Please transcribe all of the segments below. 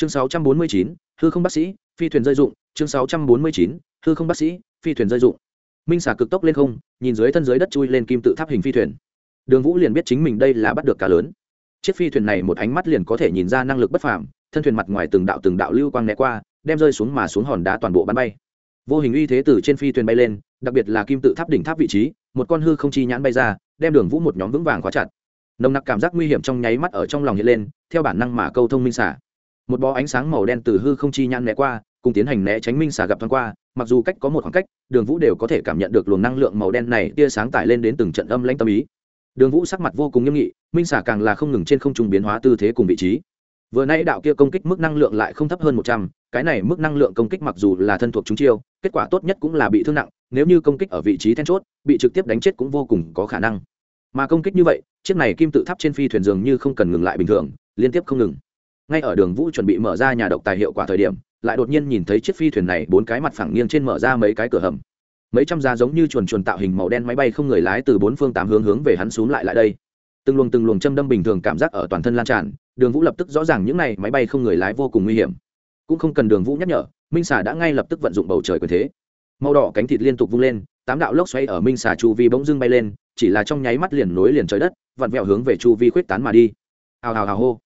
chương 649, hư không bác sĩ phi thuyền rơi dụng. Chương 649, hư không bác sĩ phi thuyền rơi dụng. Minh xà cực tốc lên không nhìn dưới thân dưới đất chui lên kim tự tháp hình phi thuyền. Đường vũ liền biết chính mình đây là bắt được cá lớn. Chiếc phi thuyền này một ánh mắt liền có thể nhìn ra năng lực bất phàm thân thuyền mặt ngoài từng đạo từng đạo lưu quang né qua đem rơi xuống mà xuống hòn đá toàn bộ bắn bay. Vô hình uy thế từ trên phi thuyền bay lên đặc biệt là kim tự tháp đỉnh tháp vị trí một con hư không chi nhãn bay ra đem đường vũ một nhóm vững vàng khóa chặt. Nồng nặc cảm giác nguy hiểm trong nháy mắt ở trong lòng hiện lên theo bản năng mà câu thông minh xả một bó ánh sáng màu đen từ hư không chi nhãn né qua, cùng tiến hành né tránh minh xà gặp thoáng qua, mặc dù cách có một khoảng cách, đường vũ đều có thể cảm nhận được luồng năng lượng màu đen này tia sáng tải lên đến từng trận âm lãnh tâm ý. Đường vũ sắc mặt vô cùng nghiêm nghị, minh xà càng là không ngừng trên không trung biến hóa tư thế cùng vị trí. Vừa nãy đạo kia công kích mức năng lượng lại không thấp hơn một trăm, cái này mức năng lượng công kích mặc dù là thân thuộc chúng chiêu, kết quả tốt nhất cũng là bị thương nặng, nếu như công kích ở vị trí then chốt, bị trực tiếp đánh chết cũng vô cùng có khả năng. Mà công kích như vậy, chiếc này kim tự tháp trên phi thuyền dường như không cần ngừng lại bình thường, liên tiếp không ngừng ngay ở đường vũ chuẩn bị mở ra nhà độc tài hiệu quả thời điểm, lại đột nhiên nhìn thấy chiếc phi thuyền này bốn cái mặt phẳng nghiêng trên mở ra mấy cái cửa hầm. Mấy trăm giá giống như chuồn chuồn tạo hình màu đen máy bay không người lái từ bốn phương tám hướng hướng về hắn xuống lại lại đây. Từng luồng từng luồng châm đâm bình thường cảm giác ở toàn thân lan tràn, đường vũ lập tức rõ ràng những này máy bay không người lái vô cùng nguy hiểm. Cũng không cần đường vũ nhắc nhở, minh xà đã ngay lập tức vận dụng bầu trời quyền thế. Màu đỏ cánh thịt liên tục vung lên, tám đạo lốc xoay ở minh xà chu vi bỗng dưng bay lên, chỉ là trong nháy mắt liền nối liền trời đất, vặn vẹo hướng về chu vi khuyết tán mà đi. Hào hào hào hô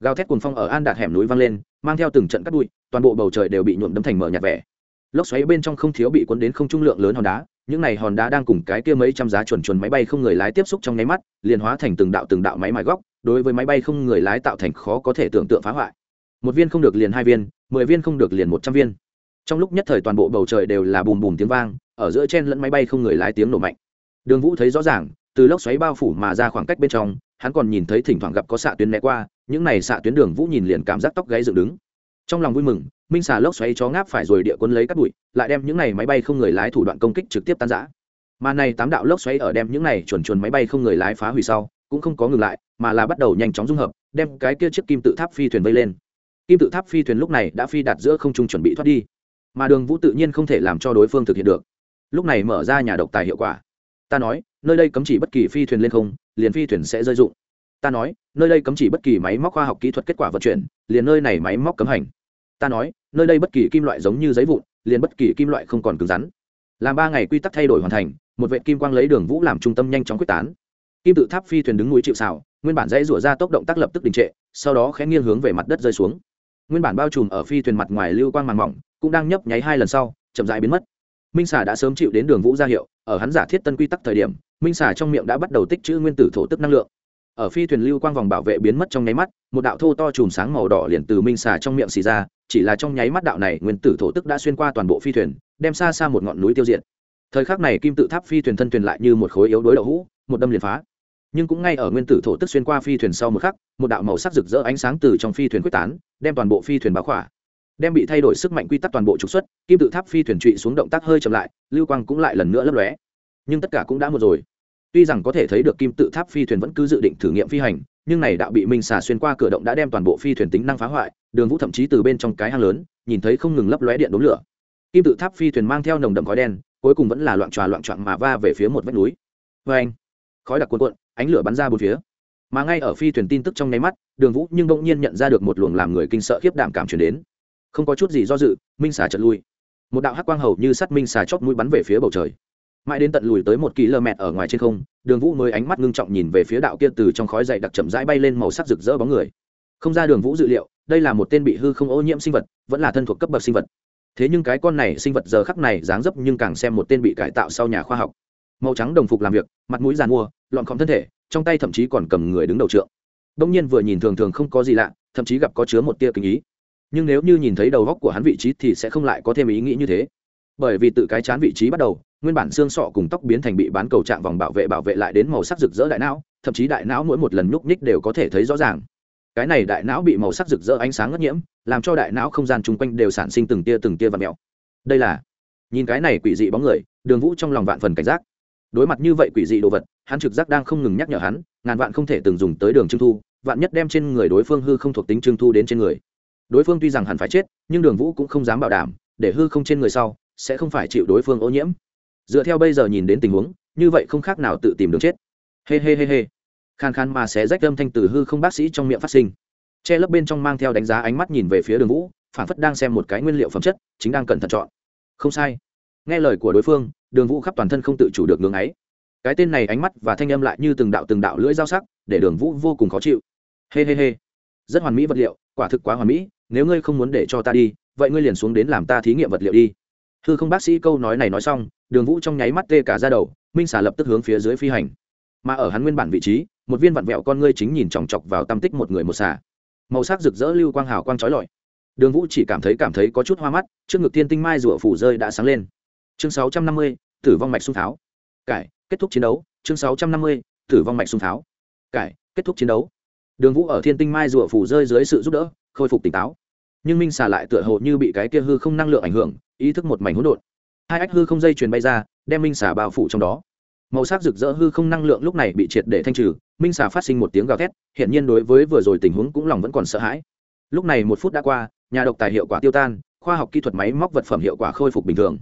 gào thét cuồng phong ở an đạt hẻm núi vang lên, mang theo từng trận cắt bụi, toàn bộ bầu trời đều bị nhuộm đấm thành mở nhạt vẻ. Lốc xoáy bên trong không thiếu bị cuốn đến không trung lượng lớn hòn đá, những này hòn đá đang cùng cái kia mấy trăm giá chuẩn chuẩn máy bay không người lái tiếp xúc trong nháy mắt, liền hóa thành từng đạo từng đạo máy mài góc, đối với máy bay không người lái tạo thành khó có thể tưởng tượng phá hoại. Một viên không được liền hai viên, mười viên không được liền một trăm viên. Trong lúc nhất thời toàn bộ bầu trời đều là bùm bùm tiếng vang, ở giữa chen lẫn máy bay không người lái tiếng nổ mạnh. Đường vũ thấy rõ ràng, từ lốc xoáy bao phủ mà ra khoảng cách bên trong hắn còn nhìn thấy thỉnh thoảng gặp có xạ tuyến né qua, những này xạ tuyến đường vũ nhìn liền cảm giác tóc gáy dựng đứng. Trong lòng vui mừng, minh xà lốc xoáy chó ngáp phải rồi địa quân lấy các bụi, lại đem những này máy bay không người lái thủ đoạn công kích trực tiếp tan giã mà này tám đạo lốc xoáy ở đem những này chuẩn chuẩn máy bay không người lái phá hủy sau, cũng không có ngừng lại, mà là bắt đầu nhanh chóng dung hợp, đem cái kia chiếc kim tự tháp phi thuyền vây lên. Kim tự tháp phi thuyền lúc này đã phi đạt giữa không trung chuẩn bị thoát đi. Mà đường vũ tự nhiên không thể làm cho đối phương thực hiện được. Lúc này mở ra nhà độc tài hiệu quả. Ta nói, nơi đây cấm chỉ bất kỳ phi thuyền lên không liền phi thuyền sẽ rơi dụng. Ta nói, nơi đây cấm chỉ bất kỳ máy móc khoa học kỹ thuật kết quả vận chuyển, liền nơi này máy móc cấm hành. Ta nói, nơi đây bất kỳ kim loại giống như giấy vụn, liền bất kỳ kim loại không còn cứng rắn. Làm ba ngày quy tắc thay đổi hoàn thành, một vệ kim quang lấy đường vũ làm trung tâm nhanh chóng quyết tán. Kim tự tháp phi thuyền đứng núi chịu xào nguyên bản dãy rủa ra tốc động tác lập tức đình trệ, sau đó khẽ nghiêng hướng về mặt đất rơi xuống. Nguyên bản bao trùm ở phi thuyền mặt ngoài lưu quang màng mỏng, cũng đang nhấp nháy hai lần sau, chậm dại biến mất. Minh xà đã sớm chịu đến đường vũ ra hiệu, ở hắn giả thiết tân quy tắc thời điểm minh xà trong miệng đã bắt đầu tích trữ nguyên tử thổ tức năng lượng. Ở phi thuyền lưu quang vòng bảo vệ biến mất trong nháy mắt, một đạo thô to chùm sáng màu đỏ liền từ minh xà trong miệng xì ra, chỉ là trong nháy mắt đạo này nguyên tử thổ tức đã xuyên qua toàn bộ phi thuyền, đem xa xa một ngọn núi tiêu diệt. Thời khắc này kim tự tháp phi thuyền thân thuyền lại như một khối yếu đối đậu hũ, một đâm liền phá. Nhưng cũng ngay ở nguyên tử thổ tức xuyên qua phi thuyền sau một khắc, một đạo màu sắc rực rỡ ánh sáng từ trong phi thuyền quyết tán, đem toàn bộ phi thuyền báo khỏa. Đem bị thay đổi sức mạnh quy tắc toàn bộ trục xuất, kim tự tháp phi thuyền trụy xuống động tác hơi chậm lại, lưu quang cũng lại lần nữa lấp lóe nhưng tất cả cũng đã một rồi. Tuy rằng có thể thấy được kim tự tháp phi thuyền vẫn cứ dự định thử nghiệm phi hành, nhưng này đạo bị minh xà xuyên qua cửa động đã đem toàn bộ phi thuyền tính năng phá hoại, đường vũ thậm chí từ bên trong cái hang lớn, nhìn thấy không ngừng lấp lóe điện đốn lửa. Kim tự tháp phi thuyền mang theo nồng đậm khói đen, cuối cùng vẫn là loạn tròa loạn trọn mà va về phía một vách núi. Vê anh, khói đặc cuộn cuộn, ánh lửa bắn ra bốn phía. Mà ngay ở phi thuyền tin tức trong nháy mắt, đường vũ nhưng bỗng nhiên nhận ra được một luồng làm người kinh sợ khiếp đảm cảm chuyển đến. Không có chút gì do dự, minh xà chật lui. Một đạo hắc quang hầu như sắt minh xà chót mũi bắn về phía bầu trời mãi đến tận lùi tới một km ở ngoài trên không, đường vũ mới ánh mắt ngưng trọng nhìn về phía đạo kia từ trong khói dày đặc chậm rãi bay lên màu sắc rực rỡ bóng người. Không ra đường vũ dự liệu, đây là một tên bị hư không ô nhiễm sinh vật, vẫn là thân thuộc cấp bậc sinh vật. Thế nhưng cái con này sinh vật giờ khắc này dáng dấp nhưng càng xem một tên bị cải tạo sau nhà khoa học. Màu trắng đồng phục làm việc, mặt mũi giàn mua, lọn khom thân thể, trong tay thậm chí còn cầm người đứng đầu trượng. Đông nhiên vừa nhìn thường thường không có gì lạ, thậm chí gặp có chứa một tia kinh ý. Nhưng nếu như nhìn thấy đầu góc của hắn vị trí thì sẽ không lại có thêm ý nghĩ như thế. Bởi vì tự cái chán vị trí bắt đầu nguyên bản xương sọ cùng tóc biến thành bị bán cầu trạng vòng bảo vệ bảo vệ lại đến màu sắc rực rỡ đại não, thậm chí đại não mỗi một lần nhúc nhích đều có thể thấy rõ ràng. Cái này đại não bị màu sắc rực rỡ ánh sáng ngất nhiễm, làm cho đại não không gian chung quanh đều sản sinh từng tia từng tia và mèo. Đây là, nhìn cái này quỷ dị bóng người, đường vũ trong lòng vạn phần cảnh giác. Đối mặt như vậy quỷ dị đồ vật, hắn trực giác đang không ngừng nhắc nhở hắn, ngàn vạn không thể từng dùng tới đường trưng thu, vạn nhất đem trên người đối phương hư không thuộc tính trưng thu đến trên người. Đối phương tuy rằng hẳn phải chết, nhưng đường vũ cũng không dám bảo đảm, để hư không trên người sau, sẽ không phải chịu đối phương ô nhiễm dựa theo bây giờ nhìn đến tình huống, như vậy không khác nào tự tìm đường chết. Hê hê hê hê khan khan mà sẽ rách âm thanh từ hư không bác sĩ trong miệng phát sinh. Che lấp bên trong mang theo đánh giá ánh mắt nhìn về phía đường vũ phản phất đang xem một cái nguyên liệu phẩm chất, chính đang cẩn thận chọn. Không sai. Nghe lời của đối phương, đường vũ khắp toàn thân không tự chủ được ngưng ấy. Cái tên này ánh mắt và thanh âm lại như từng đạo từng đạo lưỡi dao sắc, để đường vũ vô cùng khó chịu. Hê、hey、hê、hey、hê、hey. rất hoàn mỹ vật liệu, quả thực quá hoàn mỹ, nếu ngươi không muốn để cho ta đi, vậy ngươi liền xuống đến làm ta thí nghiệm vật liệu đi hư không bác sĩ câu nói này nói xong, đường vũ trong nháy mắt tê cả ra đầu, minh xà lập tức hướng phía dưới phi hành. Mà ở hắn nguyên bản vị trí, một viên vặn vẹo con ngươi chính nhìn chòng chọc vào tâm tích một người một xà. Màu sắc rực rỡ lưu quang hào quang trói lọi. Đường vũ chỉ cảm thấy cảm thấy có chút hoa mắt, trước ngực thiên tinh mai rủa phủ rơi đã sáng lên. Chương sáu trăm năm mươi, tử vong mạch sung tháo cải, kết thúc chiến đấu. Chương sáu trăm năm mươi, tử vong mạch sung tháo cải, kết thúc chiến đấu. Đường vũ ở thiên tinh mai rủa phủ rơi dưới sự giúp đỡ, khôi phục tỉnh táo nhưng minh xà lại tựa hồ như bị cái kia hư không năng lượng ảnh hưởng, ý thức một mảnh hỗn độn. Hai ách hư không dây chuyền bay ra, đem minh xà bao phủ trong đó. Màu sắc rực rỡ hư không năng lượng lúc này bị triệt để thanh trừ, minh xà phát sinh một tiếng gào thét hiện nhiên đối với vừa rồi tình huống cũng lòng vẫn còn sợ hãi. Lúc này một phút đã qua, nhà độc tài hiệu quả tiêu tan, khoa học kỹ thuật máy móc vật phẩm hiệu quả khôi phục bình thường.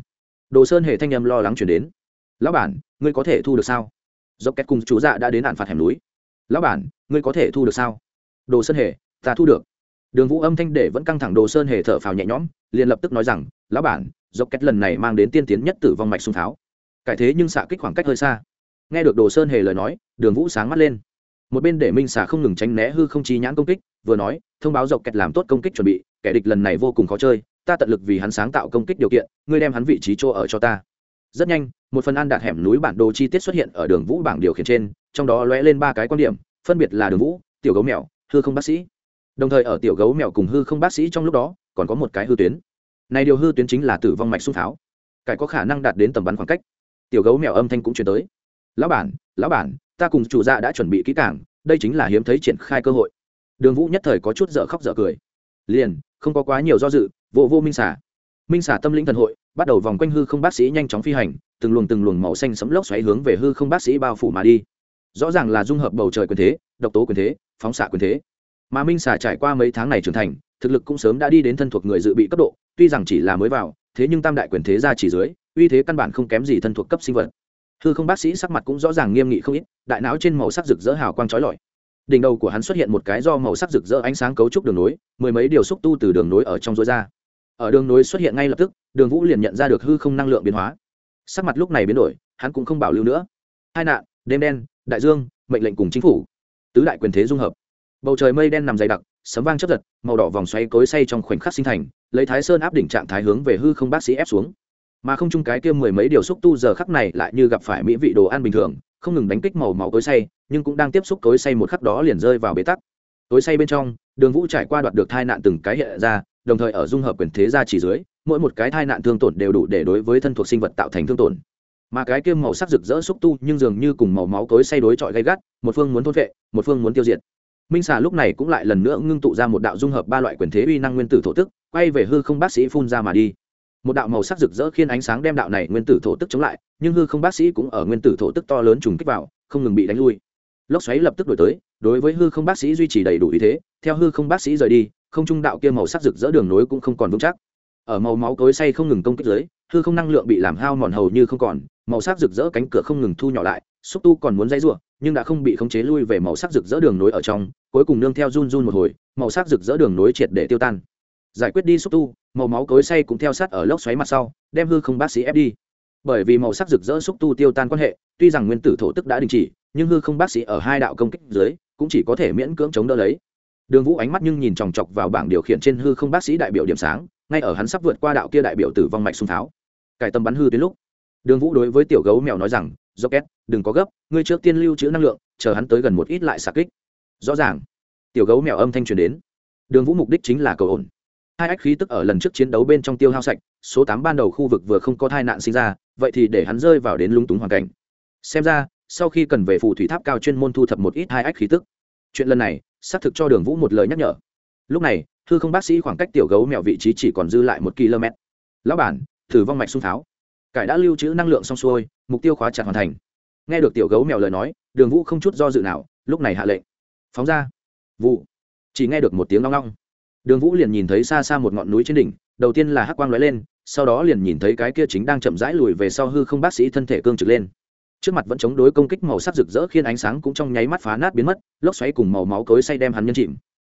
Đồ sơn hề thanh âm lo lắng chuyển đến. Lão bản, ngươi có thể thu được sao? Dốc két cùng chú dạ đã đến đạn phạt hẻm núi. Lão bản, ngươi có thể thu được sao? Đồ sơn hề, ta thu được đường vũ âm thanh để vẫn căng thẳng đồ sơn hề thở phào nhẹ nhõm, liền lập tức nói rằng, lão bản, dốc két lần này mang đến tiên tiến nhất tử vong mạch sung tháo cải thế nhưng xạ kích khoảng cách hơi xa. Nghe được đồ sơn hề lời nói, đường vũ sáng mắt lên. Một bên để minh xà không ngừng tránh né hư không chi nhãn công kích, vừa nói, thông báo dọc kẹt làm tốt công kích chuẩn bị, kẻ địch lần này vô cùng khó chơi, ta tận lực vì hắn sáng tạo công kích điều kiện, ngươi đem hắn vị trí chỗ ở cho ta. Rất nhanh, một phần ăn đạt hẻm núi bản đồ chi tiết xuất hiện ở đường vũ bảng điều khiển trên, trong đó lóe lên ba cái quan điểm, phân biệt là đường vũ, tiểu gấu mèo, hư không bác sĩ đồng thời ở tiểu gấu mèo cùng hư không bác sĩ trong lúc đó, còn có một cái hư tuyến. Này điều hư tuyến chính là tử vong mạch xung pháo. Cải có khả năng đạt đến tầm bắn khoảng cách. Tiểu gấu mèo âm thanh cũng chuyển tới. Lão bản lão bản, ta cùng chủ dạ đã chuẩn bị kỹ càng, đây chính là hiếm thấy triển khai cơ hội. Đường vũ nhất thời có chút dở khóc dở cười. Liền, không có quá nhiều do dự, vô vô minh xả minh xả tâm linh thần hội, bắt đầu vòng quanh hư không bác sĩ nhanh chóng phi hành, từng luồng từng luồng màu xanh sấm lốc xoáy hướng về hư không bác sĩ bao phủ mà đi. Rõ ràng là dung hợp bầu trời quyền thế, độc tố quyền thế, phóng xạ quyền thế mà minh xả trải qua mấy tháng này trưởng thành, thực lực cũng sớm đã đi đến thân thuộc người dự bị cấp độ, tuy rằng chỉ là mới vào, thế nhưng tam đại quyền thế ra chỉ dưới, uy thế căn bản không kém gì thân thuộc cấp sinh vật. Hư không bác sĩ sắc mặt cũng rõ ràng nghiêm nghị không ít, đại não trên màu sắc rực rỡ hào quang trói lọi. Đỉnh đầu của hắn xuất hiện một cái do màu sắc rực rỡ ánh sáng cấu trúc đường nối, mười mấy điều xúc tu từ đường nối ở trong rối ra. Ở đường nối xuất hiện ngay lập tức, đường vũ liền nhận ra được hư không năng lượng biến hóa. Sắc mặt lúc này biến đổi, hắn cũng không bảo lưu nữa. Hai nạn, đêm đen, đại dương, mệnh lệnh cùng chính phủ. Tứ đại quyền thế dung hợp bầu trời mây đen nằm dày đặc, sấm vang chấp giật, màu đỏ vòng xoay cối say trong khoảnh khắc sinh thành, lấy thái sơn áp đỉnh trạng thái hướng về hư không bác sĩ ép xuống. Mà không chung cái kia mười mấy điều xúc tu giờ khắc này lại như gặp phải mỹ vị đồ ăn bình thường, không ngừng đánh kích màu máu cối say, nhưng cũng đang tiếp xúc cối say một khắc đó liền rơi vào bế tắc. Cối say bên trong, đường vũ trải qua đoạt được thai nạn từng cái hiện ra, đồng thời ở dung hợp quyền thế ra chỉ dưới, mỗi một cái thai nạn thương tổn đều đủ để đối với thân thuộc sinh vật tạo thành thương tổn. Mà cái kia màu sắc rực rỡ xúc tu nhưng dường như cùng màu máu cối say đối chọi gay gắt, một phương muốn thôn vệ một phương muốn tiêu diệt minh xà lúc này cũng lại lần nữa ngưng tụ ra một đạo dung hợp ba loại quyền thế uy năng nguyên tử thổ tức, quay về hư không bác sĩ phun ra mà đi. Một đạo màu sắc rực rỡ khiến ánh sáng đem đạo này nguyên tử thổ tức chống lại, nhưng hư không bác sĩ cũng ở nguyên tử thổ tức to lớn trùng kích vào, không ngừng bị đánh lui. Lốc xoáy lập tức đổi tới, đối với hư không bác sĩ duy trì đầy đủ ý thế, theo hư không bác sĩ rời đi, không trung đạo kia màu sắc rực rỡ đường nối cũng không còn vững chắc. Ở màu máu cối say không ngừng công kích dưới, hư không năng lượng bị làm hao mòn hầu như không còn, màu sắc rực rỡ cánh cửa không ngừng thu nhỏ lại, xúc tu còn muốn dây ruộng nhưng đã không bị khống chế lui về màu sắc rực rỡ đường nối ở trong cuối cùng nương theo run run một hồi màu sắc rực rỡ đường nối triệt để tiêu tan. Giải quyết đi xúc tu màu máu cối say cũng theo sát ở lốc xoáy mặt sau đem hư không bác sĩ ép đi. Bởi vì màu sắc rực rỡ xúc tu tiêu tan quan hệ tuy rằng nguyên tử thổ tức đã đình chỉ nhưng hư không bác sĩ ở hai đạo công kích dưới cũng chỉ có thể miễn cưỡng chống đỡ lấy. Đường vũ ánh mắt nhưng nhìn chòng chọc vào bảng điều khiển trên hư không bác sĩ đại biểu điểm sáng ngay ở hắn sắp vượt qua đạo kia đại biểu tử vong mạch xung tháo, cải tâm bắn hư tới lúc đường vũ đối với tiểu gấu mèo nói rằng do két đừng có gấp, ngươi trước tiên lưu trữ năng lượng, chờ hắn tới gần một ít lại xạ kích. Rõ ràng. Tiểu gấu mèo âm thanh truyền đến. Đường vũ mục đích chính là cầu ổn. Hai ách khí tức ở lần trước chiến đấu bên trong tiêu hao sạch, số tám ban đầu khu vực vừa không có tai nạn sinh ra, vậy thì để hắn rơi vào đến lung túng hoàn cảnh. Xem ra, sau khi cần về phù thủy tháp cao chuyên môn thu thập một ít hai ách khí tức. Chuyện lần này, xác thực cho đường vũ một lời nhắc nhở. Lúc này thư không bác sĩ khoảng cách tiểu gấu mèo vị trí chỉ còn dư lại một km. Lão bản, thử vong mạch xung pháo. Cải đã lưu trữ năng lượng xong xuôi mục tiêu khóa chặt hoàn thành. Nghe được tiểu gấu mèo lời nói, đường vũ không chút do dự nào, lúc này hạ lệnh. Phóng ra. Vụ. Chỉ nghe được một tiếng long long. Đường vũ liền nhìn thấy xa xa một ngọn núi trên đỉnh, đầu tiên là hắc quang lóe lên, sau đó liền nhìn thấy cái kia chính đang chậm rãi lùi về sau hư không bác sĩ thân thể cương trực lên. Trước mặt vẫn chống đối công kích màu sắc rực rỡ khiến ánh sáng cũng trong nháy mắt phá nát biến mất, lốc xoáy cùng màu máu cối say đem hắn nhân chìm.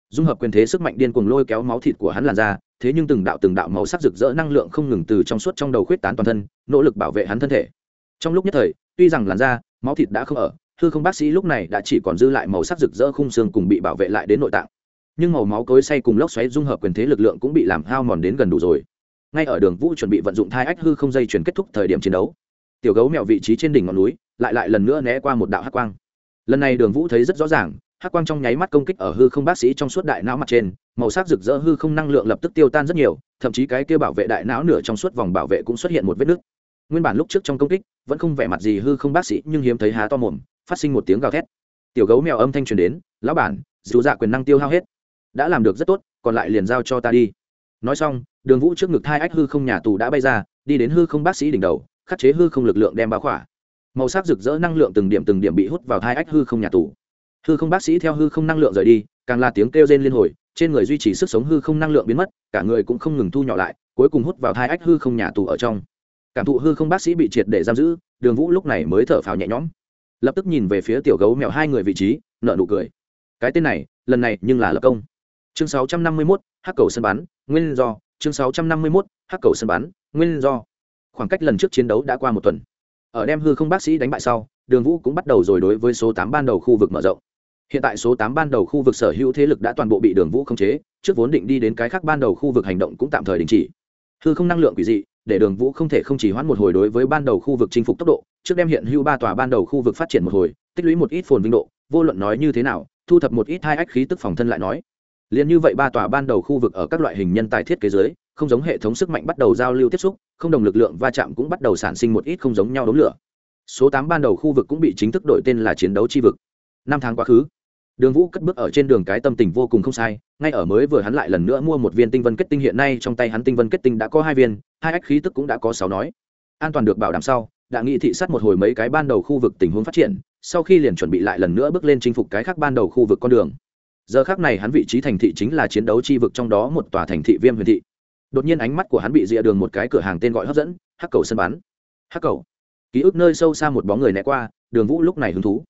Dung hợp quyền thế sức mạnh điên cuồng lôi kéo máu thịt của hắn làn ra thế nhưng từng đạo từng đạo màu sắc rực rỡ năng lượng không ngừng từ trong suốt trong đầu khuyết tán toàn thân, nỗ lực bảo vệ hắn thân thể trong lúc nhất thời, tuy rằng làn da, máu thịt đã không ở, hư không bác sĩ lúc này đã chỉ còn dư lại màu sắc rực rỡ khung xương cùng bị bảo vệ lại đến nội tạng. Nhưng màu máu cối say cùng lốc xoáy dung hợp quyền thế lực lượng cũng bị làm hao mòn đến gần đủ rồi. Ngay ở đường vũ chuẩn bị vận dụng thai ách hư không dây chuyển kết thúc thời điểm chiến đấu, tiểu gấu mèo vị trí trên đỉnh ngọn núi lại lại lần nữa né qua một đạo hắc quang. Lần này đường vũ thấy rất rõ ràng, hắc quang trong nháy mắt công kích ở hư không bác sĩ trong suốt đại não mặt trên, màu sắc rực rỡ hư không năng lượng lập tức tiêu tan rất nhiều, thậm chí cái kia bảo vệ đại não nửa trong suốt vòng bảo vệ cũng xuất hiện một vết nứt nguyên bản lúc trước trong công kích, vẫn không vẻ mặt gì hư không bác sĩ, nhưng hiếm thấy há to mồm, phát sinh một tiếng gào thét. Tiểu gấu mèo âm thanh truyền đến, lão bản, dù dạ quyền năng tiêu hao hết, đã làm được rất tốt, còn lại liền giao cho ta đi. Nói xong, đường vũ trước ngực hai ách hư không nhà tù đã bay ra, đi đến hư không bác sĩ đỉnh đầu, khắc chế hư không lực lượng đem báo khỏa. Màu sắc rực rỡ năng lượng từng điểm từng điểm bị hút vào hai ách hư không nhà tù. Hư không bác sĩ theo hư không năng lượng rời đi, càng là tiếng kêu rên liên hồi, trên người duy trì sức sống hư không năng lượng biến mất, cả người cũng không ngừng thu nhỏ lại, cuối cùng hút vào hai ách hư không nhà tù ở trong cảm thụ hư không bác sĩ bị triệt để giam giữ đường vũ lúc này mới thở phào nhẹ nhõm. Lập tức nhìn về phía tiểu gấu mèo hai người vị trí nợ nụ cười. Cái tên này lần này nhưng là lập công. Chương 651, hắc cầu sân bắn nguyên do. Chương 651, hắc cầu sân bắn nguyên do. Khoảng cách lần trước chiến đấu đã qua một tuần. Ở đem hư không bác sĩ đánh bại sau đường vũ cũng bắt đầu rồi đối với số tám ban đầu khu vực mở rộng. Hiện tại số tám ban đầu khu vực sở hữu thế lực đã toàn bộ bị đường vũ khống chế trước vốn định đi đến cái khác ban đầu khu vực hành động cũng tạm thời đình chỉ. Hư không năng lượng quỷ dị để đường vũ không thể không chỉ hoãn một hồi đối với ban đầu khu vực chinh phục tốc độ, trước đem hiện hữu ba tòa ban đầu khu vực phát triển một hồi, tích lũy một ít phồn vinh độ, vô luận nói như thế nào, thu thập một ít hai ách khí tức phòng thân lại nói. Liền như vậy ba tòa ban đầu khu vực ở các loại hình nhân tài thiết kế giới không giống hệ thống sức mạnh bắt đầu giao lưu tiếp xúc, không đồng lực lượng va chạm cũng bắt đầu sản sinh một ít không giống nhau đống lửa. Số tám ban đầu khu vực cũng bị chính thức đổi tên là chiến đấu chi vực. Năm tháng quá khứ đường vũ cất bước ở trên đường cái tâm tình vô cùng không sai ngay ở mới vừa hắn lại lần nữa mua một viên tinh vân kết tinh hiện nay trong tay hắn tinh vân kết tinh đã có hai viên hai ách khí tức cũng đã có sáu nói. An toàn được bảo đảm sau đã nghị thị sát một hồi mấy cái ban đầu khu vực tình huống phát triển sau khi liền chuẩn bị lại lần nữa bước lên chinh phục cái khác ban đầu khu vực con đường. Giờ khác này hắn vị trí thành thị chính là chiến đấu chi vực trong đó một tòa thành thị viêm huyền thị. Đột nhiên ánh mắt của hắn bị dịa đường một cái cửa hàng tên gọi hấp dẫn hắc cầu sân bán, hắc cầu. Ký ức nơi sâu xa một bóng người né qua đường vũ lúc này hứng thú.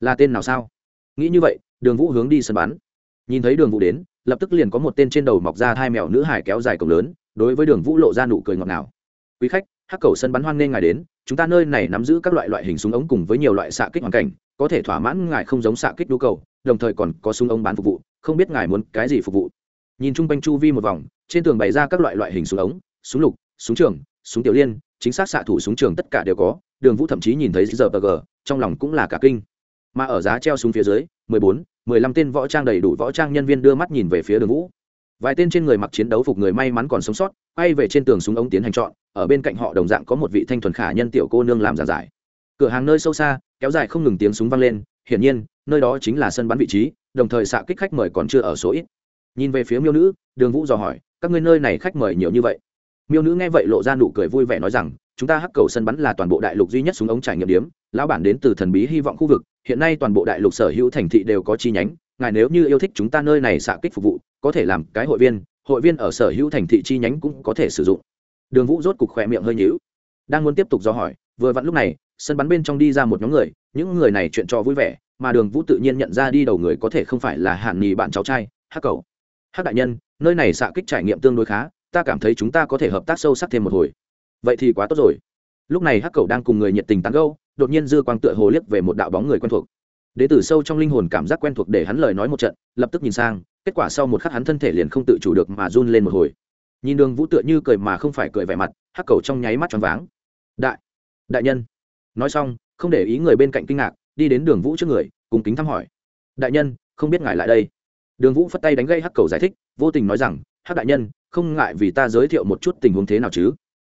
Là tên nào sao? Nghĩ như vậy đường vũ hướng đi sân bắn. Nhìn thấy đường vũ đến, lập tức liền có một tên trên đầu mọc ra hai mèo nữ hải kéo dài cổng lớn, đối với đường vũ lộ ra nụ cười ngọt ngào. Quý khách, hắc cầu sân bắn hoan nghênh ngài đến, chúng ta nơi này nắm giữ các loại loại hình súng ống cùng với nhiều loại xạ kích hoàn cảnh, có thể thỏa mãn ngài không giống xạ kích nhu cầu, đồng thời còn có súng ống bán phục vụ, không biết ngài muốn cái gì phục vụ. Nhìn chung quanh chu vi một vòng, trên tường bày ra các loại loại hình súng ống, súng lục, súng trường, súng tiểu liên, chính xác xạ thủ súng trường tất cả đều có, đường vũ thậm chí nhìn thấy giờ g, trong lòng cũng là cả kinh. Mà ở giá treo súng phía dưới mười bốn, mười lăm tên võ trang đầy đủ võ trang nhân viên đưa mắt nhìn về phía đường vũ. Vài tên trên người mặc chiến đấu phục người may mắn còn sống sót, quay về trên tường súng ống tiến hành chọn, ở bên cạnh họ đồng dạng có một vị thanh thuần khả nhân tiểu cô nương làm giàn giải. Cửa hàng nơi sâu xa, kéo dài không ngừng tiếng súng vang lên, hiển nhiên, nơi đó chính là sân bắn vị trí, đồng thời xạ kích khách mời còn chưa ở số ít. Nhìn về phía miêu nữ, đường vũ dò hỏi, các ngươi nơi này khách mời nhiều như vậy? Miêu nữ nghe vậy lộ ra nụ cười vui vẻ nói rằng, chúng ta hắc cầu sân bắn là toàn bộ đại lục duy nhất súng ống trải nghiệm điếm lão bản đến từ thần bí hy vọng khu vực hiện nay toàn bộ đại lục sở hữu thành thị đều có chi nhánh, ngài nếu như yêu thích chúng ta nơi này xạ kích phục vụ, có thể làm cái hội viên hội viên ở sở hữu thành thị chi nhánh cũng có thể sử dụng. Đường vũ rốt cục khỏe miệng hơi nhữu đang muốn tiếp tục do hỏi, vừa vặn lúc này, sân bắn bên trong đi ra một nhóm người, những người này chuyện trò vui vẻ, mà đường vũ tự nhiên nhận ra đi đầu người có thể không phải là hạn nhì bạn cháu trai, hắc cầu. Hắc đại nhân, nơi này xạ kích trải nghiệm tương đối khá, ta cảm thấy chúng ta có thể hợp tác sâu sắc thêm một hồi. Vậy thì quá tốt rồi. Lúc này hắc cầu đang cùng người nhiệt tình tán gâu đột nhiên dư quang tựa hồ liếc về một đạo bóng người quen thuộc. Đế tử sâu trong linh hồn cảm giác quen thuộc để hắn lời nói một trận, lập tức nhìn sang, kết quả sau một khắc hắn thân thể liền không tự chủ được mà run lên một hồi. Nhìn đường vũ tựa như cười mà không phải cười vẻ mặt, hắc cầu trong nháy mắt tròn váng. Đại đại nhân. Nói xong, không để ý người bên cạnh kinh ngạc, đi đến đường vũ trước người, cùng kính thăm hỏi. Đại nhân, không biết ngài lại đây. Đường vũ phất tay đánh gây hắc cầu giải thích, vô tình nói rằng, hắc đại nhân, không ngại vì ta giới thiệu một chút tình huống thế nào chứ.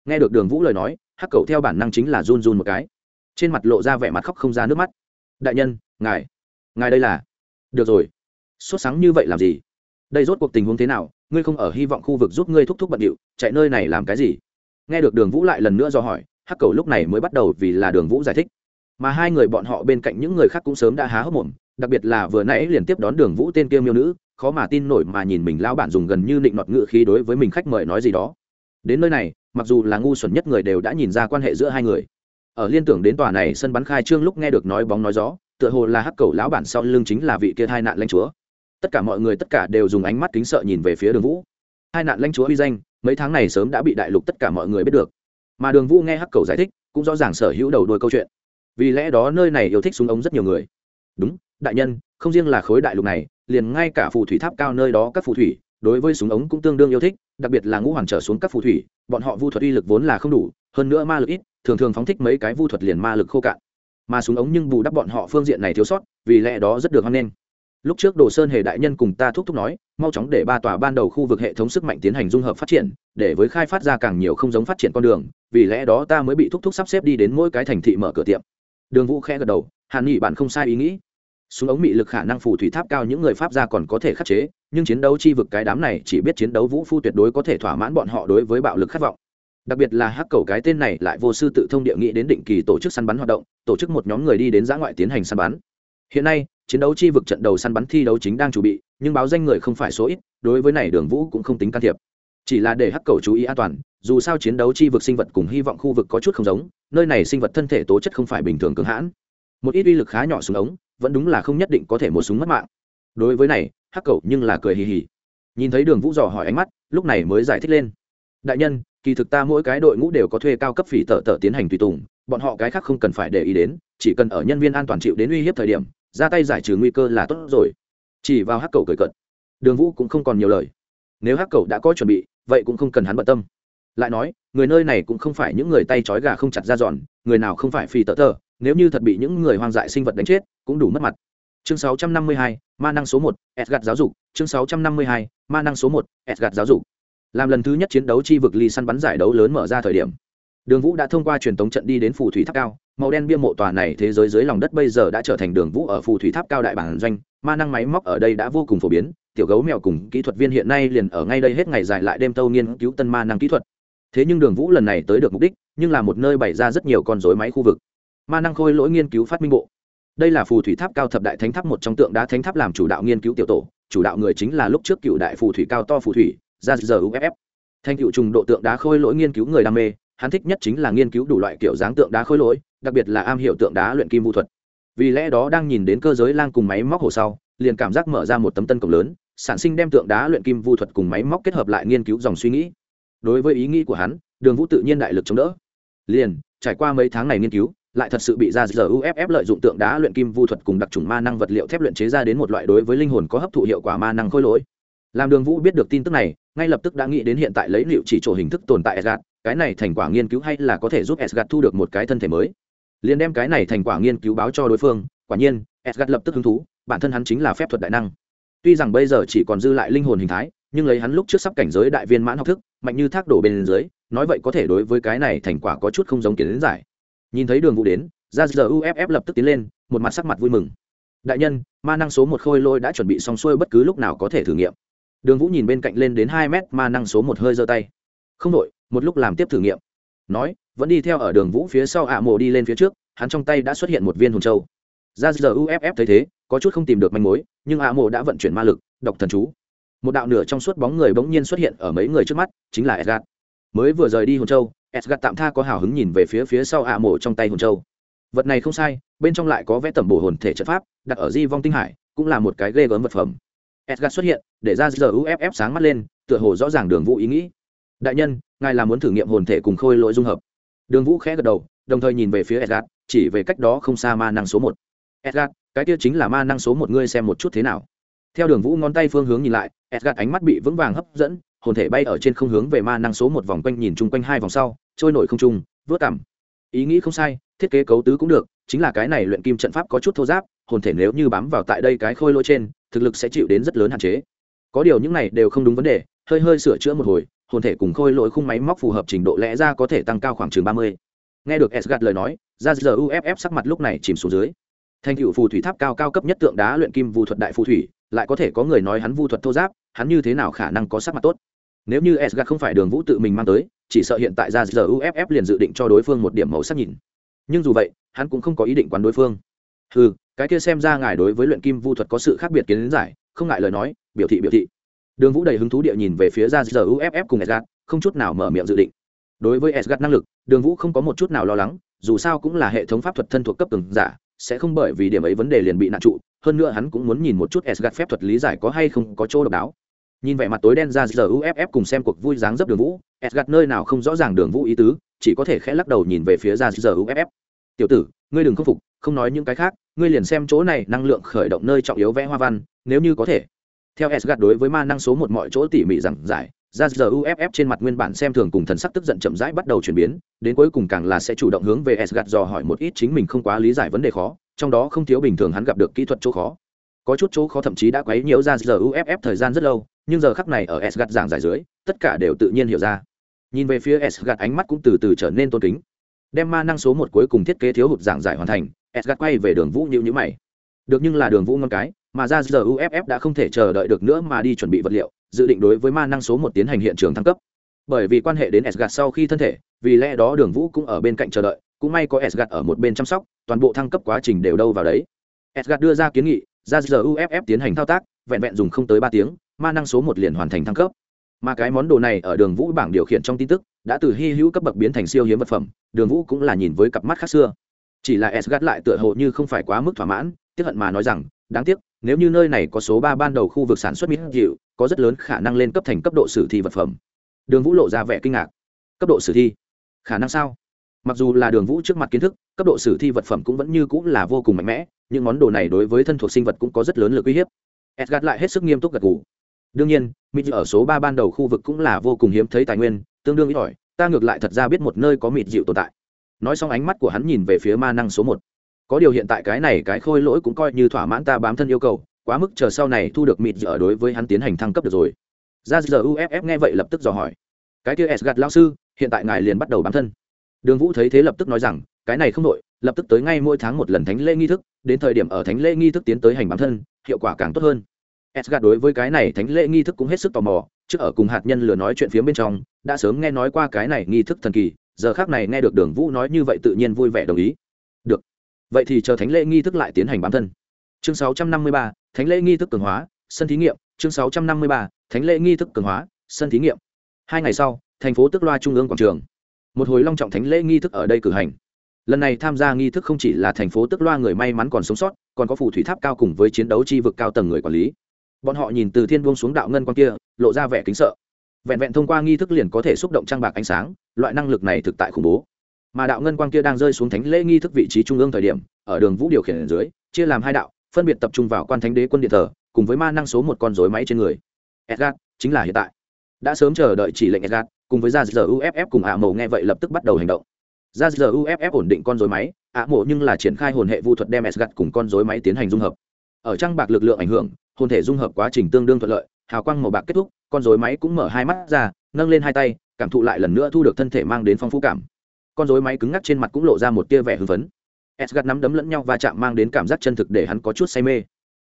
Nghe được đường vũ lời nói, hắc cầu theo bản năng chính là run run một cái trên mặt lộ ra vẻ mặt khóc không ra nước mắt. Đại nhân, ngài ngài đây là? Được rồi. Sốt sáng như vậy làm gì? Đây rốt cuộc tình huống thế nào? Ngươi không ở hy vọng khu vực giúp ngươi thúc thúc bận điệu, chạy nơi này làm cái gì? Nghe được đường vũ lại lần nữa do hỏi, hắc cầu lúc này mới bắt đầu vì là đường vũ giải thích. Mà hai người bọn họ bên cạnh những người khác cũng sớm đã há hốc mồm, đặc biệt là vừa nãy liền tiếp đón đường vũ tên kia miêu nữ, khó mà tin nổi mà nhìn mình lao bản dùng gần như nịnh nọt ngự khí đối với mình khách mời nói gì đó. Đến nơi này, mặc dù là ngu xuẩn nhất người đều đã nhìn ra quan hệ giữa hai người ở liên tưởng đến tòa này sân bắn khai trương lúc nghe được nói bóng nói gió, tựa hồ là hắc cầu lão bản sau lưng chính là vị kia hai nạn lãnh chúa. Tất cả mọi người tất cả đều dùng ánh mắt kính sợ nhìn về phía đường vũ. Hai nạn lãnh chúa uy danh, mấy tháng này sớm đã bị đại lục tất cả mọi người biết được. Mà đường vũ nghe hắc cầu giải thích, cũng rõ ràng sở hữu đầu đuôi câu chuyện. Vì lẽ đó nơi này yêu thích súng ống rất nhiều người. Đúng, đại nhân, không riêng là khối đại lục này, liền ngay cả phù thủy tháp cao nơi đó các phù thủy, đối với súng ống cũng tương đương yêu thích, đặc biệt là ngũ hoàng trở xuống các phù thủy, bọn họ vu thuật uy lực vốn là không đủ, hơn nữa ma lực ít thường thường phóng thích mấy cái vu thuật liền ma lực khô cạn. Mà súng ống nhưng bù đắp bọn họ phương diện này thiếu sót, vì lẽ đó rất được hoan nghênh. Lúc trước đồ sơn hề đại nhân cùng ta thúc thúc nói, mau chóng để ba tòa ban đầu khu vực hệ thống sức mạnh tiến hành dung hợp phát triển, để với khai phát ra càng nhiều không giống phát triển con đường, vì lẽ đó ta mới bị thúc thúc sắp xếp đi đến mỗi cái thành thị mở cửa tiệm. Đường vũ khẽ gật đầu, hàn nghị, bạn không sai ý nghĩ. Súng ống mị lực khả năng phù thủy tháp cao những người pháp gia còn có thể khắc chế, nhưng chiến đấu chi vực cái đám này chỉ biết chiến đấu vũ phu tuyệt đối có thể thỏa mãn bọn họ đối với bạo lực khát vọng đặc biệt là hắc cầu cái tên này lại vô sư tự thông địa nghị đến định kỳ tổ chức săn bắn hoạt động, tổ chức một nhóm người đi đến giã ngoại tiến hành săn bắn. Hiện nay, chiến đấu chi vực trận đầu săn bắn thi đấu chính đang chuẩn bị, nhưng báo danh người không phải số ít, đối với này đường vũ cũng không tính can thiệp. Chỉ là để hắc cầu chú ý an toàn, dù sao chiến đấu chi vực sinh vật cùng hy vọng khu vực có chút không giống, nơi này sinh vật thân thể tố chất không phải bình thường cứng hãn. Một ít uy lực khá nhỏ súng ống, vẫn đúng là không nhất định có thể một súng mất mạng. Đối với này, hắc cầu nhưng là cười hì hì. Nhìn thấy đường vũ dò hỏi ánh mắt, lúc này mới giải thích lên. Đại nhân kỳ thực ta mỗi cái đội ngũ đều có thuê cao cấp phỉ tợ tợ tiến hành tùy tùng bọn họ cái khác không cần phải để ý đến chỉ cần ở nhân viên an toàn chịu đến uy hiếp thời điểm ra tay giải trừ nguy cơ là tốt rồi. Chỉ vào hắc cầu cười cợt, đường vũ cũng không còn nhiều lời. Nếu hắc cầu đã có chuẩn bị vậy cũng không cần hắn bận tâm. Lại nói người nơi này cũng không phải những người tay trói gà không chặt ra giòn người nào không phải phi tợ tợ nếu như thật bị những người hoang dại sinh vật đánh chết cũng đủ mất mặt. Chương 652, ma năng số 1, gạt giáo dục. Chương 652, ma năng số 1, gạt giáo dục làm lần thứ nhất chiến đấu chi vực ly săn bắn giải đấu lớn mở ra thời điểm. Đường vũ đã thông qua truyền tống trận đi đến phù thủy tháp cao, màu đen bia mộ tòa này thế giới dưới lòng đất bây giờ đã trở thành đường vũ ở phù thủy tháp cao đại bản doanh, ma năng máy móc ở đây đã vô cùng phổ biến, tiểu gấu mèo cùng kỹ thuật viên hiện nay liền ở ngay đây hết ngày dài lại đêm tâu nghiên cứu tân ma năng kỹ thuật. Thế nhưng đường vũ lần này tới được mục đích, nhưng là một nơi bày ra rất nhiều con dối máy khu vực. Ma năng khôi lỗi nghiên cứu phát minh bộ. Đây là phù thủy tháp cao thập đại thánh tháp một trong tượng đá thánh tháp làm chủ đạo nghiên cứu tiểu tổ, chủ đạo người chính là lúc trước cựu đại phù thủy cao to phù thủy ra giờ uff thanh tựu trùng độ tượng đá khôi lỗi nghiên cứu người đam mê, hắn thích nhất chính là nghiên cứu đủ loại kiểu dáng tượng đá khôi lỗi, đặc biệt là am hiểu tượng đá luyện kim vũ thuật. Vì lẽ đó đang nhìn đến cơ giới lang cùng máy móc hồ sau, liền cảm giác mở ra một tấm tân cổng lớn, sản sinh đem tượng đá luyện kim vũ thuật cùng máy móc kết hợp lại nghiên cứu dòng suy nghĩ. Đối với ý nghĩ của hắn, đường vũ tự nhiên đại lực chống đỡ. Liền, trải qua mấy tháng này nghiên cứu, lại thật sự bị ra giờ uff lợi dụng tượng đá luyện kim vu thuật cùng đặc trùng ma năng vật liệu thép luyện chế ra đến một loại đối với linh hồn có hấp thụ hiệu quả ma năng khôi lỗi. Làm đường vũ biết được tin tức này ngay lập tức đã nghĩ đến hiện tại lấy liệu chỉ chỗ hình thức tồn tại Esgard, cái này thành quả nghiên cứu hay là có thể giúp Esgard thu được một cái thân thể mới. Liền đem cái này thành quả nghiên cứu báo cho đối phương, quả nhiên, Esgard lập tức hứng thú, bản thân hắn chính là phép thuật đại năng. Tuy rằng bây giờ chỉ còn dư lại linh hồn hình thái, nhưng lấy hắn lúc trước sắp cảnh giới đại viên mãn học thức, mạnh như thác đổ bên dưới, nói vậy có thể đối với cái này thành quả có chút không giống kiến giải. Nhìn thấy Đường Vũ đến, ra giờ uff lập tức tiến lên một mặt sắc mặt vui mừng đại nhân ma năng số một khôi lôi đã chuẩn bị xong xuôi bất cứ lúc nào có thể thử nghiệm đường vũ nhìn bên cạnh lên đến hai mét ma năng số một hơi giơ tay. Không đội một lúc làm tiếp thử nghiệm. Nói, vẫn đi theo ở đường vũ phía sau ạ mộ đi lên phía trước, hắn trong tay đã xuất hiện một viên hồn châu. Ra giờ uff thấy thế, có chút không tìm được manh mối, nhưng ạ mộ đã vận chuyển ma lực đọc thần chú. Một đạo nửa trong suốt bóng người bỗng nhiên xuất hiện ở mấy người trước mắt, chính là edgard. Mới vừa rời đi hồn châu, edgard tạm tha có hào hứng nhìn về phía phía sau ạ mộ trong tay hồn châu. Vật này không sai, bên trong lại có vẽ tẩm bổ hồn thể trận pháp, đặt ở di vong tinh hải, cũng là một cái ghê gớm vật phẩm edgar xuất hiện, để ra giờ uff sáng mắt lên, tựa hồ rõ ràng đường vũ ý nghĩ. Đại nhân, ngài là muốn thử nghiệm hồn thể cùng khôi lỗi dung hợp. Đường vũ khẽ gật đầu, đồng thời nhìn về phía edgar, chỉ về cách đó không xa ma năng số một. Edgar, cái kia chính là ma năng số một, ngươi xem một chút thế nào. Theo đường vũ ngón tay phương hướng nhìn lại, edgar ánh mắt bị vững vàng hấp dẫn, hồn thể bay ở trên không hướng về ma năng số một vòng quanh nhìn chung quanh hai vòng sau, trôi nổi không trung vút cảm. Ý nghĩ không sai, thiết kế cấu tứ cũng được, chính là cái này luyện kim trận pháp có chút thô giáp, hồn thể nếu như bám vào tại đây cái khôi lỗi trên thực lực sẽ chịu đến rất lớn hạn chế. Có điều những này đều không đúng vấn đề, hơi hơi sửa chữa một hồi, hồn thể cùng khôi lỗi khung máy móc phù hợp trình độ lẽ ra có thể tăng cao khoảng chừng ba mươi. Nghe được s lời nói, ra giờ uff sắc mặt lúc này chìm xuống dưới. Thành cựu phù thủy tháp cao cao cấp nhất tượng đá luyện kim vu thuật đại phù thủy, lại có thể có người nói hắn vu thuật thô giáp, hắn như thế nào khả năng có sắc mặt tốt? Nếu như s không phải đường vũ tự mình mang tới, chỉ sợ hiện tại ra giờ uff liền dự định cho đối phương một điểm màu sắc nhìn. Nhưng dù vậy, hắn cũng không có ý định quán đối phương ừ cái kia xem ra ngài đối với luyện kim vu thuật có sự khác biệt kiến giải, không ngại lời nói, biểu thị biểu thị. Đường vũ đầy hứng thú địa nhìn về phía ra giờ uff cùng edgard không chút nào mở miệng dự định. Đối với edgard năng lực, đường vũ không có một chút nào lo lắng, dù sao cũng là hệ thống pháp thuật thân thuộc cấp từng giả, sẽ không bởi vì điểm ấy vấn đề liền bị nạn trụ, hơn nữa hắn cũng muốn nhìn một chút Asgard phép thuật lý giải có hay không có chỗ độc đáo. Nhìn vẻ mặt tối đen ra giờ uff cùng xem cuộc vui dáng dấp đường vũ, Asgard nơi nào không rõ ràng đường vũ ý tứ, chỉ có thể khẽ lắc đầu nhìn về phía ra giờ uff tiểu tử, ngươi đừng khâm phục không nói những cái khác, ngươi liền xem chỗ này năng lượng khởi động nơi trọng yếu vẽ hoa văn, nếu như có thể. Theo Asgard đối với ma năng số một mọi chỗ tỉ mỉ giảng giải, ra giờ uff trên mặt nguyên bản xem thường cùng thần sắc tức giận chậm rãi bắt đầu chuyển biến, đến cuối cùng càng là sẽ chủ động hướng về Asgard dò hỏi một ít chính mình không quá lý giải vấn đề khó, trong đó không thiếu bình thường hắn gặp được kỹ thuật chỗ khó. Có chút chỗ khó thậm chí đã quấy nhiễu ra giờ uff thời gian rất lâu, nhưng giờ khắc này ở Asgard giảng giải dưới, tất cả đều tự nhiên hiểu ra. Nhìn về phía Asgard ánh mắt cũng từ từ trở nên tôn kính đem ma năng số một cuối cùng thiết kế thiếu hụt giảng giải hoàn thành, Asgard quay về đường vũ như nhữ mày. Được nhưng là đường vũ ngon cái, mà ra giờ uff đã không thể chờ đợi được nữa mà đi chuẩn bị vật liệu, dự định đối với ma năng số một tiến hành hiện trường thăng cấp. Bởi vì quan hệ đến Asgard sau khi thân thể, vì lẽ đó đường vũ cũng ở bên cạnh chờ đợi, cũng may có Asgard ở một bên chăm sóc, toàn bộ thăng cấp quá trình đều đâu vào đấy. Asgard đưa ra kiến nghị, ra giờ uff tiến hành thao tác, vẹn vẹn dùng không tới ba tiếng, ma năng số một liền hoàn thành thăng cấp mà cái món đồ này ở đường vũ bảng điều khiển trong tin tức, đã từ hy hữu cấp bậc biến thành siêu hiếm vật phẩm, đường vũ cũng là nhìn với cặp mắt khác xưa. Chỉ là s lại tựa hồ như không phải quá mức thỏa mãn tiếp hận mà nói rằng, đáng tiếc, nếu như nơi này có số ba ban đầu khu vực sản xuất mỹ dịu, có rất lớn khả năng lên cấp thành cấp độ sử thi vật phẩm. Đường vũ lộ ra vẻ kinh ngạc. Cấp độ sử thi? Khả năng sao? Mặc dù là đường vũ trước mặt kiến thức, cấp độ sử thi vật phẩm cũng vẫn như cũng là vô cùng mạnh mẽ, nhưng món đồ này đối với thân thuộc sinh vật cũng có rất lớn lực uy hiếp. Edgard lại hết sức nghiêm túc gật g ủ đương nhiên, mịt ở số ba ban đầu khu vực cũng là vô cùng hiếm thấy tài nguyên, tương đương ít ỏi, ta ngược lại thật ra biết một nơi có mịt dịu tồn tại. Nói xong ánh mắt của hắn nhìn về phía ma năng số một. Có điều hiện tại cái này cái khôi lỗi cũng coi như thỏa mãn ta bám thân yêu cầu, quá mức chờ sau này thu được mịt dịu đối với hắn tiến hành thăng cấp được rồi. Ra giờ uff nghe vậy lập tức dò hỏi. Cái kia s gạt lao sư, hiện tại ngài liền bắt đầu bám thân. Đường vũ thấy thế lập tức nói rằng, cái này không đội lập tức tới ngay mỗi tháng một lần thánh lễ nghi thức, đến thời điểm ở thánh lễ nghi thức tiến tới hành bám thân, hiệu quả càng tốt hơn. Esgard đối với cái này thánh lễ nghi thức cũng hết sức tò mò, trước ở cùng hạt nhân lừa nói chuyện phía bên trong, đã sớm nghe nói qua cái này nghi thức thần kỳ, giờ khác này nghe được Đường Vũ nói như vậy tự nhiên vui vẻ đồng ý. Được. Vậy thì chờ thánh lễ nghi thức lại tiến hành bám thân. Chương 653, thánh lễ nghi thức cường hóa, sân thí nghiệm, chương 653, thánh lễ nghi thức cường hóa, sân thí nghiệm. Hai ngày sau, thành phố Tức Loa trung ương quảng trường. Một hồi long trọng thánh lễ nghi thức ở đây cử hành lần này tham gia nghi thức không chỉ là thành phố tức loa người may mắn còn sống sót còn có phù thủy tháp cao cùng với chiến đấu chi vực cao tầng người quản lý bọn họ nhìn từ thiên buông xuống đạo ngân quan kia, lộ ra vẻ kính sợ. Vẹn vẹn thông qua nghi thức liền có thể xúc động trang bạc ánh sáng, loại năng lực này thực tại khủng bố. Mà đạo ngân quang kia đang rơi xuống thánh lễ nghi thức vị trí trung ương thời điểm, ở đường vũ điều khiển ở dưới, chia làm hai đạo, phân biệt tập trung vào quan thánh đế quân điện thờ, cùng với ma năng số một con rối máy trên người. Edgard chính là hiện tại. Đã sớm chờ đợi chỉ lệnh edgard, cùng với ra giờ uff cùng ạ à nghe vậy lập tức bắt đầu hành động. Ra giờ uff ổn định con dối máy ạ à mộ nhưng là triển khai hồn hệ vu thuật đem s cùng con dối máy tiến hành dung hợp. Ở trang bạc lực lượng ảnh hưởng hồn thể dung hợp quá trình tương đương thuận lợi, hào quang màu bạc kết thúc, con rối máy cũng mở hai mắt ra, nâng lên hai tay, cảm thụ lại lần nữa thu được thân thể mang đến phong phú cảm. Con rối máy cứng ngắc trên mặt cũng lộ ra một tia vẻ hưng phấn. Esgard nắm đấm lẫn nhau và chạm mang đến cảm giác chân thực để hắn có chút say mê.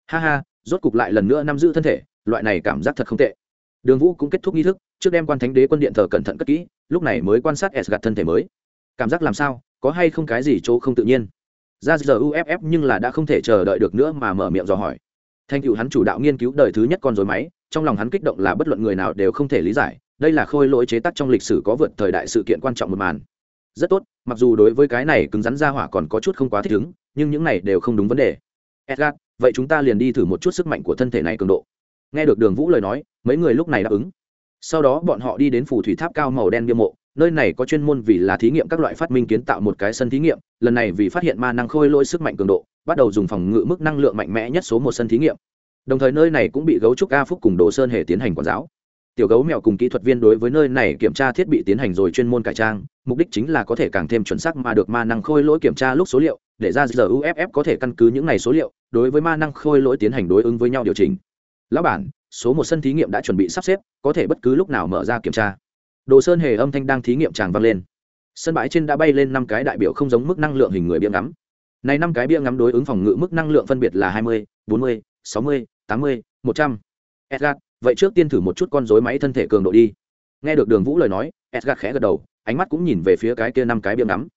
Ha ha, rốt cục lại lần nữa nắm giữ thân thể, loại này cảm giác thật không tệ. Đường vũ cũng kết thúc nghi thức, trước đem quan thánh đế quân điện thờ cẩn thận cất kỹ, lúc này mới quan sát Esgard thân thể mới. Cảm giác làm sao, có hay không cái gì chỗ không tự nhiên? Ra giờ uff nhưng là đã không thể chờ đợi được nữa mà mở miệng dò hỏi thành cựu hắn chủ đạo nghiên cứu đời thứ nhất con dối máy, trong lòng hắn kích động là bất luận người nào đều không thể lý giải, đây là khôi lỗi chế tác trong lịch sử có vượt thời đại sự kiện quan trọng một màn. Rất tốt, mặc dù đối với cái này cứng rắn ra hỏa còn có chút không quá thích ứng, nhưng những này đều không đúng vấn đề. Edgar, vậy chúng ta liền đi thử một chút sức mạnh của thân thể này cường độ. Nghe được đường vũ lời nói, mấy người lúc này đáp ứng. Sau đó bọn họ đi đến phù thủy tháp cao màu đen bia mộ, nơi này có chuyên môn vì là thí nghiệm các loại phát minh kiến tạo một cái sân thí nghiệm, lần này vì phát hiện ma năng khôi lỗi sức mạnh cường độ bắt đầu dùng phòng ngự mức năng lượng mạnh mẽ nhất số một sân thí nghiệm. Đồng thời nơi này cũng bị gấu trúc a phúc cùng đồ sơn hề tiến hành quản giáo. Tiểu gấu mèo cùng kỹ thuật viên đối với nơi này kiểm tra thiết bị tiến hành rồi chuyên môn cải trang, mục đích chính là có thể càng thêm chuẩn xác mà được ma năng khôi lỗi kiểm tra lúc số liệu, để ra giờ uff có thể căn cứ những ngày số liệu, đối với ma năng khôi lỗi tiến hành đối ứng với nhau điều chỉnh. Lão bản, số một sân thí nghiệm đã chuẩn bị sắp xếp, có thể bất cứ lúc nào mở ra kiểm tra. Đồ sơn hề âm thanh đang thí nghiệm tràng vang lên. Sân bãi trên đã bay lên năm cái đại biểu không giống mức năng lượng hình người bia ngắm này năm cái bia ngắm đối ứng phòng ngự mức năng lượng phân biệt là hai mươi, bốn mươi, sáu mươi, tám mươi, một trăm. Edgard, vậy trước tiên thử một chút con dối máy thân thể cường độ đi. Nghe được đường vũ lời nói, edgard khẽ gật đầu, ánh mắt cũng nhìn về phía cái kia năm cái bia ngắm.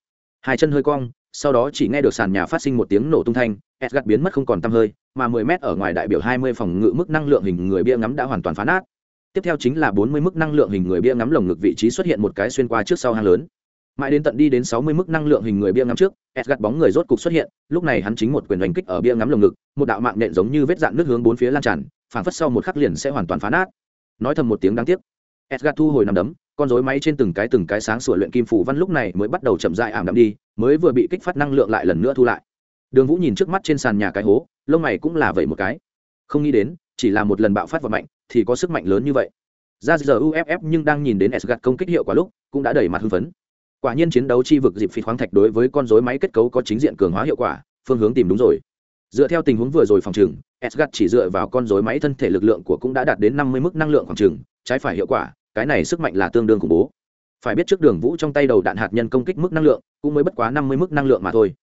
Hai chân hơi cong, sau đó chỉ nghe được sàn nhà phát sinh một tiếng nổ tung thanh, edgard biến mất không còn tăm hơi, mà mười mét ở ngoài đại biểu hai mươi phòng ngự mức năng lượng hình người bia ngắm đã hoàn toàn phá nát. Tiếp theo chính là bốn mươi mức năng lượng hình người bia ngắm lồng ngực vị trí xuất hiện một cái xuyên qua trước sau hang lớn mãi đến tận đi đến sáu mươi mức năng lượng hình người bia ngắm trước, edgard bóng người rốt cục xuất hiện, lúc này hắn chính một quyền đánh kích ở bia ngắm lồng ngực, một đạo mạng nện giống như vết dạn nước hướng bốn phía lan tràn, phảng phất sau một khắc liền sẽ hoàn toàn phá nát. Nói thầm một tiếng đáng tiếc, edgard thu hồi nằm đấm, con rối máy trên từng cái từng cái sáng sủa luyện kim phủ văn lúc này mới bắt đầu chậm rãi ảm đạm đi, mới vừa bị kích phát năng lượng lại lần nữa thu lại. Đường vũ nhìn trước mắt trên sàn nhà cái hố, lông mày cũng là vậy một cái. Không nghĩ đến, chỉ là một lần bạo phát vật mạnh, thì có sức mạnh lớn như vậy. Ra giờ uff nhưng đang nhìn đến sgad công kích hiệu quả lúc, cũng đã đẩy mặt hưng phấn quả nhiên chiến đấu chi vực dịp phi khoáng thạch đối với con rối máy kết cấu có chính diện cường hóa hiệu quả, phương hướng tìm đúng rồi. Dựa theo tình huống vừa rồi phòng trừng sgad chỉ dựa vào con rối máy thân thể lực lượng của cũng đã đạt đến năm mươi mức năng lượng phòng trừng, trái phải hiệu quả, cái này sức mạnh là tương đương khủng bố. Phải biết trước đường vũ trong tay đầu đạn hạt nhân công kích mức năng lượng, cũng mới bất quá năm mươi mức năng lượng mà thôi.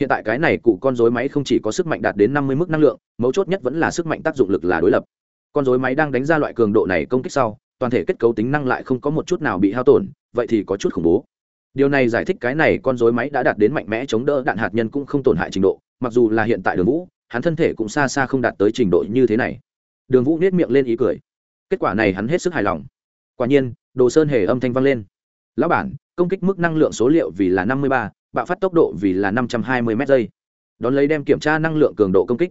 Hiện tại cái này cụ con dối máy không chỉ có sức mạnh đạt đến năm mươi mức năng lượng, mấu chốt nhất vẫn là sức mạnh tác dụng lực là đối lập. Con dối máy đang đánh ra loại cường độ này công kích sau, toàn thể kết cấu tính năng lại không có một chút nào bị hao tổn, vậy thì có chút khủng bố điều này giải thích cái này con dối máy đã đạt đến mạnh mẽ chống đỡ đạn hạt nhân cũng không tổn hại trình độ, mặc dù là hiện tại đường vũ, hắn thân thể cũng xa xa không đạt tới trình độ như thế này. Đường vũ nết miệng lên ý cười. Kết quả này hắn hết sức hài lòng. Quả nhiên, đồ sơn hề âm thanh vang lên. Lão bản, công kích mức năng lượng số liệu vì là năm mươi ba, bạo phát tốc độ vì là năm trăm hai mươi m giây. Đón lấy đem kiểm tra năng lượng cường độ công kích.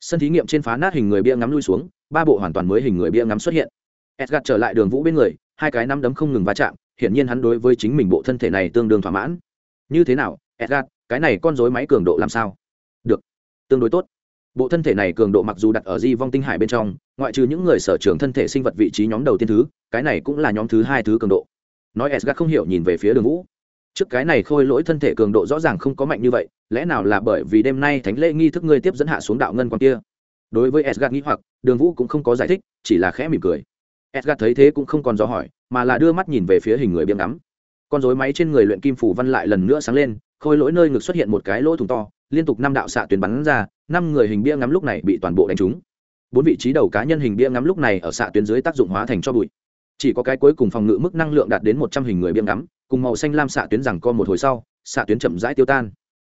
Sân thí nghiệm trên phá nát hình người bia ngắm lui xuống, ba bộ hoàn toàn mới hình người bia ngắm xuất hiện. Edgard trở lại đường vũ bên người, hai cái nắm đấm không ngừng va chạm hiển nhiên hắn đối với chính mình bộ thân thể này tương đương thỏa mãn. Như thế nào edgard cái này con dối máy cường độ làm sao? Được, tương đối tốt. Bộ thân thể này cường độ mặc dù đặt ở di vong tinh hải bên trong, ngoại trừ những người sở trường thân thể sinh vật vị trí nhóm đầu tiên thứ, cái này cũng là nhóm thứ hai thứ cường độ. Nói edgard không hiểu nhìn về phía đường vũ. Trước cái này khôi lỗi thân thể cường độ rõ ràng không có mạnh như vậy, lẽ nào là bởi vì đêm nay thánh lễ nghi thức ngươi tiếp dẫn hạ xuống đạo ngân quan kia? Đối với edgard nghĩ hoặc, đường vũ cũng không có giải thích, chỉ là khẽ mỉm cười. Edgard thấy thế cũng không còn dò hỏi mà là đưa mắt nhìn về phía hình người biếng ngắm. Con rối máy trên người luyện kim phủ văn lại lần nữa sáng lên, khôi lỗi nơi ngực xuất hiện một cái lỗ thủng to, liên tục năm đạo xạ tuyến bắn ra, năm người hình bia ngắm lúc này bị toàn bộ đánh trúng. Bốn vị trí đầu cá nhân hình bia ngắm lúc này ở xạ tuyến dưới tác dụng hóa thành cho bụi. Chỉ có cái cuối cùng phòng ngự mức năng lượng đạt đến một trăm hình người bia ngắm, cùng màu xanh lam xạ tuyến rằng co một hồi sau, xạ tuyến chậm rãi tiêu tan.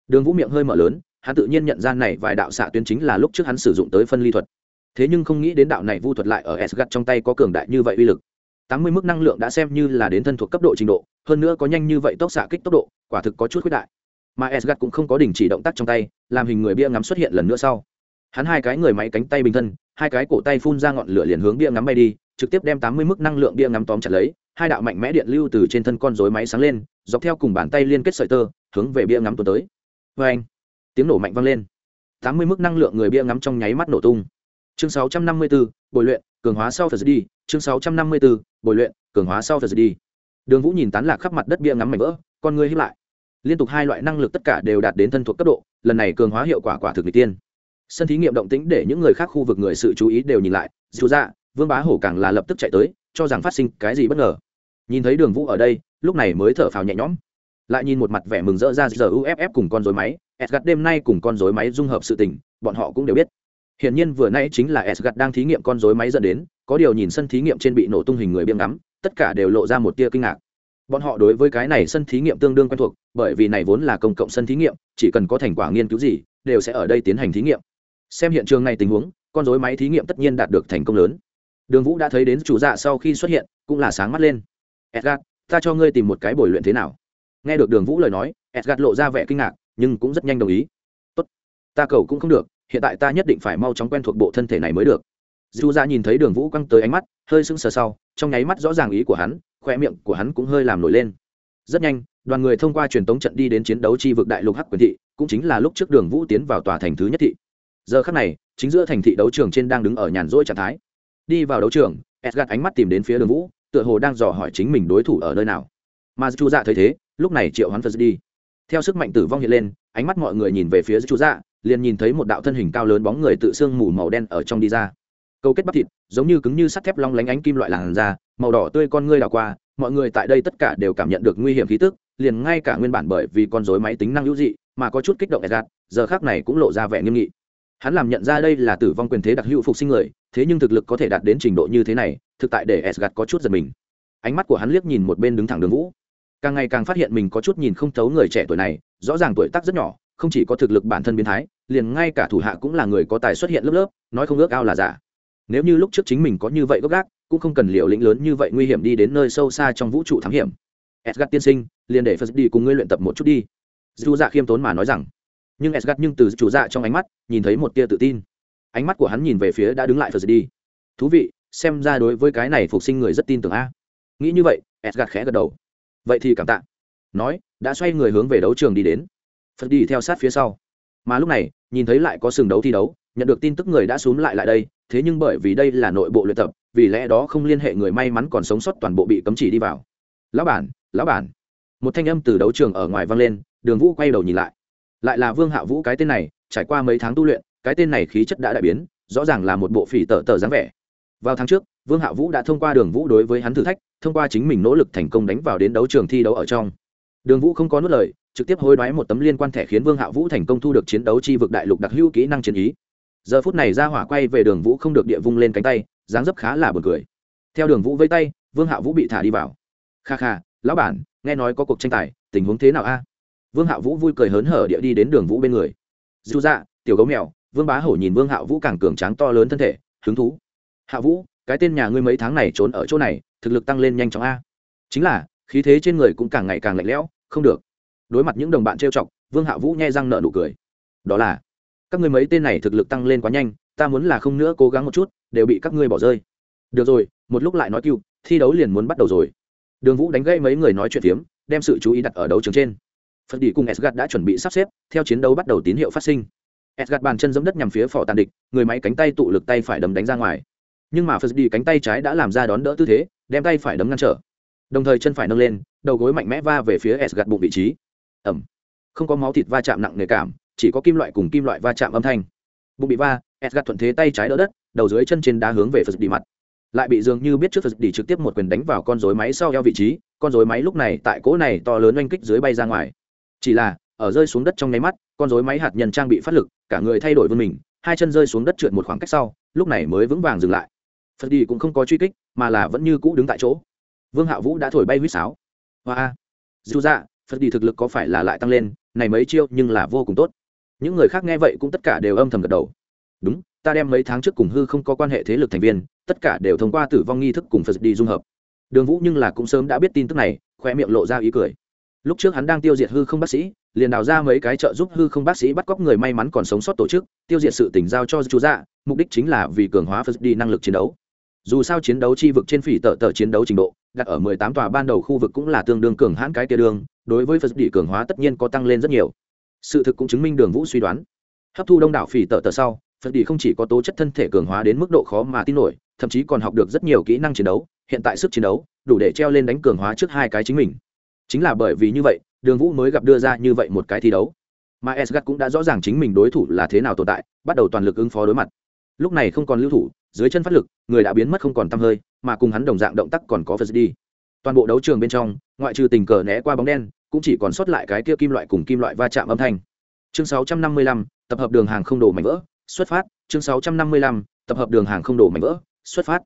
Đường vũ miệng hơi mở lớn, hắn tự nhiên nhận ra này vài đạo xạ tuyến chính là lúc trước hắn sử dụng tới phân ly thuật. Thế nhưng không nghĩ đến đạo này vu thuật lại ở s gắt trong tay có cường đại như vậy uy lực tám mươi mức năng lượng đã xem như là đến thân thuộc cấp độ trình độ, hơn nữa có nhanh như vậy tốc xạ kích tốc độ, quả thực có chút khuyết đại. Mà s cũng không có đình chỉ động tác trong tay, làm hình người bia ngắm xuất hiện lần nữa sau. Hắn hai cái người máy cánh tay bình thân, hai cái cổ tay phun ra ngọn lửa liền hướng bia ngắm bay đi, trực tiếp đem tám mươi mức năng lượng bia ngắm tóm chặt lấy, hai đạo mạnh mẽ điện lưu từ trên thân con rối máy sáng lên, dọc theo cùng bàn tay liên kết sợi tơ, hướng về bia ngắm tuần tới. Vê anh, tiếng nổ mạnh vang lên. Tám mươi mức năng lượng người bia ngắm trong nháy mắt nổ tung. Chương sáu trăm năm mươi bốn bồi luyện cường hóa sau phật đi chương sáu trăm năm mươi bốn bồi luyện, cường hóa sau phật đi đường vũ nhìn tán lạc khắp mặt đất bia ngắm mảnh vỡ, con người hiếp lại. Liên tục hai loại năng lực tất cả đều đạt đến thân thuộc cấp độ, lần này cường hóa hiệu quả quả thực n tiên. Sân thí nghiệm động tĩnh để những người khác khu vực người sự chú ý đều nhìn lại, dù ra vương bá hổ càng là lập tức chạy tới, cho rằng phát sinh cái gì bất ngờ. Nhìn thấy đường vũ ở đây, lúc này mới thở phào nhẹ nhõm. Lại nhìn một mặt vẻ mừng rỡ ra giờ uff cùng con dối máy, edgard đêm nay cùng con dối máy dung hợp sự tình, bọn họ cũng đều biết hiển nhiên vừa nãy chính là Esgard đang thí nghiệm con rối máy dẫn đến có điều nhìn sân thí nghiệm trên bị nổ tung hình người biếng ngắm tất cả đều lộ ra một tia kinh ngạc. Bọn họ đối với cái này sân thí nghiệm tương đương quen thuộc bởi vì này vốn là công cộng sân thí nghiệm chỉ cần có thành quả nghiên cứu gì đều sẽ ở đây tiến hành thí nghiệm. Xem hiện trường này tình huống con rối máy thí nghiệm tất nhiên đạt được thành công lớn. Đường vũ đã thấy đến chủ dạ sau khi xuất hiện cũng là sáng mắt lên. Edgar, ta cho ngươi tìm một cái bồi luyện thế nào. Nghe được đường vũ lời nói Edgar lộ ra vẻ kinh ngạc nhưng cũng rất nhanh đồng ý. Tốt ta cầu cũng không được hiện tại ta nhất định phải mau chóng quen thuộc bộ thân thể này mới được. Dù ra nhìn thấy đường vũ quăng tới ánh mắt, hơi sững sờ sau, trong nháy mắt rõ ràng ý của hắn khoe miệng của hắn cũng hơi làm nổi lên. Rất nhanh, đoàn người thông qua truyền tống trận đi đến chiến đấu chi vực đại lục hắc quyền thị, cũng chính là lúc trước đường vũ tiến vào tòa thành thứ nhất thị. Giờ khắc này, chính giữa thành thị đấu trường trên đang đứng ở nhàn rỗi trạng thái. Đi vào đấu trường edgard ánh mắt tìm đến phía đường vũ, tựa hồ đang dò hỏi chính mình đối thủ ở nơi nào. Mà chu dạ thấy thế, lúc này triệu hoán phật đi. Theo sức mạnh tử vong hiện lên, ánh mắt mọi người nhìn về phía chu dạ liền nhìn thấy một đạo thân hình cao lớn bóng người tự xương mù màu đen ở trong đi ra. Câu kết bắp thịt, giống như cứng như sắt thép long lánh ánh kim loại làn da, màu đỏ tươi con ngươi đảo qua, mọi người tại đây tất cả đều cảm nhận được nguy hiểm khí tức, liền ngay cả nguyên bản bởi vì con rối máy tính năng hữu dị mà có chút kích động edgard giờ khác này cũng lộ ra vẻ nghiêm nghị. Hắn làm nhận ra đây là tử vong quyền thế đặc hữu phục sinh người, thế nhưng thực lực có thể đạt đến trình độ như thế này, thực tại để s có chút giật mình. Ánh mắt của hắn liếc nhìn một bên đứng thẳng đường vũ. Càng ngày càng phát hiện mình có chút nhìn không thấu người trẻ tuổi này, rõ ràng tuổi tác rất nhỏ không chỉ có thực lực bản thân biến thái, liền ngay cả thủ hạ cũng là người có tài xuất hiện lớp lớp, nói không ước ao là giả. Nếu như lúc trước chính mình có như vậy gốc gác, cũng không cần liều lĩnh lớn như vậy nguy hiểm đi đến nơi sâu xa trong vũ trụ thám hiểm. Edgar tiên sinh, liền để phật đi cùng ngươi luyện tập một chút đi. Dù dạ khiêm tốn mà nói rằng. Nhưng edgar nhưng từ chủ dạ trong ánh mắt, nhìn thấy một tia tự tin. Ánh mắt của hắn nhìn về phía đã đứng lại phật đi thú vị, xem ra đối với cái này phục sinh người rất tin tưởng a. Nghĩ như vậy edgar khẽ gật đầu. Vậy thì cảm tạ. Nói, đã xoay người hướng về đấu trường đi đến phật đi theo sát phía sau. Mà lúc này, nhìn thấy lại có sừng đấu thi đấu, nhận được tin tức người đã xúm lại lại đây, thế nhưng bởi vì đây là nội bộ luyện tập, vì lẽ đó không liên hệ người may mắn còn sống sót toàn bộ bị cấm chỉ đi vào. Lão bản lão bản. Một thanh âm từ đấu trường ở ngoài vang lên, đường vũ quay đầu nhìn lại. Lại là vương hạ vũ cái tên này, trải qua mấy tháng tu luyện, cái tên này khí chất đã đại biến, rõ ràng là một bộ phỉ tờ tờ dáng vẻ. Vào tháng trước, vương hạ vũ đã thông qua đường vũ đối với hắn thử thách, thông qua chính mình nỗ lực thành công đánh vào đến đấu trường thi đấu ở trong. Đường vũ không có nốt lời trực tiếp hối đoái một tấm liên quan thẻ khiến vương hạ vũ thành công thu được chiến đấu chi vực đại lục đặc hữu kỹ năng chiến ý. Giờ phút này ra hỏa quay về đường vũ không được địa vung lên cánh tay, dáng dấp khá là b u ồ n cười. Theo đường vũ vây tay, vương hạ vũ bị thả đi vào. Kha kha, lão bản, nghe nói có cuộc tranh tài, tình huống thế nào a? Vương hạ vũ vui cười hớn hở địa đi đến đường vũ bên người. Dù dạ tiểu gấu mèo, vương bá hổ nhìn vương hạ vũ càng cường tráng to lớn thân thể, hứng thú. Hạ vũ, cái tên nhà ngươi mấy tháng này trốn ở chỗ này, thực lực tăng lên nhanh chóng a. Chính là, khí thế trên người cũng càng ngày càng lạnh lẽo, không được đối mặt những đồng bạn trêu chọc, vương hạ vũ nhai răng nợ nụ cười. Đó là, các ngươi mấy tên này thực lực tăng lên quá nhanh, ta muốn là không nữa cố gắng một chút, đều bị các ngươi bỏ rơi. Được rồi, một lúc lại nói cưu thi đấu liền muốn bắt đầu rồi. Đường vũ đánh gây mấy người nói chuyện phiếm, đem sự chú ý đặt ở đấu trường trên. Phật đi cùng edgard đã chuẩn bị sắp xếp, theo chiến đấu bắt đầu tín hiệu phát sinh. Edgard bàn chân giẫm đất nhằm phía phò tàn địch, người máy cánh tay tụ lực tay phải đấm đánh ra ngoài. Nhưng mà phật đi cánh tay trái đã làm ra đón đỡ tư thế, đem tay phải đấm ngăn trở. Đồng thời chân phải nâng lên, đầu gối mạnh mẽ va về phía edgard bụng vị trí ẩm. Không có máu thịt va chạm nặng nề cảm, chỉ có kim loại cùng kim loại va chạm âm thanh. Bụng bị va edgard thuận thế tay trái đỡ đất, đầu dưới chân trên đá hướng về phật đi mặt. Lại bị dường như biết trước phật đi trực tiếp một quyền đánh vào con rối máy sau eo vị trí, con rối máy lúc này tại cỗ này to lớn oanh kích dưới bay ra ngoài. Chỉ là, ở rơi xuống đất trong nháy mắt, con rối máy hạt nhân trang bị phát lực, cả người thay đổi vươn mình, hai chân rơi xuống đất trượt một khoảng cách sau, lúc này mới vững vàng dừng lại. Phật đi cũng không có truy kích, mà là vẫn như cũ đứng tại chỗ. Vương hạ vũ đã thổi bay huýt sáo. Hoa. Dù dạ phật đi thực lực có phải là lại tăng lên, này mấy chiêu nhưng là vô cùng tốt. Những người khác nghe vậy cũng tất cả đều âm thầm gật đầu. Đúng, ta đem mấy tháng trước cùng hư không có quan hệ thế lực thành viên, tất cả đều thông qua tử vong nghi thức cùng phật đi dung hợp. Đường vũ nhưng là cũng sớm đã biết tin tức này khoe miệng lộ ra ý cười. Lúc trước hắn đang tiêu diệt hư không bác sĩ, liền đào ra mấy cái trợ giúp hư không bác sĩ bắt cóc người may mắn còn sống sót tổ chức, tiêu diệt sự tỉnh giao cho chú dạ mục đích chính là vì cường hóa phật đi năng lực chiến đấu. Dù sao chiến đấu chi vực trên phỉ tờ tờ chiến đấu trình độ, đặt ở mười tám tòa ban đầu khu vực cũng là tương đương cường hãn cái tia đường đối với phật đi cường hóa tất nhiên có tăng lên rất nhiều. Sự thực cũng chứng minh đường vũ suy đoán. Hấp thu đông đảo phỉ tờ tờ sau, phật đi không chỉ có tố chất thân thể cường hóa đến mức độ khó mà tin nổi, thậm chí còn học được rất nhiều kỹ năng chiến đấu, hiện tại sức chiến đấu đủ để treo lên đánh cường hóa trước hai cái chính mình. Chính là bởi vì như vậy, đường vũ mới gặp đưa ra như vậy một cái thi đấu. Mà esgat cũng đã rõ ràng chính mình đối thủ là thế nào tồn tại, bắt đầu toàn lực ứng phó đối mặt. Lúc này không còn lưu thủ, dưới chân phát lực, người đã biến mất không còn t hơi, mà cùng hắn đồng dạng động tác còn có phật đi toàn bộ đấu trường bên trong, ngoại trừ tình cờ né qua bóng đen cũng chỉ còn sót lại cái kia kim loại cùng kim loại va chạm âm thanh. Chương 655, tập hợp đường hàng không đổ mảnh vỡ xuất phát. Chương 655, tập hợp đường hàng không đổ mảnh vỡ xuất phát.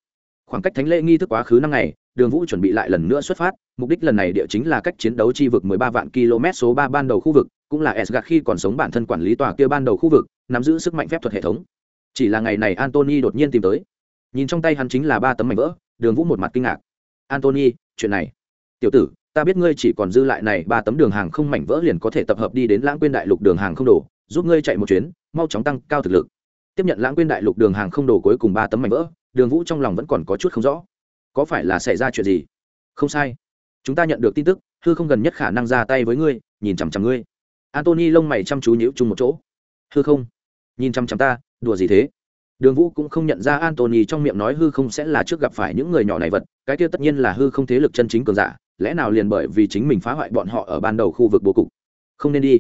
Khoảng cách thánh lễ nghi thức quá khứ năm ngày đường vũ chuẩn bị lại lần nữa xuất phát. Mục đích lần này địa chính là cách chiến đấu chi vực 13 vạn km số 3 ban đầu khu vực cũng là Esgard khi còn sống bản thân quản lý tòa kia ban đầu khu vực nắm giữ sức mạnh phép thuật hệ thống. Chỉ là ngày này Anthony đột nhiên tìm tới. Nhìn trong tay hắn chính là ba tấm mảnh vỡ đường vũ một mặt kinh ngạc. Anthony chuyện này. Tiểu tử ta biết ngươi chỉ còn dư lại này ba tấm đường hàng không mảnh vỡ liền có thể tập hợp đi đến lãng quên đại lục đường hàng không đồ, giúp ngươi chạy một chuyến, mau chóng tăng cao thực lực. Tiếp nhận lãng quên đại lục đường hàng không đồ cuối cùng ba tấm mảnh vỡ, đường vũ trong lòng vẫn còn có chút không rõ. Có phải là xảy ra chuyện gì? Không sai. Chúng ta nhận được tin tức, hư không gần nhất khả năng ra tay với ngươi, nhìn chằm chằm ngươi. Antony lông mày chăm chú nhíu chung một chỗ. Hư không? Nhìn chằm chằm ta, đùa gì thế? Đường vũ cũng không nhận ra antony trong miệng nói hư không sẽ là trước gặp phải những người nhỏ này vật, cái kia tất nhiên là hư không thế lực chân chính cường giả lẽ nào liền bởi vì chính mình phá hoại bọn họ ở ban đầu khu vực bố cục? Không nên đi.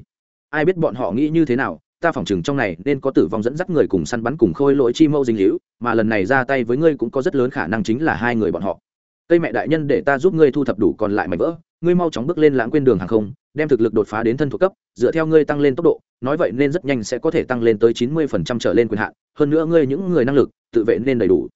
Ai biết bọn họ nghĩ như thế nào, ta phỏng chừng trong này nên có tử vong dẫn dắt người cùng săn bắn cùng khôi lỗi chi mâu dinh hữu mà lần này ra tay với ngươi cũng có rất lớn khả năng chính là hai người bọn họ. Cây mẹ đại nhân để ta giúp ngươi thu thập đủ còn lại mảnh vỡ, ngươi mau chóng bước lên lãng quên đường hàng không, đem thực lực đột phá đến thân thuộc cấp, dựa theo ngươi tăng lên tốc độ, nói vậy nên rất nhanh sẽ có thể tăng lên tới chín mươi phần trăm trở lên quyền hạn, hơn nữa ngươi những người năng lực, tự vệ nên đầy đủ.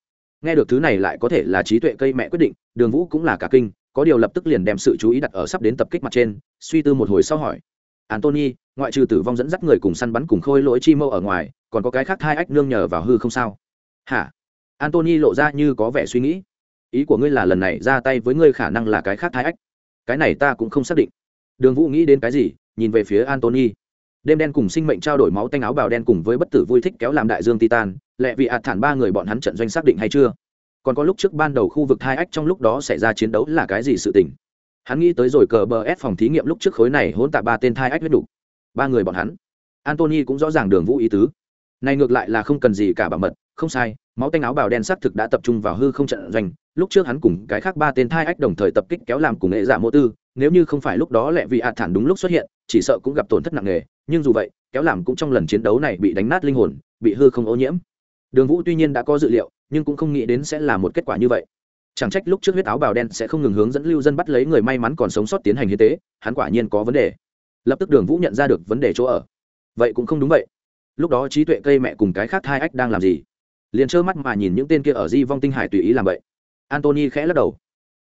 Nghe được thứ này lại có thể là trí tuệ cây mẹ quyết định, đường vũ cũng là cả kinh có điều lập tức liền đem sự chú ý đặt ở sắp đến tập kích mặt trên, suy tư một hồi sau hỏi. Antony ngoại trừ tử vong dẫn dắt người cùng săn bắn cùng khôi lỗi chi mâu ở ngoài, còn có cái khác hai ách nương nhờ vào hư không sao? Hả? Antony lộ ra như có vẻ suy nghĩ. Ý của ngươi là lần này ra tay với ngươi khả năng là cái khác hai ách. Cái này ta cũng không xác định. Đường vũ nghĩ đến cái gì, nhìn về phía antony đêm đen cùng sinh mệnh trao đổi máu tanh áo bào đen cùng với bất tử vui thích kéo làm đại dương titan, lẹ vị ạt thản ba người bọn hắn trận doanh xác định hay chưa? Còn có lúc trước ban đầu khu vực hai ách trong lúc đó xảy ra chiến đấu là cái gì sự tình. Hắn nghĩ tới rồi cờ bờ ép phòng thí nghiệm lúc trước khối này hỗn tạp ba tên thai ách huyết đủ ba người bọn hắn. Antony cũng rõ ràng đường vũ ý tứ. Này ngược lại là không cần gì cả bảo mật, không sai, máu tanh áo bào đen xác thực đã tập trung vào hư không trận doanh. Lúc trước hắn cùng cái khác ba tên thai ách đồng thời tập kích kéo làm cùng nghệ giả mô tư, nếu như không phải lúc đó lẹ vị ạt thản đúng lúc xuất hiện, chỉ sợ cũng gặp tổn thất nặng nề, nhưng dù vậy, kéo làm cũng trong lần chiến đấu này bị đánh nát linh hồn, bị hư không ô nhiễm. Đường vũ tuy nhiên đã có dự liệu nhưng cũng không nghĩ đến sẽ là một kết quả như vậy. Chẳng trách lúc trước huyết áo bào đen sẽ không ngừng hướng dẫn lưu dân bắt lấy người may mắn còn sống sót tiến hành hiến tế, hắn quả nhiên có vấn đề. Lập tức đường vũ nhận ra được vấn đề chỗ ở. Vậy cũng không đúng vậy. Lúc đó trí tuệ cây mẹ cùng cái khác hai ách đang làm gì? Liền trơ mắt mà nhìn những tên kia ở di vong tinh hải tùy ý làm vậy. Antony khẽ lắc đầu.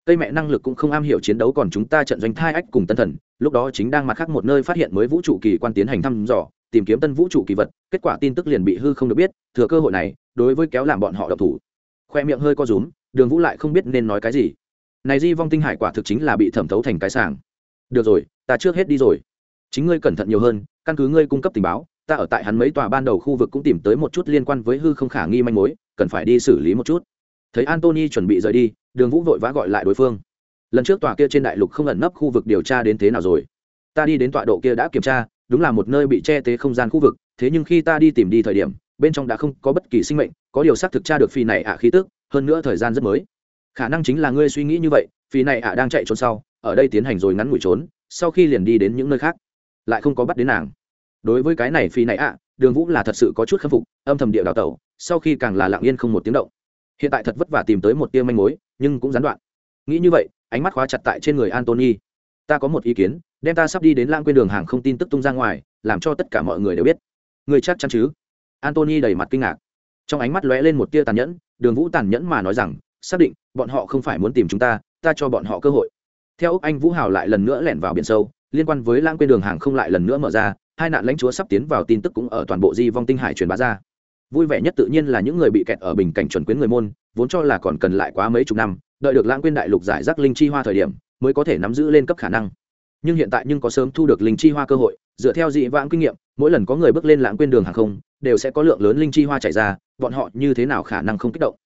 Cây mẹ năng lực cũng không am hiểu chiến đấu còn chúng ta trận doanh thai ách cùng tân thần, lúc đó chính đang mặt khác một nơi phát hiện mới vũ trụ kỳ quan tiến hành thăm dò, tìm kiếm tân vũ trụ kỳ vật, kết quả tin tức liền bị hư không được biết, thừa cơ hội này đối với kéo làm bọn họ độc thủ. Khoe miệng hơi co rúm, đường vũ lại không biết nên nói cái gì. Này di vong tinh hải quả thực chính là bị thẩm thấu thành cái sàng. Được rồi, ta trước hết đi rồi. Chính ngươi cẩn thận nhiều hơn, căn cứ ngươi cung cấp tình báo, ta ở tại hắn mấy tòa ban đầu khu vực cũng tìm tới một chút liên quan với hư không khả nghi manh mối, cần phải đi xử lý một chút. Thấy antony chuẩn bị rời đi, đường vũ vội vã gọi lại đối phương. Lần trước tòa kia trên đại lục không ẩn nấp khu vực điều tra đến thế nào rồi? Ta đi đến tọa độ kia đã kiểm tra, đúng là một nơi bị che tế không gian khu vực, thế nhưng khi ta đi tìm đi thời điểm bên trong đã không có bất kỳ sinh mệnh, có điều xác thực tra được phi này ạ khí tức, hơn nữa thời gian rất mới. Khả năng chính là ngươi suy nghĩ như vậy phi này ạ đang chạy trốn sau, ở đây tiến hành rồi ngắn ngủi trốn, sau khi liền đi đến những nơi khác. Lại không có bắt đến nàng. Đối với cái này phi này ạ, đường vũ là thật sự có chút khâm phục, âm thầm địa đào tẩu, sau khi càng là lặng yên không một tiếng động. Hiện tại thật vất vả tìm tới một tia manh mối, nhưng cũng gián đoạn. Nghĩ như vậy, ánh mắt khóa chặt tại trên người antony. Ta có một ý kiến, đem ta sắp đi đến lãng quên đường hàng không tin tức tung ra ngoài, làm cho tất cả mọi người đều biết. Người chắc chắn chứ? Antony đầy mặt kinh ngạc. Trong ánh mắt lóe lên một tia tàn nhẫn, đường vũ tàn nhẫn mà nói rằng, xác định, bọn họ không phải muốn tìm chúng ta ta cho bọn họ cơ hội. Theo úc anh vũ hào lại lần nữa lẻn vào biển sâu, liên quan với lãng quên đường hàng không lại lần nữa mở ra, hai nạn lãnh chúa sắp tiến vào tin tức cũng ở toàn bộ di vong tinh hải truyền bá ra. Vui vẻ nhất tự nhiên là những người bị kẹt ở bình cảnh chuẩn quyến người môn, vốn cho là còn cần lại quá mấy chục năm, đợi được lãng quên đại lục giải rác linh chi hoa thời điểm, mới có thể nắm giữ lên cấp khả năng nhưng hiện tại nhưng có sớm thu được linh chi hoa cơ hội, dựa theo dị vãng kinh nghiệm, mỗi lần có người bước lên lãng quên đường hàng không, đều sẽ có lượng lớn linh chi hoa chảy ra, bọn họ như thế nào khả năng không kích động?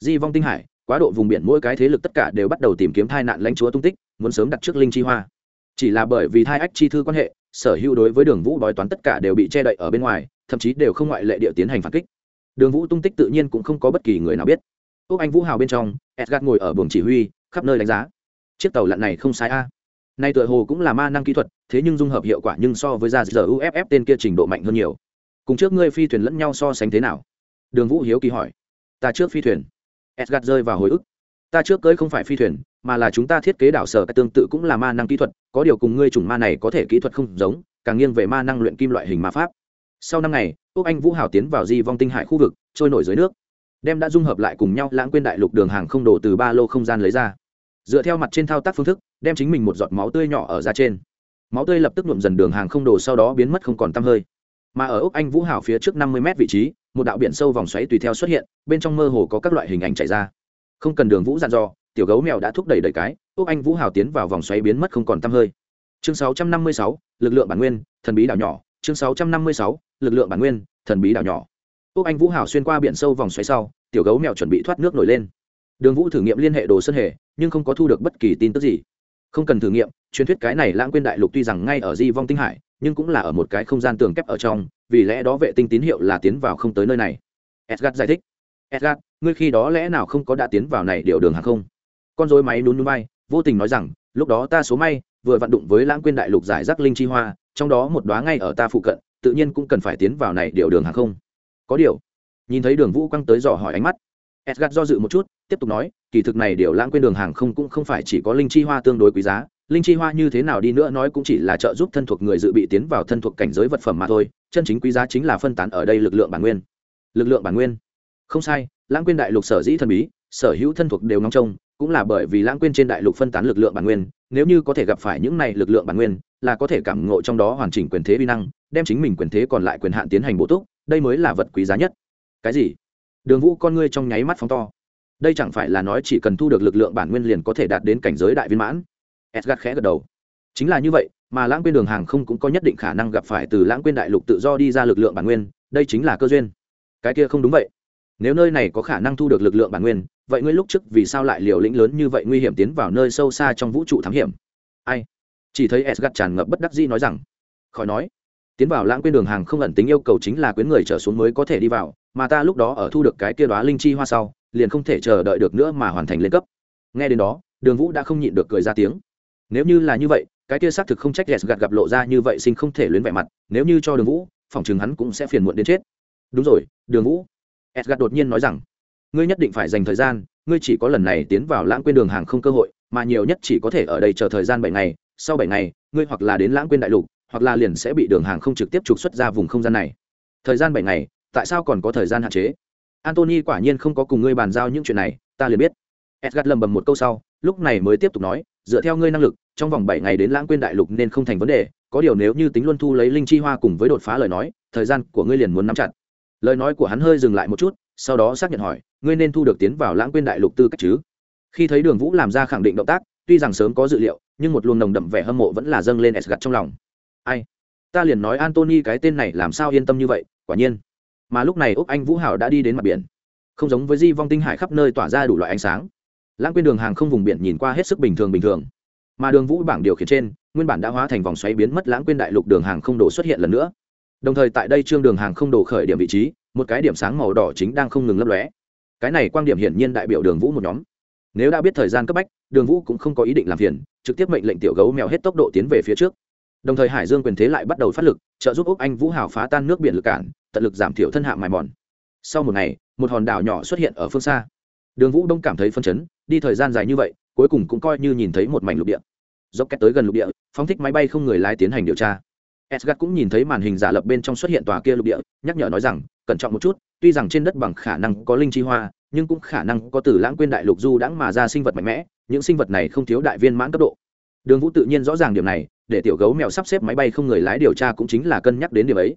Di vong tinh hải, quá độ vùng biển mỗi cái thế lực tất cả đều bắt đầu tìm kiếm thai nạn lãnh chúa tung tích, muốn sớm đặt trước linh chi hoa. Chỉ là bởi vì thai ách chi thư quan hệ, sở hữu đối với đường vũ bói toán tất cả đều bị che đậy ở bên ngoài, thậm chí đều không ngoại lệ địa tiến hành phản kích. Đường vũ tung tích tự nhiên cũng không có bất kỳ người nào biết. Úc anh vũ hào bên trong, edgard ngồi ở buồng chỉ huy, khắp nơi đánh giá. Chiếc tàu lặn này không sai a nay tựa hồ cũng là ma năng kỹ thuật, thế nhưng dung hợp hiệu quả nhưng so với ra giờ uff tên kia trình độ mạnh hơn nhiều. Cùng trước ngươi phi thuyền lẫn nhau so sánh thế nào? Đường vũ hiếu kỳ hỏi. Ta trước phi thuyền. Edgard rơi vào hồi ức. Ta trước cưới không phải phi thuyền, mà là chúng ta thiết kế đảo sở tương tự cũng là ma năng kỹ thuật, có điều cùng ngươi chủng ma này có thể kỹ thuật không giống, càng nghiêng về ma năng luyện kim loại hình ma pháp. Sau năm ngày úc anh vũ hào tiến vào di vong tinh hải khu vực, trôi nổi dưới nước. Đem đã dung hợp lại cùng nhau lãng quên đại lục đường hàng không đổ từ ba lô không gian lấy ra dựa theo mặt trên thao tác phương thức đem chính mình một giọt máu tươi nhỏ ở ra trên. Máu tươi lập tức nhuộm dần đường hàng không đổ sau đó biến mất không còn t hơi. Mà ở úc anh vũ hào phía trước năm mươi m vị trí một đạo biển sâu vòng xoáy tùy theo xuất hiện bên trong mơ hồ có các loại hình ảnh chạy ra. Không cần đường vũ dặn dò tiểu gấu mèo đã thúc đẩy đầy cái úc anh vũ hào tiến vào vòng xoáy biến mất không còn t hơi. Chương 656, lực lượng bản nguyên thần bí đảo nhỏ. Chương 656, lực lượng bản nguyên thần bí đảo nhỏ. Úc anh vũ hào xuyên qua biển sâu vòng xoáy sau tiểu gấu mèo chuẩn bị thoát nước nổi lên đường vũ thử nghiệm liên hệ đồ sơn hề, nhưng không có thu được bất kỳ tin tức gì. Không cần thử nghiệm, truyền thuyết cái này lãng quên đại lục tuy rằng ngay ở di vong tinh hải, nhưng cũng là ở một cái không gian tường kép ở trong, vì lẽ đó vệ tinh tín hiệu là tiến vào không tới nơi này. Edgard giải thích. Edgard, ngươi khi đó lẽ nào không có đã tiến vào này điều đường hàng không? Con dối máy nún núi bay vô tình nói rằng, lúc đó ta số may, vừa vặn đụng với lãng quên đại lục giải rác linh chi hoa, trong đó một đoá ngay ở ta phụ cận, tự nhiên cũng cần phải tiến vào này điều đường hàng không. Có điều, nhìn thấy đường vũ quăng tới dò hỏi ánh mắt edgard do dự một chút, tiếp tục nói, kỳ thực này điều lãng quên đường hàng không cũng không phải chỉ có linh chi hoa tương đối quý giá. Linh chi hoa như thế nào đi nữa nói cũng chỉ là trợ giúp thân thuộc người dự bị tiến vào thân thuộc cảnh giới vật phẩm mà thôi, chân chính quý giá chính là phân tán ở đây lực lượng bản nguyên. Lực lượng bản nguyên? Không sai, lãng quên đại lục sở dĩ thần bí, sở hữu thân thuộc đều ngóng trông, cũng là bởi vì lãng quên trên đại lục phân tán lực lượng bản nguyên, nếu như có thể gặp phải những này lực lượng bản nguyên, là có thể cảm ngộ trong đó hoàn chỉnh quyền thế vi năng, đem chính mình quyền thế còn lại quyền hạn tiến hành bổ túc, đây mới là vật quý giá nhất. Cái gì? Đường vũ con ngươi trong nháy mắt phóng to. Đây chẳng phải là nói chỉ cần thu được lực lượng bản nguyên liền có thể đạt đến cảnh giới đại viên mãn? Edgard khẽ gật đầu. Chính là như vậy, mà lãng quên đường hàng không cũng có nhất định khả năng gặp phải từ lãng quên đại lục tự do đi ra lực lượng bản nguyên, đây chính là cơ duyên. Cái kia không đúng vậy. Nếu nơi này có khả năng thu được lực lượng bản nguyên, vậy ngươi lúc trước vì sao lại liều lĩnh lớn như vậy nguy hiểm tiến vào nơi sâu xa trong vũ trụ thám hiểm? Ai? Chỉ thấy s gắt tràn ngập bất đắc dĩ nói rằng. Khỏi nói tiến vào lãng quên đường hàng không ẩn tính yêu cầu chính là quyến người trở xuống mới có thể đi vào, mà ta lúc đó ở thu được cái kia đoá linh chi hoa sau, liền không thể chờ đợi được nữa mà hoàn thành lên cấp. Nghe đến đó, đường vũ đã không nhịn được cười ra tiếng. Nếu như là như vậy, cái kia xác thực không trách s gạt gặp lộ ra như vậy sinh không thể luyến vẻ mặt, nếu như cho đường vũ phòng chừng hắn cũng sẽ phiền muộn đến chết. Đúng rồi, đường vũ. S gạt đột nhiên nói rằng, ngươi nhất định phải dành thời gian, ngươi chỉ có lần này tiến vào lãng quên đường hàng không cơ hội, mà nhiều nhất chỉ có thể ở đây chờ thời gian bảy ngày, sau bảy ngày, ngươi hoặc là đến lãng quên đại lục hoặc là liền sẽ bị đường hàng không trực tiếp trục xuất ra vùng không gian này. Thời gian bảy ngày, tại sao còn có thời gian hạn chế? Antony quả nhiên không có cùng ngươi bàn giao những chuyện này, ta liền biết. Edgard lầm bầm một câu sau, lúc này mới tiếp tục nói, dựa theo ngươi năng lực, trong vòng bảy ngày đến lãng quên đại lục nên không thành vấn đề, có điều nếu như tính luân thu lấy linh chi hoa cùng với đột phá lời nói, thời gian của ngươi liền muốn nắm chặt. Lời nói của hắn hơi dừng lại một chút, sau đó xác nhận hỏi, ngươi nên thu được tiến vào lãng quên đại lục tư cách chứ? Khi thấy đường vũ làm ra khẳng định động tác, tuy rằng sớm có dự liệu, nhưng một luồng nồng đậm vẻ hâm mộ vẫn là dâng lên s gặt trong lòng ai? Ta liền nói antony cái tên này làm sao yên tâm như vậy, quả nhiên. Mà lúc này úc anh vũ hảo đã đi đến mặt biển. Không giống với di vong tinh hải khắp nơi tỏa ra đủ loại ánh sáng. Lãng quên đường hàng không vùng biển nhìn qua hết sức bình thường bình thường. Mà đường vũ bảng điều khiển trên, nguyên bản đã hóa thành vòng xoáy biến mất lãng quên đại lục đường hàng không đổ xuất hiện lần nữa. Đồng thời tại đây trương đường hàng không đổ khởi điểm vị trí, một cái điểm sáng màu đỏ chính đang không ngừng lấp lóe. Cái này quan điểm hiển nhiên đại biểu đường vũ một nhóm. Nếu đã biết thời gian cấp bách, đường vũ cũng không có ý định làm phiền, trực tiếp mệnh lệnh tiểu gấu mèo hết tốc độ tiến về phía trước đồng thời hải dương quyền thế lại bắt đầu phát lực trợ giúp úc anh vũ hào phá tan nước biển lực cản tận lực giảm thiểu thân hạ mài mòn. Sau một ngày một hòn đảo nhỏ xuất hiện ở phương xa. Đường vũ đông cảm thấy phân chấn đi thời gian dài như vậy cuối cùng cũng coi như nhìn thấy một mảnh lục địa. Dốc két tới gần lục địa phóng thích máy bay không người lái tiến hành điều tra. Esgard cũng nhìn thấy màn hình giả lập bên trong xuất hiện tòa kia lục địa, nhắc nhở nói rằng, cẩn trọng một chút, tuy rằng trên đất bằng khả năng có linh chi hoa, nhưng cũng khả năng có từ lãng quên đại lục du đãng mà ra sinh vật mạnh mẽ, những sinh vật này không thiếu đại viên mãn cấp độ. Đường Vũ tự nhiên rõ ràng điểm này, để tiểu gấu mèo sắp xếp máy bay không người lái điều tra cũng chính là cân nhắc đến điểm ấy.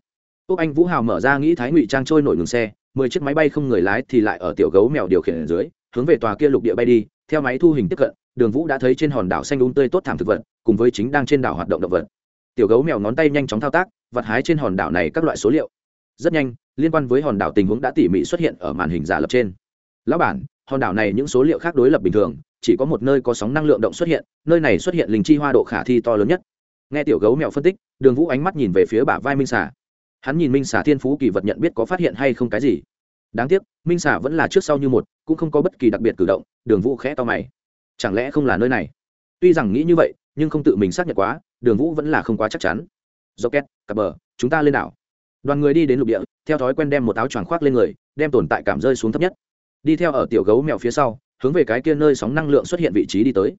Úc Anh Vũ Hào mở ra nghĩ thái ngụy trang trôi nổi ngừng xe, mười chiếc máy bay không người lái thì lại ở tiểu gấu mèo điều khiển ở dưới, hướng về tòa kia lục địa bay đi, theo máy thu hình tiếp cận, Đường Vũ đã thấy trên hòn đảo xanh um tươi tốt thảm thực vật, cùng với chính đang trên đảo hoạt động động vật. Tiểu gấu mèo ngón tay nhanh chóng thao tác vặt hái trên hòn đảo này các loại số liệu. Rất nhanh liên quan với hòn đảo tình huống đã tỉ mỉ xuất hiện ở màn hình giả lập trên. Lão bản hòn đảo này những số liệu khác đối lập bình thường chỉ có một nơi có sóng năng lượng động xuất hiện nơi này xuất hiện linh chi hoa độ khả thi to lớn nhất nghe tiểu gấu mèo phân tích, đường vũ ánh mắt nhìn về phía bả vai minh xà. Hắn nhìn minh xà thiên phú kỳ vật nhận biết có phát hiện hay không cái gì. Đáng tiếc, minh xà vẫn là trước sau như một, cũng không có bất kỳ đặc biệt cử động, đường vũ khẽ to mày. Chẳng lẽ không là nơi này? Tuy rằng nghĩ như vậy, nhưng không tự mình xác nhận quá, đường vũ vẫn là không quá chắc chắn. Do két cặp bờ, chúng ta lên đảo. Đoàn người đi đến lục địa, theo thói quen đem một áo choàng khoác lên người, đem tồn tại cảm rơi xuống thấp nhất. Đi theo ở tiểu gấu mèo phía sau, hướng về cái kia nơi sóng năng lượng xuất hiện vị trí đi tới.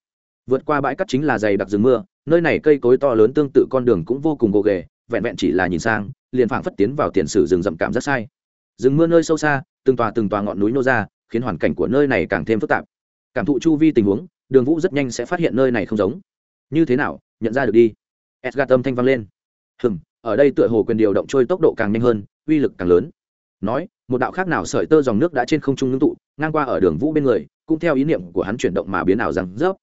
Vượt qua bãi cắt chính là dày đặc rừng mưa nơi này cây cối to lớn tương tự con đường cũng vô cùng gồ ghề, vẹn vẹn chỉ là nhìn sang, liền phảng phất tiến vào tiền sử rừng rậm cảm rất sai. Rừng mưa nơi sâu xa, từng tòa từng tòa ngọn núi nô ra, khiến hoàn cảnh của nơi này càng thêm phức tạp. Cảm thụ chu vi tình huống, đường vũ rất nhanh sẽ phát hiện nơi này không giống. Như thế nào, nhận ra được đi. Edgar tâm thanh vang lên. Hừm, ở đây tựa hồ quyền điều động trôi tốc độ càng nhanh hơn, uy lực càng lớn. Nói, một đạo khác nào sợi tơ dòng nước đã trên không trung ngưng tụ, ngang qua ở đường vũ bên người, cũng theo ý niệm của hắn chuyển động mà biến ảo rằng rớp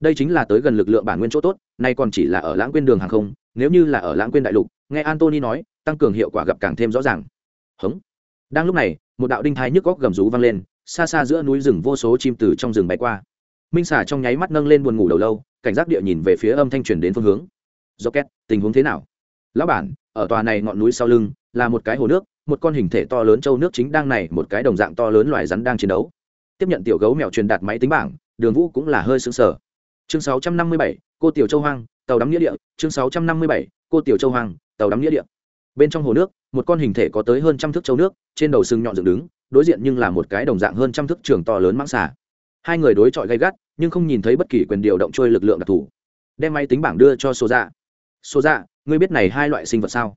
đây chính là tới gần lực lượng bản nguyên chỗ tốt, nay còn chỉ là ở lãng quên đường hàng không, nếu như là ở lãng quên đại lục, nghe antony nói, tăng cường hiệu quả gặp càng thêm rõ ràng. Hống. Đang lúc này, một đạo đinh thái nhức góc gầm rú vang lên, xa xa giữa núi rừng vô số chim từ trong rừng bay qua. Minh xả trong nháy mắt nâng lên buồn ngủ đầu lâu, cảnh giác địa nhìn về phía âm thanh truyền đến phương hướng. Do két tình huống thế nào? Lão bản, ở tòa này ngọn núi sau lưng, là một cái hồ nước, một con hình thể to lớn châu nước chính đang này, một cái đồng dạng to lớn loài rắn đang chiến đấu. Tiếp nhận tiểu gấu mèo truyền đạt máy tính bảng, đường vũ cũng là hơi sững sờ chương 657, cô tiểu châu hoang tàu đắm nghĩa địa. Chương 657, cô tiểu châu hoang tàu đắm nghĩa địa. Bên trong hồ nước một con hình thể có tới hơn trăm thước châu nước trên đầu sừng nhọn dựng đứng đối diện nhưng là một cái đồng dạng hơn trăm thước trường to lớn mãng xà. Hai người đối chọi gay gắt nhưng không nhìn thấy bất kỳ quyền điều động trôi lực lượng đặc thù. Đem máy tính bảng đưa cho số dạ. Số dạ ngươi biết này hai loại sinh vật sao?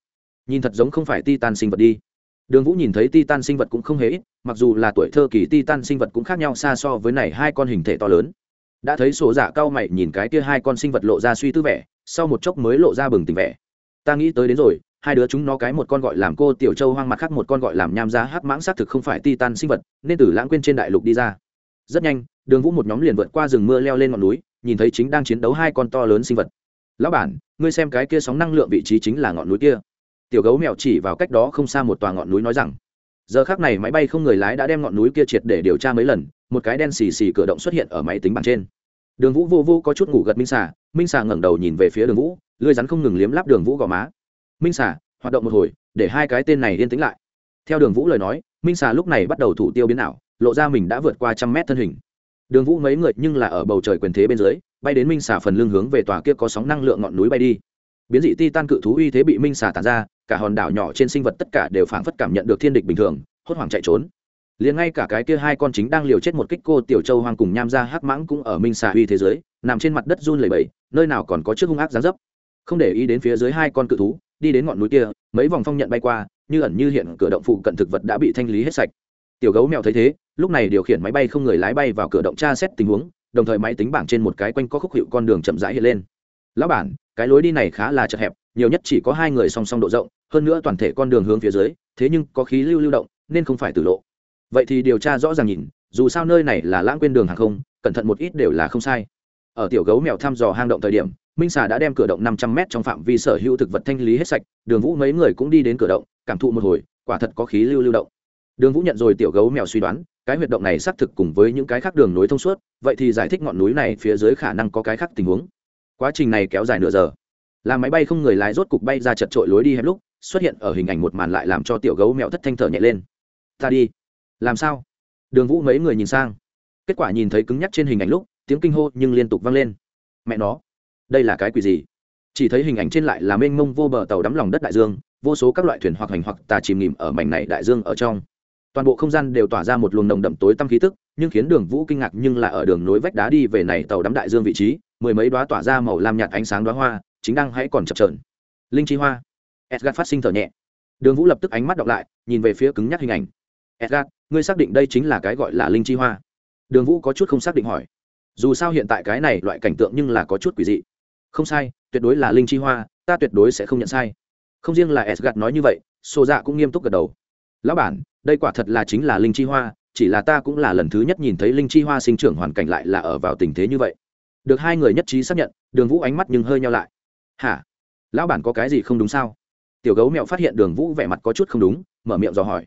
Nhìn thật giống không phải titan sinh vật đi. Đường vũ nhìn thấy titan sinh vật cũng không hề ít mặc dù là tuổi thơ kỳ titan sinh vật cũng khác nhau xa so với này hai con hình thể to lớn đã thấy số dạ cao mày nhìn cái kia hai con sinh vật lộ ra suy tư vẻ, sau một chốc mới lộ ra bừng tỉnh vẻ. Ta nghĩ tới đến rồi, hai đứa chúng nó cái một con gọi làm cô tiểu châu hoang mặt khác một con gọi làm nham giá hắc mãng xác thực không phải titan sinh vật, nên từ lãng quên trên đại lục đi ra. Rất nhanh, đường vũ một nhóm liền vượt qua rừng mưa leo lên ngọn núi, nhìn thấy chính đang chiến đấu hai con to lớn sinh vật. Lão bản, ngươi xem cái kia sóng năng lượng vị trí chính là ngọn núi kia. Tiểu gấu mèo chỉ vào cách đó không xa một tòa ngọn núi nói rằng, giờ khác này máy bay không người lái đã đem ngọn núi kia triệt để điều tra mấy lần, một cái đen xì xì cửa động xuất hiện ở máy tính bảng trên đường vũ vô vô có chút ngủ gật minh xà minh xà ngẩng đầu nhìn về phía đường vũ lưới rắn không ngừng liếm láp đường vũ gò má. Minh xà, hoạt động một hồi, để hai cái tên này yên tĩnh lại. Theo đường vũ lời nói, minh xà lúc này bắt đầu thủ tiêu biến ảo, lộ ra mình đã vượt qua trăm mét thân hình. Đường vũ mấy người nhưng là ở bầu trời quyền thế bên dưới, bay đến minh xà phần lưng hướng về tòa kia có sóng năng lượng ngọn núi bay đi. Biến dị ti tan cự thú uy thế bị minh xà tàn ra, cả hòn đảo nhỏ trên sinh vật tất cả đều phảng phất cảm nhận được thiên địch bình thường, hốt hoảng chạy trốn liền ngay cả cái kia hai con chính đang liều chết một kích cô tiểu châu hoang cùng nham ra hắc mãng cũng ở minh xà uy thế giới, nằm trên mặt đất run lẩy bẩy, nơi nào còn có chiếc hung ác gián dấp. Không để ý đến phía dưới hai con cự thú, đi đến ngọn núi kia, mấy vòng phong nhận bay qua, như ẩn như hiện, cửa động phụ cận thực vật đã bị thanh lý hết sạch. Tiểu gấu mèo thấy thế, lúc này điều khiển máy bay không người lái bay vào cửa động tra xét tình huống, đồng thời máy tính bảng trên một cái quanh có khúc hiệu con đường chậm rãi hiện lên. Lão bản, cái lối đi này khá là chật hẹp, nhiều nhất chỉ có hai người song song độ rộng, hơn nữa toàn thể con đường hướng phía dưới, thế nhưng có khí lưu lưu động, nên không phải tử lộ vậy thì điều tra rõ ràng nhìn, dù sao nơi này là lãng quên đường hàng không, cẩn thận một ít đều là không sai. Ở tiểu gấu mèo thăm dò hang động thời điểm, minh xà đã đem cửa động năm trăm m trong phạm vi sở hữu thực vật thanh lý hết sạch, đường vũ mấy người cũng đi đến cửa động, cảm thụ một hồi, quả thật có khí lưu lưu động. Đường vũ nhận rồi tiểu gấu mèo suy đoán, cái huyệt động này xác thực cùng với những cái khác đường nối thông suốt, vậy thì giải thích ngọn núi này phía dưới khả năng có cái khác tình huống. Quá trình này kéo dài nửa giờ. Là máy bay không người lái rốt cục bay ra chật trội lối đi hẹp lúc, xuất hiện ở hình ảnh một màn lại làm cho tiểu gấu mèo thất thanh thở nhẹ lên. Ta đi làm sao? Đường vũ mấy người nhìn sang. Kết quả nhìn thấy cứng nhắc trên hình ảnh lúc, tiếng kinh hô nhưng liên tục vang lên. Mẹ nó, đây là cái quỷ gì? Chỉ thấy hình ảnh trên lại là mênh mông vô bờ tàu đắm lòng đất đại dương, vô số các loại thuyền hoặc hành hoặc tà chìm nghỉm ở mảnh này đại dương ở trong. Toàn bộ không gian đều tỏa ra một luồng nồng đậm tối tăm khí tức, nhưng khiến đường vũ kinh ngạc nhưng là ở đường nối vách đá đi về này tàu đắm đại dương vị trí, mười mấy đoá tỏa ra màu lam nhạt ánh sáng đoá hoa, chính đang hãy còn chập trờn linh chi hoa. Edgar phát sinh thở nhẹ. Đường vũ lập tức ánh mắt đọc lại, nhìn về phía cứng nhắc hình ảnh. Edgar ngươi xác định đây chính là cái gọi là linh chi hoa? Đường vũ có chút không xác định hỏi. Dù sao hiện tại cái này loại cảnh tượng nhưng là có chút quỷ dị. Không sai, tuyệt đối là linh chi hoa, ta tuyệt đối sẽ không nhận sai. Không riêng là edgar nói như vậy xô dạ cũng nghiêm túc gật đầu. Lão bản, đây quả thật là chính là linh chi hoa, chỉ là ta cũng là lần thứ nhất nhìn thấy linh chi hoa sinh trưởng hoàn cảnh lại là ở vào tình thế như vậy. Được hai người nhất trí xác nhận, đường vũ ánh mắt nhưng hơi nhau lại. Hả? Lão bản có cái gì không đúng sao? Tiểu gấu mẹo phát hiện đường vũ vẻ mặt có chút không đúng, mở miệng dò hỏi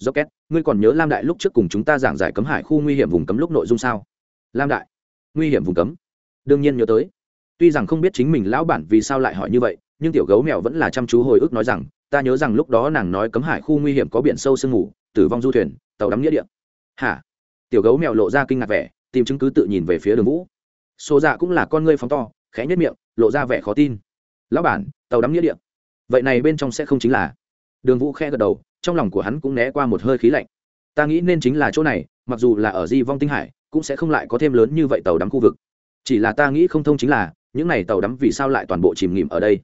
do két ngươi còn nhớ lam đại lúc trước cùng chúng ta giảng giải cấm hải khu nguy hiểm vùng cấm lúc nội dung sao? Lam đại, nguy hiểm vùng cấm? Đương nhiên nhớ tới. Tuy rằng không biết chính mình lão bản vì sao lại hỏi như vậy, nhưng tiểu gấu mèo vẫn là chăm chú hồi ức nói rằng, ta nhớ rằng lúc đó nàng nói cấm hải khu nguy hiểm có biển sâu sương mù, tử vong du thuyền, tàu đắm nghĩa điện hả? Tiểu gấu mèo lộ ra kinh ngạc vẻ, tìm chứng cứ tự nhìn về phía đường vũ. Số dạ cũng là con ngươi phóng to, khẽ nhất miệng, lộ ra vẻ khó tin. Lão bản, tàu đắm nghĩa điện vậy này bên trong sẽ không chính là. Đường vũ khe gật đầu trong lòng của hắn cũng né qua một hơi khí lạnh. Ta nghĩ nên chính là chỗ này, mặc dù là ở di vong tinh hải, cũng sẽ không lại có thêm lớn như vậy tàu đắm khu vực. Chỉ là ta nghĩ không thông chính là, những này tàu đắm vì sao lại toàn bộ chìm nghỉm ở đây?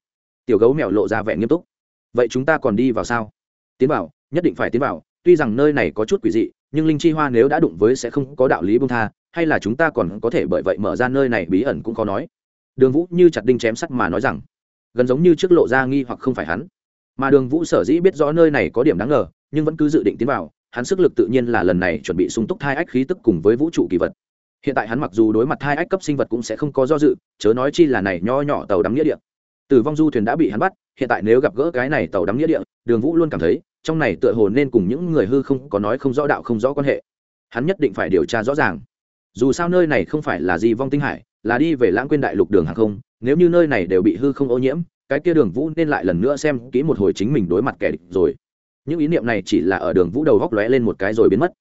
Tiểu gấu mèo lộ ra vẻ nghiêm túc. Vậy chúng ta còn đi vào sao? Tiến vào, nhất định phải tiến vào, tuy rằng nơi này có chút quỷ dị, nhưng linh chi hoa nếu đã đụng với sẽ không có đạo lý bông tha, hay là chúng ta còn có thể bởi vậy mở ra nơi này bí ẩn cũng khó nói. Đường vũ như chặt đinh chém sắt mà nói rằng, gần giống như trước lộ ra nghi hoặc không phải hắn mà đường vũ sở dĩ biết rõ nơi này có điểm đáng ngờ, nhưng vẫn cứ dự định tiến vào, hắn sức lực tự nhiên là lần này chuẩn bị sung túc thai ách khí tức cùng với vũ trụ kỳ vật. Hiện tại hắn mặc dù đối mặt thai ách cấp sinh vật cũng sẽ không có do dự, chớ nói chi là này nho nhỏ tàu đắm nghĩa địa. Tử vong du thuyền đã bị hắn bắt, hiện tại nếu gặp gỡ cái này tàu đắm nghĩa địa, đường vũ luôn cảm thấy, trong này tựa hồ nên cùng những người hư không có nói không rõ đạo không rõ quan hệ. Hắn nhất định phải điều tra rõ ràng. Dù sao nơi này không phải là gì vong tinh hải, là đi về lãng quên đại lục đường hàng không, nếu như nơi này đều bị hư không ô nhiễm cái kia đường vũ nên lại lần nữa xem kỹ một hồi chính mình đối mặt kẻ địch rồi. Những ý niệm này chỉ là ở đường vũ đầu góc lóe lên một cái rồi biến mất.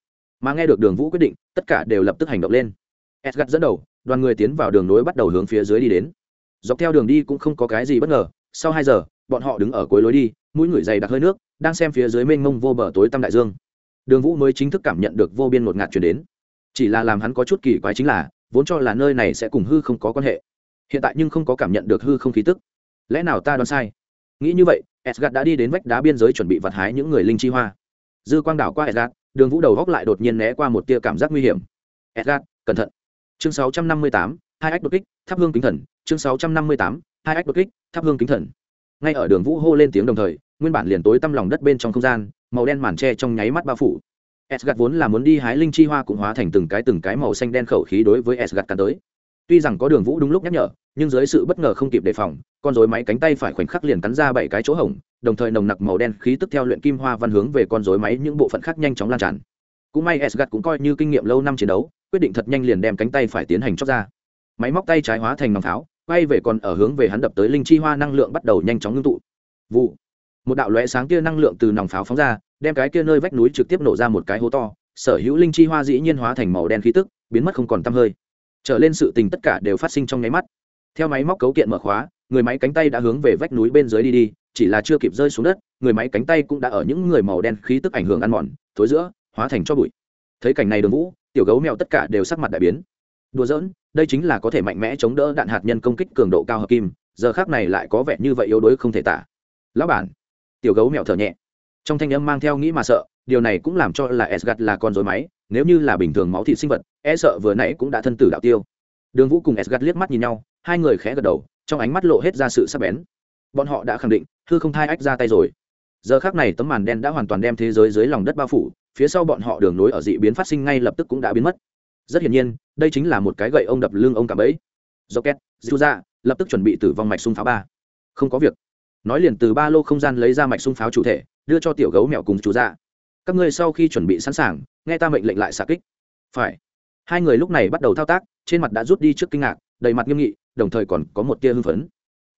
Mà nghe được đường vũ quyết định, tất cả đều lập tức hành động lên. Edgard dẫn đầu, đoàn người tiến vào đường nối bắt đầu hướng phía dưới đi đến. Dọc theo đường đi cũng không có cái gì bất ngờ. Sau hai giờ, bọn họ đứng ở cuối lối đi, mũi người dày đặc hơi nước, đang xem phía dưới mênh mông vô bờ tối tăm đại dương. Đường vũ mới chính thức cảm nhận được vô biên một ngạt chuyển đến. Chỉ là làm hắn có chút kỳ quái chính là, vốn cho là nơi này sẽ cùng hư không có quan hệ. Hiện tại nhưng không có cảm nhận được hư không khí tức lẽ nào ta đoán sai? Nghĩ như vậy edgad đã đi đến vách đá biên giới chuẩn bị vặt hái những người linh chi hoa. Dư quang đảo qua edgad đường vũ đầu góc lại đột nhiên né qua một tia cảm giác nguy hiểm. Edgad cẩn thận. Chương 658, hai ách đột kích thắp hương kính thần. Chương 658, hai ách đột kích thắp hương kính thần. Ngay ở đường vũ hô lên tiếng đồng thời nguyên bản liền tối tăm lòng đất bên trong không gian màu đen màn tre trong nháy mắt bao phủ. Esgard vốn là muốn đi hái linh chi hoa cũng hóa thành từng cái từng cái màu xanh đen khẩu khí đối với Esgard cắn tới. tuy rằng có đường vũ đúng lúc nhắc nhở nhưng dưới sự bất ngờ không kịp đề phòng con rối máy cánh tay phải khoảnh khắc liền cắn ra bảy cái chỗ hổng đồng thời nồng nặc màu đen khí tức theo luyện kim hoa văn hướng về con rối máy những bộ phận khác nhanh chóng lan tràn. Cũng may s cũng coi như kinh nghiệm lâu năm chiến đấu quyết định thật nhanh liền đem cánh tay phải tiến hành chóc ra. Máy móc tay trái hóa thành nòng tháo, quay về còn ở hướng về hắn đập tới linh chi hoa năng lượng bắt đầu nhanh chóng ngưng tụ. Vụ. Một đạo lóe sáng kia năng lượng từ nòng pháo phóng ra đem cái kia nơi vách núi trực tiếp nổ ra một cái hố to sở hữu linh chi hoa dĩ nhiên hóa thành màu đen khí tức biến mất không còn tăm hơi. Trở lên sự tình tất cả đều phát sinh trong nháy mắt theo máy móc cấu kiện mở khóa, người máy cánh tay đã hướng về vách núi bên dưới đi đi, chỉ là chưa kịp rơi xuống đất, người máy cánh tay cũng đã ở những người màu đen khí tức ảnh hưởng ăn mòn, thối giữa, hóa thành cho bụi. Thấy cảnh này đường vũ, tiểu gấu mèo tất cả đều sắc mặt đại biến. Đùa giỡn, đây chính là có thể mạnh mẽ chống đỡ đạn hạt nhân công kích cường độ cao hợp kim, giờ khác này lại có vẻ như vậy yếu đuối không thể tả. Lão bản, tiểu gấu mèo thở nhẹ. Trong thanh âm mang theo nghĩ mà sợ, điều này cũng làm cho là s gặt là con dối máy, nếu như là bình thường máu thịt sinh vật e sợ vừa nãy cũng đã thân tử đạo tiêu. Đường vũ cùng s gặt liếc mắt nhìn nhau hai người khẽ gật đầu, trong ánh mắt lộ hết ra sự sắc bén. Bọn họ đã khẳng định thư không thai ách ra tay rồi. Giờ khác này tấm màn đen đã hoàn toàn đem thế giới dưới lòng đất bao phủ, phía sau bọn họ đường nối ở dị biến phát sinh ngay lập tức cũng đã biến mất. Rất hiển nhiên, đây chính là một cái gậy ông đập lưng ông cảm ấy rocket dư ra lập tức chuẩn bị tử vong mạch sung pháo ba. Không có việc. Nói liền từ ba lô không gian lấy ra mạch sung pháo chủ thể, đưa cho tiểu gấu mèo cùng chú ra dạ. các ngươi sau khi chuẩn bị sẵn sàng, nghe ta mệnh lệnh lại xạ kích. Phải. Hai người lúc này bắt đầu thao tác, trên mặt đã rút đi trước kinh ngạc, đầy mặt nghiêm nghị đồng thời còn có một tia hưng phấn.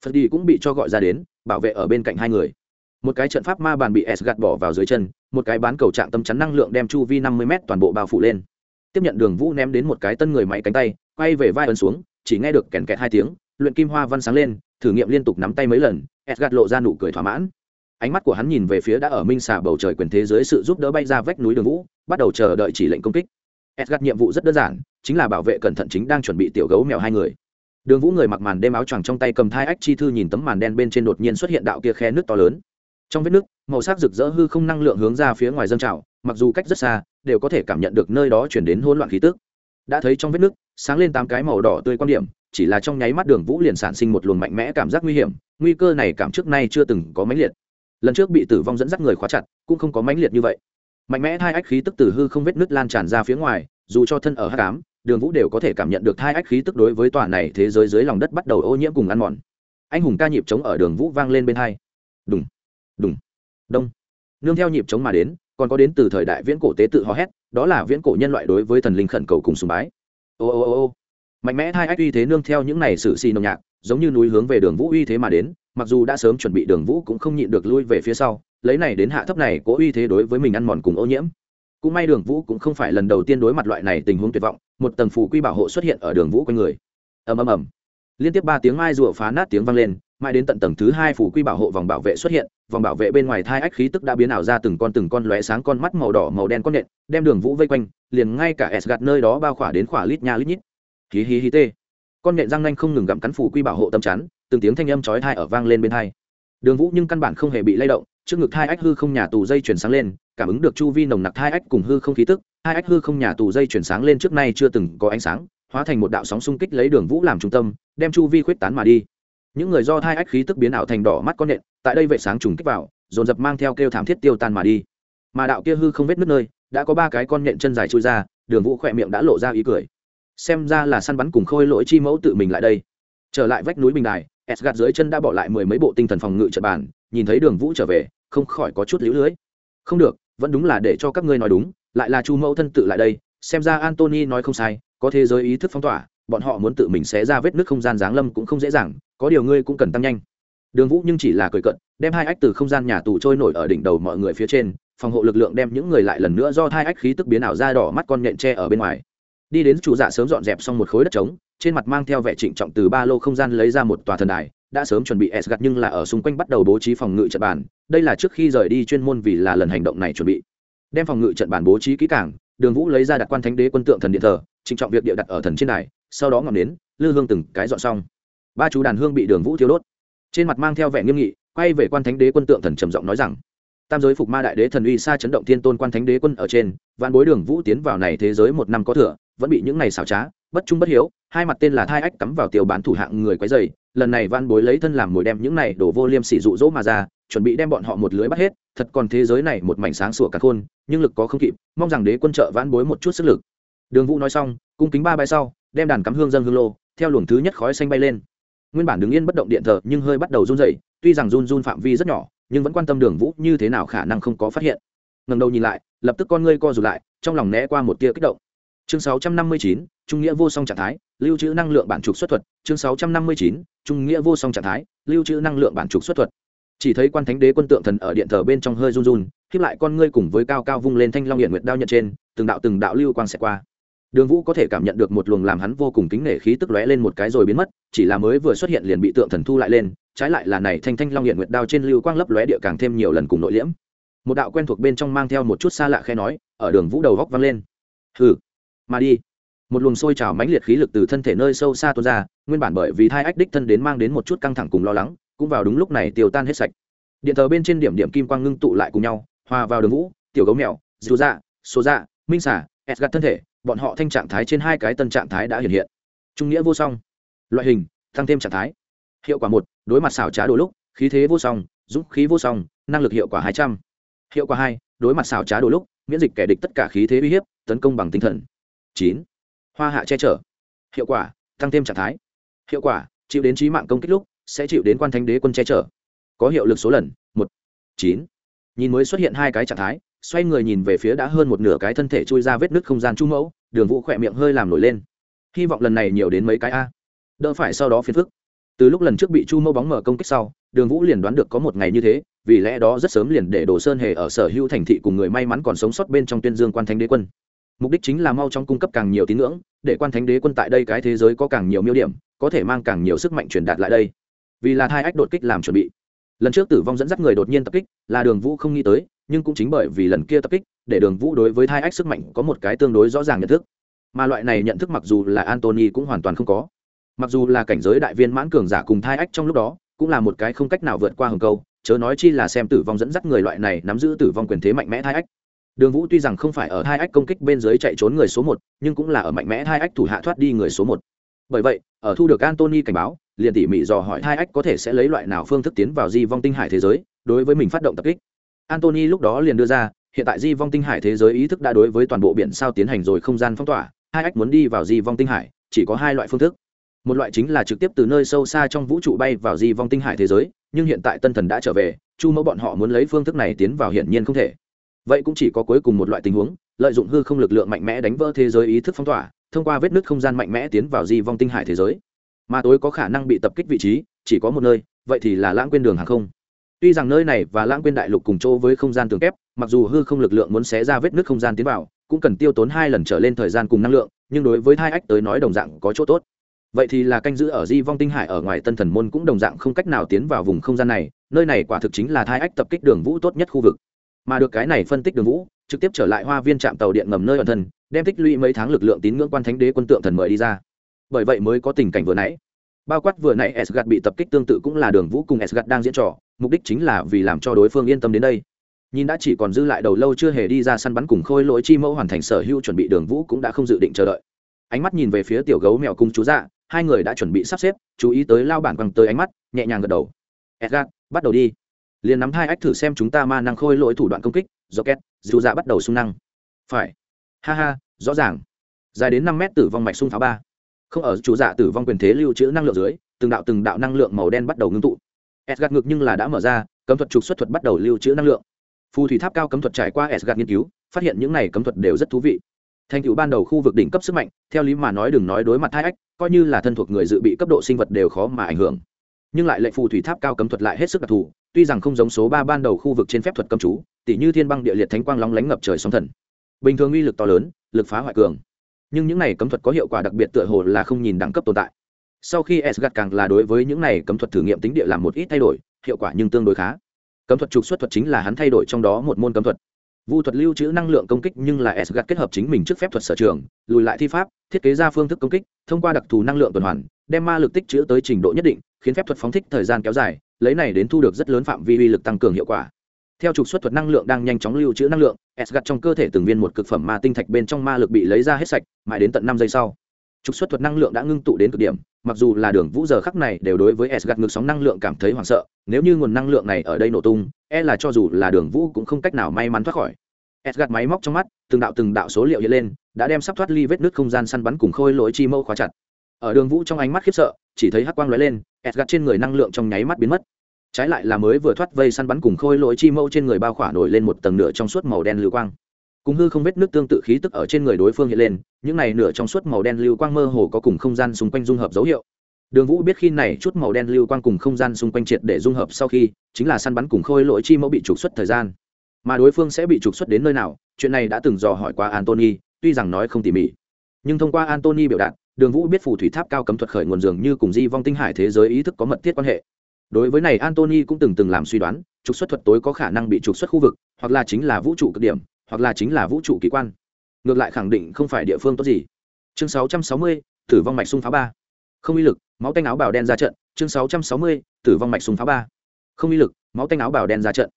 Phật đi cũng bị cho gọi ra đến, bảo vệ ở bên cạnh hai người. Một cái trận pháp ma bàn bị s gạt bỏ vào dưới chân, một cái bán cầu trạng tâm chắn năng lượng đem chu vi năm mươi m toàn bộ bao phủ lên. Tiếp nhận đường vũ ném đến một cái tân người máy cánh tay, quay về vai ấn xuống, chỉ nghe được kèn kẹt hai tiếng, luyện kim hoa văn sáng lên, thử nghiệm liên tục nắm tay mấy lần, s gạt lộ ra nụ cười thỏa mãn. Ánh mắt của hắn nhìn về phía đã ở minh xà bầu trời quyền thế giới sự giúp đỡ bay ra vách núi đường vũ, bắt đầu chờ đợi chỉ lệnh công kích. S gạt nhiệm vụ rất đơn giản, chính là bảo vệ cẩn thận chính đang chuẩn bị tiểu gấu mèo hai người đường vũ người mặc màn đêm áo choàng trong tay cầm thai ách chi thư nhìn tấm màn đen bên trên đột nhiên xuất hiện đạo kia khe nước to lớn. Trong vết nước, màu sắc rực rỡ hư không năng lượng hướng ra phía ngoài dân trào, mặc dù cách rất xa, đều có thể cảm nhận được nơi đó chuyển đến hỗn loạn khí tức. Đã thấy trong vết nước, sáng lên tám cái màu đỏ tươi quan điểm, chỉ là trong nháy mắt đường vũ liền sản sinh một luồng mạnh mẽ cảm giác nguy hiểm, nguy cơ này cảm trước nay chưa từng có mãnh liệt. Lần trước bị tử vong dẫn dắt người khóa chặt, cũng không có mãnh liệt như vậy. Mạnh mẽ hai ách khí tức từ hư không vết nước lan tràn ra phía ngoài, dù cho thân ở hát cám đường vũ đều có thể cảm nhận được thai ách khí tức đối với tòa này thế giới dưới lòng đất bắt đầu ô nhiễm cùng ăn mòn. Anh hùng ca nhịp trống ở đường vũ vang lên bên hai. Đúng đúng đông. Nương theo nhịp trống mà đến, còn có đến từ thời đại viễn cổ tế tự hò hét, đó là viễn cổ nhân loại đối với thần linh khẩn cầu cùng sùng bái. Ô ô ô ô. Mạnh mẽ hai ách uy thế nương theo những này sử xì nồng nhạc, giống như núi hướng về đường vũ uy thế mà đến, mặc dù đã sớm chuẩn bị đường vũ cũng không nhịn được lui về phía sau, lấy này đến hạ thấp này cố uy thế đối với mình ăn mòn cùng ô nhiễm cũng may đường vũ cũng không phải lần đầu tiên đối mặt loại này tình huống tuyệt vọng, một tầng phù quy bảo hộ xuất hiện ở đường vũ quanh người. Ầm ầm ầm. Liên tiếp ba tiếng mai rùa phá nát tiếng vang lên, mãi đến tận tầng thứ hai phù quy bảo hộ vòng bảo vệ xuất hiện, vòng bảo vệ bên ngoài thai ách khí tức đã biến ảo ra từng con từng con lóe sáng con mắt màu đỏ màu đen con nện, đem đường vũ vây quanh, liền ngay cả s gạt nơi đó bao khỏa đến khỏa lít nha lít nhít. Hí hí hí tê. Con nện răng nanh không ngừng gặm cắn phù quy bảo hộ tâm chắn, từng tiếng thanh âm chói thai ở vang lên bên thai đường vũ nhưng căn bản không hề bị lay động, trước ngực hai ách hư không nhà tù dây chuyển sáng lên cảm ứng được chu vi nồng nặc hai ách cùng hư không khí tức, hai ách hư không nhà tù dây chuyển sáng lên trước nay chưa từng có ánh sáng, hóa thành một đạo sóng xung kích lấy đường vũ làm trung tâm, đem chu vi khuyết tán mà đi. Những người do thai ách khí tức biến ảo thành đỏ mắt con nện, tại đây vệ sáng trùng kích vào, dồn dập mang theo kêu thảm thiết tiêu tan mà đi. Mà đạo kia hư không vết nứt nơi, đã có ba cái con nện chân dài trôi ra, đường vũ khỏe miệng đã lộ ra ý cười. Xem ra là săn bắn cùng khôi lỗi chi mẫu tự mình lại đây. Trở lại vách núi bình đài s gạt dưới chân đã bỏ lại mười mấy bộ tinh thần phòng ngự trật bàn, nhìn thấy đường vũ trở về, không khỏi có chút lũ lưới. Không được vẫn đúng là để cho các ngươi nói đúng, lại là chu mẫu thân tự lại đây, xem ra antony nói không sai, có thế giới ý thức phong tỏa, bọn họ muốn tự mình xé ra vết nước không gian giáng lâm cũng không dễ dàng, có điều ngươi cũng cần tăng nhanh. Đường vũ nhưng chỉ là cười cận đem hai ách từ không gian nhà tù trôi nổi ở đỉnh đầu mọi người phía trên, phòng hộ lực lượng đem những người lại lần nữa do hai ách khí tức biến ảo ra đỏ mắt con nhện tre ở bên ngoài. Đi đến chủ dạ sớm dọn dẹp xong một khối đất trống, trên mặt mang theo vẻ trịnh trọng từ ba lô không gian lấy ra một tòa thần đài đã sớm chuẩn bị s gặt nhưng là ở xung quanh bắt đầu bố trí phòng ngự trận bàn. Đây là trước khi rời đi chuyên môn vì là lần hành động này chuẩn bị. Đem phòng ngự trận bàn bố trí kỹ cảng đường vũ lấy ra đặt quan thánh đế quân tượng thần điện thờ, trịnh trọng việc địa đặt ở thần trên đài, sau đó ngọn đến lư hương từng cái dọn xong. Ba chú đàn hương bị đường vũ thiếu đốt. Trên mặt mang theo vẻ nghiêm nghị, quay về quan thánh đế quân tượng thần trầm giọng nói rằng, tam giới phục ma đại đế thần uy xa chấn động thiên tôn quan thánh đế quân ở trên, vạn bối đường vũ tiến vào này thế giới một năm có thừa, vẫn bị những này xảo trá bất trung bất hiếu, hai mặt tên là thai ách cắm vào tiểu bán thủ hạng người quấy dày lần này văn bối lấy thân làm mồi đem những này đổ vô liêm sỉ dụ dỗ mà ra, chuẩn bị đem bọn họ một lưới bắt hết, thật còn thế giới này một mảnh sáng sủa cả khôn, nhưng lực có không kịp, mong rằng đế quân trợ vãn bối một chút sức lực. Đường vũ nói xong, cung kính ba bay sau, đem đàn cắm hương dân hương lô, theo luồng thứ nhất khói xanh bay lên. Nguyên bản đứng yên bất động điện thờ, nhưng hơi bắt đầu run rẩy, tuy rằng run run phạm vi rất nhỏ, nhưng vẫn quan tâm đường vũ như thế nào khả năng không có phát hiện. Ngần đầu nhìn lại, lập tức con ngươi co rụt lại, trong lòng né qua một tia kích động chương 659, trung nghĩa vô song trạng thái lưu trữ năng lượng bản trục xuất thuật. Chương 659, trung nghĩa vô song trạng thái lưu trữ năng lượng bản trục xuất thuật. Chỉ thấy quan thánh đế quân tượng thần ở điện thờ bên trong hơi run run khiếp lại con ngươi cùng với cao cao vung lên thanh long hiện nguyệt đao nhận trên từng đạo từng đạo lưu quang sẽ qua. Đường vũ có thể cảm nhận được một luồng làm hắn vô cùng kính nể khí tức lóe lên một cái rồi biến mất chỉ là mới vừa xuất hiện liền bị tượng thần thu lại lên trái lại là này thanh thanh long hiện nguyệt đao trên lưu quang lấp lóe địa càng thêm nhiều lần cùng nội liễm. Một đạo quen thuộc bên trong mang theo một chút xa lạ khe nói ở đường vũ đầu góc vang lên. Hừ mà đi. Một luồng sôi trào mãnh liệt khí lực từ thân thể nơi sâu xa tuôn ra, nguyên bản bởi vì thai ách đích thân đến mang đến một chút căng thẳng cùng lo lắng, cũng vào đúng lúc này tiêu tan hết sạch. Điện thờ bên trên điểm điểm kim quang ngưng tụ lại cùng nhau, hòa vào đường vũ, tiểu gấu mèo, dù dạ số dạ minh xả edgard thân thể, bọn họ thanh trạng thái trên hai cái tân trạng thái đã hiện hiện. Trung nghĩa vô song. Loại hình, tăng thêm trạng thái. Hiệu quả một, đối mặt xảo trá đôi lúc, khí thế vô song, dũng khí vô song, năng lực hiệu quả hai trăm. Hiệu quả hai, đối mặt xảo trá đôi lúc, miễn dịch kẻ địch tất cả khí thế uy hiếp, tấn công bằng tinh thần chín. Hoa hạ che chở. Hiệu quả, tăng thêm trạng thái. Hiệu quả, chịu đến trí mạng công kích lúc, sẽ chịu đến quan Thanh đế quân che chở. Có hiệu lực số lần, một, chín. Nhìn mới xuất hiện hai cái trạng thái, xoay người nhìn về phía đã hơn một nửa cái thân thể chui ra vết nứt không gian trung mẫu, đường vũ khỏe miệng hơi làm nổi lên. Hy vọng lần này nhiều đến mấy cái a. Đỡ phải sau đó phiền phức. Từ lúc lần trước bị chu mẫu bóng mở công kích sau, đường vũ liền đoán được có một ngày như thế, vì lẽ đó rất sớm liền để đồ sơn hề ở sở hữu thành thị cùng người may mắn còn sống sót bên trong tuyên dương quan thánh đế quân mục đích chính là mau chóng cung cấp càng nhiều tín ngưỡng, để quan thánh đế quân tại đây cái thế giới có càng nhiều miêu điểm, có thể mang càng nhiều sức mạnh truyền đạt lại đây. Vì là thai ách đột kích làm chuẩn bị. Lần trước tử vong dẫn dắt người đột nhiên tập kích, là đường vũ không nghĩ tới, nhưng cũng chính bởi vì lần kia tập kích, để đường vũ đối với thai ách sức mạnh có một cái tương đối rõ ràng nhận thức. Mà loại này nhận thức mặc dù là antony cũng hoàn toàn không có. Mặc dù là cảnh giới đại viên mãn cường giả cùng thai ách trong lúc đó, cũng là một cái không cách nào vượt qua hầm câu, chớ nói chi là xem tử vong dẫn dắt người loại này nắm giữ tử vong quyền thế mạnh mẽ thai ách đường vũ tuy rằng không phải ở hai ách công kích bên dưới chạy trốn người số một, nhưng cũng là ở mạnh mẽ hai ách thủ hạ thoát đi người số một. Bởi vậy, ở thu được antony cảnh báo, liền tỉ mỉ dò hỏi hai ách có thể sẽ lấy loại nào phương thức tiến vào di vong tinh hải thế giới, đối với mình phát động tập kích. Antony lúc đó liền đưa ra, hiện tại di vong tinh hải thế giới ý thức đã đối với toàn bộ biển sao tiến hành rồi không gian phong tỏa, hai ách muốn đi vào di vong tinh hải, chỉ có hai loại phương thức. Một loại chính là trực tiếp từ nơi sâu xa trong vũ trụ bay vào di vong tinh hải thế giới, nhưng hiện tại tân thần đã trở về, chu mẫu bọn họ muốn lấy phương thức này tiến vào hiển nhiên không thể vậy cũng chỉ có cuối cùng một loại tình huống, lợi dụng hư không lực lượng mạnh mẽ đánh vỡ thế giới ý thức phong tỏa, thông qua vết nứt không gian mạnh mẽ tiến vào di vong tinh hải thế giới. Mà tối có khả năng bị tập kích vị trí, chỉ có một nơi, vậy thì là lãng quên đường hàng không. Tuy rằng nơi này và lãng quên đại lục cùng chỗ với không gian tường kép, mặc dù hư không lực lượng muốn xé ra vết nứt không gian tiến vào, cũng cần tiêu tốn hai lần trở lên thời gian cùng năng lượng, nhưng đối với hai ách tới nói đồng dạng có chỗ tốt. Vậy thì là canh giữ ở di vong tinh hải ở ngoài tân thần môn cũng đồng dạng không cách nào tiến vào vùng không gian này, nơi này quả thực chính là thai ách tập kích đường vũ tốt nhất khu vực mà được cái này phân tích đường vũ, trực tiếp trở lại hoa viên trạm tàu điện ngầm nơi ẩn thân, đem tích lũy mấy tháng lực lượng tín ngưỡng quan thánh đế quân tượng thần mời đi ra. Bởi vậy mới có tình cảnh vừa nãy. Bao quát vừa nãy Asgard bị tập kích tương tự cũng là đường vũ cùng Asgard đang diễn trò, mục đích chính là vì làm cho đối phương yên tâm đến đây. Nhìn đã chỉ còn dư lại đầu lâu chưa hề đi ra săn bắn cùng khôi lỗi chi mẫu hoàn thành sở hữu chuẩn bị đường vũ cũng đã không dự định chờ đợi. Ánh mắt nhìn về phía tiểu gấu mèo cung chú dạ hai người đã chuẩn bị sắp xếp, chú ý tới lao bản quăng tới ánh mắt, nhẹ nhàng gật đầu. Edgar bắt đầu đi liền nắm hai ách thử xem chúng ta ma năng khôi lỗi thủ đoạn công kích do két dù dạ bắt đầu sung năng. Phải. Ha ha, rõ ràng. Dài đến năm mét tử vong mạch sung pháo ba. Không ở chủ dạ tử vong quyền thế lưu trữ năng lượng dưới, từng đạo từng đạo năng lượng màu đen bắt đầu ngưng tụ. Edgard ngực nhưng là đã mở ra, cấm thuật trục xuất thuật bắt đầu lưu trữ năng lượng. Phù thủy tháp cao cấm thuật trải qua edgard nghiên cứu, phát hiện những này cấm thuật đều rất thú vị. Thành tựu ban đầu khu vực đỉnh cấp sức mạnh, theo lý mà nói đừng nói đối mặt hai ách, coi như là thân thuộc người dự bị cấp độ sinh vật đều khó mà ảnh hưởng. Nhưng lại lệnh phù thủy tháp cao cấm thuật lại hết sức đặc thù tuy rằng không giống số ba ban đầu khu vực trên phép thuật cấm chú tỷ như thiên băng địa liệt thánh quang lóng lánh ngập trời sóng thần. Bình thường uy lực to lớn, lực phá hoại cường. Nhưng những này cấm thuật có hiệu quả đặc biệt tựa hồ là không nhìn đẳng cấp tồn tại. Sau khi s gạt càng là đối với những này cấm thuật thử nghiệm tính địa làm một ít thay đổi, hiệu quả nhưng tương đối khá. Cấm thuật trục xuất thuật chính là hắn thay đổi trong đó một môn cấm thuật. Vu thuật lưu trữ năng lượng công kích nhưng là s gạt kết hợp chính mình trước phép thuật sở trường, lùi lại thi pháp, thiết kế ra phương thức công kích, thông qua đặc thù năng lượng tuần hoàn, đem ma lực tích trữ tới trình độ nhất định, khiến phép thuật phóng thích thời gian kéo dài lấy này đến thu được rất lớn phạm vi uy lực tăng cường hiệu quả. Theo trục xuất thuật năng lượng đang nhanh chóng lưu trữ năng lượng s gặt trong cơ thể từng viên một cực phẩm ma tinh thạch bên trong ma lực bị lấy ra hết sạch, mãi đến tận năm giây sau. Trục xuất thuật năng lượng đã ngưng tụ đến cực điểm, mặc dù là đường vũ giờ khắc này đều đối với s gặt ngược sóng năng lượng cảm thấy hoảng sợ, nếu như nguồn năng lượng này ở đây nổ tung e là cho dù là đường vũ cũng không cách nào may mắn thoát khỏi. S gặt máy móc trong mắt, từng đạo từng đạo số liệu hiện lên, đã đem sắp thoát ly vết nước không gian săn bắn cùng khôi lỗi chi mâu khóa chặt. Ở đường vũ trong ánh mắt khiếp sợ chỉ thấy hắc quang lóe lên, edgard trên người năng lượng trong nháy mắt biến mất. Trái lại là mới vừa thoát vây săn bắn cùng khôi lỗi chi mâu trên người bao khỏa nổi lên một tầng nửa trong suốt màu đen lưu quang. Cùng hư không vết nước tương tự khí tức ở trên người đối phương hiện lên, những này nửa trong suốt màu đen lưu quang mơ hồ có cùng không gian xung quanh dung hợp dấu hiệu. Đường vũ biết khi này chút màu đen lưu quang cùng không gian xung quanh triệt để dung hợp sau khi, chính là săn bắn cùng khôi lỗi chi mẫu bị trục xuất thời gian. Mà đối phương sẽ bị trục xuất đến nơi nào, chuyện này đã từng dò hỏi qua antony tuy rằng nói không tỉ mỉ. Nhưng thông qua antony biểu đạt đường vũ biết phù thủy tháp cao cấm thuật khởi nguồn dường như cùng di vong tinh hải thế giới ý thức có mật thiết quan hệ. Đối với này antony cũng từng từng làm suy đoán trục xuất thuật tối có khả năng bị trục xuất khu vực hoặc là chính là vũ trụ cực điểm hoặc là chính là vũ trụ kỳ quan. Ngược lại khẳng định không phải địa phương tốt gì. Chương 660, tử vong mạch sung phá ba. Không uy lực máu tanh áo bào đen ra trận. Chương 660, tử vong mạch sung phá ba. Không uy lực máu tanh áo bào đen ra trận.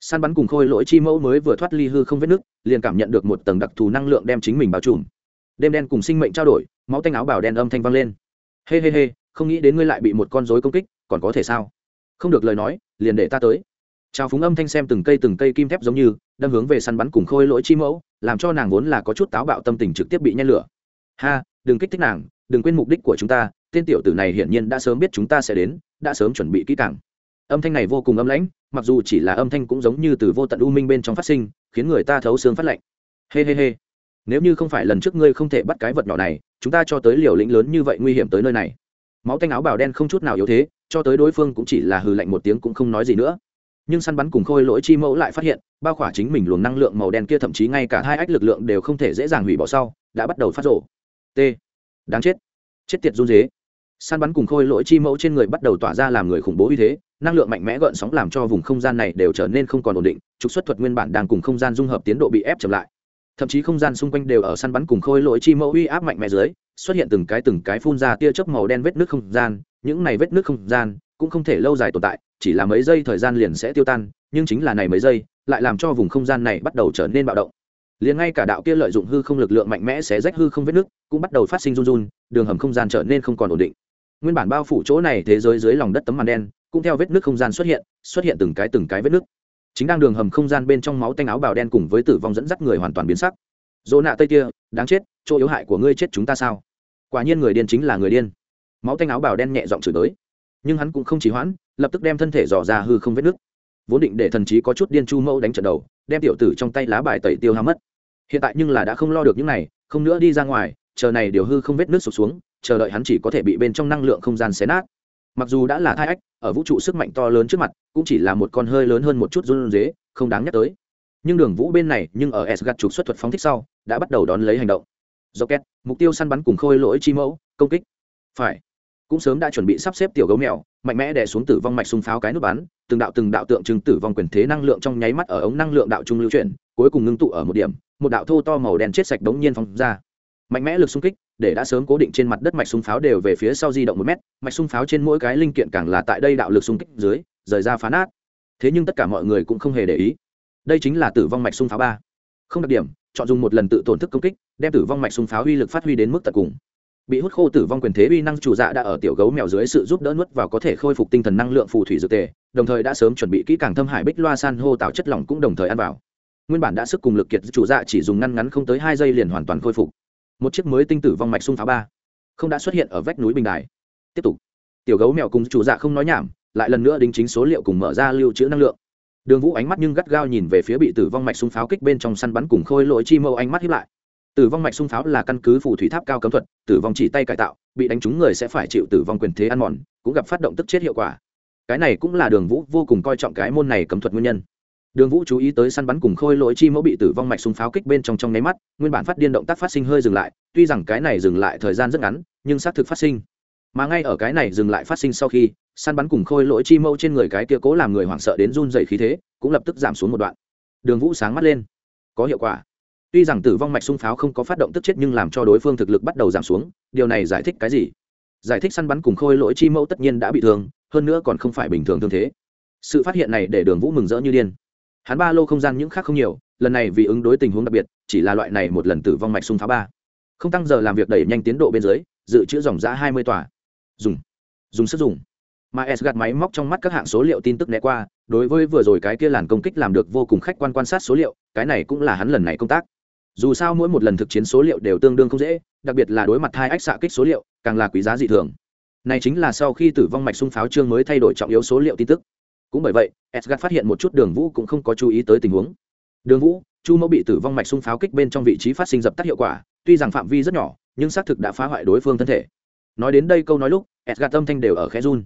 Săn bắn cùng khôi lỗi chi mẫu mới vừa thoát ly hư không vết nước liền cảm nhận được một tầng đặc thù năng lượng đem chính mình bao trùm. Đêm đen cùng sinh mệnh trao đổi máu tanh áo bào đen âm thanh vang lên. Hê hê hê, không nghĩ đến ngươi lại bị một con rối công kích, còn có thể sao? Không được lời nói, liền để ta tới. Chào phúng âm thanh xem từng cây từng cây kim thép giống như, đâm hướng về săn bắn cùng khôi lỗi chi mẫu, làm cho nàng vốn là có chút táo bạo tâm tình trực tiếp bị nhen lửa. Ha, đừng kích thích nàng, đừng quên mục đích của chúng ta, tên tiểu tử này hiển nhiên đã sớm biết chúng ta sẽ đến, đã sớm chuẩn bị kỹ càng. Âm thanh này vô cùng âm lãnh, mặc dù chỉ là âm thanh cũng giống như từ vô tận u minh bên trong phát sinh, khiến người ta thấu xương phát lạnh. Hê hê hê. Nếu như không phải lần trước ngươi không thể bắt cái vật nhỏ này chúng ta cho tới liều lĩnh lớn như vậy nguy hiểm tới nơi này. Máu tanh áo bào đen không chút nào yếu thế, cho tới đối phương cũng chỉ là hừ lạnh một tiếng cũng không nói gì nữa. Nhưng săn bắn cùng khôi lỗi chi mẫu lại phát hiện, bao khỏa chính mình luồng năng lượng màu đen kia thậm chí ngay cả hai ách lực lượng đều không thể dễ dàng hủy bỏ sau, đã bắt đầu phát rổ t. Đáng chết. Chết tiệt run dế săn bắn cùng khôi lỗi chi mẫu trên người bắt đầu tỏa ra làm người khủng bố uy thế, năng lượng mạnh mẽ gợn sóng làm cho vùng không gian này đều trở nên không còn ổn định, trục xuất thuật nguyên bản đang cùng không gian dung hợp tiến độ bị ép chậm lại thậm chí không gian xung quanh đều ở săn bắn cùng khôi lỗi chi mẫu uy áp mạnh mẽ dưới, xuất hiện từng cái từng cái phun ra tia chớp màu đen vết nước không gian. Những này vết nước không gian cũng không thể lâu dài tồn tại, chỉ là mấy giây thời gian liền sẽ tiêu tan, nhưng chính là này mấy giây lại làm cho vùng không gian này bắt đầu trở nên bạo động. Liền ngay cả đạo kia lợi dụng hư không lực lượng mạnh mẽ sẽ rách hư không vết nước cũng bắt đầu phát sinh run run, đường hầm không gian trở nên không còn ổn định. Nguyên bản bao phủ chỗ này thế giới dưới lòng đất tấm màn đen cũng theo vết nước không gian xuất hiện xuất hiện từng cái từng cái vết nước chính đang đường hầm không gian bên trong máu tanh áo bào đen cùng với tử vong dẫn dắt người hoàn toàn biến sắc. Dỗ nạ tây kia, đáng chết, chỗ yếu hại của ngươi chết chúng ta sao? Quả nhiên người điên chính là người điên. Máu tanh áo bào đen nhẹ giọng chửi tới. Nhưng hắn cũng không chỉ hoãn, lập tức đem thân thể dò ra hư không vết nước vốn định để thần trí có chút điên chu mẫu đánh trận đầu, đem tiểu tử trong tay lá bài tẩy tiêu hao mất. Hiện tại nhưng là đã không lo được những này, không nữa đi ra ngoài, chờ này điều hư không vết nước sụp xuống, chờ đợi hắn chỉ có thể bị bên trong năng lượng không gian xé nát mặc dù đã là thai ách, ở vũ trụ sức mạnh to lớn trước mặt, cũng chỉ là một con hơi lớn hơn một chút run dế, không đáng nhắc tới. Nhưng đường vũ bên này, nhưng ở s gạt trục xuất thuật phóng thích sau, đã bắt đầu đón lấy hành động. Rocket, mục tiêu săn bắn cùng khôi lỗi chi mẫu, công kích. Phải. Cũng sớm đã chuẩn bị sắp xếp tiểu gấu mèo, mạnh mẽ đè xuống tử vong mạch súng pháo cái nút bắn, từng đạo từng đạo tượng trưng tử vong quyền thế năng lượng trong nháy mắt ở ống năng lượng đạo trung lưu chuyển, cuối cùng ngưng tụ ở một điểm, một đạo thô to màu đen chết sạch đống nhiên phóng ra mạnh mẽ lực xung kích, để đã sớm cố định trên mặt đất mạch súng pháo đều về phía sau di động một mét, mạch súng pháo trên mỗi cái linh kiện càng là tại đây đạo lực xung kích dưới, rời ra phá nát. Thế nhưng tất cả mọi người cũng không hề để ý. Đây chính là tử vong mạch súng pháo ba. Không đặc điểm, chọn dùng một lần tự tổn thức công kích, đem tử vong mạch súng pháo uy lực phát huy đến mức tận cùng. Bị hút khô tử vong quyền thế uy năng chủ dạ đã ở tiểu gấu mèo dưới sự giúp đỡ nuốt vào có thể khôi phục tinh thần năng lượng phù thủy dược tề, đồng thời đã sớm chuẩn bị kỹ càng thâm hải bích loa san hô tạo chất lỏng cũng đồng thời ăn vào. Nguyên bản đã sức cùng lực kiệt chủ dạ chỉ dùng ngăn ngắn không tới hai giây liền hoàn toàn khôi phục một chiếc mới tinh tử vong mạch sung pháo ba. Không đã xuất hiện ở vách núi bình đài. Tiếp tục. Tiểu gấu mèo cùng chủ dạ không nói nhảm, lại lần nữa đính chính số liệu cùng mở ra lưu trữ năng lượng. Đường vũ ánh mắt nhưng gắt gao nhìn về phía bị tử vong mạch sung pháo kích bên trong săn bắn cùng khôi lỗi chi mâu ánh mắt hiếp lại. Tử vong mạch sung pháo là căn cứ phù thủy tháp cao cấm thuật, tử vong chỉ tay cải tạo, bị đánh trúng người sẽ phải chịu tử vong quyền thế ăn mòn, cũng gặp phát động tức chết hiệu quả. Cái này cũng là đường vũ vô cùng coi trọng cái môn này cấm thuật nguyên nhân đường vũ chú ý tới săn bắn cùng khôi lỗi chi mẫu bị tử vong mạch súng pháo kích bên trong trong nháy mắt, nguyên bản phát điên động tác phát sinh hơi dừng lại, tuy rằng cái này dừng lại thời gian rất ngắn, nhưng xác thực phát sinh. Mà ngay ở cái này dừng lại phát sinh sau khi, săn bắn cùng khôi lỗi chi mẫu trên người cái kia cố làm người hoảng sợ đến run dày khí thế, cũng lập tức giảm xuống một đoạn. Đường vũ sáng mắt lên. Có hiệu quả. Tuy rằng tử vong mạch sung pháo không có phát động tức chết nhưng làm cho đối phương thực lực bắt đầu giảm xuống, điều này giải thích cái gì? Giải thích săn bắn cùng khôi lỗi chi mẫu tất nhiên đã bị thương, hơn nữa còn không phải bình thường thương thế. Sự phát hiện này để đường vũ mừng rỡ như điên hắn ba lô không gian những khác không nhiều, lần này vì ứng đối tình huống đặc biệt, chỉ là loại này một lần tử vong mạch sung pháo ba. Không tăng giờ làm việc đẩy nhanh tiến độ bên dưới, dự trữ dòng giã hai mươi tòa. Dùng. Dùng sức dùng. Mà s gạt máy móc trong mắt các hạng số liệu tin tức né qua, đối với vừa rồi cái kia làn công kích làm được vô cùng khách quan quan sát số liệu, cái này cũng là hắn lần này công tác. Dù sao mỗi một lần thực chiến số liệu đều tương đương không dễ, đặc biệt là đối mặt hai ách xạ kích số liệu, càng là quý giá dị thường. Này chính là sau khi tử vong mạch xung pháo trương mới thay đổi trọng yếu số liệu tin tức cũng bởi vậy edgar phát hiện một chút đường vũ cũng không có chú ý tới tình huống. Đường vũ, chu mẫu bị tử vong mạch xung pháo kích bên trong vị trí phát sinh dập tắt hiệu quả, tuy rằng phạm vi rất nhỏ, nhưng xác thực đã phá hoại đối phương thân thể. Nói đến đây câu nói lúc edgar tâm thanh đều ở khe run.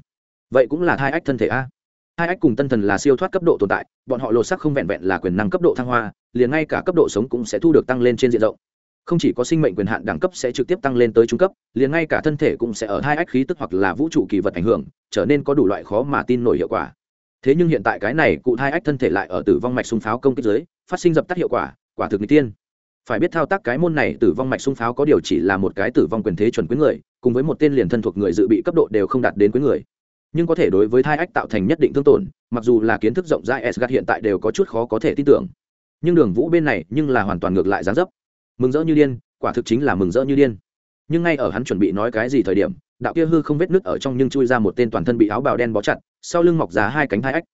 Vậy cũng là thai ách thân thể a. Hai ách cùng tân thần là siêu thoát cấp độ tồn tại, bọn họ lột sắc không vẹn vẹn là quyền năng cấp độ thăng hoa, liền ngay cả cấp độ sống cũng sẽ thu được tăng lên trên diện rộng. Không chỉ có sinh mệnh quyền hạn đẳng cấp sẽ trực tiếp tăng lên tới trung cấp, liền ngay cả thân thể cũng sẽ ở hai ách khí tức hoặc là vũ trụ kỳ vật ảnh hưởng, trở nên có đủ loại khó mà tin nổi hiệu quả thế nhưng hiện tại cái này cụ thai ách thân thể lại ở tử vong mạch súng pháo công kích giới phát sinh dập tắt hiệu quả quả thực n tiên. Phải biết thao tác cái môn này tử vong mạch súng pháo có điều chỉ là một cái tử vong quyền thế chuẩn quý người, cùng với một tên liền thân thuộc người dự bị cấp độ đều không đạt đến quý người. Nhưng có thể đối với thai ách tạo thành nhất định thương tổn, mặc dù là kiến thức rộng rãi gạt hiện tại đều có chút khó có thể tin tưởng. Nhưng đường vũ bên này nhưng là hoàn toàn ngược lại gián dấp. Mừng rỡ như điên, quả thực chính là mừng rỡ như điên. Nhưng ngay ở hắn chuẩn bị nói cái gì thời điểm đạo kia hư không vết nứt ở trong nhưng chui ra một tên toàn thân bị áo bào đen bó chặt sau lưng mọc ra hai cánh hai ách.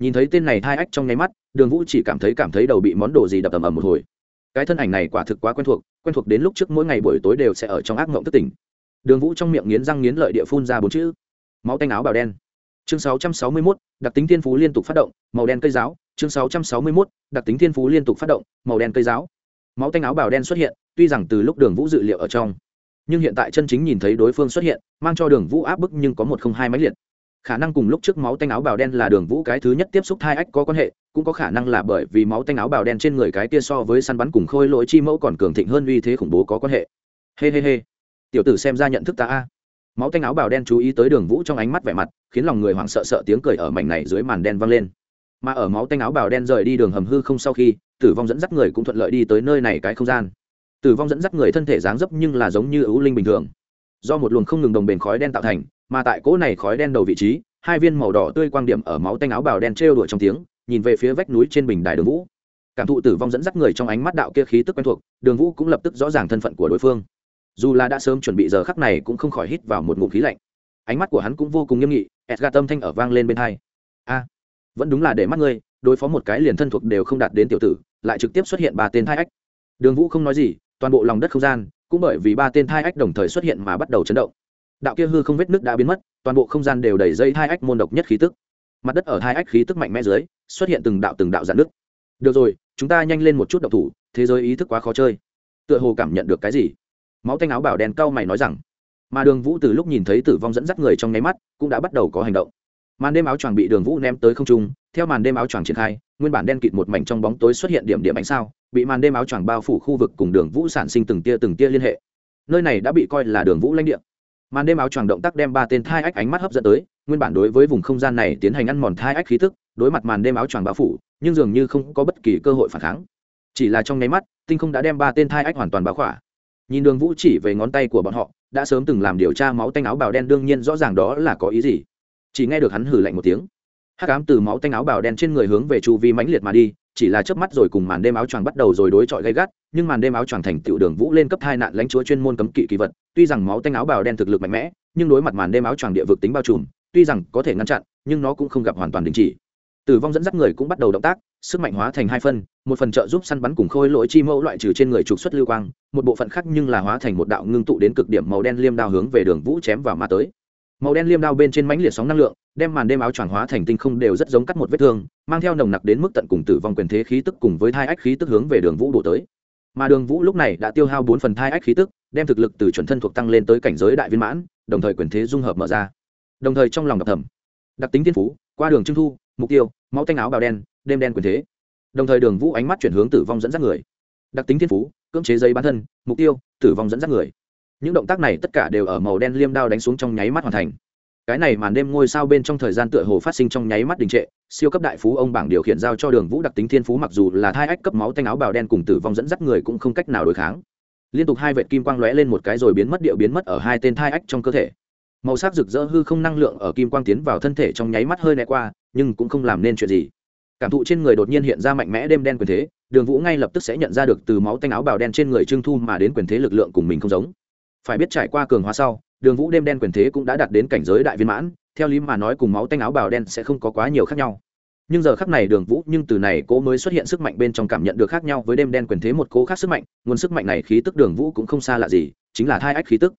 Nhìn thấy tên này hai ách trong nháy mắt đường vũ chỉ cảm thấy cảm thấy đầu bị món đồ gì đập ầm ầm một hồi. Cái thân ảnh này quả thực quá quen thuộc quen thuộc đến lúc trước mỗi ngày buổi tối đều sẽ ở trong ác mộng thất tỉnh. Đường vũ trong miệng nghiến răng nghiến lợi địa phun ra bốn chữ. Máu tanh áo bào đen. Chương 661, đặc tính thiên phú liên tục phát động màu đen cây giáo. Chương 661, đặc tính thiên phú liên tục phát động màu đen cây giáo. Máu tanh áo bào đen xuất hiện tuy rằng từ lúc đường vũ dự liệu ở trong nhưng hiện tại chân chính nhìn thấy đối phương xuất hiện, mang cho đường vũ áp bức nhưng có một không hai máy liệt. Khả năng cùng lúc trước máu tanh áo bào đen là đường vũ cái thứ nhất tiếp xúc thai ách có quan hệ, cũng có khả năng là bởi vì máu tanh áo bào đen trên người cái kia so với săn bắn cùng khôi lỗi chi mẫu còn cường thịnh hơn uy thế khủng bố có quan hệ. Hê、hey、hê、hey、hê、hey. tiểu tử xem ra nhận thức ta a. Máu tanh áo bào đen chú ý tới đường vũ trong ánh mắt vẻ mặt, khiến lòng người hoảng sợ sợ tiếng cười ở mảnh này dưới màn đen vang lên. Mà ở máu tanh áo bào đen rời đi đường hầm hư không sau khi, tử vong dẫn dắt người cũng thuận lợi đi tới nơi này cái không gian tử vong dẫn dắt người thân thể dáng dấp nhưng là giống như ưu linh bình thường. Do một luồng không ngừng đồng bền khói đen tạo thành, mà tại cỗ này khói đen đầu vị trí, hai viên màu đỏ tươi quang điểm ở máu tanh áo bào đen trêu đuổi trong tiếng, nhìn về phía vách núi trên bình đài đường vũ. Cảm thụ tử vong dẫn dắt người trong ánh mắt đạo kia khí tức quen thuộc, đường vũ cũng lập tức rõ ràng thân phận của đối phương. Dù là đã sớm chuẩn bị giờ khắc này cũng không khỏi hít vào một ngụm khí lạnh. Ánh mắt của hắn cũng vô cùng nghiêm nghị, edgar tâm thanh ở vang lên bên hai. A, vẫn đúng là để mắt ngươi, đối phó một cái liền thân thuộc đều không đạt đến tiểu tử, lại trực tiếp xuất hiện ba tên thai ách. Đường vũ không nói gì toàn bộ lòng đất không gian, cũng bởi vì ba tên thai ách đồng thời xuất hiện mà bắt đầu chấn động. Đạo kia hư không vết nước đã biến mất, toàn bộ không gian đều đầy dây thai ách môn độc nhất khí tức. Mặt đất ở thai ách khí tức mạnh mẽ dưới, xuất hiện từng đạo từng đạo dạn nước được rồi, chúng ta nhanh lên một chút độc thủ, thế giới ý thức quá khó chơi. Tựa hồ cảm nhận được cái gì? Máu tanh áo bảo đèn cao mày nói rằng. Mà đường vũ từ lúc nhìn thấy tử vong dẫn dắt người trong nháy mắt, cũng đã bắt đầu có hành động màn đêm áo choàng bị đường vũ ném tới không trung, theo màn đêm áo choàng triển khai, nguyên bản đen kịt một mảnh trong bóng tối xuất hiện điểm điểm ánh sao, bị màn đêm áo choàng bao phủ khu vực cùng đường vũ sản sinh từng tia từng tia liên hệ. Nơi này đã bị coi là đường vũ lãnh địa. Màn đêm áo choàng động tác đem ba tên thai ách ánh mắt hấp dẫn tới, nguyên bản đối với vùng không gian này tiến hành ăn mòn thai ách khí thức đối mặt màn đêm áo choàng bao phủ, nhưng dường như không có bất kỳ cơ hội phản kháng. Chỉ là trong nháy mắt, tinh không đã đem ba tên thai ách hoàn toàn báo khỏa. Nhìn đường vũ chỉ về ngón tay của bọn họ, đã sớm từng làm điều tra máu tanh áo bào đen, đương nhiên rõ ràng đó là có ý gì chỉ nghe được hắn hử lạnh một tiếng. Hắc ám từ máu tanh áo bào đen trên người hướng về chu vi mãnh liệt mà đi, chỉ là chớp mắt rồi cùng màn đêm áo choàng bắt đầu rồi đối chọi gay gắt, nhưng màn đêm áo choàng thành tựu đường vũ lên cấp hai nạn lãnh chúa chuyên môn cấm kỵ kỳ vật, tuy rằng máu tanh áo bào đen thực lực mạnh mẽ, nhưng đối mặt màn đêm áo choàng địa vực tính bao trùm, tuy rằng có thể ngăn chặn, nhưng nó cũng không gặp hoàn toàn đình chỉ. Tử vong dẫn dắt người cũng bắt đầu động tác, sức mạnh hóa thành hai phân, một phần trợ giúp săn bắn cùng khôi lỗi chi mẫu loại trừ trên người trục xuất lưu quang, một bộ phận khác nhưng là hóa thành một đạo ngưng tụ đến cực điểm màu đen liêm đao hướng về đường vũ chém vào mà tới màu đen liêm đao bên trên mãnh liệt sóng năng lượng, đem màn đêm áo choàng hóa thành tinh không đều rất giống cắt một vết thương, mang theo nồng nặc đến mức tận cùng tử vong quyền thế khí tức cùng với thai ách khí tức hướng về đường vũ đổ tới. Mà đường vũ lúc này đã tiêu hao bốn phần thai ách khí tức, đem thực lực từ chuẩn thân thuộc tăng lên tới cảnh giới đại viên mãn, đồng thời quyền thế dung hợp mở ra. Đồng thời trong lòng đập thầm, đặc tính thiên phú, qua đường trưng thu, mục tiêu, máu tanh áo bào đen, đêm đen quyền thế. Đồng thời đường vũ ánh mắt chuyển hướng tử vong dẫn dắt người. Đặc tính thiên phú, cưỡng chế giấy bán thân, mục tiêu, tử vong dẫn dắt người những động tác này tất cả đều ở màu đen liêm đao đánh xuống trong nháy mắt hoàn thành. Cái này màn đêm ngôi sao bên trong thời gian tựa hồ phát sinh trong nháy mắt đình trệ, siêu cấp đại phú ông bảng điều khiển giao cho đường vũ đặc tính thiên phú mặc dù là thai ách cấp máu tanh áo bào đen cùng tử vong dẫn dắt người cũng không cách nào đối kháng. Liên tục hai vệt kim quang lóe lên một cái rồi biến mất điệu biến mất ở hai tên thai ách trong cơ thể. Màu sắc rực rỡ hư không năng lượng ở kim quang tiến vào thân thể trong nháy mắt hơi né qua, nhưng cũng không làm nên chuyện gì. Cảm thụ trên người đột nhiên hiện ra mạnh mẽ đêm đen quyền thế, đường vũ ngay lập tức sẽ nhận ra được từ máu tanh áo bào đen trên người trưng thu mà đến quyền thế lực lượng cùng mình không giống phải biết trải qua cường hóa sau, đường vũ đêm đen quyền thế cũng đã đạt đến cảnh giới đại viên mãn, theo lý mà nói cùng máu tanh áo bào đen sẽ không có quá nhiều khác nhau. Nhưng giờ khắc này đường vũ nhưng từ này cố mới xuất hiện sức mạnh bên trong cảm nhận được khác nhau với đêm đen quyền thế một cố khác sức mạnh, nguồn sức mạnh này khí tức đường vũ cũng không xa lạ gì, chính là thai ách khí tức.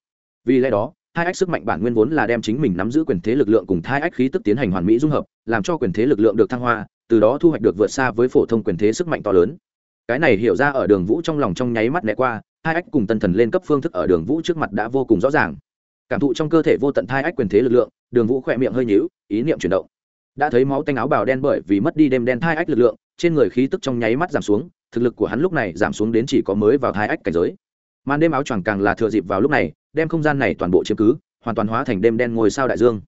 Vì lẽ đó hai ách sức mạnh bản nguyên vốn là đem chính mình nắm giữ quyền thế lực lượng cùng thai ách khí tức tiến hành hoàn mỹ dung hợp, làm cho quyền thế lực lượng được thăng hoa, từ đó thu hoạch được vượt xa với phổ thông quyền thế sức mạnh to lớn. Cái này hiểu ra ở đường vũ trong lòng trong nháy mắt né qua hai ách cùng tân thần lên cấp phương thức ở đường vũ trước mặt đã vô cùng rõ ràng. Cảm thụ trong cơ thể vô tận thai ách quyền thế lực lượng, đường vũ khỏe miệng hơi nhíu, ý niệm chuyển động. Đã thấy máu tanh áo bào đen bởi vì mất đi đêm đen thai ách lực lượng, trên người khí tức trong nháy mắt giảm xuống, thực lực của hắn lúc này giảm xuống đến chỉ có mới vào thai ách cảnh giới. Màn đêm áo choàng càng là thừa dịp vào lúc này, đem không gian này toàn bộ chiếm cứ, hoàn toàn hóa thành đêm đen ngôi sao đại dương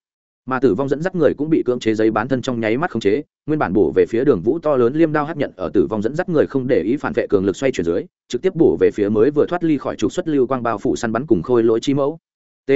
mà tử vong dẫn dắt người cũng bị cưỡng chế giấy bán thân trong nháy mắt khống chế, nguyên bản bổ về phía đường vũ to lớn liêm đao hấp nhận ở tử vong dẫn dắt người không để ý phản vệ cường lực xoay chuyển dưới, trực tiếp bổ về phía mới vừa thoát ly khỏi trục xuất lưu quang bao phủ săn bắn cùng khôi lỗi chi mẫu. T.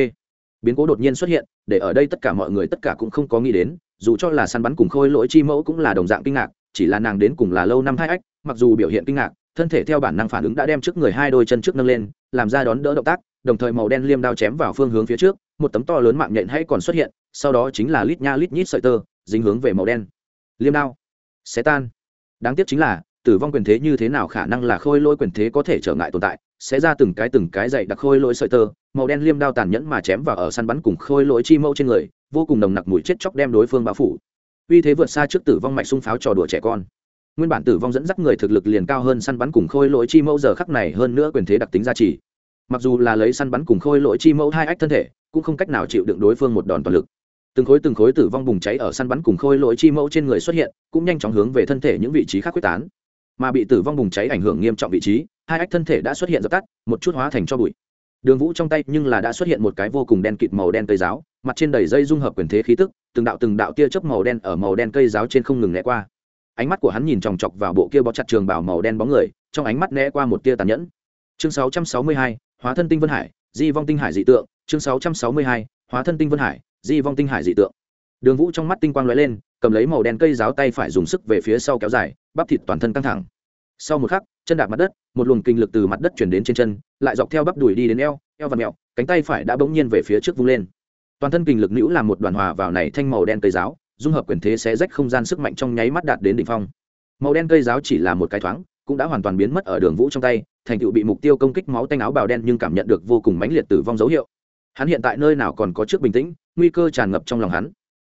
Biến cố đột nhiên xuất hiện, để ở đây tất cả mọi người tất cả cũng không có nghĩ đến, dù cho là săn bắn cùng khôi lỗi chi mẫu cũng là đồng dạng kinh ngạc, chỉ là nàng đến cùng là lâu năm hai ách, mặc dù biểu hiện kinh ngạc, thân thể theo bản năng phản ứng đã đem trước người hai đôi chân trước nâng lên, làm ra đón đỡ động tác, đồng thời màu đen liêm đao chém vào phương hướng phía trước, một tấm to lớn mạng nhện hãy còn xuất hiện sau đó chính là lít nha lít nhít sợi tơ, dính hướng về màu đen. Liêm đao. Xé tan. Đáng tiếc chính là, tử vong quyền thế như thế nào khả năng là khôi lỗi quyền thế có thể trở ngại tồn tại, sẽ ra từng cái từng cái dậy đặc khôi lỗi sợi tơ, màu đen liêm đao tàn nhẫn mà chém vào ở săn bắn cùng khôi lỗi chi mẫu trên người, vô cùng nồng nặc mùi chết chóc đem đối phương bao phủ. Uy thế vượt xa trước tử vong mạch xung pháo trò đùa trẻ con. Nguyên bản tử vong dẫn dắt người thực lực liền cao hơn săn bắn cùng khôi lỗi chi mẫu giờ khắc này hơn nữa quyền thế đặc tính gia trì. Mặc dù là lấy săn bắn cùng khôi lỗi chi mẫu hai ách thân thể, cũng không cách nào chịu đựng đối phương một đòn toàn lực từng khối từng khối tử vong bùng cháy ở săn bắn cùng khôi lỗi chi mẫu trên người xuất hiện cũng nhanh chóng hướng về thân thể những vị trí khác quyết tán. Mà bị tử vong bùng cháy ảnh hưởng nghiêm trọng vị trí hai ách thân thể đã xuất hiện dập tắt một chút hóa thành cho bụi. Đường vũ trong tay nhưng là đã xuất hiện một cái vô cùng đen kịt màu đen cây giáo mặt trên đầy dây dung hợp quyền thế khí tức từng đạo từng đạo tia chớp màu đen ở màu đen cây giáo trên không ngừng né qua. Ánh mắt của hắn nhìn chòng chọc vào bộ kia bó chặt trường bảo màu đen bóng người trong ánh mắt né qua một tia tàn nhẫn. Chương 662, hóa thân tinh vân hải di vong tinh hải dị tượng chương 662, hóa thân tinh vân hải di vong tinh hải dị tượng. Đường vũ trong mắt tinh quang lóe lên, cầm lấy màu đen cây giáo tay phải dùng sức về phía sau kéo dài, bắp thịt toàn thân căng thẳng. Sau một khắc, chân đạp mặt đất, một luồng kinh lực từ mặt đất chuyển đến trên chân, lại dọc theo bắp đùi đi đến eo eo và mẹo, cánh tay phải đã bỗng nhiên về phía trước vung lên. Toàn thân kinh lực nữ làm một đoàn hòa vào này thanh màu đen cây giáo, dung hợp quyền thế sẽ rách không gian sức mạnh trong nháy mắt đạt đến đỉnh phong. Màu đen cây giáo chỉ là một cái thoáng, cũng đã hoàn toàn biến mất ở đường vũ trong tay, thành tựu bị mục tiêu công kích máu tanh áo bào đen nhưng cảm nhận được vô cùng mãnh liệt tử vong dấu hiệu. Hắn hiện tại nơi nào còn có trước bình tĩnh nguy cơ tràn ngập trong lòng hắn.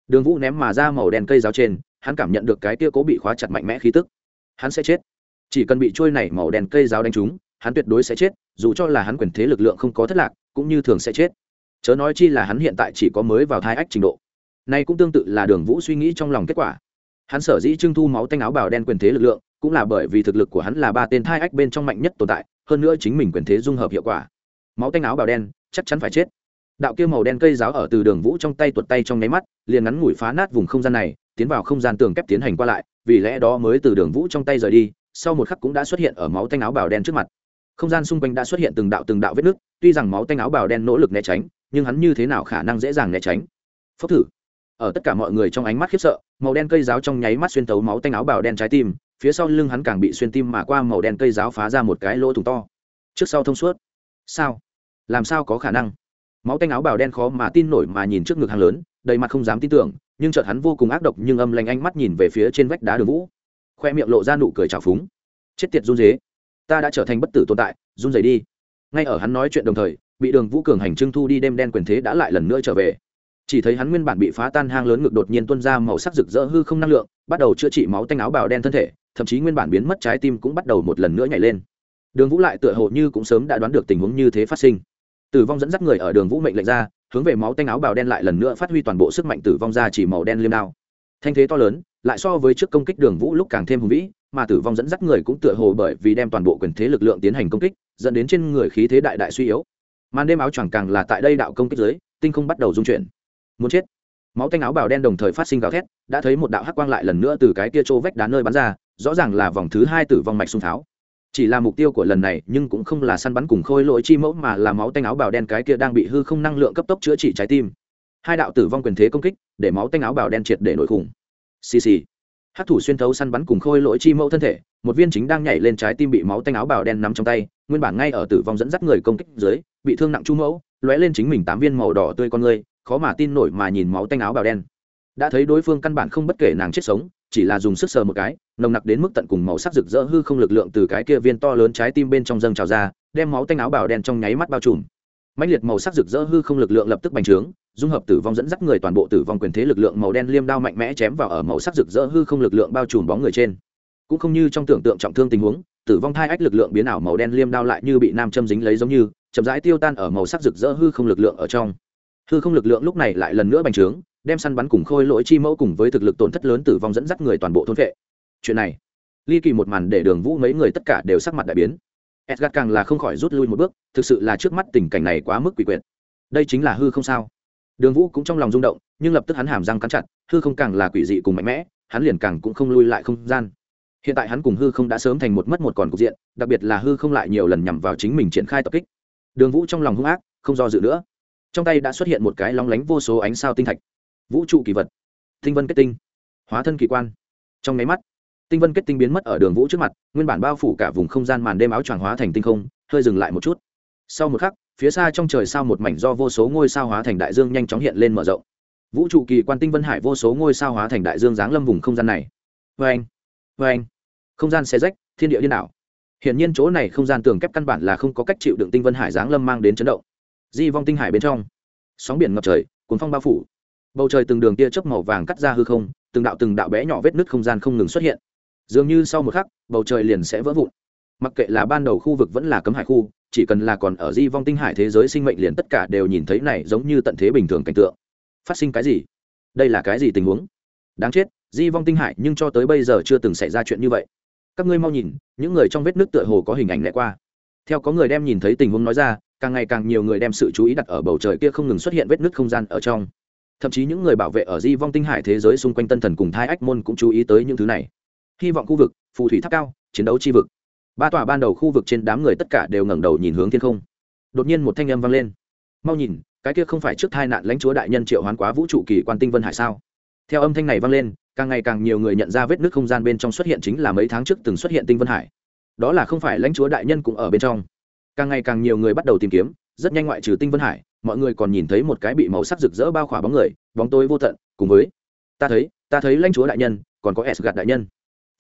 Đường vũ ném mà ra màu đen cây giáo trên, hắn cảm nhận được cái kia cố bị khóa chặt mạnh mẽ khí tức. Hắn sẽ chết. Chỉ cần bị trôi này màu đen cây giáo đánh trúng, hắn tuyệt đối sẽ chết, dù cho là hắn quyền thế lực lượng không có thất lạc, cũng như thường sẽ chết. Chớ nói chi là hắn hiện tại chỉ có mới vào thai ách trình độ. Này cũng tương tự là đường vũ suy nghĩ trong lòng kết quả. Hắn sở dĩ trưng thu máu tanh áo bào đen quyền thế lực lượng, cũng là bởi vì thực lực của hắn là ba tên thai ách bên trong mạnh nhất tồn tại, hơn nữa chính mình quyền thế dung hợp hiệu quả. Máu tanh áo bào đen, chắc chắn phải chết đạo kia màu đen cây giáo ở từ đường vũ trong tay tuột tay trong nháy mắt, liền ngắn ngủi phá nát vùng không gian này, tiến vào không gian tường kép tiến hành qua lại, vì lẽ đó mới từ đường vũ trong tay rời đi, sau một khắc cũng đã xuất hiện ở máu tanh áo bào đen trước mặt. Không gian xung quanh đã xuất hiện từng đạo từng đạo vết nứt, tuy rằng máu tanh áo bào đen nỗ lực né tránh, nhưng hắn như thế nào khả năng dễ dàng né tránh? Phốc thử. Ở tất cả mọi người trong ánh mắt khiếp sợ, màu đen cây giáo trong nháy mắt xuyên tấu máu tanh áo bào đen trái tim, phía sau lưng hắn càng bị xuyên tim mà qua màu đen cây giáo phá ra một cái lỗ thủng to. Trước sau thông suốt. Sao? Làm sao có khả năng? Máu tanh áo bào đen khó mà tin nổi mà nhìn trước ngực hàng lớn, đầy mặt không dám tin tưởng, nhưng chợt hắn vô cùng ác độc nhưng âm lanh ánh mắt nhìn về phía trên vách đá đường vũ. Khoe miệng lộ ra nụ cười trào phúng. Chết tiệt run dế. Ta đã trở thành bất tử tồn tại, run rẩy đi. Ngay ở hắn nói chuyện đồng thời, bị đường vũ cường hành trưng thu đi đêm đen quyền thế đã lại lần nữa trở về. Chỉ thấy hắn nguyên bản bị phá tan hang lớn ngực đột nhiên tuôn ra màu sắc rực rỡ hư không năng lượng, bắt đầu chữa trị máu tanh áo bào đen thân thể, thậm chí nguyên bản biến mất trái tim cũng bắt đầu một lần nữa nhảy lên. Đường vũ lại tựa hồ như cũng sớm đã đoán được tình huống như thế phát sinh tử vong dẫn dắt người ở đường vũ mệnh lệnh ra, hướng về máu tanh áo bào đen lại lần nữa phát huy toàn bộ sức mạnh tử vong ra chỉ màu đen liêm đao. Thanh thế to lớn, lại so với trước công kích đường vũ lúc càng thêm hùng vĩ, mà tử vong dẫn dắt người cũng tựa hồ bởi vì đem toàn bộ quyền thế lực lượng tiến hành công kích, dẫn đến trên người khí thế đại đại suy yếu. Màn đêm áo choàng càng là tại đây đạo công kích giới tinh không bắt đầu dung chuyển. Muốn chết. Máu tanh áo bào đen đồng thời phát sinh gào thét, đã thấy một đạo hắc quang lại lần nữa từ cái kia chỗ vách đá nơi bắn ra, rõ ràng là vòng thứ hai tử vong mạch xung pháo chỉ là mục tiêu của lần này, nhưng cũng không là săn bắn cùng khôi lỗi chi mẫu mà là máu tanh áo bào đen cái kia đang bị hư không năng lượng cấp tốc chữa trị trái tim. Hai đạo tử vong quyền thế công kích, để máu tanh áo bào đen triệt để nổi khủng. Xì xì. Hát thủ xuyên thấu săn bắn cùng khôi lỗi chi mẫu thân thể, một viên chính đang nhảy lên trái tim bị máu tanh áo bào đen nắm trong tay, nguyên bản ngay ở tử vong dẫn dắt người công kích dưới, bị thương nặng chu mẫu, lóe lên chính mình tám viên màu đỏ tươi con người khó mà tin nổi mà nhìn máu tanh áo bào đen. Đã thấy đối phương căn bản không bất kể nàng chết sống, chỉ là dùng sức sờ một cái nồng nặc đến mức tận cùng màu sắc rực rỡ hư không lực lượng từ cái kia viên to lớn trái tim bên trong dâng trào ra, đem máu tanh áo bào đen trong nháy mắt bao trùm. Mãnh liệt màu sắc rực rỡ hư không lực lượng lập tức bành trướng, dung hợp tử vong dẫn dắt người toàn bộ tử vong quyền thế lực lượng màu đen liêm đao mạnh mẽ chém vào ở màu sắc rực rỡ hư không lực lượng bao trùm bóng người trên. Cũng không như trong tưởng tượng trọng thương tình huống, tử vong thai ách lực lượng biến ảo màu đen liêm đao lại như bị nam châm dính lấy giống như, chậm rãi tiêu tan ở màu sắc rực rỡ hư không lực lượng ở trong. Hư không lực lượng lúc này lại lần nữa bành trướng, đem săn bắn cùng khôi lỗi chi mẫu cùng với thực lực tổn thất lớn tử vong dẫn dắt người toàn bộ thôn vệ chuyện này ly kỳ một màn để đường vũ mấy người tất cả đều sắc mặt đại biến. Edgar càng là không khỏi rút lui một bước, thực sự là trước mắt tình cảnh này quá mức quỷ quyệt. Đây chính là hư không sao? Đường vũ cũng trong lòng rung động, nhưng lập tức hắn hàm răng cắn chặt, hư không càng là quỷ dị cùng mạnh mẽ, hắn liền càng cũng không lui lại không gian. Hiện tại hắn cùng hư không đã sớm thành một mất một còn cục diện, đặc biệt là hư không lại nhiều lần nhằm vào chính mình triển khai tập kích. Đường vũ trong lòng hung ác, không do dự nữa. Trong tay đã xuất hiện một cái lóng lánh vô số ánh sao tinh thạch. Vũ trụ kỳ vật. Tinh vân kết tinh. Hóa thân kỳ quan. Trong máy mắt tinh vân kết tinh biến mất ở đường vũ trước mặt, nguyên bản bao phủ cả vùng không gian màn đêm áo choàng hóa thành tinh không, hơi dừng lại một chút. Sau một khắc, phía xa trong trời sao một mảnh do vô số ngôi sao hóa thành đại dương nhanh chóng hiện lên mở rộng. Vũ trụ kỳ quan tinh vân hải vô số ngôi sao hóa thành đại dương giáng lâm vùng không gian này. Vê anh vê anh không gian xe rách, thiên địa điên đảo. Hiển nhiên chỗ này không gian tường kép căn bản là không có cách chịu đựng tinh vân hải giáng lâm mang đến chấn động. Di vong tinh hải bên trong, sóng biển ngập trời, cuốn phong bao phủ. Bầu trời từng đường tia chớp màu vàng cắt ra hư không, từng đạo từng đạo bé nhỏ vết nứt không gian không ngừng xuất hiện dường như sau một khắc, bầu trời liền sẽ vỡ vụn. Mặc kệ là ban đầu khu vực vẫn là cấm hải khu, chỉ cần là còn ở di vong tinh hải thế giới sinh mệnh liền tất cả đều nhìn thấy này giống như tận thế bình thường cảnh tượng. Phát sinh cái gì? Đây là cái gì tình huống? Đáng chết, di vong tinh hải nhưng cho tới bây giờ chưa từng xảy ra chuyện như vậy. Các ngươi mau nhìn, những người trong vết nước tựa hồ có hình ảnh lẻ qua. Theo có người đem nhìn thấy tình huống nói ra, càng ngày càng nhiều người đem sự chú ý đặt ở bầu trời kia không ngừng xuất hiện vết nước không gian ở trong. Thậm chí những người bảo vệ ở di vong tinh hải thế giới xung quanh tân thần cùng thai ách môn cũng chú ý tới những thứ này hy vọng khu vực, phù thủy tháp cao, chiến đấu chi vực. Ba tòa ban đầu khu vực trên đám người tất cả đều ngẩng đầu nhìn hướng thiên không. Đột nhiên một thanh âm vang lên. Mau nhìn, cái kia không phải trước tai nạn lãnh chúa đại nhân triệu hoán quá vũ trụ kỳ quan tinh vân hải sao? Theo âm thanh này vang lên, càng ngày càng nhiều người nhận ra vết nước không gian bên trong xuất hiện chính là mấy tháng trước từng xuất hiện tinh vân hải. Đó là không phải lãnh chúa đại nhân cũng ở bên trong. Càng ngày càng nhiều người bắt đầu tìm kiếm, rất nhanh ngoại trừ tinh vân hải, mọi người còn nhìn thấy một cái bị màu sắc rực rỡ bao khỏa bóng người, bóng tối vô tận, cùng với, ta thấy ta thấy lãnh chúa đại nhân, còn có s gạt đại nhân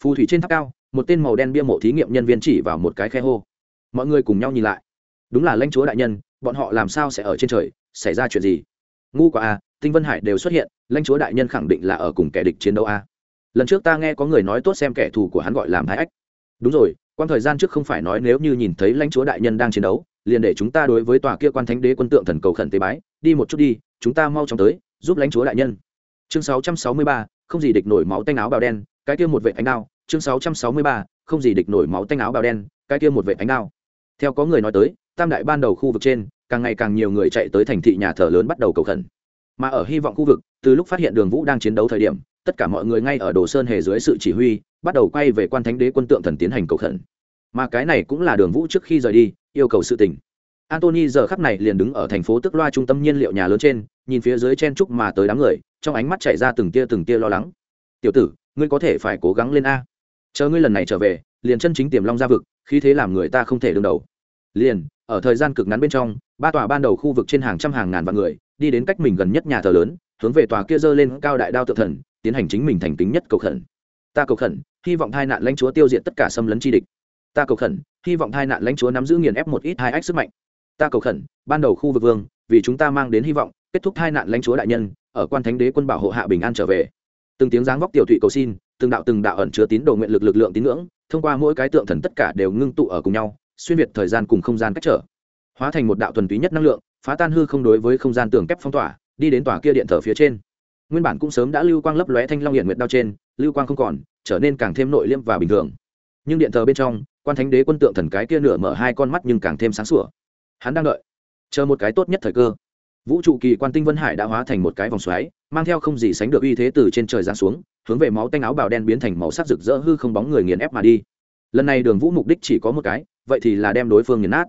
phù thủy trên tháp cao một tên màu đen bia mộ thí nghiệm nhân viên chỉ vào một cái khe hô. Mọi người cùng nhau nhìn lại. Đúng là lãnh chúa đại nhân bọn họ làm sao sẽ ở trên trời xảy ra chuyện gì? Ngu quả à tinh vân hải đều xuất hiện lãnh chúa đại nhân khẳng định là ở cùng kẻ địch chiến đấu a lần trước ta nghe có người nói tốt xem kẻ thù của hắn gọi làm thái ách. Đúng rồi quan thời gian trước không phải nói nếu như nhìn thấy lãnh chúa đại nhân đang chiến đấu liền để chúng ta đối với tòa kia quan thánh đế quân tượng thần cầu khẩn tế bái đi một chút đi chúng ta mau chóng tới giúp lãnh chúa đại nhân. Chương 663, không gì địch nổi máu tanh áo bào đen cái kia một vệ ánh đao chương 663, không gì địch nổi máu tanh áo bào đen cái kia một vệ ánh đao. Theo có người nói tới tam đại ban đầu khu vực trên càng ngày càng nhiều người chạy tới thành thị nhà thờ lớn bắt đầu cầu khẩn. Mà ở hy vọng khu vực từ lúc phát hiện đường vũ đang chiến đấu thời điểm tất cả mọi người ngay ở đồ sơn hề dưới sự chỉ huy bắt đầu quay về quan thánh đế quân tượng thần tiến hành cầu khẩn. Mà cái này cũng là đường vũ trước khi rời đi yêu cầu sự tình. Antony giờ khắp này liền đứng ở thành phố tức loa trung tâm nhiên liệu nhà lớn trên nhìn phía dưới chen trúc mà tới đám người trong ánh mắt chảy ra từng tia từng tia lo lắng. Tiểu tử ngươi có thể phải cố gắng lên a. Chờ ngươi lần này trở về, liền chân chính tiềm long ra vực khi thế làm người ta không thể đương đầu. Liền, ở thời gian cực ngắn bên trong, ba tòa ban đầu khu vực trên hàng trăm hàng ngàn vạn người, đi đến cách mình gần nhất nhà thờ lớn, hướng về tòa kia dơ lên cao đại đao tự thần, tiến hành chính mình thành tính nhất cầu khẩn. Ta cầu khẩn, hy vọng hai nạn lãnh chúa tiêu diệt tất cả xâm lấn chi địch. Ta cầu khẩn, hy vọng hai nạn lãnh chúa nắm giữ nghiền ép một ít hai ách sức mạnh. Ta cầu khẩn, ban đầu khu vực vương, vì chúng ta mang đến hy vọng, kết thúc hai nạn lãnh chúa đại nhân, ở quan thánh đế quân bảo hộ hạ bình an trở về từng tiếng giáng vóc tiểu thụy cầu xin, từng đạo từng đạo ẩn chứa tín đồ nguyện lực lực lượng tín ngưỡng, thông qua mỗi cái tượng thần tất cả đều ngưng tụ ở cùng nhau, xuyên việt thời gian cùng không gian cách trở. Hóa thành một đạo thuần túy nhất năng lượng, phá tan hư không đối với không gian tường kép phong tỏa, đi đến tòa kia điện thờ phía trên. Nguyên bản cũng sớm đã lưu quang lấp lóe thanh long hiện nguyệt đao trên, lưu quang không còn, trở nên càng thêm nội liêm và bình thường. Nhưng điện thờ bên trong, quan thánh đế quân tượng thần cái kia nửa mở hai con mắt nhưng càng thêm sáng sủa. Hắn đang đợi, chờ một cái tốt nhất thời cơ vũ trụ kỳ quan tinh vân hải đã hóa thành một cái vòng xoáy, mang theo không gì sánh được uy thế từ trên trời giáng xuống, hướng về máu tanh áo bào đen biến thành màu sắc rực rỡ hư không bóng người nghiền ép mà đi. Lần này đường vũ mục đích chỉ có một cái, vậy thì là đem đối phương nghiền nát.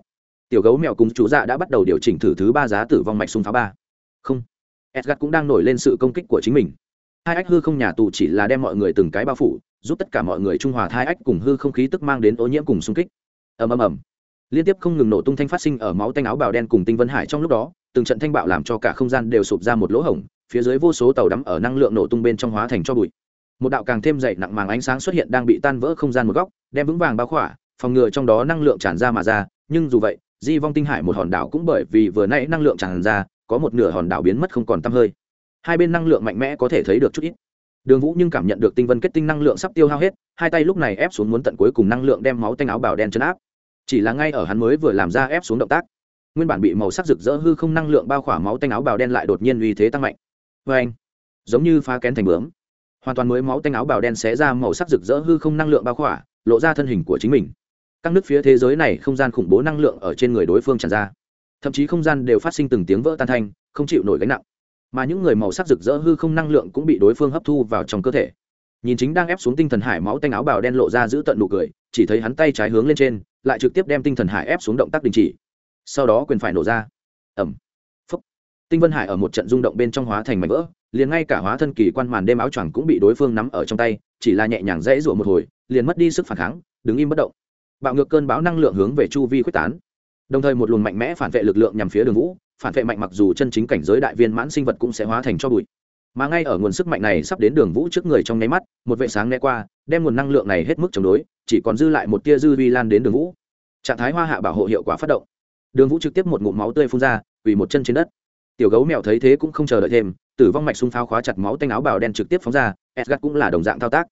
Tiểu gấu mèo cùng chú dạ đã bắt đầu điều chỉnh thử thứ ba giá tử vong mạch sung phá ba. Không. Edgard cũng đang nổi lên sự công kích của chính mình. Hai ách hư không nhà tù chỉ là đem mọi người từng cái bao phủ, giúp tất cả mọi người trung hòa thai ách cùng hư không khí tức mang đến ô nhiễm cùng xung kích. Ầm ầm ầm. Liên tiếp không ngừng nổ tung thanh phát sinh ở máu tanh áo bào đen cùng tinh vân hải trong lúc đó từng trận thanh bạo làm cho cả không gian đều sụp ra một lỗ hổng, phía dưới vô số tàu đắm ở năng lượng nổ tung bên trong hóa thành cho bụi. Một đạo càng thêm dày nặng màng ánh sáng xuất hiện đang bị tan vỡ không gian một góc, đem vững vàng bao khỏa, phòng ngừa trong đó năng lượng tràn ra mà ra, nhưng dù vậy, di vong tinh hải một hòn đảo cũng bởi vì vừa nãy năng lượng tràn ra, có một nửa hòn đảo biến mất không còn tăm hơi. Hai bên năng lượng mạnh mẽ có thể thấy được chút ít. Đường vũ nhưng cảm nhận được tinh vân kết tinh năng lượng sắp tiêu hao hết, hai tay lúc này ép xuống muốn tận cuối cùng năng lượng đem máu tanh áo bảo đen chấn áp. Chỉ là ngay ở hắn mới vừa làm ra ép xuống động tác nguyên bản bị màu sắc rực rỡ hư không năng lượng bao khỏa máu tanh áo bào đen lại đột nhiên uy thế tăng mạnh. Vê anh, giống như phá kén thành bướm. Hoàn toàn mới máu tanh áo bào đen xé ra màu sắc rực rỡ hư không năng lượng bao khỏa, lộ ra thân hình của chính mình. Các nước phía thế giới này không gian khủng bố năng lượng ở trên người đối phương tràn ra. Thậm chí không gian đều phát sinh từng tiếng vỡ tan thanh, không chịu nổi gánh nặng. Mà những người màu sắc rực rỡ hư không năng lượng cũng bị đối phương hấp thu vào trong cơ thể. Nhìn chính đang ép xuống tinh thần hải máu tanh áo bào đen lộ ra giữ tận nụ cười, chỉ thấy hắn tay trái hướng lên trên, lại trực tiếp đem tinh thần hải ép xuống động tác đình chỉ sau đó quyền phải nổ ra. Ẩm phúc. Tinh vân hải ở một trận rung động bên trong hóa thành mảnh vỡ, liền ngay cả hóa thân kỳ quan màn đêm áo choàng cũng bị đối phương nắm ở trong tay, chỉ là nhẹ nhàng dễ rủa một hồi, liền mất đi sức phản kháng, đứng im bất động. Bạo ngược cơn bão năng lượng hướng về chu vi quyết tán. Đồng thời một luồng mạnh mẽ phản vệ lực lượng nhằm phía đường vũ, phản vệ mạnh mặc dù chân chính cảnh giới đại viên mãn sinh vật cũng sẽ hóa thành cho bụi. Mà ngay ở nguồn sức mạnh này sắp đến đường vũ trước người trong nháy mắt, một vệ sáng né qua, đem nguồn năng lượng này hết mức chống đối, chỉ còn dư lại một tia dư vi lan đến đường vũ. Trạng thái hoa hạ bảo hộ hiệu quả phát động đường vũ trực tiếp một ngụm máu tươi phun ra, quỳ một chân trên đất. Tiểu gấu mèo thấy thế cũng không chờ đợi thêm, tử vong mạch xung pháo khóa chặt máu tanh áo bào đen trực tiếp phóng ra edgard cũng là đồng dạng thao tác.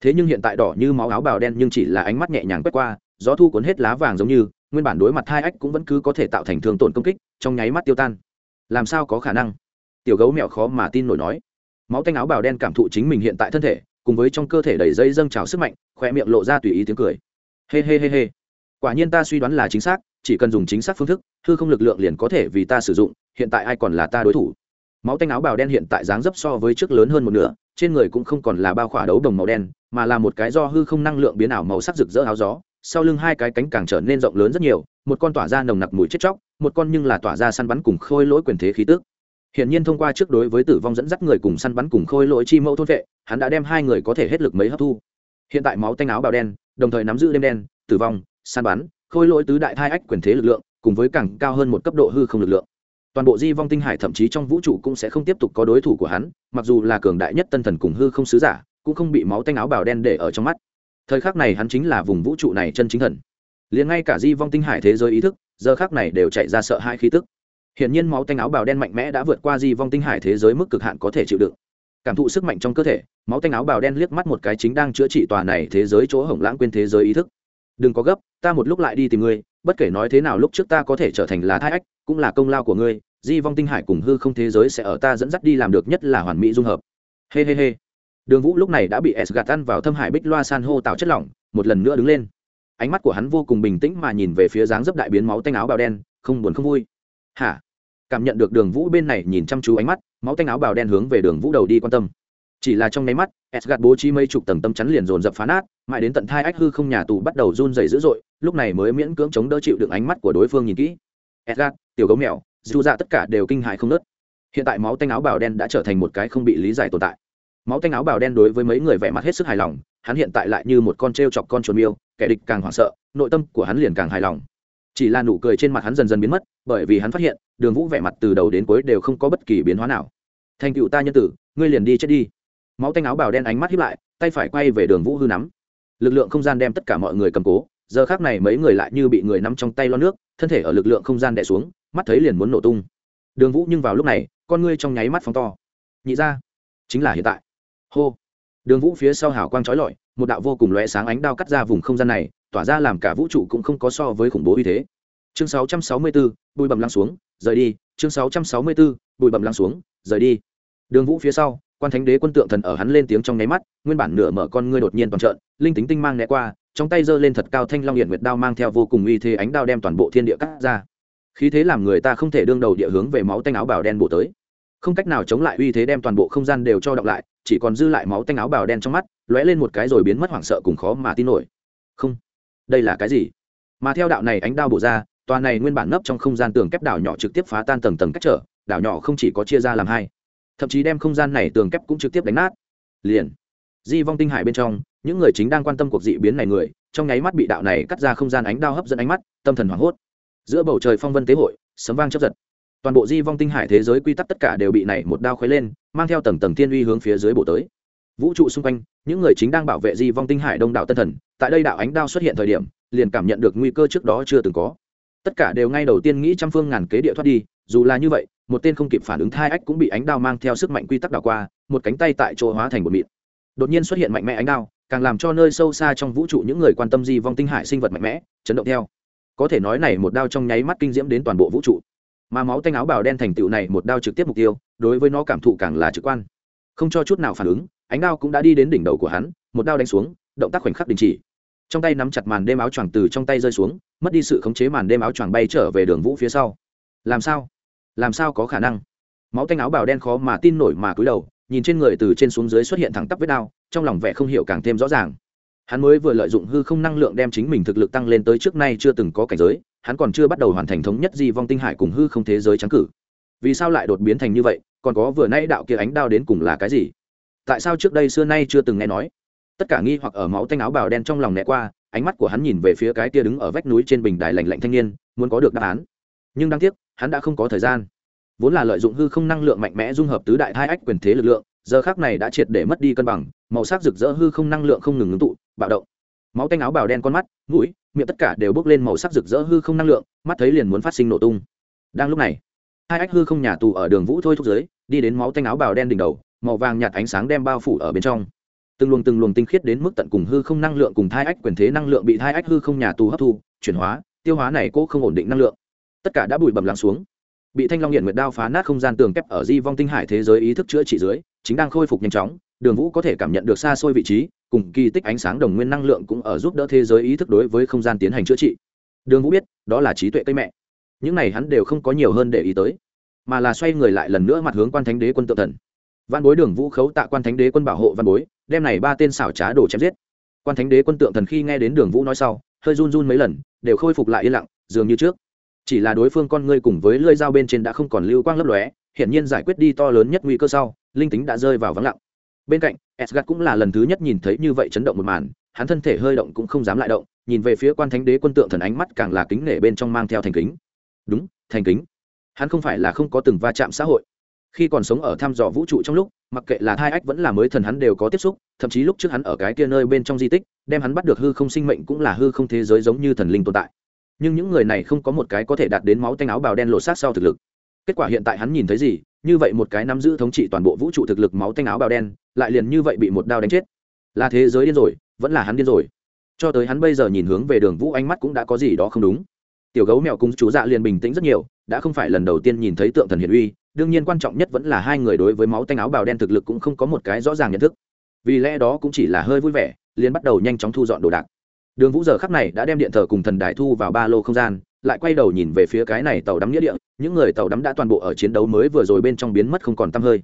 Thế nhưng hiện tại đỏ như máu áo bào đen nhưng chỉ là ánh mắt nhẹ nhàng quét qua, gió thu cuốn hết lá vàng giống như, nguyên bản đối mặt hai ách cũng vẫn cứ có thể tạo thành thương tổn công kích, trong nháy mắt tiêu tan. Làm sao có khả năng? Tiểu gấu mèo khó mà tin nổi nói. Máu tanh áo bào đen cảm thụ chính mình hiện tại thân thể, cùng với trong cơ thể đầy dây dâng trào sức mạnh khoe miệng lộ ra tùy ý tiếng cười. Hê hê hê hê. Quả nhiên ta suy đoán là chính xác chỉ cần dùng chính xác phương thức, hư không lực lượng liền có thể vì ta sử dụng, hiện tại ai còn là ta đối thủ? Máu tanh áo bào đen hiện tại dáng dấp so với trước lớn hơn một nửa, trên người cũng không còn là bao khỏa đấu đồng màu đen, mà là một cái do hư không năng lượng biến ảo màu sắc rực rỡ áo gió, sau lưng hai cái cánh càng trở nên rộng lớn rất nhiều, một con tỏa ra nồng nặc mùi chết chóc, một con nhưng là tỏa ra săn bắn cùng khôi lỗi quyền thế khí tức. Hiện nhiên thông qua trước đối với tử vong dẫn dắt người cùng săn bắn cùng khôi lỗi chi mẫu thôn vệ, hắn đã đem hai người có thể hết lực mấy hấp thu. Hiện tại máu tanh áo bào đen, đồng thời nắm giữ đêm đen, tử vong, săn bắn khôi lỗi tứ đại thai ách quyền thế lực lượng, cùng với càng cao hơn một cấp độ hư không lực lượng. Toàn bộ di vong tinh hải thậm chí trong vũ trụ cũng sẽ không tiếp tục có đối thủ của hắn, mặc dù là cường đại nhất tân thần cùng hư không sứ giả, cũng không bị máu tanh áo bào đen để ở trong mắt. Thời khắc này hắn chính là vùng vũ trụ này chân chính thần. Liền ngay cả di vong tinh hải thế giới ý thức, giờ khác này đều chạy ra sợ hai khí tức. Hiển nhiên máu tanh áo bào đen mạnh mẽ đã vượt qua di vong tinh hải thế giới mức cực hạn có thể chịu đựng. Cảm thụ sức mạnh trong cơ thể, máu tanh áo bào đen liếc mắt một cái chính đang chữa trị tòa này thế giới chỗ hổng lãng quên thế giới ý thức đừng có gấp, ta một lúc lại đi tìm ngươi, bất kể nói thế nào lúc trước ta có thể trở thành là thai ách, cũng là công lao của ngươi, di vong tinh hải cùng hư không thế giới sẽ ở ta dẫn dắt đi làm được nhất là hoàn mỹ dung hợp. Hê、hey、hê、hey、hê、hey. đường vũ lúc này đã bị s gạt ăn vào thâm hải bích loa san hô tạo chất lỏng, một lần nữa đứng lên. Ánh mắt của hắn vô cùng bình tĩnh mà nhìn về phía dáng dấp đại biến máu tanh áo bào đen, không buồn không vui. Hả? Cảm nhận được đường vũ bên này nhìn chăm chú ánh mắt, máu tanh áo bào đen hướng về đường vũ đầu đi quan tâm chỉ là trong nháy mắt s gạt bố trí mấy chục tầng tâm chắn liền dồn dập phá nát, mãi đến tận thai ách hư không nhà tù bắt đầu run dày dữ dội, lúc này mới miễn cưỡng chống đỡ chịu được ánh mắt của đối phương nhìn kỹ. S gạt tiểu gấu mèo, dù dạ tất cả đều kinh hại không nớt hiện tại máu tanh áo bào đen đã trở thành một cái không bị lý giải tồn tại. Máu tanh áo bào đen đối với mấy người vẻ mặt hết sức hài lòng, hắn hiện tại lại như một con t r e o chọc con chuồn miêu, kẻ địch càng hoảng sợ, nội tâm của hắn liền càng hài lòng. Chỉ là nụ cười trên mặt hắn dần dần biến mất, bởi vì hắn phát hiện, đường vũ vẻ mặt từ đầu đến cuối đều không có bất kỳ biến hóa nào. Thành cựu ta nhân tử, ngươi liền đi chết đi máu tanh áo bào đen ánh mắt hiếp lại tay phải quay về đường vũ hư nắm. Lực lượng không gian đem tất cả mọi người cầm cố giờ khác này mấy người lại như bị người nắm trong tay lo nước thân thể ở lực lượng không gian đè xuống mắt thấy liền muốn nổ tung. Đường vũ nhưng vào lúc này con ngươi trong nháy mắt phóng to. Nhị ra chính là hiện tại. Hô. Đường vũ phía sau hào quang trói lọi một đạo vô cùng lóe sáng ánh đao cắt ra vùng không gian này tỏa ra làm cả vũ trụ cũng không có so với khủng bố uy thế. Chương 664, bụi bầm lăng xuống rời đi. Chương 664, bụi bầm lăng xuống rời đi. Đường vũ phía sau quan thánh đế quân tượng thần ở hắn lên tiếng trong nháy mắt, nguyên bản nửa mở con ngươi đột nhiên toàn trợn, linh tính tinh mang né qua, trong tay giơ lên thật cao thanh long hiện nguyệt đao mang theo vô cùng uy thế ánh đao đem toàn bộ thiên địa cắt ra. Khí thế làm người ta không thể đương đầu địa hướng về máu tanh áo bào đen bổ tới. Không cách nào chống lại uy thế đem toàn bộ không gian đều cho đọc lại, chỉ còn dư lại máu tanh áo bào đen trong mắt, lóe lên một cái rồi biến mất hoảng sợ cùng khó mà tin nổi. Không, đây là cái gì? Mà theo đạo này ánh đao bổ ra, tòa này nguyên bản nấp trong không gian tường kép đảo nhỏ trực tiếp phá tan tầng tầng cách trở, đảo nhỏ không chỉ có chia ra làm hai thậm chí đem không gian này tường kép cũng trực tiếp đánh nát. Liền, di vong tinh hải bên trong, những người chính đang quan tâm cuộc dị biến này người, trong nháy mắt bị đạo này cắt ra không gian ánh đao hấp dẫn ánh mắt, tâm thần hoảng hốt. Giữa bầu trời phong vân tế hội, sấm vang chấp giật. Toàn bộ di vong tinh hải thế giới quy tắc tất cả đều bị này một đao khuấy lên, mang theo tầng tầng thiên uy hướng phía dưới bổ tới. Vũ trụ xung quanh, những người chính đang bảo vệ di vong tinh hải đông đảo tân thần, tại đây đạo ánh đao xuất hiện thời điểm, liền cảm nhận được nguy cơ trước đó chưa từng có. Tất cả đều ngay đầu tiên nghĩ trăm phương ngàn kế địa thoát đi dù là như vậy, một tên không kịp phản ứng thai ách cũng bị ánh đao mang theo sức mạnh quy tắc đảo qua, một cánh tay tại chỗ hóa thành một mịn. Đột nhiên xuất hiện mạnh mẽ ánh đao, càng làm cho nơi sâu xa trong vũ trụ những người quan tâm di vong tinh hải sinh vật mạnh mẽ, chấn động theo. Có thể nói này một đao trong nháy mắt kinh diễm đến toàn bộ vũ trụ. Mà máu tanh áo bào đen thành tựu này một đao trực tiếp mục tiêu, đối với nó cảm thụ càng là trực quan. Không cho chút nào phản ứng, ánh đao cũng đã đi đến đỉnh đầu của hắn, một đao đánh xuống, động tác khoảnh khắc đình chỉ. Trong tay nắm chặt màn đêm áo choàng từ trong tay rơi xuống, mất đi sự khống chế màn đêm áo choàng bay trở về đường vũ phía sau. Làm sao? Làm sao có khả năng? Máu tanh áo bào đen khó mà tin nổi mà cúi đầu, nhìn trên người từ trên xuống dưới xuất hiện thẳng tắp vết đao trong lòng vẻ không hiểu càng thêm rõ ràng. Hắn mới vừa lợi dụng hư không năng lượng đem chính mình thực lực tăng lên tới trước nay chưa từng có cảnh giới, hắn còn chưa bắt đầu hoàn thành thống nhất di vong tinh hải cùng hư không thế giới trắng cử. Vì sao lại đột biến thành như vậy, còn có vừa nay đạo kia ánh đao đến cùng là cái gì? Tại sao trước đây xưa nay chưa từng nghe nói? Tất cả nghi hoặc ở máu tanh áo bào đen trong lòng né qua, ánh mắt của hắn nhìn về phía cái kia đứng ở vách núi trên bình đài lạnh lạnh thanh niên, muốn có được đáp án nhưng đáng tiếc, hắn đã không có thời gian. Vốn là lợi dụng hư không năng lượng mạnh mẽ dung hợp tứ đại hai ách quyền thế lực lượng, giờ khác này đã triệt để mất đi cân bằng, màu sắc rực rỡ hư không năng lượng không ngừng ngưng tụ, bạo động. Máu tanh áo bào đen con mắt, mũi, miệng tất cả đều bước lên màu sắc rực rỡ hư không năng lượng, mắt thấy liền muốn phát sinh nổ tung. Đang lúc này, hai ách hư không nhà tù ở đường vũ thôi thúc giới, đi đến máu tanh áo bào đen đỉnh đầu, màu vàng nhạt ánh sáng đem bao phủ ở bên trong. Từng luồng từng luồng tinh khiết đến mức tận cùng hư không năng lượng cùng thai ách quyền thế năng lượng bị thai ách hư không nhà tù hấp thu, chuyển hóa, tiêu hóa này cố không ổn định năng lượng tất cả đã bụi bầm lắng xuống. Bị thanh long hiện nguyệt đao phá nát không gian tường kép ở di vong tinh hải thế giới ý thức chữa trị dưới, chính đang khôi phục nhanh chóng, đường vũ có thể cảm nhận được xa xôi vị trí, cùng kỳ tích ánh sáng đồng nguyên năng lượng cũng ở giúp đỡ thế giới ý thức đối với không gian tiến hành chữa trị. Đường vũ biết, đó là trí tuệ cây mẹ. Những này hắn đều không có nhiều hơn để ý tới, mà là xoay người lại lần nữa mặt hướng quan thánh đế quân tự thần. Văn bối đường vũ khấu tạ quan thánh đế quân bảo hộ văn bối, đem này ba tên xảo trá đổ chém giết. Quan thánh đế quân tượng thần khi nghe đến đường vũ nói sau, hơi run run mấy lần, đều khôi phục lại yên lặng, dường như trước chỉ là đối phương con ngươi cùng với lưỡi dao bên trên đã không còn lưu quang lấp lóe, hiển nhiên giải quyết đi to lớn nhất nguy cơ sau, linh tính đã rơi vào vắng lặng. Bên cạnh Esgard cũng là lần thứ nhất nhìn thấy như vậy chấn động một màn, hắn thân thể hơi động cũng không dám lại động, nhìn về phía quan thánh đế quân tượng thần ánh mắt càng là kính nể bên trong mang theo thành kính. Đúng, thành kính. Hắn không phải là không có từng va chạm xã hội. Khi còn sống ở thăm dò vũ trụ trong lúc, mặc kệ là thai ách vẫn là mới thần hắn đều có tiếp xúc, thậm chí lúc trước hắn ở cái kia nơi bên trong di tích, đem hắn bắt được hư không sinh mệnh cũng là hư không thế giới giống như thần linh tồn tại nhưng những người này không có một cái có thể đạt đến máu tanh áo bào đen lộ sát sau thực lực. Kết quả hiện tại hắn nhìn thấy gì? Như vậy một cái nắm giữ thống trị toàn bộ vũ trụ thực lực máu tanh áo bào đen, lại liền như vậy bị một đao đánh chết. Là thế giới điên rồi, vẫn là hắn điên rồi. Cho tới hắn bây giờ nhìn hướng về đường vũ ánh mắt cũng đã có gì đó không đúng. Tiểu gấu mèo cung chú dạ liền bình tĩnh rất nhiều, đã không phải lần đầu tiên nhìn thấy tượng thần hiển uy, đương nhiên quan trọng nhất vẫn là hai người đối với máu tanh áo bào đen thực lực cũng không có một cái rõ ràng nhận thức. Vì lẽ đó cũng chỉ là hơi vui vẻ, liền bắt đầu nhanh chóng thu dọn đồ đạc đường vũ giờ khắc này đã đem điện thờ cùng thần đài thu vào ba lô không gian, lại quay đầu nhìn về phía cái này tàu đắm nghĩa địa, những người tàu đắm đã toàn bộ ở chiến đấu mới vừa rồi bên trong biến mất không còn t hơi.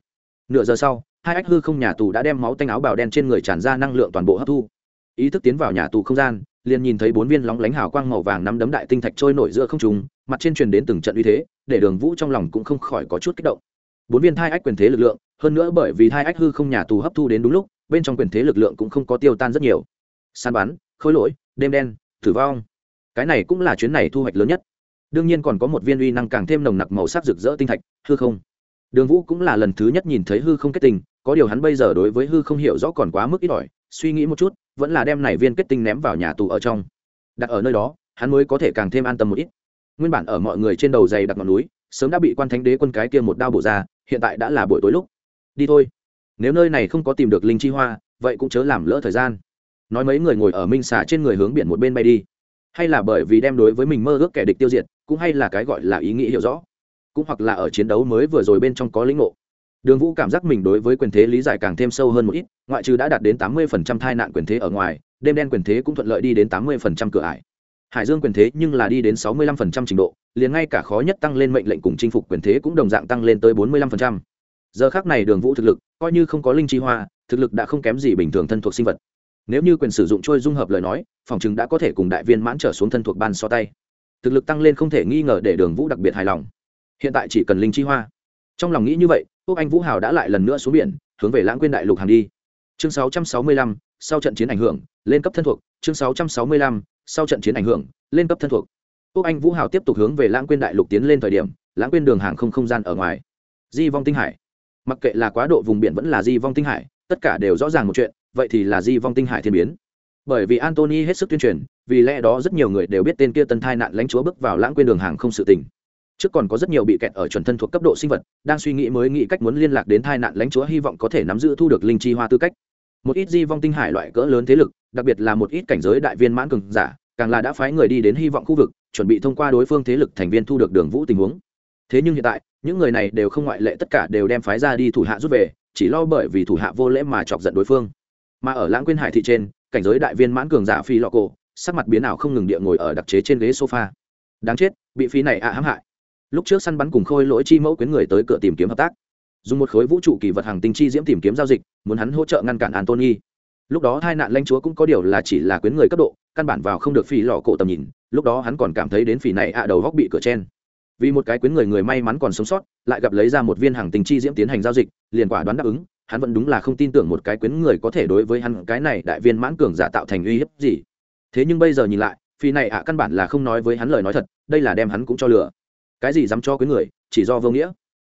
Nửa giờ sau, hai ách hư không nhà tù đã đem máu tanh áo bào đen trên người tràn ra năng lượng toàn bộ hấp thu. Ý thức tiến vào nhà tù không gian, liền nhìn thấy bốn viên lóng lánh hào quang màu vàng nắm đấm đại tinh thạch trôi nổi giữa không trùng mặt trên truyền đến từng trận uy thế, để đường vũ trong lòng cũng không khỏi có chút kích động. Bốn viên thai ách quyền thế lực lượng, hơn nữa bởi vì thai ách hư không nhà tù hấp thu đến đúng lúc, bên trong quyền thế lực lượng cũng không có tiêu tan rất nhiều. Săn bắn khối lỗi đêm đen, tử vong. Cái này cũng là chuyến này thu hoạch lớn nhất. Đương nhiên còn có một viên uy năng càng thêm nồng nặc màu sắc rực rỡ tinh thạch, hư không. Đường vũ cũng là lần thứ nhất nhìn thấy hư không kết tinh, có điều hắn bây giờ đối với hư không hiểu rõ còn quá mức ít ỏi, suy nghĩ một chút, vẫn là đem này viên kết tinh ném vào nhà tù ở trong. Đặt ở nơi đó, hắn mới có thể càng thêm an tâm một ít. Nguyên bản ở mọi người trên đầu dày đặt ngọn núi, sớm đã bị quan thánh đế quân cái kia một đao bổ ra, hiện tại đã là buổi tối lúc. Đi thôi. Nếu nơi này không có tìm được linh chi hoa, vậy cũng chớ làm lỡ thời gian nói mấy người ngồi ở minh xà trên người hướng biển một bên bay đi. Hay là bởi vì đem đối với mình mơ ước kẻ địch tiêu diệt, cũng hay là cái gọi là ý nghĩ hiểu rõ. Cũng hoặc là ở chiến đấu mới vừa rồi bên trong có lĩnh ngộ. Đường vũ cảm giác mình đối với quyền thế lý giải càng thêm sâu hơn một ít, ngoại trừ đã đạt đến tám mươi phần trăm tai nạn quyền thế ở ngoài, đêm đen quyền thế cũng thuận lợi đi đến tám mươi phần trăm cửa ải. Hải dương quyền thế nhưng là đi đến sáu mươi lăm phần trăm trình độ, liền ngay cả khó nhất tăng lên mệnh lệnh cùng chinh phục quyền thế cũng đồng dạng tăng lên tới bốn mươi lăm phần trăm. Giờ khác này đường vũ thực lực coi như không có linh chi hoa, thực lực đã không kém gì bình thường thân thuộc sinh vật nếu như quyền sử dụng trôi dung hợp lời nói phòng chứng đã có thể cùng đại viên mãn trở xuống thân thuộc ban so tay. Thực lực tăng lên không thể nghi ngờ để đường vũ đặc biệt hài lòng. Hiện tại chỉ cần linh chi hoa. Trong lòng nghĩ như vậy quốc anh vũ hào đã lại lần nữa xuống biển hướng về lãng quên đại lục hàng đi. Chương 665, sau trận chiến ảnh hưởng lên cấp thân thuộc. Chương 665, sau trận chiến ảnh hưởng lên cấp thân thuộc. Quốc anh vũ hào tiếp tục hướng về lãng quên đại lục tiến lên thời điểm lãng quên đường hàng không không gian ở ngoài. Di vong tinh hải. Mặc kệ là quá độ vùng biển vẫn là di vong tinh hải tất cả đều rõ ràng một chuyện vậy thì là di vong tinh hải thiên biến. Bởi vì antony hết sức tuyên truyền, vì lẽ đó rất nhiều người đều biết tên kia tân thai nạn lãnh chúa bước vào lãng quên đường hàng không sự tình. Trước còn có rất nhiều bị kẹt ở chuẩn thân thuộc cấp độ sinh vật, đang suy nghĩ mới nghĩ cách muốn liên lạc đến thai nạn lãnh chúa hy vọng có thể nắm giữ thu được linh chi hoa tư cách. Một ít di vong tinh hải loại cỡ lớn thế lực, đặc biệt là một ít cảnh giới đại viên mãn cường giả, càng là đã phái người đi đến hy vọng khu vực, chuẩn bị thông qua đối phương thế lực thành viên thu được đường vũ tình huống. Thế nhưng hiện tại, những người này đều không ngoại lệ, tất cả đều đem phái ra đi thủ hạ rút về, chỉ lo bởi vì thủ hạ vô lễ mà chọc giận đối phương mà ở lãng quên hải thị trên, cảnh giới đại viên mãn cường giả phi lọ cổ, sắc mặt biến ảo không ngừng địa ngồi ở đặc chế trên ghế sofa. Đáng chết, bị phi này ạ à hãm hại. Lúc trước săn bắn cùng khôi lỗi chi mẫu quyến người tới cửa tìm kiếm hợp tác. Dùng một khối vũ trụ kỳ vật hàng tinh chi diễm tìm kiếm giao dịch, muốn hắn hỗ trợ ngăn cản antony. Lúc đó hai nạn lãnh chúa cũng có điều là chỉ là quyến người cấp độ, căn bản vào không được phi lọ cổ tầm nhìn, lúc đó hắn còn cảm thấy đến phỉ này ạ à đầu góc bị cửa chen. Vì một cái quyến người người may mắn còn sống sót, lại gặp lấy ra một viên hàng tình chi diễm tiến hành giao dịch, liền quả đoán đáp ứng hắn vẫn đúng là không tin tưởng một cái quyến người có thể đối với hắn cái này đại viên mãn cường giả tạo thành uy hiếp gì. Thế nhưng bây giờ nhìn lại, phi này ạ, căn bản là không nói với hắn lời nói thật, đây là đem hắn cũng cho lừa. Cái gì dám cho quyến người, chỉ do vô nghĩa.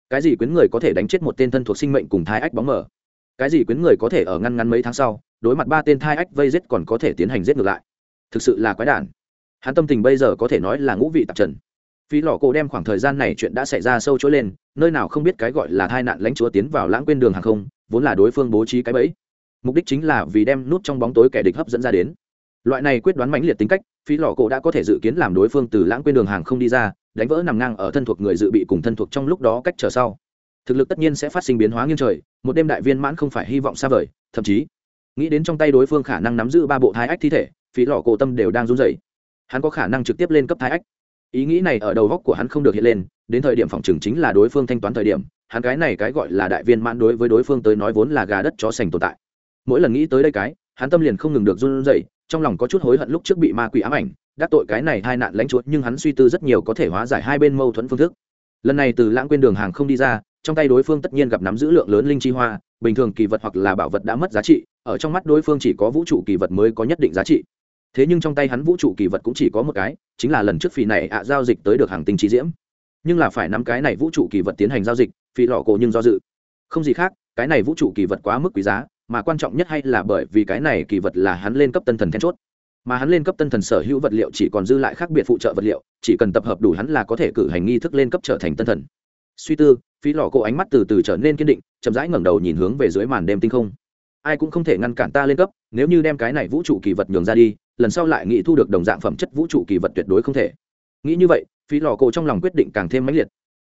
Cái gì quyến người có thể đánh chết một tên thân thuộc sinh mệnh cùng thai ách bóng mờ. Cái gì quyến người có thể ở ngăn ngắn mấy tháng sau, đối mặt ba tên thai ách vây giết còn có thể tiến hành giết ngược lại. Thực sự là quái đản. Hắn tâm tình bây giờ có thể nói là ngũ vị tạp trần. Phí lò cổ đem khoảng thời gian này chuyện đã xảy ra sâu chỗ lên, nơi nào không biết cái gọi là thai nạn lãnh chúa tiến vào lãng quên đường hàng không vốn là đối phương bố trí cái bẫy. Mục đích chính là vì đem nút trong bóng tối kẻ địch hấp dẫn ra đến. Loại này quyết đoán mãnh liệt tính cách, phí lò cổ đã có thể dự kiến làm đối phương từ lãng quên đường hàng không đi ra, đánh vỡ nằm ngang ở thân thuộc người dự bị cùng thân thuộc trong lúc đó cách trở sau. Thực lực tất nhiên sẽ phát sinh biến hóa nghiêng trời, một đêm đại viên mãn không phải hy vọng xa vời, thậm chí, nghĩ đến trong tay đối phương khả năng nắm giữ ba bộ thái ách thi thể, phí lò cổ tâm đều đang run rẩy. Hắn có khả năng trực tiếp lên cấp thái ách. Ý nghĩ này ở đầu góc của hắn không được hiện lên, đến thời điểm phòng trường chính là đối phương thanh toán thời điểm hắn cái này cái gọi là đại viên mãn đối với đối phương tới nói vốn là gà đất chó sành tồn tại. Mỗi lần nghĩ tới đây cái, hắn tâm liền không ngừng được run rẩy, trong lòng có chút hối hận lúc trước bị ma quỷ ám ảnh, đắc tội cái này hai nạn lãnh chuột nhưng hắn suy tư rất nhiều có thể hóa giải hai bên mâu thuẫn phương thức. Lần này từ lãng quên đường hàng không đi ra, trong tay đối phương tất nhiên gặp nắm giữ lượng lớn linh chi hoa, bình thường kỳ vật hoặc là bảo vật đã mất giá trị, ở trong mắt đối phương chỉ có vũ trụ kỳ vật mới có nhất định giá trị. Thế nhưng trong tay hắn vũ trụ kỳ vật cũng chỉ có một cái, chính là lần trước phi này ạ giao dịch tới được hàng tinh chi diễm nhưng là phải nắm cái này vũ trụ kỳ vật tiến hành giao dịch phi lọ cổ nhưng do dự. Không gì khác, cái này vũ trụ kỳ vật quá mức quý giá, mà quan trọng nhất hay là bởi vì cái này kỳ vật là hắn lên cấp tân thần then chốt. Mà hắn lên cấp tân thần sở hữu vật liệu chỉ còn dư lại khác biệt phụ trợ vật liệu, chỉ cần tập hợp đủ hắn là có thể cử hành nghi thức lên cấp trở thành tân thần. Suy tư phí lò cổ ánh mắt từ từ trở nên kiên định, chậm rãi ngẩng đầu nhìn hướng về dưới màn đêm tinh không. Ai cũng không thể ngăn cản ta lên cấp, nếu như đem cái này vũ trụ kỳ vật nhường ra đi, lần sau lại nghĩ thu được đồng dạng phẩm chất vũ trụ kỳ vật tuyệt đối không thể. Nghĩ như vậy phí lò cổ trong lòng quyết định càng thêm mãnh liệt.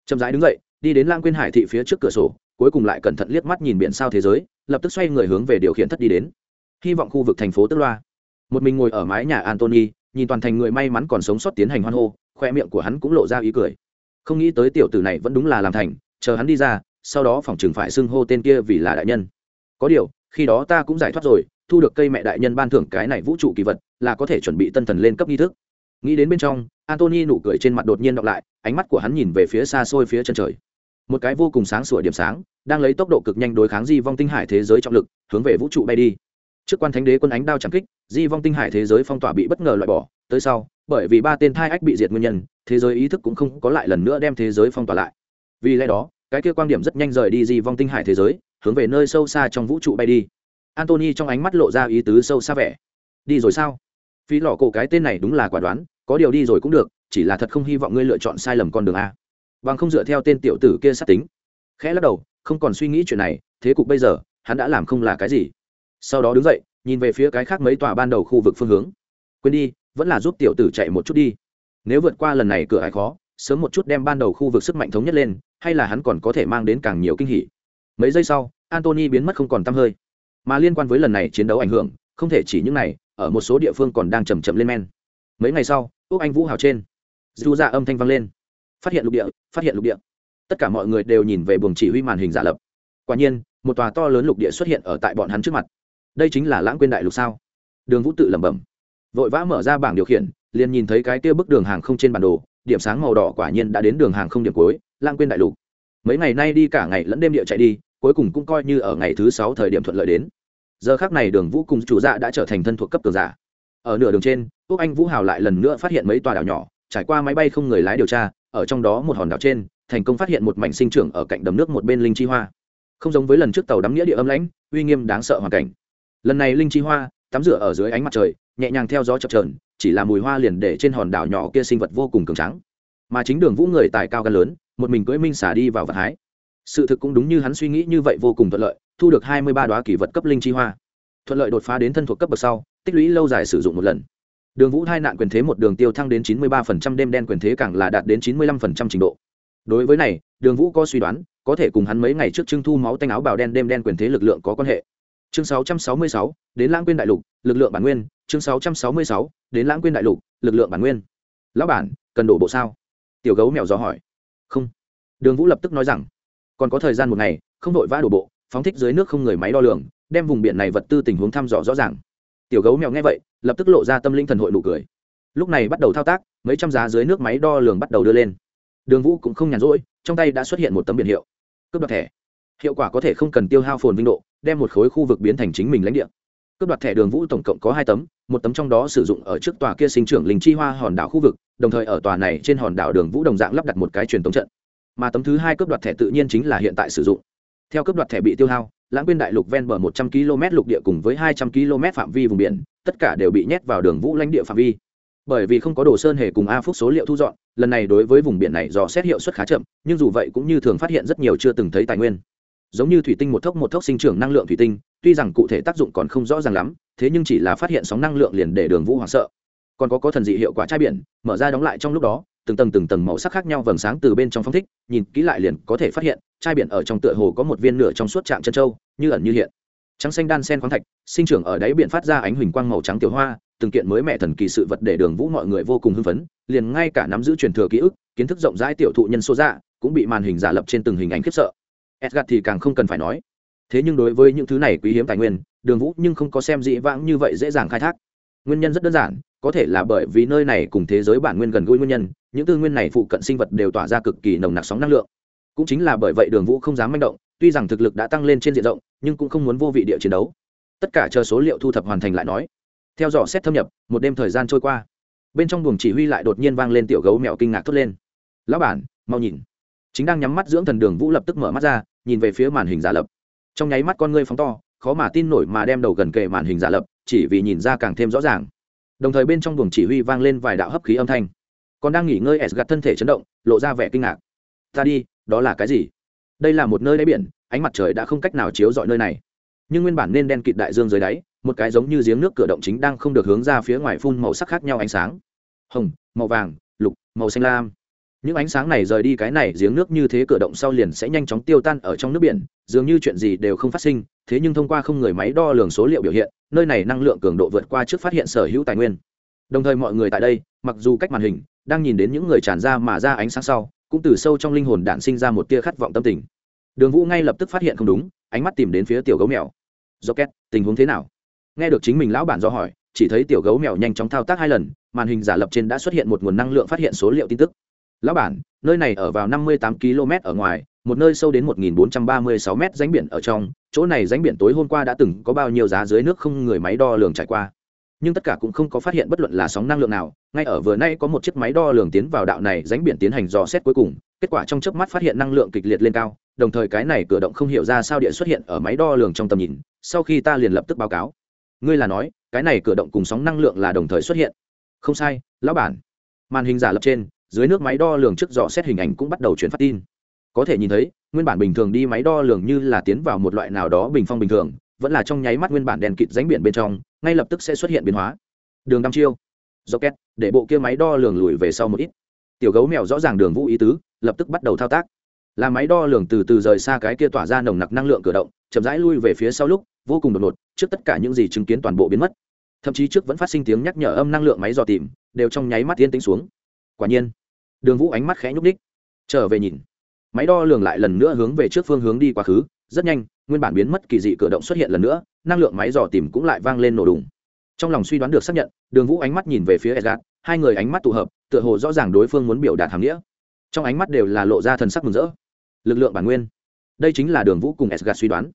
Chậm rãi đứng dậy, đi đến lang quyên hải thị phía trước cửa sổ, cuối cùng lại cẩn thận liếc mắt nhìn biển sao thế giới, lập tức xoay người hướng về điều khiển thất đi đến. Hy vọng khu vực thành phố tức loa. Một mình ngồi ở mái nhà antony, nhìn toàn thành người may mắn còn sống sót tiến hành hoan hô, khoe miệng của hắn cũng lộ ra ý cười. Không nghĩ tới tiểu tử này vẫn đúng là làm thành, chờ hắn đi ra, sau đó phòng chừng phải xưng hô tên kia vì là đại nhân. Có điều, khi đó ta cũng giải thoát rồi, thu được cây mẹ đại nhân ban thưởng cái này vũ trụ kỳ vật, là có thể chuẩn bị tân thần lên cấp nghi thức nghĩ đến bên trong antony nụ cười trên mặt đột nhiên đọc lại, ánh mắt của hắn nhìn về phía xa xôi phía chân trời. Một cái vô cùng sáng sủa điểm sáng, đang lấy tốc độ cực nhanh đối kháng di vong tinh hải thế giới trọng lực, hướng về vũ trụ bay đi. Trước quan thánh đế quân ánh đao chẳng kích, di vong tinh hải thế giới phong tỏa bị bất ngờ loại bỏ. Tới sau, bởi vì ba tên thai ách bị diệt nguyên nhân, thế giới ý thức cũng không có lại lần nữa đem thế giới phong tỏa lại. Vì lẽ đó, cái kia quan điểm rất nhanh rời đi di vong tinh hải thế giới, hướng về nơi sâu xa trong vũ trụ bay đi. Antony trong ánh mắt lộ ra ý tứ sâu xa vẻ. Đi rồi sao? Phí lọ cổ cái tên này đúng là quả đoán có điều đi rồi cũng được, chỉ là thật không hy vọng ngươi lựa chọn sai lầm con đường a. Bằng không dựa theo tên tiểu tử kia sát tính. Khẽ lắc đầu, không còn suy nghĩ chuyện này, thế cục bây giờ, hắn đã làm không là cái gì. Sau đó đứng dậy, nhìn về phía cái khác mấy tòa ban đầu khu vực phương hướng. Quên đi, vẫn là giúp tiểu tử chạy một chút đi. Nếu vượt qua lần này cửa hải khó, sớm một chút đem ban đầu khu vực sức mạnh thống nhất lên, hay là hắn còn có thể mang đến càng nhiều kinh hỉ. Mấy giây sau antony biến mất không còn t hơi. Mà liên quan với lần này chiến đấu ảnh hưởng, không thể chỉ những này, ở một số địa phương còn đang chầm chậm lên men. Mấy ngày sau úc anh vũ hào trên. Dù ra âm thanh vang lên. Phát hiện lục địa, phát hiện lục địa. Tất cả mọi người đều nhìn về buồng chỉ huy màn hình giả lập. Quả nhiên, một tòa to lớn lục địa xuất hiện ở tại bọn hắn trước mặt. Đây chính là lãng quên đại lục sao? Đường vũ tự lẩm bẩm. Vội vã mở ra bảng điều khiển, liền nhìn thấy cái kia bức đường hàng không trên bản đồ, điểm sáng màu đỏ quả nhiên đã đến đường hàng không điểm cuối, lãng quên đại lục. Mấy ngày nay đi cả ngày lẫn đêm địa chạy đi, cuối cùng cũng coi như ở ngày thứ sáu thời điểm thuận lợi đến. Giờ khác này đường vũ cùng chủ dạ đã trở thành thân thuộc cấp cường giả ở nửa đường trên, úc anh vũ hào lại lần nữa phát hiện mấy tòa đảo nhỏ, trải qua máy bay không người lái điều tra, ở trong đó một hòn đảo trên, thành công phát hiện một mảnh sinh trưởng ở cạnh đầm nước một bên linh chi hoa. Không giống với lần trước tàu đắm nghĩa địa âm lãnh, uy nghiêm đáng sợ hoàn cảnh. Lần này linh chi hoa, tắm rửa ở dưới ánh mặt trời, nhẹ nhàng theo gió chập trờn chỉ là mùi hoa liền để trên hòn đảo nhỏ kia sinh vật vô cùng cường trắng mà chính đường vũ người tài cao gan lớn, một mình cưỡi minh xả đi vào vật hái. Sự thực cũng đúng như hắn suy nghĩ như vậy vô cùng thuận lợi, thu được hai mươi ba đoá kỷ vật cấp linh chi hoa thuận lợi đột phá đến thân thuộc cấp bậc sau tích lũy lâu dài sử dụng một lần. Đường vũ hai nạn quyền thế một đường tiêu thăng đến chín mươi ba phần trăm đêm đen quyền thế càng là đạt đến chín mươi lăm phần trăm trình độ. Đối với này đường vũ có suy đoán có thể cùng hắn mấy ngày trước trưng thu máu tanh áo bào đen đêm đen quyền thế lực lượng có quan hệ. Chương 666, đến lãng quên đại lục lực lượng bản nguyên. Chương 666, đến lãng quên đại lục lực lượng bản nguyên. Lão bản cần đổ bộ sao? Tiểu gấu mèo gió hỏi. Không. Đường vũ lập tức nói rằng còn có thời gian một ngày không đội vã đổ bộ phóng thích dưới nước không người máy đo lường đem vùng biển này vật tư tình huống thăm dò rõ ràng. Tiểu gấu mèo nghe vậy, lập tức lộ ra tâm linh thần hội nụ cười. Lúc này bắt đầu thao tác, mấy trăm giá dưới nước máy đo lường bắt đầu đưa lên. Đường vũ cũng không nhàn rỗi, trong tay đã xuất hiện một tấm biển hiệu. Cướp đoạt thẻ. Hiệu quả có thể không cần tiêu hao phồn vinh độ, đem một khối khu vực biến thành chính mình lãnh địa. Cướp đoạt thẻ đường vũ tổng cộng có hai tấm, một tấm trong đó sử dụng ở trước tòa kia sinh trưởng linh chi hoa hòn đảo khu vực, đồng thời ở tòa này trên hòn đảo đường vũ đồng dạng lắp đặt một cái truyền thống trận. Mà tấm thứ hai cướp đoạt thẻ tự nhiên chính là hiện tại sử dụng. Theo cướp đoạt thẻ bị tiêu hao lãng quên đại lục ven bờ một trăm km lục địa cùng với hai trăm km phạm vi vùng biển, tất cả đều bị nhét vào đường vũ lãnh địa phạm vi. Bởi vì không có đồ sơn hề cùng a phúc số liệu thu dọn, lần này đối với vùng biển này dò xét hiệu suất khá chậm, nhưng dù vậy cũng như thường phát hiện rất nhiều chưa từng thấy tài nguyên. Giống như thủy tinh một thốc một thốc sinh trưởng năng lượng thủy tinh, tuy rằng cụ thể tác dụng còn không rõ ràng lắm, thế nhưng chỉ là phát hiện sóng năng lượng liền để đường vũ hoảng sợ. Còn có có thần dị hiệu quả chai biển, mở ra đóng lại trong lúc đó từng tầng từng tầng màu sắc khác nhau vầng sáng từ bên trong phong thích, nhìn kỹ lại liền có thể phát hiện, chai biển ở trong tựa hồ có một viên nửa trong suốt trạm chân trâu như ẩn như hiện. Trắng xanh đan sen khoáng thạch, sinh trưởng ở đáy biển phát ra ánh huỳnh quang màu trắng tiểu hoa, từng kiện mới mẹ thần kỳ sự vật để đường vũ mọi người vô cùng hưng phấn, liền ngay cả nắm giữ truyền thừa ký ức, kiến thức rộng rãi tiểu thụ nhân số dạ cũng bị màn hình giả lập trên từng hình ảnh khiếp sợ. Edgard thì càng không cần phải nói. Thế nhưng đối với những thứ này quý hiếm tài nguyên, đường vũ nhưng không có xem dị vãng như vậy dễ dàng khai thác. Nguyên nhân rất đơn giản, có thể là bởi vì nơi này cùng thế giới bản nguyên gần gũi nguyên nhân những tư nguyên này phụ cận sinh vật đều tỏa ra cực kỳ nồng nặc sóng năng lượng. Cũng chính là bởi vậy đường vũ không dám manh động, tuy rằng thực lực đã tăng lên trên diện rộng, nhưng cũng không muốn vô vị địa chiến đấu. Tất cả chờ số liệu thu thập hoàn thành lại nói. Theo dõi xét thâm nhập, một đêm thời gian trôi qua. Bên trong buồng chỉ huy lại đột nhiên vang lên tiểu gấu mèo kinh ngạc thốt lên. Lão bản, mau nhìn. Chính đang nhắm mắt dưỡng thần đường vũ lập tức mở mắt ra, nhìn về phía màn hình giả lập. Trong nháy mắt con ngươi phóng to, khó mà tin nổi mà đem đầu gần kề màn hình giả lập, chỉ vì nhìn ra càng thêm rõ ràng. Đồng thời bên trong buồng chỉ huy vang lên vài đạo hấp khí âm thanh còn đang nghỉ ngơi s gạt thân thể chấn động, lộ ra vẻ kinh ngạc. Ta đi, đó là cái gì? Đây là một nơi đáy biển, ánh mặt trời đã không cách nào chiếu dọi nơi này. Nhưng nguyên bản nên đen kịt đại dương dưới đáy, một cái giống như giếng nước cửa động chính đang không được hướng ra phía ngoài phun màu sắc khác nhau ánh sáng. Hồng, màu vàng, lục, màu xanh lam. Những ánh sáng này rời đi cái này giếng nước như thế cửa động sau liền sẽ nhanh chóng tiêu tan ở trong nước biển, dường như chuyện gì đều không phát sinh, thế nhưng thông qua không người máy đo lường số liệu biểu hiện, nơi này năng lượng cường độ vượt qua trước phát hiện sở hữu tài nguyên. Đồng thời mọi người tại đây, mặc dù cách màn hình đang nhìn đến những người tràn ra mà ra ánh sáng sau, cũng từ sâu trong linh hồn đản sinh ra một tia khát vọng tâm tình. Đường vũ ngay lập tức phát hiện không đúng, ánh mắt tìm đến phía tiểu gấu mèo. Do két tình huống thế nào? Nghe được chính mình lão bản do hỏi, chỉ thấy tiểu gấu mèo nhanh chóng thao tác hai lần, màn hình giả lập trên đã xuất hiện một nguồn năng lượng phát hiện số liệu tin tức. Lão bản, nơi này ở vào năm mươi tám km ở ngoài, một nơi sâu đến một nghìn bốn trăm ba mươi sáu m ránh biển ở trong, chỗ này ránh biển tối hôm qua đã từng có bao nhiêu giá dưới nước không người máy đo lường trải qua nhưng tất cả cũng không có phát hiện bất luận là sóng năng lượng nào, ngay ở vừa nay có một chiếc máy đo lường tiến vào đạo này ránh biển tiến hành dò xét cuối cùng, kết quả trong chớp mắt phát hiện năng lượng kịch liệt lên cao, đồng thời cái này cửa động không hiểu ra sao địa xuất hiện ở máy đo lường trong tầm nhìn, sau khi ta liền lập tức báo cáo. Ngươi là nói, cái này cửa động cùng sóng năng lượng là đồng thời xuất hiện. Không sai, lão bản. Màn hình giả lập trên, dưới nước máy đo lường trước dò xét hình ảnh cũng bắt đầu chuyển phát tin. Có thể nhìn thấy, nguyên bản bình thường đi máy đo lường như là tiến vào một loại nào đó bình phong bình thường vẫn là trong nháy mắt nguyên bản đèn kịt ránh biển bên trong, ngay lập tức sẽ xuất hiện biến hóa. Đường đăm chiêu do két để bộ kia máy đo lường lùi về sau một ít. Tiểu gấu mèo rõ ràng đường vũ ý tứ, lập tức bắt đầu thao tác. Là máy đo lường từ từ rời xa cái kia tỏa ra nồng nặc năng lượng cử động, chậm rãi lui về phía sau lúc, vô cùng đột ngột, trước tất cả những gì chứng kiến toàn bộ biến mất. Thậm chí trước vẫn phát sinh tiếng nhắc nhở âm năng lượng máy dò tìm, đều trong nháy mắt tiến tính xuống. Quả nhiên, đường vũ ánh mắt khẽ nhúc ních trở về nhìn, máy đo lường lại lần nữa hướng về trước phương hướng đi quá khứ rất nhanh, nguyên bản biến mất kỳ dị cửa động xuất hiện lần nữa, năng lượng máy dò tìm cũng lại vang lên nổ đùng. Trong lòng suy đoán được xác nhận, đường vũ ánh mắt nhìn về phía edgard hai người ánh mắt tụ hợp, tựa hồ rõ ràng đối phương muốn biểu đạt hàm nghĩa. Trong ánh mắt đều là lộ ra thần sắc mừng rỡ. Lực lượng bản nguyên. Đây chính là đường vũ cùng edgard suy đoán.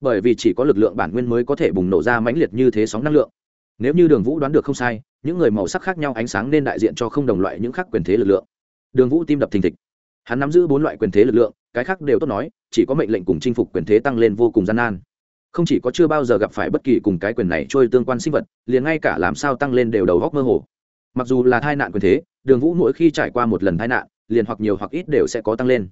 Bởi vì chỉ có lực lượng bản nguyên mới có thể bùng nổ ra mãnh liệt như thế sóng năng lượng. Nếu như đường vũ đoán được không sai, những người màu sắc khác nhau ánh sáng nên đại diện cho không đồng loại những khác quyền thế lực lượng. Đường vũ tim đập thình thịch. Hắn nắm giữ bốn loại quyền thế lực lượng, cái khác đều tốt nói chỉ có mệnh lệnh cùng chinh phục quyền thế tăng lên vô cùng gian nan. Không chỉ có chưa bao giờ gặp phải bất kỳ cùng cái quyền này trôi tương quan sinh vật, liền ngay cả làm sao tăng lên đều đầu góc mơ hồ. Mặc dù là tai nạn quyền thế, đường vũ mỗi khi trải qua một lần tai nạn, liền hoặc nhiều hoặc ít đều sẽ có tăng lên.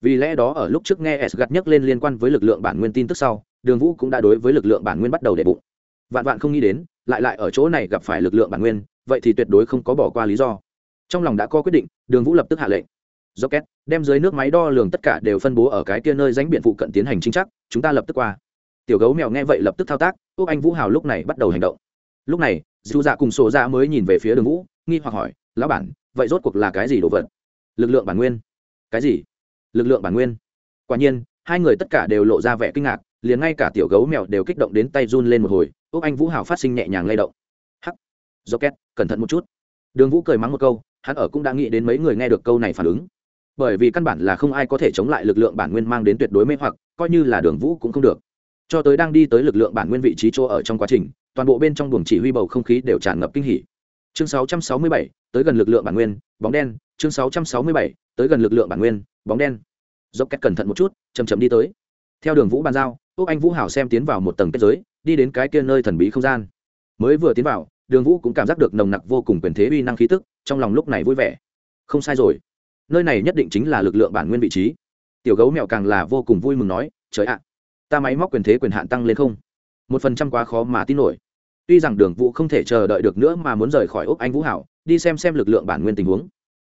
Vì lẽ đó ở lúc trước nghe s gặt nhắc lên liên quan với lực lượng bản nguyên tin tức sau, đường vũ cũng đã đối với lực lượng bản nguyên bắt đầu để bụng. Vạn vạn không nghĩ đến, lại lại ở chỗ này gặp phải lực lượng bản nguyên, vậy thì tuyệt đối không có bỏ qua lý do. Trong lòng đã có quyết định, đường vũ lập tức hạ lệnh rocket, đem dưới nước máy đo lường tất cả đều phân bố ở cái kia nơi ránh biển phụ cận tiến hành chính chắc, chúng ta lập tức qua. Tiểu gấu mèo nghe vậy lập tức thao tác, úc anh vũ hào lúc này bắt đầu hành động. Lúc này dù dạ cùng sổ dạ mới nhìn về phía đường vũ, nghi hoặc hỏi, lão bản, vậy rốt cuộc là cái gì đồ vật? Lực lượng bản nguyên. Cái gì? Lực lượng bản nguyên. Quả nhiên, hai người tất cả đều lộ ra vẻ kinh ngạc, liền ngay cả tiểu gấu mèo đều kích động đến tay run lên một hồi, úc anh vũ hào phát sinh nhẹ nhàng lay động. Hắc, rocket, cẩn thận một chút. Đường vũ cười mắng một câu, hắn ở cũng đã nghĩ đến mấy người nghe được câu này phản ứng bởi vì căn bản là không ai có thể chống lại lực lượng bản nguyên mang đến tuyệt đối mê hoặc coi như là đường vũ cũng không được. Cho tới đang đi tới lực lượng bản nguyên vị trí chỗ ở trong quá trình toàn bộ bên trong buồng chỉ huy bầu không khí đều tràn ngập kinh hỉ. Chương 667, tới gần lực lượng bản nguyên bóng đen. Chương 667, tới gần lực lượng bản nguyên bóng đen. Dốc cách cẩn thận một chút chầm chậm đi tới. Theo đường vũ bàn giao úc anh vũ hảo xem tiến vào một tầng kết giới đi đến cái kia nơi thần bí không gian. Mới vừa tiến vào đường vũ cũng cảm giác được nồng nặc vô cùng quyền thế uy năng khí tức trong lòng lúc này vui vẻ. Không sai rồi nơi này nhất định chính là lực lượng bản nguyên vị trí. Tiểu gấu mèo càng là vô cùng vui mừng nói, trời ạ, ta máy móc quyền thế quyền hạn tăng lên không? Một phần trăm quá khó mà tin nổi. Tuy rằng đường vũ không thể chờ đợi được nữa mà muốn rời khỏi úc anh vũ hảo, đi xem xem lực lượng bản nguyên tình huống.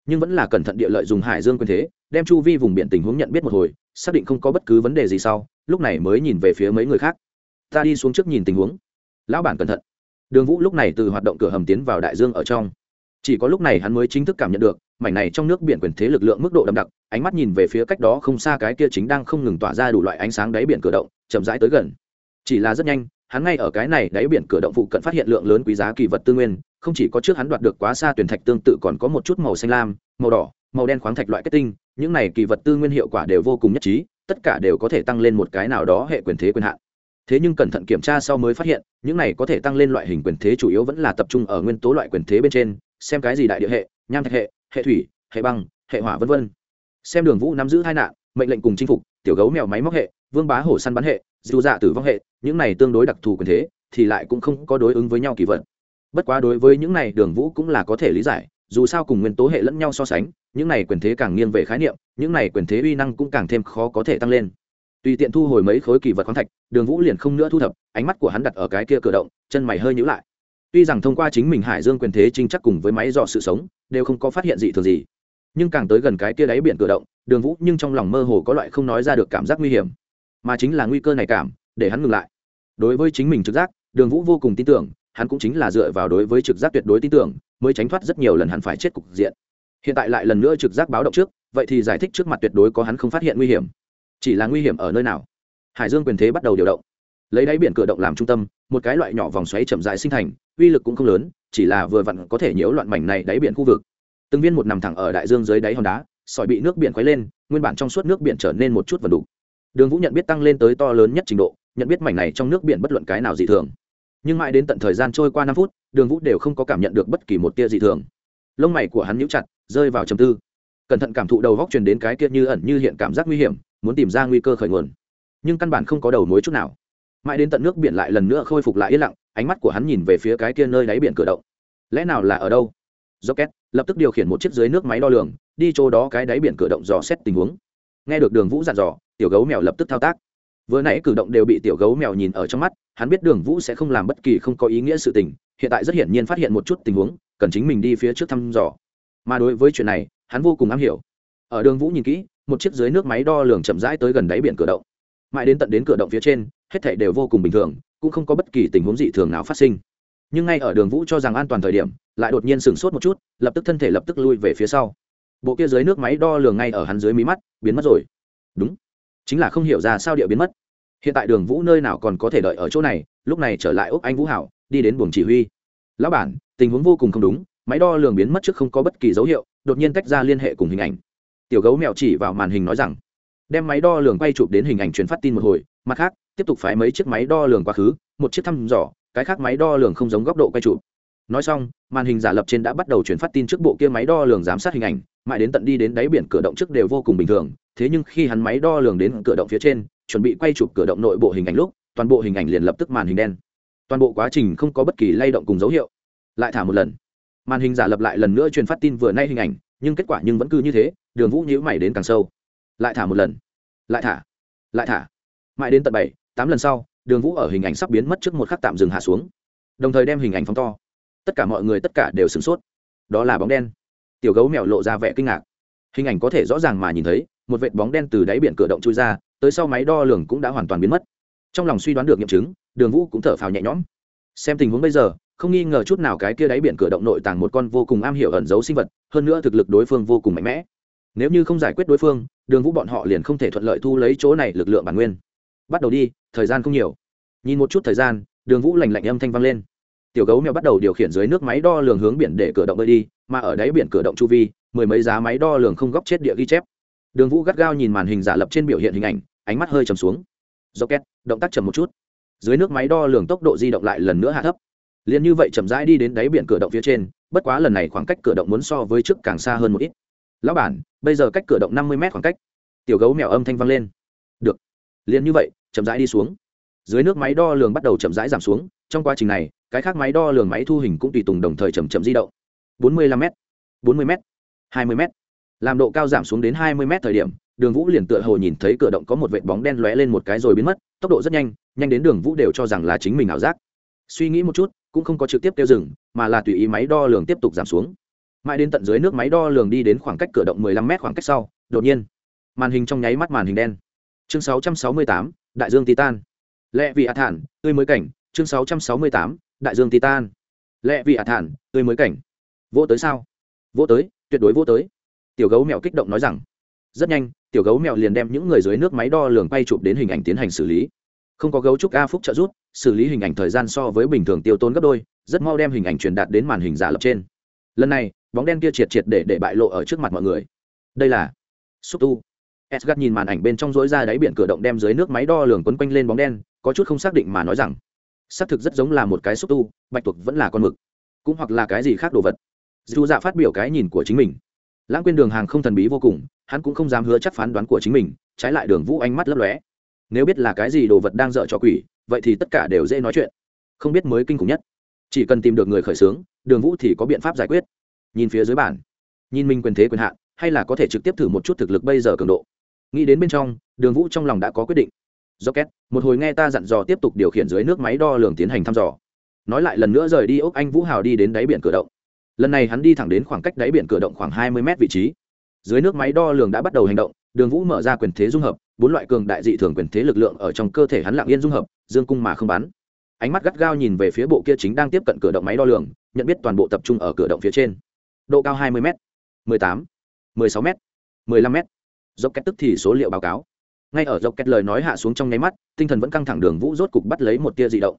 Nhưng vẫn là cẩn thận địa lợi dùng hải dương quyền thế, đem chu vi vùng biển tình huống nhận biết một hồi, xác định không có bất cứ vấn đề gì sau, lúc này mới nhìn về phía mấy người khác. Ta đi xuống trước nhìn tình huống. Lão bản cẩn thận. Đường vũ lúc này từ hoạt động cửa hầm tiến vào đại dương ở trong. Chỉ có lúc này hắn mới chính thức cảm nhận được mảnh này trong nước biển quyền thế lực lượng mức độ đậm đặc, ánh mắt nhìn về phía cách đó không xa cái kia chính đang không ngừng tỏa ra đủ loại ánh sáng đáy biển cửa động, chậm rãi tới gần. Chỉ là rất nhanh, hắn ngay ở cái này đáy biển cửa động phụ cận phát hiện lượng lớn quý giá kỳ vật tư nguyên, không chỉ có trước hắn đoạt được quá xa tuyển thạch tương tự còn có một chút màu xanh lam, màu đỏ, màu đen khoáng thạch loại kết tinh, những này kỳ vật tư nguyên hiệu quả đều vô cùng nhất trí, tất cả đều có thể tăng lên một cái nào đó hệ quyền thế quyền hạn. Thế nhưng cẩn thận kiểm tra sau mới phát hiện, những này có thể tăng lên loại hình quyền thế chủ yếu vẫn là tập trung ở nguyên tố loại quyền thế bên trên, xem cái gì đại địa hệ, nham thạch hệ hệ thủy, hệ băng, hệ hỏa v v xem đường vũ nắm giữ hai nạn, mệnh lệnh cùng chinh phục, tiểu gấu mèo máy móc hệ, vương bá hổ săn bắn hệ, dù dạ tử vong hệ, những này tương đối đặc thù quyền thế, thì lại cũng không có đối ứng với nhau kỳ vật. Bất quá đối với những này đường vũ cũng là có thể lý giải, dù sao cùng nguyên tố hệ lẫn nhau so sánh, những này quyền thế càng nghiêng về khái niệm, những này quyền thế uy năng cũng càng thêm khó có thể tăng lên. Tùy tiện thu hồi mấy khối kỳ vật khoáng thạch, đường vũ liền không nữa thu thập, ánh mắt của hắn đặt ở cái kia cửa động, chân mày hơi nhữ lại. Tuy rằng thông qua chính mình hải dương quyền thế trinh chắc cùng với máy dò sự sống đều không có phát hiện gì thường gì. Nhưng càng tới gần cái kia đáy biển cửa động, đường vũ nhưng trong lòng mơ hồ có loại không nói ra được cảm giác nguy hiểm. Mà chính là nguy cơ này cảm, để hắn ngừng lại. Đối với chính mình trực giác, đường vũ vô cùng tin tưởng, hắn cũng chính là dựa vào đối với trực giác tuyệt đối tin tưởng, mới tránh thoát rất nhiều lần hắn phải chết cục diện. Hiện tại lại lần nữa trực giác báo động trước, vậy thì giải thích trước mặt tuyệt đối có hắn không phát hiện nguy hiểm. Chỉ là nguy hiểm ở nơi nào? Hải dương quyền thế bắt đầu điều động. Lấy đáy biển cửa động làm trung tâm một cái loại nhỏ vòng xoáy chậm dài sinh thành, uy lực cũng không lớn, chỉ là vừa vặn có thể nhiễu loạn mảnh này đáy biển khu vực. Từng viên một nằm thẳng ở đại dương dưới đáy hòn đá, sỏi bị nước biển khuấy lên, nguyên bản trong suốt nước biển trở nên một chút vần đủ đường vũ nhận biết tăng lên tới to lớn nhất trình độ, nhận biết mảnh này trong nước biển bất luận cái nào dị thường. Nhưng mãi đến tận thời gian trôi qua năm phút, đường vũ đều không có cảm nhận được bất kỳ một tia dị thường. Lông mày của hắn nhũ chặt, rơi vào trầm tư. Cẩn thận cảm thụ đầu góc truyền đến cái kia như ẩn như hiện cảm giác nguy hiểm, muốn tìm ra nguy cơ khởi nguồn. Nhưng căn bản không có đầu mối chút nào mãi đến tận nước biển lại lần nữa khôi phục lại yên lặng, ánh mắt của hắn nhìn về phía cái kia nơi đáy biển cửa động. Lẽ nào là ở đâu? Rocket lập tức điều khiển một chiếc dưới nước máy đo lường, đi chỗ đó cái đáy biển cửa động dò xét tình huống. Nghe được đường vũ dặn dò, tiểu gấu mèo lập tức thao tác. Vừa nãy cử động đều bị tiểu gấu mèo nhìn ở trong mắt, hắn biết đường vũ sẽ không làm bất kỳ không có ý nghĩa sự tình, hiện tại rất hiển nhiên phát hiện một chút tình huống, cần chính mình đi phía trước thăm dò. Mà đối với chuyện này, hắn vô cùng am hiểu. Ở đường vũ nhìn kỹ, một chiếc dưới nước máy đo lường chậm rãi tới gần đáy biển cửa động. Mãi đến tận đến cửa động phía trên hết thảy đều vô cùng bình thường, cũng không có bất kỳ tình huống dị thường nào phát sinh. Nhưng ngay ở đường vũ cho rằng an toàn thời điểm, lại đột nhiên sửng sốt một chút, lập tức thân thể lập tức lui về phía sau. Bộ kia dưới nước máy đo lường ngay ở hắn dưới mí mắt, biến mất rồi. Đúng. Chính là không hiểu ra sao địa biến mất. Hiện tại đường vũ nơi nào còn có thể đợi ở chỗ này, lúc này trở lại úc anh vũ hảo, đi đến buồng chỉ huy. Lão bản, tình huống vô cùng không đúng, máy đo lường biến mất trước không có bất kỳ dấu hiệu, đột nhiên tách ra liên hệ cùng hình ảnh. Tiểu gấu mèo chỉ vào màn hình nói rằng, đem máy đo lường quay chụp đến hình ảnh truyền phát tin một hồi, mặt khác tiếp tục phái mấy chiếc máy đo lường quá khứ, một chiếc thăm dò, cái khác máy đo lường không giống góc độ quay chụp. Nói xong, màn hình giả lập trên đã bắt đầu chuyển phát tin trước bộ kia máy đo lường giám sát hình ảnh, mãi đến tận đi đến đáy biển cửa động trước đều vô cùng bình thường. Thế nhưng khi hắn máy đo lường đến cửa động phía trên, chuẩn bị quay chụp cửa động nội bộ hình ảnh lúc, toàn bộ hình ảnh liền lập tức màn hình đen. Toàn bộ quá trình không có bất kỳ lay động cùng dấu hiệu. Lại thả một lần. Màn hình giả lập lại lần nữa truyền phát tin vừa nay hình ảnh, nhưng kết quả nhưng vẫn cứ như thế, đường vũ nhíu mày đến càng sâu. Lại thả một lần. Lại thả. Lại thả. Mãi đến tận bảy tám lần sau, đường vũ ở hình ảnh sắp biến mất trước một khắc tạm dừng hạ xuống. Đồng thời đem hình ảnh phóng to. Tất cả mọi người tất cả đều sửng sốt. Đó là bóng đen. Tiểu gấu mèo lộ ra vẻ kinh ngạc. Hình ảnh có thể rõ ràng mà nhìn thấy, một vệt bóng đen từ đáy biển cửa động chui ra, tới sau máy đo lường cũng đã hoàn toàn biến mất. Trong lòng suy đoán được nghiệm chứng, đường vũ cũng thở phào nhẹ nhõm. Xem tình huống bây giờ, không nghi ngờ chút nào cái kia đáy biển cửa động nội tàng một con vô cùng am hiểu ẩn giấu sinh vật, hơn nữa thực lực đối phương vô cùng mạnh mẽ. Nếu như không giải quyết đối phương, đường vũ bọn họ liền không thể thuận lợi thu lấy chỗ này lực lượng bản nguyên bắt đầu đi, thời gian không nhiều. Nhìn một chút thời gian, đường vũ lành lạnh âm thanh vang lên. Tiểu gấu mèo bắt đầu điều khiển dưới nước máy đo lường hướng biển để cửa động bơi đi, mà ở đáy biển cửa động chu vi, mười mấy giá máy đo lường không góc chết địa ghi chép. Đường vũ gắt gao nhìn màn hình giả lập trên biểu hiện hình ảnh, ánh mắt hơi chầm xuống. Do két động tác chậm một chút. Dưới nước máy đo lường tốc độ di động lại lần nữa hạ thấp. Liền như vậy chậm rãi đi đến đáy biển cửa động phía trên, bất quá lần này khoảng cách cửa động muốn so với trước càng xa hơn một ít. Lão bản, bây giờ cách cửa động năm mươi mét khoảng cách. Tiểu gấu mèo âm thanh vang lên liền như vậy, chậm rãi đi xuống. Dưới nước máy đo lường bắt đầu chậm rãi giảm xuống, trong quá trình này, cái khác máy đo lường máy thu hình cũng tùy tùng đồng thời chậm chậm di động. Bốn mươi lăm m bốn mươi m hai mươi m làm độ cao giảm xuống đến hai mươi m thời điểm, đường vũ liền tựa hồ nhìn thấy cửa động có một vệt bóng đen lóe lên một cái rồi biến mất, tốc độ rất nhanh nhanh đến đường vũ đều cho rằng là chính mình ảo giác. Suy nghĩ một chút, cũng không có trực tiếp tiêu dừng, mà là tùy ý máy đo lường tiếp tục giảm xuống. Mãi đến tận dưới nước máy đo lường đi đến khoảng cách cửa động 15 m khoảng cách sau, đột nhiên, màn hình trong nháy mắt màn hình đen chương 668, đại dương titan. Lệ vị hạ thản tươi mới cảnh chương 668, đại dương titan. Lệ vị hạ thản tươi mới cảnh. Vô tới sao? Vô tới tuyệt đối vô tới. Tiểu gấu mèo kích động nói rằng rất nhanh tiểu gấu mèo liền đem những người dưới nước máy đo lường quay chụp đến hình ảnh tiến hành xử lý. Không có gấu trúc a phúc trợ rút xử lý hình ảnh thời gian so với bình thường tiêu tốn gấp đôi rất mau đem hình ảnh truyền đạt đến màn hình giả lập trên. Lần này bóng đen kia triệt triệt để để bại lộ ở trước mặt mọi người. Đây là xúc tu. Esgard nhìn màn ảnh bên trong rỗi ra đáy biển cửa động đem dưới nước máy đo lường quấn quanh lên bóng đen, có chút không xác định mà nói rằng, xác thực rất giống là một cái xúc tu, bạch tuộc vẫn là con mực, cũng hoặc là cái gì khác đồ vật. Dù dạ phát biểu cái nhìn của chính mình. Lãng quên đường hàng không thần bí vô cùng, hắn cũng không dám hứa chắc phán đoán của chính mình, trái lại đường vũ ánh mắt lấp lóe. Nếu biết là cái gì đồ vật đang dở cho quỷ, vậy thì tất cả đều dễ nói chuyện. Không biết mới kinh khủng nhất. Chỉ cần tìm được người khởi xướng, đường vũ thì có biện pháp giải quyết. Nhìn phía dưới bản nhìn Minh quyền thế quyền hạn, hay là có thể trực tiếp thử một chút thực lực bây giờ cường độ nghĩ đến bên trong đường vũ trong lòng đã có quyết định. Do két một hồi nghe ta dặn dò tiếp tục điều khiển dưới nước máy đo lường tiến hành thăm dò. Nói lại lần nữa rời đi ốc anh vũ hào đi đến đáy biển cửa động. Lần này hắn đi thẳng đến khoảng cách đáy biển cửa động khoảng hai mươi mét vị trí. Dưới nước máy đo lường đã bắt đầu hành động đường vũ mở ra quyền thế dung hợp bốn loại cường đại dị thường quyền thế lực lượng ở trong cơ thể hắn lặng yên dung hợp dương cung mà không bắn. Ánh mắt gắt gao nhìn về phía bộ kia chính đang tiếp cận cửa động máy đo lường nhận biết toàn bộ tập trung ở cửa động phía trên. Độ cao 20 m 18, 16 m 15 m dốc kết tức thì số liệu báo cáo. Ngay ở dốc kết lời nói hạ xuống trong nháy mắt, tinh thần vẫn căng thẳng đường vũ rốt cục bắt lấy một tia dị động.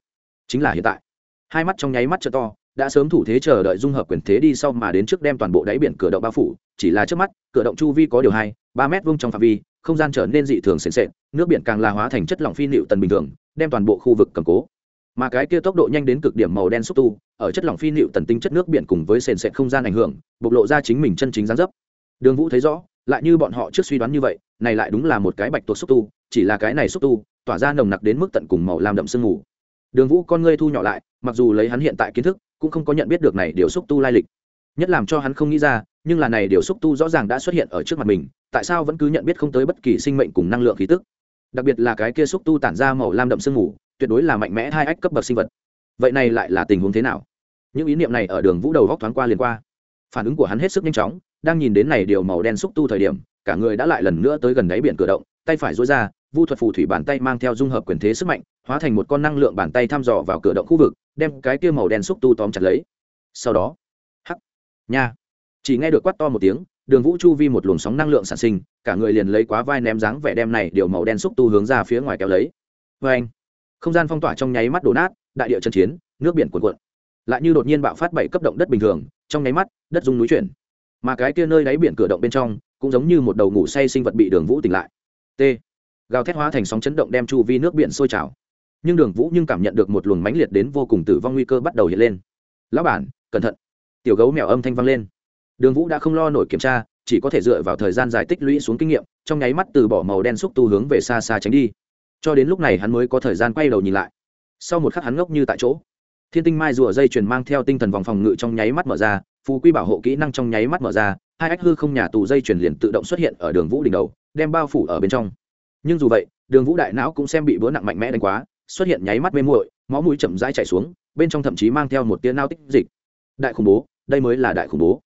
Chính là hiện tại. Hai mắt trong nháy mắt chợ to, đã sớm thủ thế chờ đợi dung hợp quyền thế đi sau mà đến trước đem toàn bộ đáy biển cửa động bao phủ, chỉ là trước mắt, cửa động chu vi có điều hai, ba mét vuông trong phạm vi, không gian trở nên dị thường sền sệt, nước biển càng là hóa thành chất lỏng phi nịu tần bình thường, đem toàn bộ khu vực cầm cố. Mà cái kia tốc độ nhanh đến cực điểm màu đen xúc tu, ở chất lỏng phi nịu tần tinh chất nước biển cùng với sền sệt không gian ảnh hưởng, bộc lộ ra chính mình chân chính gián dấp. Đường vũ thấy rõ lại như bọn họ trước suy đoán như vậy, này lại đúng là một cái bạch tuộc xúc tu, chỉ là cái này xúc tu, tỏa ra nồng nặc đến mức tận cùng màu làm đậm sương mù. Đường vũ con ngươi thu nhỏ lại, mặc dù lấy hắn hiện tại kiến thức, cũng không có nhận biết được này điều xúc tu lai lịch. Nhất làm cho hắn không nghĩ ra, nhưng là này điều xúc tu rõ ràng đã xuất hiện ở trước mặt mình, tại sao vẫn cứ nhận biết không tới bất kỳ sinh mệnh cùng năng lượng khí tức? Đặc biệt là cái kia xúc tu tản ra màu lam đậm sương mù, tuyệt đối là mạnh mẽ hai ách cấp bậc sinh vật. Vậy này lại là tình huống thế nào? Những ý niệm này ở đường vũ đầu góc thoáng qua liền qua. Phản ứng của hắn hết sức nhanh chóng đang nhìn đến này điều màu đen xúc tu thời điểm, cả người đã lại lần nữa tới gần đáy biển cửa động, tay phải dối ra, vu thuật phù thủy bàn tay mang theo dung hợp quyền thế sức mạnh, hóa thành một con năng lượng bàn tay thăm dò vào cửa động khu vực, đem cái kia màu đen xúc tu tóm chặt lấy. Sau đó, hắc, nha. Chỉ nghe được quát to một tiếng, đường vũ chu vi một luồng sóng năng lượng sản sinh, cả người liền lấy quá vai ném dáng vẻ đem này điều màu đen xúc tu hướng ra phía ngoài kéo lấy. Vê anh, không gian phong tỏa trong nháy mắt đổ nát, đại địa chân chiến, nước biển cuồn cuộn. Lại như đột nhiên bạo phát bảy cấp động đất bình thường, trong nháy mắt, đất dung núi chuyển mà cái kia nơi đáy biển cửa động bên trong cũng giống như một đầu ngủ say sinh vật bị đường vũ tỉnh lại. T. Gào thét hóa thành sóng chấn động đem chu vi nước biển sôi trào. Nhưng đường vũ nhưng cảm nhận được một luồng mãnh liệt đến vô cùng tử vong nguy cơ bắt đầu hiện lên. Lão bản, cẩn thận! Tiểu gấu mèo âm thanh vang lên. Đường vũ đã không lo nổi kiểm tra, chỉ có thể dựa vào thời gian dài tích lũy xuống kinh nghiệm, trong nháy mắt từ bỏ màu đen xúc tu hướng về xa xa tránh đi. Cho đến lúc này hắn mới có thời gian quay đầu nhìn lại. Sau một khắc hắn ngốc như tại chỗ. Thiên tinh mai rùa dây chuyền mang theo tinh thần vòng phòng ngự trong nháy mắt mở ra phù quy bảo hộ kỹ năng trong nháy mắt mở ra, hai ách hư không nhà tù dây chuyển liền tự động xuất hiện ở đường vũ đỉnh đầu, đem bao phủ ở bên trong. Nhưng dù vậy, đường vũ đại não cũng xem bị bữa nặng mạnh mẽ đánh quá, xuất hiện nháy mắt mê muội, máu mũi chậm rãi chảy xuống, bên trong thậm chí mang theo một tia nao tích dịch. Đại khủng bố, đây mới là đại khủng bố.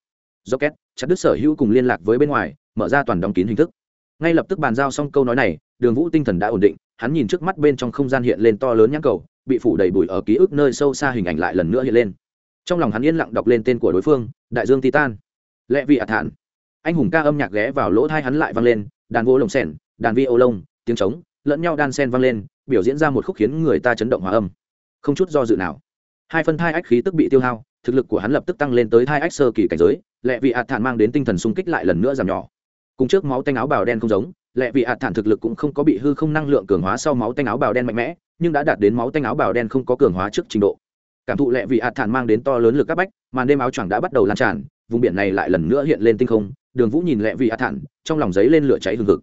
Do két chặt đứt sở hữu cùng liên lạc với bên ngoài, mở ra toàn đóng kín hình thức. Ngay lập tức bàn giao xong câu nói này, đường vũ tinh thần đã ổn định, hắn nhìn trước mắt bên trong không gian hiện lên to lớn nhãn cầu, bị phủ đầy bụi ở ký ức nơi sâu xa hình ảnh lại lần nữa hiện lên trong lòng hắn yên lặng đọc lên tên của đối phương, đại dương titan. Lệ vị ả thản. Anh hùng ca âm nhạc ghé vào lỗ thai hắn lại vang lên, đàn vô lồng sẻn, đàn vi ô lông, tiếng trống, lẫn nhau đan sen vang lên, biểu diễn ra một khúc khiến người ta chấn động hòa âm. Không chút do dự nào. Hai phân thai ách khí tức bị tiêu hao, thực lực của hắn lập tức tăng lên tới hai ách sơ kỳ cảnh giới, lệ vị ạt thản mang đến tinh thần sung kích lại lần nữa giảm nhỏ. Cùng trước máu tanh áo bào đen không giống, lệ vị ạt thản thực lực cũng không có bị hư không năng lượng cường hóa sau máu tanh áo bào đen mạnh mẽ, nhưng đã đạt đến máu tanh áo bào đen không có cường hóa trước trình độ cảm thụ lệ vị ạt thản mang đến to lớn lực các bách, màn đêm áo choàng đã bắt đầu lan tràn, vùng biển này lại lần nữa hiện lên tinh không, đường vũ nhìn lệ vị ạt thản, trong lòng giấy lên lửa cháy hừng hực.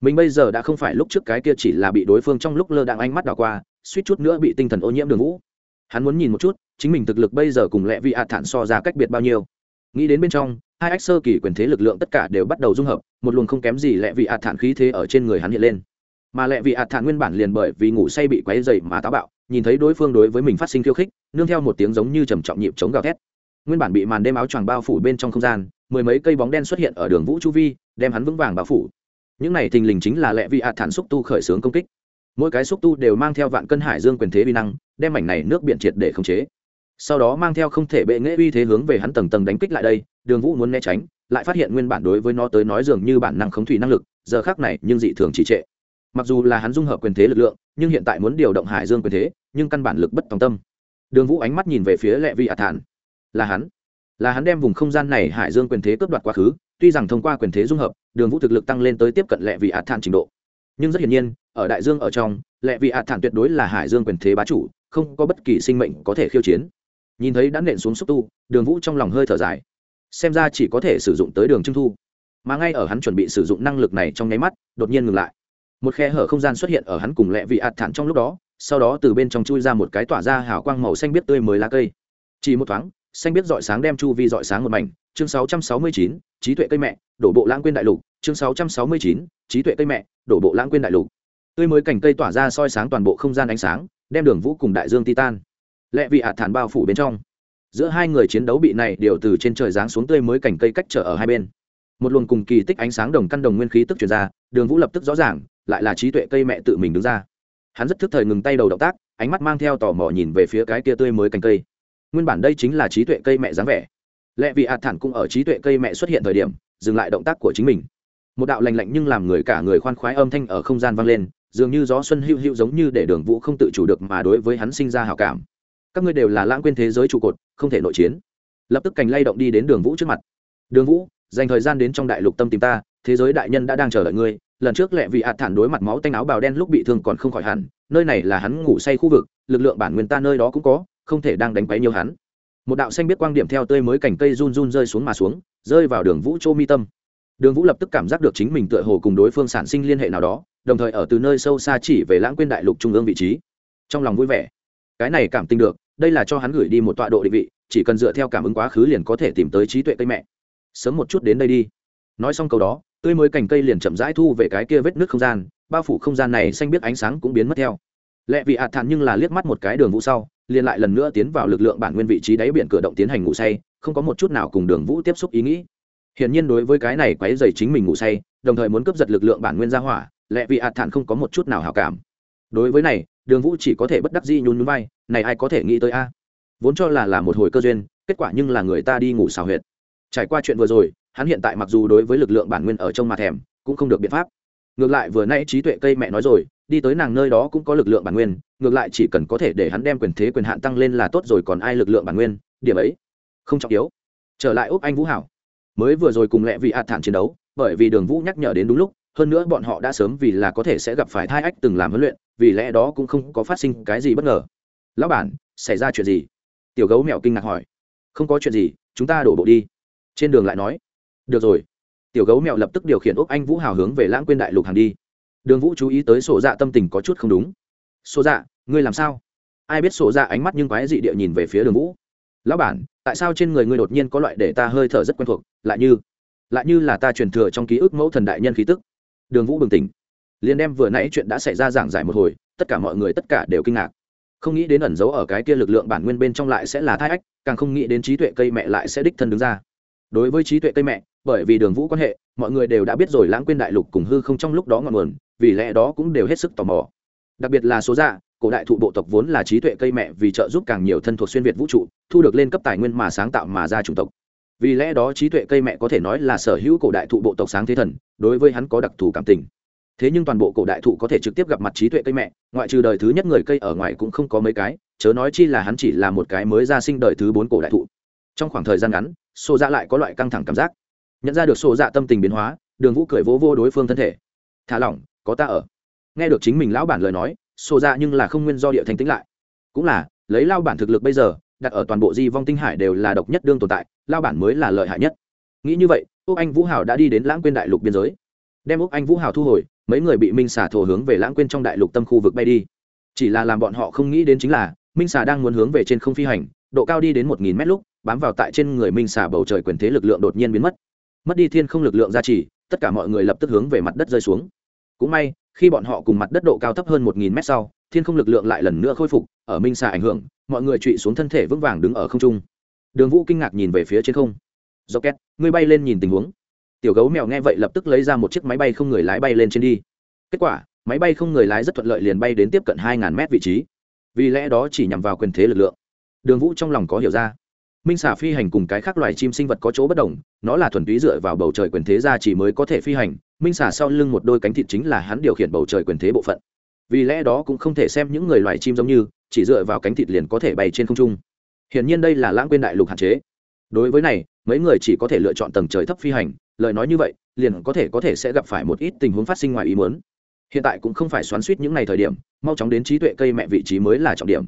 Mình bây giờ đã không phải lúc trước cái kia chỉ là bị đối phương trong lúc lơ đạn ánh mắt đảo qua, suýt chút nữa bị tinh thần ô nhiễm đường vũ. Hắn muốn nhìn một chút, chính mình thực lực bây giờ cùng lệ vị ạt thản so ra cách biệt bao nhiêu. Nghĩ đến bên trong, hai ách sơ kỳ quyền thế lực lượng tất cả đều bắt đầu dung hợp, một luồng không kém gì lệ vị ạt thản khí thế ở trên người hắn hiện lên. Mà lệ vị ạt thản nguyên bản liền bởi vì ngủ say bị quấy dày mà táo bạo nhìn thấy đối phương đối với mình phát sinh khiêu khích, nương theo một tiếng giống như trầm trọng nhịp chống gào thét. Nguyên bản bị màn đêm áo choàng bao phủ bên trong không gian, mười mấy cây bóng đen xuất hiện ở đường vũ chu vi, đem hắn vững vàng bao phủ. Những này thình lình chính là lệ vị hạ thản xúc tu khởi xướng công kích. Mỗi cái xúc tu đều mang theo vạn cân hải dương quyền thế vi năng, đem mảnh này nước biển triệt để khống chế. Sau đó mang theo không thể bệ nghệ uy thế hướng về hắn tầng tầng đánh kích lại đây, đường vũ muốn né tránh, lại phát hiện nguyên bản đối với nó tới nói dường như bản năng khống thủy năng lực, giờ khác này nhưng dị thường trì trệ mặc dù là hắn dung hợp quyền thế lực lượng, nhưng hiện tại muốn điều động hải dương quyền thế, nhưng căn bản lực bất tòng tâm. Đường vũ ánh mắt nhìn về phía lệ vi ạt thản. Là hắn. Là hắn đem vùng không gian này hải dương quyền thế cướp đoạt quá khứ, tuy rằng thông qua quyền thế dung hợp, đường vũ thực lực tăng lên tới tiếp cận lệ vị ạt thản trình độ. Nhưng rất hiển nhiên, ở đại dương ở trong, lệ vị ạt thản tuyệt đối là hải dương quyền thế bá chủ, không có bất kỳ sinh mệnh có thể khiêu chiến. Nhìn thấy đã nện xuống xúc tu, đường vũ trong lòng hơi thở dài. Xem ra chỉ có thể sử dụng tới đường trung thu. Mà ngay ở hắn chuẩn bị sử dụng năng lực này trong nháy mắt, đột nhiên ngừng lại một khe hở không gian xuất hiện ở hắn cùng lẹ vị ạt thản trong lúc đó sau đó từ bên trong chui ra một cái tỏa ra hào quang màu xanh biết tươi mới lá cây. Chỉ một thoáng xanh biết dọi sáng đem chu vi dọi sáng một mảnh. Chương 669, trí tuệ cây mẹ đổ bộ lãng quên đại lục. Chương 669, trí tuệ cây mẹ đổ bộ lãng quên đại lục. Tươi mới cành cây tỏa ra soi sáng toàn bộ không gian ánh sáng đem đường vũ cùng đại dương titan lẹ vị ạt thản bao phủ bên trong. Giữa hai người chiến đấu bị này đều từ trên trời giáng xuống tươi mới cành cây cách trở ở hai bên. Một luồng cùng kỳ tích ánh sáng đồng căn đồng nguyên khí tức chuyển ra đường vũ lập tức rõ ràng lại là trí tuệ cây mẹ tự mình đứng ra. Hắn rất thức thời ngừng tay đầu động tác, ánh mắt mang theo tò mò nhìn về phía cái kia tươi mới cành cây. Nguyên bản đây chính là trí tuệ cây mẹ dáng vẻ. Lẽ vì ạt thản cũng ở trí tuệ cây mẹ xuất hiện thời điểm, dừng lại động tác của chính mình. Một đạo lành lạnh nhưng làm người cả người khoan khoái âm thanh ở không gian vang lên, dường như gió xuân hữu hữu giống như để đường vũ không tự chủ được mà đối với hắn sinh ra hào cảm. Các ngươi đều là lãng quên thế giới trụ cột, không thể nội chiến. Lập tức cành lay động đi đến đường vũ trước mặt. Đường vũ, dành thời gian đến trong đại lục tâm tìm ta, thế giới đại nhân đã đang chờ đợi ngươi lần trước lẹ vì ạt thản đối mặt máu tanh áo bào đen lúc bị thương còn không khỏi hẳn, nơi này là hắn ngủ say khu vực, lực lượng bản nguyên ta nơi đó cũng có, không thể đang đánh quấy nhiều hắn. Một đạo xanh biết quang điểm theo tươi mới cành cây run run rơi xuống mà xuống, rơi vào đường vũ châu mi tâm. Đường vũ lập tức cảm giác được chính mình tựa hồ cùng đối phương sản sinh liên hệ nào đó, đồng thời ở từ nơi sâu xa chỉ về lãng quên đại lục trung ương vị trí. Trong lòng vui vẻ, cái này cảm tình được, đây là cho hắn gửi đi một tọa độ định vị, chỉ cần dựa theo cảm ứng quá khứ liền có thể tìm tới trí tuệ cây mẹ. Sớm một chút đến đây đi. Nói xong câu đó tươi mới cành cây liền chậm rãi thu về cái kia vết nước không gian, bao phủ không gian này xanh biết ánh sáng cũng biến mất theo. Lẽ vì ạt thản nhưng là liếc mắt một cái đường vũ sau, liền lại lần nữa tiến vào lực lượng bản nguyên vị trí đáy biển cửa động tiến hành ngủ say, không có một chút nào cùng đường vũ tiếp xúc ý nghĩ. Hiển nhiên đối với cái này quấy dày chính mình ngủ say, đồng thời muốn cướp giật lực lượng bản nguyên ra hỏa lẽ vì ạt thản không có một chút nào hảo cảm. Đối với này, đường vũ chỉ có thể bất đắc dĩ nhún nhún vai, này ai có thể nghĩ tới a? Vốn cho là là một hồi cơ duyên, kết quả nhưng là người ta đi ngủ xào huyệt. Trải qua chuyện vừa rồi hắn hiện tại mặc dù đối với lực lượng bản nguyên ở trong mà thèm, cũng không được biện pháp. Ngược lại vừa nay trí tuệ cây mẹ nói rồi, đi tới nàng nơi đó cũng có lực lượng bản nguyên, ngược lại chỉ cần có thể để hắn đem quyền thế quyền hạn tăng lên là tốt rồi, còn ai lực lượng bản nguyên, điểm ấy không trọng yếu. Trở lại úc anh vũ hảo. Mới vừa rồi cùng lẹ vị hạt thản chiến đấu, bởi vì đường vũ nhắc nhở đến đúng lúc, hơn nữa bọn họ đã sớm vì là có thể sẽ gặp phải thai ách từng làm huấn luyện, vì lẽ đó cũng không có phát sinh cái gì bất ngờ. Lão bản, xảy ra chuyện gì? Tiểu gấu mèo kinh ngạc hỏi. Không có chuyện gì, chúng ta đổ bộ đi. Trên đường lại nói được rồi. Tiểu gấu mèo lập tức điều khiển úc anh vũ hào hướng về lãng quên đại lục hàng đi. Đường vũ chú ý tới sổ dạ tâm tình có chút không đúng. Sổ dạ ngươi làm sao? Ai biết sổ dạ ánh mắt nhưng quái dị địa nhìn về phía đường vũ. Lão bản, tại sao trên người ngươi đột nhiên có loại để ta hơi thở rất quen thuộc, lại như lại như là ta truyền thừa trong ký ức mẫu thần đại nhân khí tức? Đường vũ bừng tỉnh. Liền đem vừa nãy chuyện đã xảy ra giảng giải một hồi, tất cả mọi người tất cả đều kinh ngạc. Không nghĩ đến ẩn giấu ở cái kia lực lượng bản nguyên bên trong lại sẽ là thai ách, càng không nghĩ đến trí tuệ cây mẹ lại sẽ đích thân đứng ra. Đối với trí tuệ cây mẹ bởi vì đường vũ quan hệ, mọi người đều đã biết rồi lãng quên đại lục cùng hư không trong lúc đó ngọn nguồn, vì lẽ đó cũng đều hết sức tò mò. Đặc biệt là số dạ cổ đại thụ bộ tộc vốn là trí tuệ cây mẹ vì trợ giúp càng nhiều thân thuộc xuyên việt vũ trụ, thu được lên cấp tài nguyên mà sáng tạo mà ra chủng tộc. Vì lẽ đó trí tuệ cây mẹ có thể nói là sở hữu cổ đại thụ bộ tộc sáng thế thần, đối với hắn có đặc thù cảm tình. Thế nhưng toàn bộ cổ đại thụ có thể trực tiếp gặp mặt trí tuệ cây mẹ, ngoại trừ đời thứ nhất người cây ở ngoài cũng không có mấy cái, chớ nói chi là hắn chỉ là một cái mới ra sinh đời thứ bốn cổ đại thụ. Trong khoảng thời gian ngắn xô ra dạ lại có loại căng thẳng cảm giác nhận ra được sổ dạ tâm tình biến hóa, đường vũ cười vỗ vô đối phương thân thể. Thả lỏng, có ta ở. Nghe được chính mình lão bản lời nói, sổ dạ nhưng là không nguyên do địa thành tính lại. Cũng là, lấy lao bản thực lực bây giờ, đặt ở toàn bộ di vong tinh hải đều là độc nhất đương tồn tại lao bản mới là lợi hại nhất. Nghĩ như vậy, úc anh vũ hào đã đi đến lãng quên đại lục biên giới. Đem úc anh vũ hào thu hồi, mấy người bị minh xà thổ hướng về lãng quên trong đại lục tâm khu vực bay đi. Chỉ là làm bọn họ không nghĩ đến chính là, minh xà đang muốn hướng về trên không phi hành, độ cao đi đến một nghìn mét lúc, bám vào tại trên người minh xà bầu trời quyền thế lực lượng đột nhiên biến mất mất đi thiên không lực lượng gia trì, tất cả mọi người lập tức hướng về mặt đất rơi xuống. Cũng may, khi bọn họ cùng mặt đất độ cao thấp hơn một nghìn mét sau, thiên không lực lượng lại lần nữa khôi phục, ở minh xà ảnh hưởng, mọi người trụy xuống thân thể vững vàng đứng ở không trung. Đường vũ kinh ngạc nhìn về phía trên không. Do két ngươi bay lên nhìn tình huống. Tiểu gấu mèo nghe vậy lập tức lấy ra một chiếc máy bay không người lái bay lên trên đi. Kết quả, máy bay không người lái rất thuận lợi liền bay đến tiếp cận hai ngàn mét vị trí. Vì lẽ đó chỉ nhằm vào quyền thế lực lượng. Đường vũ trong lòng có hiểu ra minh xà phi hành cùng cái khác loài chim sinh vật có chỗ bất đồng, nó là thuần túy dựa vào bầu trời quyền thế ra chỉ mới có thể phi hành, minh xà sau lưng một đôi cánh thịt chính là hắn điều khiển bầu trời quyền thế bộ phận. Vì lẽ đó cũng không thể xem những người loài chim giống như, chỉ dựa vào cánh thịt liền có thể bay trên không trung. Hiển nhiên đây là lãng quên đại lục hạn chế. Đối với này, mấy người chỉ có thể lựa chọn tầng trời thấp phi hành, lời nói như vậy, liền có thể có thể sẽ gặp phải một ít tình huống phát sinh ngoài ý muốn. Hiện tại cũng không phải xoắn suýt những ngày thời điểm, mau chóng đến trí tuệ cây mẹ vị trí mới là trọng điểm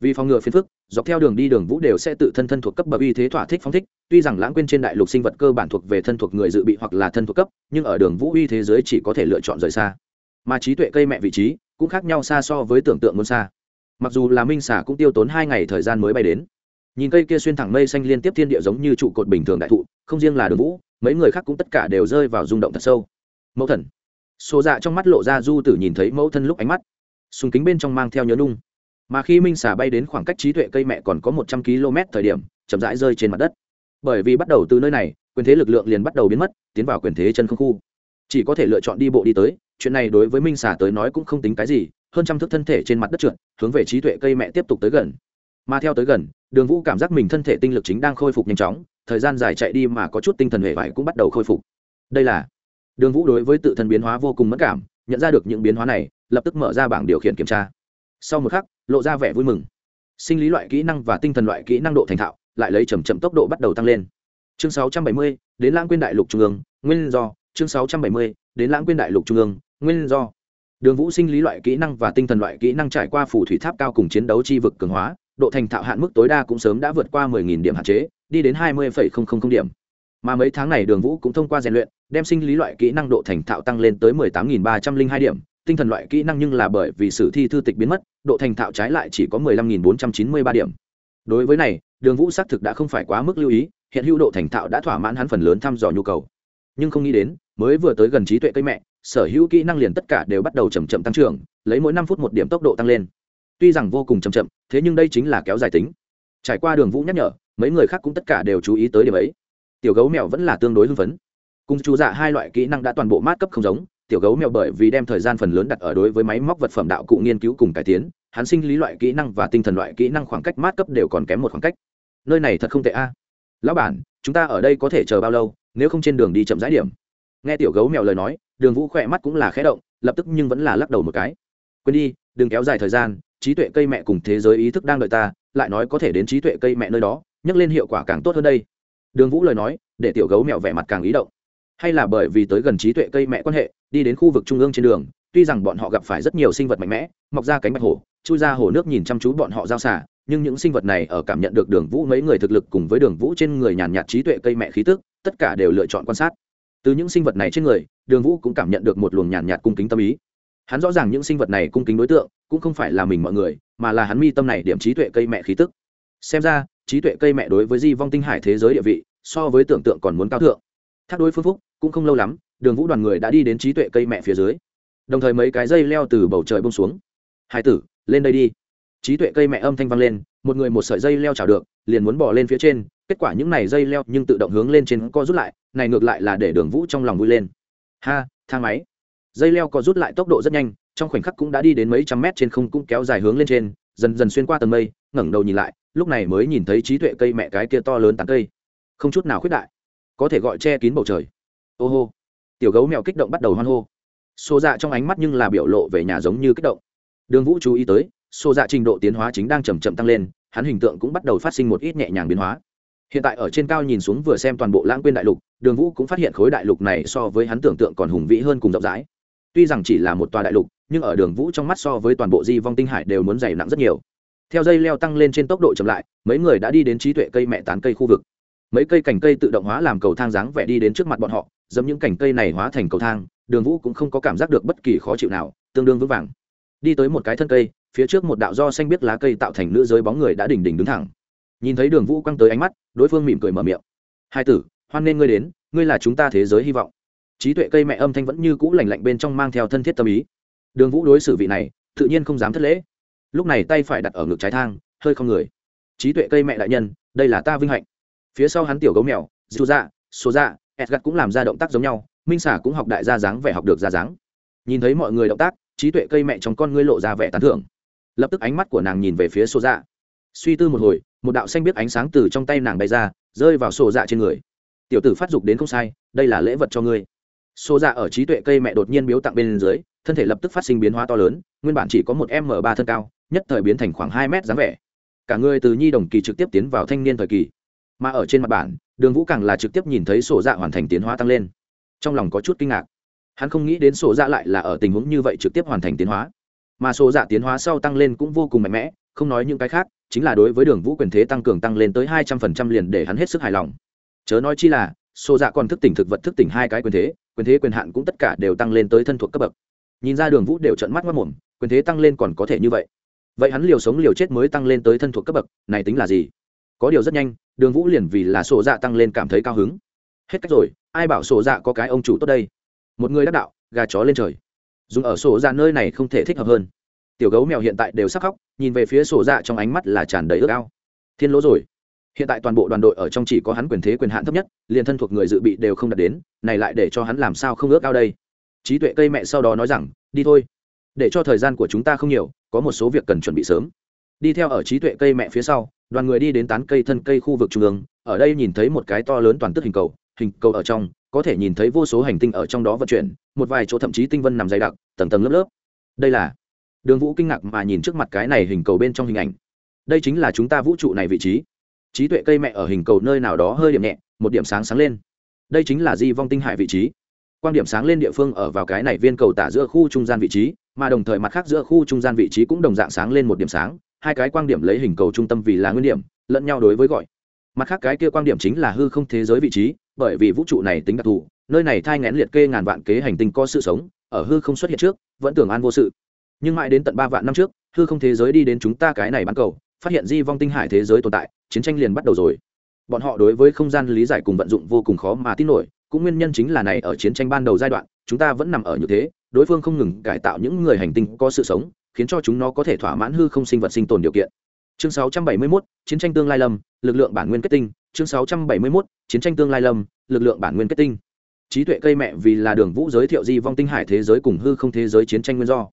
vì phòng ngừa phiền phức, dọc theo đường đi đường vũ đều sẽ tự thân thân thuộc cấp bậc uy thế thỏa thích phóng thích. Tuy rằng lãng quên trên đại lục sinh vật cơ bản thuộc về thân thuộc người dự bị hoặc là thân thuộc cấp, nhưng ở đường vũ uy thế giới chỉ có thể lựa chọn rời xa. Mà trí tuệ cây mẹ vị trí cũng khác nhau xa so với tưởng tượng muốn xa. Mặc dù là minh xả cũng tiêu tốn hai ngày thời gian mới bay đến. Nhìn cây kia xuyên thẳng mây xanh liên tiếp thiên địa giống như trụ cột bình thường đại thụ, không riêng là đường vũ, mấy người khác cũng tất cả đều rơi vào rung động thật sâu. Mẫu thần. Xô dạ trong mắt lộ ra du tử nhìn thấy mẫu thân lúc ánh mắt. Súng kính bên trong mang theo nhớ nung mà khi minh xà bay đến khoảng cách trí tuệ cây mẹ còn có một trăm km thời điểm, chậm rãi rơi trên mặt đất. Bởi vì bắt đầu từ nơi này, quyền thế lực lượng liền bắt đầu biến mất, tiến vào quyền thế chân không khu. Chỉ có thể lựa chọn đi bộ đi tới, chuyện này đối với minh xà tới nói cũng không tính cái gì, hơn trăm thước thân thể trên mặt đất trượt, hướng về trí tuệ cây mẹ tiếp tục tới gần. Mà theo tới gần, đường vũ cảm giác mình thân thể tinh lực chính đang khôi phục nhanh chóng, thời gian dài chạy đi mà có chút tinh thần hệ vải cũng bắt đầu khôi phục. Đây là đường vũ đối với tự thân biến hóa vô cùng mất cảm, nhận ra được những biến hóa này, lập tức mở ra bảng điều khiển kiểm tra sau một khắc lộ ra vẻ vui mừng. Sinh lý loại kỹ năng và tinh thần loại kỹ năng độ thành thạo lại lấy chầm chậm tốc độ bắt đầu tăng lên. Chương 670, đến lãng quyên đại lục trung ương nguyên do. Chương 670, đến lãng quyên đại lục trung ương nguyên do. Đường vũ sinh lý loại kỹ năng và tinh thần loại kỹ năng trải qua phủ thủy tháp cao cùng chiến đấu chi vực cường hóa độ thành thạo hạn mức tối đa cũng sớm đã vượt qua 10.000 điểm hạn chế đi đến 20,000 điểm. Mà mấy tháng này đường vũ cũng thông qua rèn luyện đem sinh lý loại kỹ năng độ thành thạo tăng lên tới 18.302 điểm tinh thần loại kỹ năng nhưng là bởi vì sử thi thư tịch biến mất, độ thành thạo trái lại chỉ có 15.493 điểm. Đối với này, đường vũ xác thực đã không phải quá mức lưu ý, hiện hữu độ thành thạo đã thỏa mãn hắn phần lớn thăm dò nhu cầu. Nhưng không nghĩ đến, mới vừa tới gần trí tuệ cây mẹ, sở hữu kỹ năng liền tất cả đều bắt đầu chầm chậm tăng trưởng, lấy mỗi năm phút một điểm tốc độ tăng lên. Tuy rằng vô cùng chầm chậm, thế nhưng đây chính là kéo dài tính. Trải qua đường vũ nhắc nhở, mấy người khác cũng tất cả đều chú ý tới điểm ấy. Tiểu gấu mèo vẫn là tương đối hưng phấn. Cùng chú dạ hai loại kỹ năng đã toàn bộ mát cấp không giống tiểu gấu mèo bởi vì đem thời gian phần lớn đặt ở đối với máy móc vật phẩm đạo cụ nghiên cứu cùng cải tiến, hắn sinh lý loại kỹ năng và tinh thần loại kỹ năng khoảng cách mát cấp đều còn kém một khoảng cách. Nơi này thật không tệ a. Lão bản, chúng ta ở đây có thể chờ bao lâu, nếu không trên đường đi chậm rãi điểm. Nghe tiểu gấu mèo lời nói, đường vũ khỏe mắt cũng là khẽ động, lập tức nhưng vẫn là lắc đầu một cái. Quên đi, đừng kéo dài thời gian, trí tuệ cây mẹ cùng thế giới ý thức đang đợi ta, lại nói có thể đến trí tuệ cây mẹ nơi đó, nhắc lên hiệu quả càng tốt hơn đây. Đường vũ lời nói, để tiểu gấu mèo vẻ mặt càng ý động hay là bởi vì tới gần trí tuệ cây mẹ quan hệ, đi đến khu vực trung ương trên đường, tuy rằng bọn họ gặp phải rất nhiều sinh vật mạnh mẽ, mọc ra cánh bạch hổ, chui ra hồ nước nhìn chăm chú bọn họ giao xả, nhưng những sinh vật này ở cảm nhận được đường vũ mấy người thực lực cùng với đường vũ trên người nhàn nhạt trí tuệ cây mẹ khí tức, tất cả đều lựa chọn quan sát. Từ những sinh vật này trên người, đường vũ cũng cảm nhận được một luồng nhàn nhạt cung kính tâm ý. Hắn rõ ràng những sinh vật này cung kính đối tượng, cũng không phải là mình mọi người, mà là hắn mi tâm này điểm trí tuệ cây mẹ khí tức. Xem ra, trí tuệ cây mẹ đối với di vong tinh hải thế giới địa vị, so với tưởng tượng còn muốn cao thượng thác đối phương phúc cũng không lâu lắm, đường vũ đoàn người đã đi đến trí tuệ cây mẹ phía dưới. Đồng thời mấy cái dây leo từ bầu trời bông xuống. Hai tử, lên đây đi. Trí tuệ cây mẹ âm thanh vang lên, một người một sợi dây leo chảo được, liền muốn bỏ lên phía trên, kết quả những này dây leo nhưng tự động hướng lên trên co rút lại, này ngược lại là để đường vũ trong lòng vui lên. Ha thang máy. Dây leo co rút lại tốc độ rất nhanh, trong khoảnh khắc cũng đã đi đến mấy trăm mét trên không cũng kéo dài hướng lên trên, dần dần xuyên qua tầng mây, ngẩng đầu nhìn lại, lúc này mới nhìn thấy trí tuệ cây mẹ cái kia to lớn tán cây. Không chút nào khuyết đại có thể gọi che kín bầu trời. Ô hô. Tiểu gấu mèo kích động bắt đầu hoan hô. Xô dạ trong ánh mắt nhưng là biểu lộ về nhà giống như kích động. Đường vũ chú ý tới xô dạ trình độ tiến hóa chính đang chầm chậm tăng lên, hắn hình tượng cũng bắt đầu phát sinh một ít nhẹ nhàng biến hóa. Hiện tại ở trên cao nhìn xuống vừa xem toàn bộ lãng quên đại lục, đường vũ cũng phát hiện khối đại lục này so với hắn tưởng tượng còn hùng vĩ hơn cùng rộng rãi. Tuy rằng chỉ là một tòa đại lục, nhưng ở đường vũ trong mắt so với toàn bộ di vong tinh hải đều muốn dày nặng rất nhiều. Theo dây leo tăng lên trên tốc độ chậm lại, mấy người đã đi đến trí tuệ cây mẹ tán cây khu vực mấy cây cành cây tự động hóa làm cầu thang dáng vẻ đi đến trước mặt bọn họ dẫm những cành cây này hóa thành cầu thang, đường vũ cũng không có cảm giác được bất kỳ khó chịu nào, tương đương vững vàng. Đi tới một cái thân cây, phía trước một đạo do xanh biết lá cây tạo thành nữ giới bóng người đã đỉnh đỉnh đứng thẳng. Nhìn thấy đường vũ quăng tới ánh mắt, đối phương mỉm cười mở miệng. Hai tử, hoan nên ngươi đến, ngươi là chúng ta thế giới hy vọng. Trí tuệ cây mẹ âm thanh vẫn như cũ lành lạnh bên trong mang theo thân thiết tâm ý. Đường vũ đối xử vị này, tự nhiên không dám thất lễ. Lúc này tay phải đặt ở ngực trái thang, hơi không người. Trí tuệ cây mẹ đại nhân, đây là ta vinh hạnh phía sau hắn tiểu gấu mèo, dù dạ số dạ edgard cũng làm ra động tác giống nhau, minh xả cũng học đại gia dáng vẻ học được ra dáng. Nhìn thấy mọi người động tác, trí tuệ cây mẹ trong con ngươi lộ ra vẻ tán thưởng. Lập tức ánh mắt của nàng nhìn về phía số dạ. Suy tư một hồi, một đạo xanh biết ánh sáng từ trong tay nàng bay ra, rơi vào sổ dạ trên người. Tiểu tử phát dục đến không sai, đây là lễ vật cho ngươi. Sổ dạ ở trí tuệ cây mẹ đột nhiên biếu tặng bên dưới, thân thể lập tức phát sinh biến hóa to lớn, nguyên bản chỉ có một m ba thân cao, nhất thời biến thành khoảng hai mét dáng vẻ. Cả người từ nhi đồng kỳ trực tiếp tiến vào thanh niên thời kỳ mà ở trên mặt bản, đường vũ càng là trực tiếp nhìn thấy sổ dạ hoàn thành tiến hóa tăng lên. Trong lòng có chút kinh ngạc. Hắn không nghĩ đến sổ dạ lại là ở tình huống như vậy trực tiếp hoàn thành tiến hóa. Mà sổ dạ tiến hóa sau tăng lên cũng vô cùng mạnh mẽ, không nói những cái khác, chính là đối với đường vũ quyền thế tăng cường tăng lên tới hai trăm phần trăm liền để hắn hết sức hài lòng. Chớ nói chi là, sổ dạ còn thức tỉnh thực vật thức tỉnh hai cái quyền thế quyền thế quyền hạn cũng tất cả đều tăng lên tới thân thuộc cấp bậc. Nhìn ra đường vũ đều trận mắt mất mồm quyền thế tăng lên còn có thể như vậy. Vậy hắn liều sống liều chết mới tăng lên tới thân thuộc cấp bậc, này tính là gì? Có điều rất nhanh, đường vũ liền vì là sổ dạ tăng lên cảm thấy cao hứng. Hết cách rồi, ai bảo sổ dạ có cái ông chủ tốt đây? Một người đắc đạo, gà chó lên trời. Dùng ở sổ dạ nơi này không thể thích hợp hơn. Tiểu gấu mèo hiện tại đều sắc khóc, nhìn về phía sổ dạ trong ánh mắt là tràn đầy ước ao. Thiên lỗ rồi. Hiện tại toàn bộ đoàn đội ở trong chỉ có hắn quyền thế quyền hạn thấp nhất, liền thân thuộc người dự bị đều không đạt đến, này lại để cho hắn làm sao không ước ao đây? Trí tuệ cây mẹ sau đó nói rằng, đi thôi. Để cho thời gian của chúng ta không nhiều, có một số việc cần chuẩn bị sớm đi theo ở trí tuệ cây mẹ phía sau, đoàn người đi đến tán cây thân cây khu vực trung ương, ở đây nhìn thấy một cái to lớn toàn tức hình cầu hình cầu ở trong, có thể nhìn thấy vô số hành tinh ở trong đó vận chuyển, một vài chỗ thậm chí tinh vân nằm dày đặc, tầng tầng lớp lớp. Đây là đường vũ kinh ngạc mà nhìn trước mặt cái này hình cầu bên trong hình ảnh. Đây chính là chúng ta vũ trụ này vị trí. Trí tuệ cây mẹ ở hình cầu nơi nào đó hơi điểm nhẹ, một điểm sáng sáng lên. Đây chính là di vong tinh hải vị trí. Quan điểm sáng lên địa phương ở vào cái này viên cầu tả giữa khu trung gian vị trí, mà đồng thời mặt khác giữa khu trung gian vị trí cũng đồng dạng sáng lên một điểm sáng hai cái quan điểm lấy hình cầu trung tâm vì là nguyên điểm, lẫn nhau đối với gọi. Mặt khác cái kia quan điểm chính là hư không thế giới vị trí, bởi vì vũ trụ này tính đặc thù, nơi này thai ngén liệt kê ngàn vạn kế hành tinh có sự sống, ở hư không xuất hiện trước, vẫn tưởng an vô sự. Nhưng mãi đến tận ba vạn năm trước, hư không thế giới đi đến chúng ta cái này bán cầu, phát hiện di vong tinh hải thế giới tồn tại, chiến tranh liền bắt đầu rồi. Bọn họ đối với không gian lý giải cùng vận dụng vô cùng khó mà tin nổi, cũng nguyên nhân chính là này ở chiến tranh ban đầu giai đoạn, chúng ta vẫn nằm ở như thế, đối phương không ngừng cải tạo những người hành tinh có sự sống khiến cho chúng nó có thể thỏa mãn hư không sinh vật sinh tồn điều kiện. Chương 671, chiến tranh tương lai lâm lực lượng bản nguyên kết tinh. Chương 671, chiến tranh tương lai lâm lực lượng bản nguyên kết tinh. Trí tuệ cây mẹ vì là đường vũ giới thiệu di vong tinh hải thế giới cùng hư không thế giới chiến tranh nguyên do.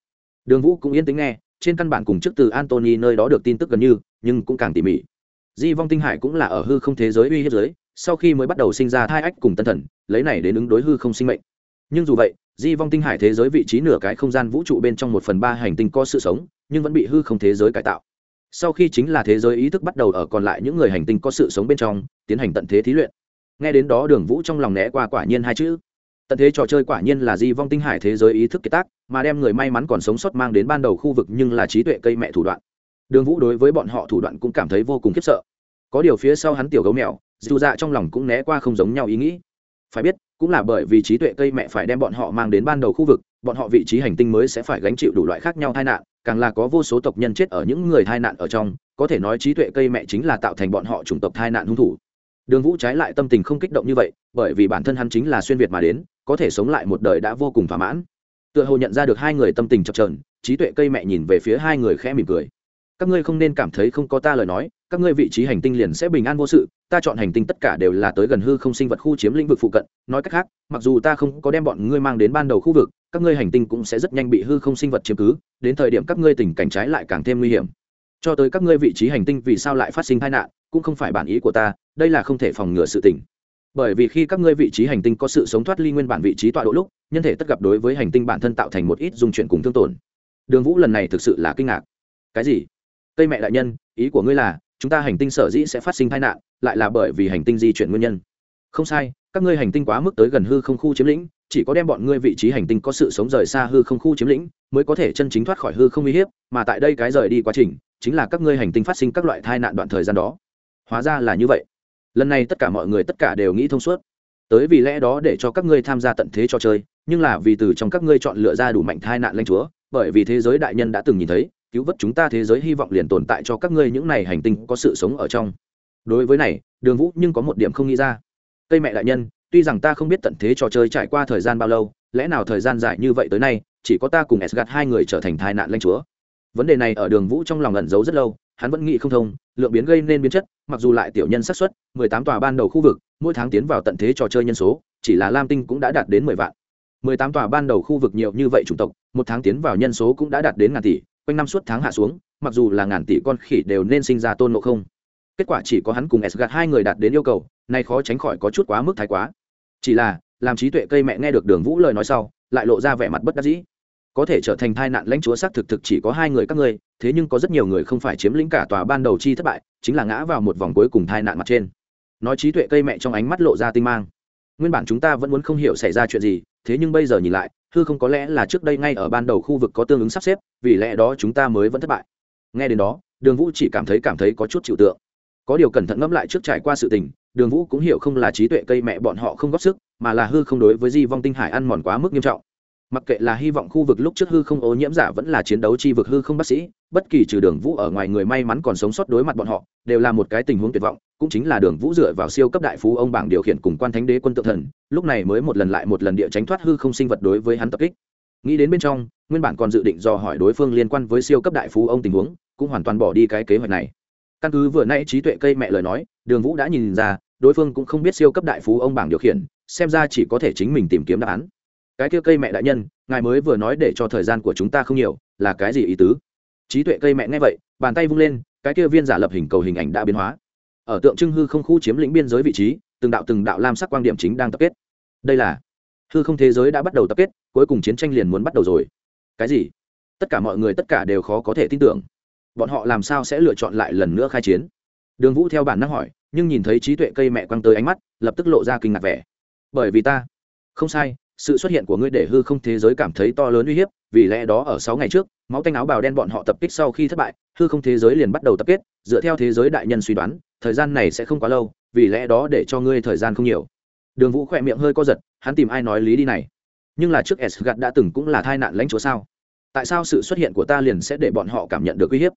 Đường vũ cũng yên tĩnh nghe trên căn bản cùng trước từ antony nơi đó được tin tức gần như nhưng cũng càng tỉ mỉ. Di vong tinh hải cũng là ở hư không thế giới uy hiếp giới sau khi mới bắt đầu sinh ra thai ách cùng tân thần lấy này đến ứng đối hư không sinh mệnh. Nhưng dù vậy di vong tinh hải thế giới vị trí nửa cái không gian vũ trụ bên trong một phần ba hành tinh có sự sống, nhưng vẫn bị hư không thế giới cải tạo. Sau khi chính là thế giới ý thức bắt đầu ở còn lại những người hành tinh có sự sống bên trong, tiến hành tận thế thí luyện. Nghe đến đó đường vũ trong lòng né qua quả nhiên hai chữ. Tận thế trò chơi quả nhiên là di vong tinh hải thế giới ý thức kiệt tác, mà đem người may mắn còn sống sót mang đến ban đầu khu vực nhưng là trí tuệ cây mẹ thủ đoạn. Đường vũ đối với bọn họ thủ đoạn cũng cảm thấy vô cùng khiếp sợ. Có điều phía sau hắn tiểu gấu mèo, dù dạ trong lòng cũng né qua không giống nhau ý nghĩ. Phải biết cũng là bởi vì trí tuệ cây mẹ phải đem bọn họ mang đến ban đầu khu vực, bọn họ vị trí hành tinh mới sẽ phải gánh chịu đủ loại khác nhau tai nạn, càng là có vô số tộc nhân chết ở những người tai nạn ở trong, có thể nói trí tuệ cây mẹ chính là tạo thành bọn họ chủng tộc tai nạn hung thủ. Đường vũ trái lại tâm tình không kích động như vậy, bởi vì bản thân hắn chính là xuyên việt mà đến, có thể sống lại một đời đã vô cùng thỏa mãn. Tựa hồ nhận ra được hai người tâm tình chập trờn trí tuệ cây mẹ nhìn về phía hai người khẽ mỉm cười. Các ngươi không nên cảm thấy không có ta lời nói các ngươi vị trí hành tinh liền sẽ bình an vô sự, ta chọn hành tinh tất cả đều là tới gần hư không sinh vật khu chiếm lĩnh vực phụ cận, nói cách khác, mặc dù ta không có đem bọn ngươi mang đến ban đầu khu vực, các ngươi hành tinh cũng sẽ rất nhanh bị hư không sinh vật chiếm cứ, đến thời điểm các ngươi tình cảnh trái lại càng thêm nguy hiểm. Cho tới các ngươi vị trí hành tinh vì sao lại phát sinh tai nạn, cũng không phải bản ý của ta, đây là không thể phòng ngừa sự tình. Bởi vì khi các ngươi vị trí hành tinh có sự sống thoát ly nguyên bản vị trí tọa độ lúc, nhân thể tất gặp đối với hành tinh bản thân tạo thành một ít dung chuyển cùng thương tổn. Đường vũ lần này thực sự là kinh ngạc. Cái gì? Cây mẹ đại nhân, ý của ngươi là chúng ta hành tinh sở dĩ sẽ phát sinh tai nạn, lại là bởi vì hành tinh di chuyển nguyên nhân. Không sai, các ngươi hành tinh quá mức tới gần hư không khu chiếm lĩnh, chỉ có đem bọn ngươi vị trí hành tinh có sự sống rời xa hư không khu chiếm lĩnh, mới có thể chân chính thoát khỏi hư không uy hiếp, mà tại đây cái rời đi quá trình, chính là các ngươi hành tinh phát sinh các loại tai nạn đoạn thời gian đó. Hóa ra là như vậy. Lần này tất cả mọi người tất cả đều nghĩ thông suốt. Tới vì lẽ đó để cho các ngươi tham gia tận thế cho chơi, nhưng là vì từ trong các ngươi chọn lựa ra đủ mạnh tai nạn lãnh chúa, bởi vì thế giới đại nhân đã từng nhìn thấy cứu vớt chúng ta thế giới, hy vọng liền tồn tại cho các ngươi những này hành tinh có sự sống ở trong. Đối với này, đường vũ nhưng có một điểm không nghĩ ra. Cây mẹ đại nhân, tuy rằng ta không biết tận thế trò chơi trải qua thời gian bao lâu, lẽ nào thời gian dài như vậy tới nay, chỉ có ta cùng s gạt hai người trở thành thai nạn lanh chúa. Vấn đề này ở đường vũ trong lòng ẩn giấu rất lâu, hắn vẫn nghĩ không thông, lượng biến gây nên biến chất, mặc dù lại tiểu nhân xác suất, mười tám tòa ban đầu khu vực, mỗi tháng tiến vào tận thế trò chơi nhân số, chỉ là lam tinh cũng đã đạt đến mười vạn. Mười tám tòa ban đầu khu vực nhiều như vậy chủng tộc, một tháng tiến vào nhân số cũng đã đạt đến ngàn tỷ quanh năm suốt tháng hạ xuống, mặc dù là ngàn tỷ con khỉ đều nên sinh ra tôn ngộ không. Kết quả chỉ có hắn cùng s gạt hai người đạt đến yêu cầu, nay khó tránh khỏi có chút quá mức thái quá. Chỉ là, làm trí tuệ cây mẹ nghe được đường vũ lời nói sau, lại lộ ra vẻ mặt bất đắc dĩ. Có thể trở thành thai nạn lãnh chúa xác thực thực chỉ có hai người các ngươi, thế nhưng có rất nhiều người không phải chiếm lĩnh cả tòa ban đầu chi thất bại, chính là ngã vào một vòng cuối cùng thai nạn mặt trên. Nói trí tuệ cây mẹ trong ánh mắt lộ ra tinh mang. Nguyên bản chúng ta vẫn muốn không hiểu xảy ra chuyện gì thế nhưng bây giờ nhìn lại, hư không có lẽ là trước đây ngay ở ban đầu khu vực có tương ứng sắp xếp, vì lẽ đó chúng ta mới vẫn thất bại. Nghe đến đó, đường vũ chỉ cảm thấy cảm thấy có chút chịu tượng. Có điều cẩn thận ngẫm lại trước trải qua sự tình, đường vũ cũng hiểu không là trí tuệ cây mẹ bọn họ không góp sức, mà là hư không đối với di vong tinh hải ăn mòn quá mức nghiêm trọng. Mặc kệ là hy vọng khu vực lúc trước hư không ô nhiễm giả vẫn là chiến đấu chi vực hư không bác sĩ, bất kỳ trừ đường vũ ở ngoài người may mắn còn sống sót đối mặt bọn họ, đều là một cái tình huống tuyệt vọng cũng chính là đường vũ dựa vào siêu cấp đại phú ông bảng điều khiển cùng quan thánh đế quân tự thần, lúc này mới một lần lại một lần địa tránh thoát hư không sinh vật đối với hắn tập kích. Nghĩ đến bên trong, nguyên bản còn dự định dò hỏi đối phương liên quan với siêu cấp đại phú ông tình huống, cũng hoàn toàn bỏ đi cái kế hoạch này. Căn cứ vừa nãy trí tuệ cây mẹ lời nói, đường vũ đã nhìn ra, đối phương cũng không biết siêu cấp đại phú ông bảng điều khiển, xem ra chỉ có thể chính mình tìm kiếm đáp án. Cái kia cây mẹ đại nhân, ngài mới vừa nói để cho thời gian của chúng ta không nhiều, là cái gì ý tứ? Trí tuệ cây mẹ nghe vậy, bàn tay vung lên, cái kia viên giả lập hình cầu hình ảnh đã biến hóa ở tượng trưng hư không khu chiếm lĩnh biên giới vị trí, từng đạo từng đạo lam sắc quan điểm chính đang tập kết. Đây là hư không thế giới đã bắt đầu tập kết, cuối cùng chiến tranh liền muốn bắt đầu rồi. Cái gì? Tất cả mọi người tất cả đều khó có thể tin tưởng. Bọn họ làm sao sẽ lựa chọn lại lần nữa khai chiến? Đường vũ theo bản năng hỏi, nhưng nhìn thấy trí tuệ cây mẹ quăng tới ánh mắt, lập tức lộ ra kinh ngạc vẻ. Bởi vì ta. Không sai, sự xuất hiện của ngươi để hư không thế giới cảm thấy to lớn uy hiếp, vì lẽ đó ở sáu ngày trước, máu tanh áo bào đen bọn họ tập kích sau khi thất bại, hư không thế giới liền bắt đầu tập kết, dựa theo thế giới đại nhân suy đoán thời gian này sẽ không quá lâu, vì lẽ đó để cho ngươi thời gian không nhiều. Đường vũ khỏe miệng hơi co giật, hắn tìm ai nói lý đi này? Nhưng là trước s Gặt đã từng cũng là tai nạn lãnh chúa sao? Tại sao sự xuất hiện của ta liền sẽ để bọn họ cảm nhận được uy hiếp?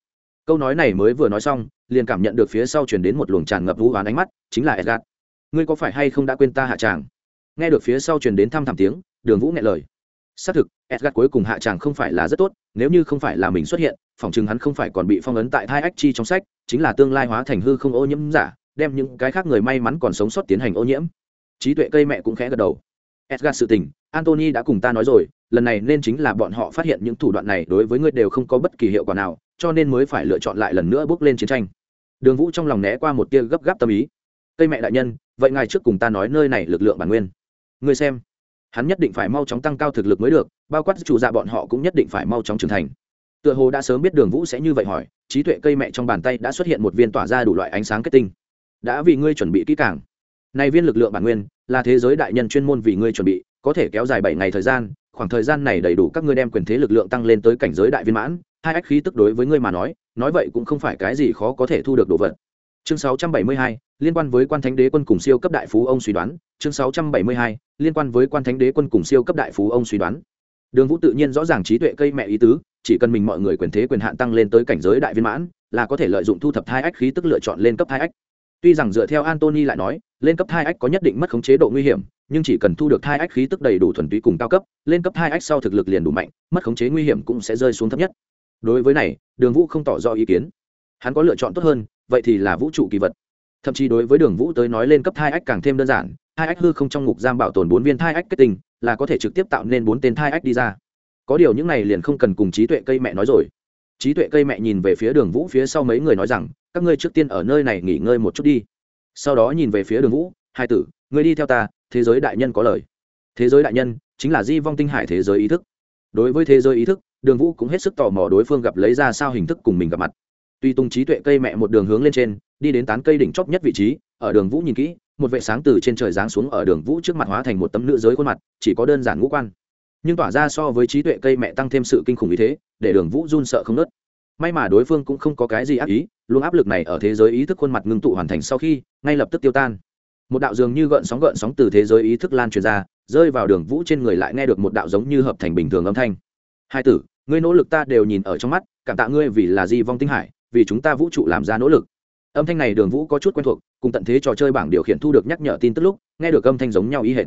Câu nói này mới vừa nói xong, liền cảm nhận được phía sau chuyển đến một luồng tràn ngập vũ hoán ánh mắt, chính là edgard ngươi có phải hay không đã quên ta hạ tràng nghe được phía sau truyền đến thăm thảm tiếng, đường vũ nghe lời. Xác thực edgard cuối cùng hạ tràng không phải là rất tốt, nếu như không phải là mình xuất hiện phỏng chừng hắn không phải còn bị phong ấn tại thai ách chi trong sách, chính là tương lai hóa thành hư không ô nhiễm giả, đem những cái khác người may mắn còn sống sót tiến hành ô nhiễm. Trí tuệ cây mẹ cũng khẽ gật đầu. Edgard sự tình antony đã cùng ta nói rồi, lần này nên chính là bọn họ phát hiện những thủ đoạn này đối với ngươi đều không có bất kỳ hiệu quả nào, cho nên mới phải lựa chọn lại lần nữa bước lên chiến tranh. Đường vũ trong lòng né qua một tia gấp gáp tâm ý. Cây mẹ đại nhân, vậy ngài trước cùng ta nói nơi này lực lượng bản nguyên. Ngươi xem, hắn nhất định phải mau chóng tăng cao thực lực mới được bao quát chủ dạ bọn họ cũng nhất định phải mau chóng trưởng thành. Tựa hồ đã sớm biết đường vũ sẽ như vậy hỏi trí tuệ cây mẹ trong bàn tay đã xuất hiện một viên tỏa ra đủ loại ánh sáng kết tinh. Đã vì ngươi chuẩn bị kỹ càng. Này viên lực lượng bản nguyên là thế giới đại nhân chuyên môn vì ngươi chuẩn bị có thể kéo dài bảy ngày thời gian khoảng thời gian này đầy đủ các ngươi đem quyền thế lực lượng tăng lên tới cảnh giới đại viên mãn hai ách khí tức đối với ngươi mà nói nói vậy cũng không phải cái gì khó có thể thu được đồ vật. Chương 672, liên quan với quan thánh đế quân cùng siêu cấp đại phú ông suy đoán. Chương 672, liên quan với quan thánh đế quân cùng siêu cấp đại phú ông suy đoán đường vũ tự nhiên rõ ràng trí tuệ cây mẹ ý tứ, chỉ cần mình mọi người quyền thế quyền hạn tăng lên tới cảnh giới đại viên mãn, là có thể lợi dụng thu thập thai ách khí tức lựa chọn lên cấp thai ách. Tuy rằng dựa theo antony lại nói, lên cấp thai ách có nhất định mất khống chế độ nguy hiểm, nhưng chỉ cần thu được thai ách khí tức đầy đủ thuần túy cùng cao cấp, lên cấp thai ách sau thực lực liền đủ mạnh, mất khống chế nguy hiểm cũng sẽ rơi xuống thấp nhất. Đối với này, đường vũ không tỏ rõ ý kiến. Hắn có lựa chọn tốt hơn, vậy thì là vũ trụ kỳ vật. Thậm chí đối với đường vũ tới nói lên cấp thai ách càng thêm đơn giản, thai ách hư không trong ngục giam bảo tồn bốn viên thai ách kết tinh là có thể trực tiếp tạo nên bốn tên thai ách đi ra. Có điều những này liền không cần cùng trí tuệ cây mẹ nói rồi. Trí tuệ cây mẹ nhìn về phía đường vũ phía sau mấy người nói rằng, các ngươi trước tiên ở nơi này nghỉ ngơi một chút đi. Sau đó nhìn về phía đường vũ, hai tử, ngươi đi theo ta, thế giới đại nhân có lời. Thế giới đại nhân, chính là di vong tinh hải thế giới ý thức. Đối với thế giới ý thức, đường vũ cũng hết sức tò mò đối phương gặp lấy ra sao hình thức cùng mình gặp mặt. Tuy tung trí tuệ cây mẹ một đường hướng lên trên, đi đến tán cây đỉnh chóp nhất vị trí, ở đường vũ nhìn kỹ một vệ sáng từ trên trời giáng xuống ở đường vũ trước mặt hóa thành một tấm nữ giới khuôn mặt, chỉ có đơn giản ngũ quan. Nhưng tỏa ra so với trí tuệ cây mẹ tăng thêm sự kinh khủng ý thế, để đường vũ run sợ không nớt. May mà đối phương cũng không có cái gì ác ý luôn áp lực này ở thế giới ý thức khuôn mặt ngưng tụ hoàn thành sau khi, ngay lập tức tiêu tan. Một đạo dường như gợn sóng gợn sóng từ thế giới ý thức lan truyền ra, rơi vào đường vũ trên người lại nghe được một đạo giống như hợp thành bình thường âm thanh. Hai tử, ngươi nỗ lực ta đều nhìn ở trong mắt, cảm tạ ngươi vì là di vong tinh hải, vì chúng ta vũ trụ làm ra nỗ lực âm thanh này đường vũ có chút quen thuộc, cùng tận thế trò chơi bảng điều khiển thu được nhắc nhở tin tức lúc, nghe được âm thanh giống nhau ý hệt.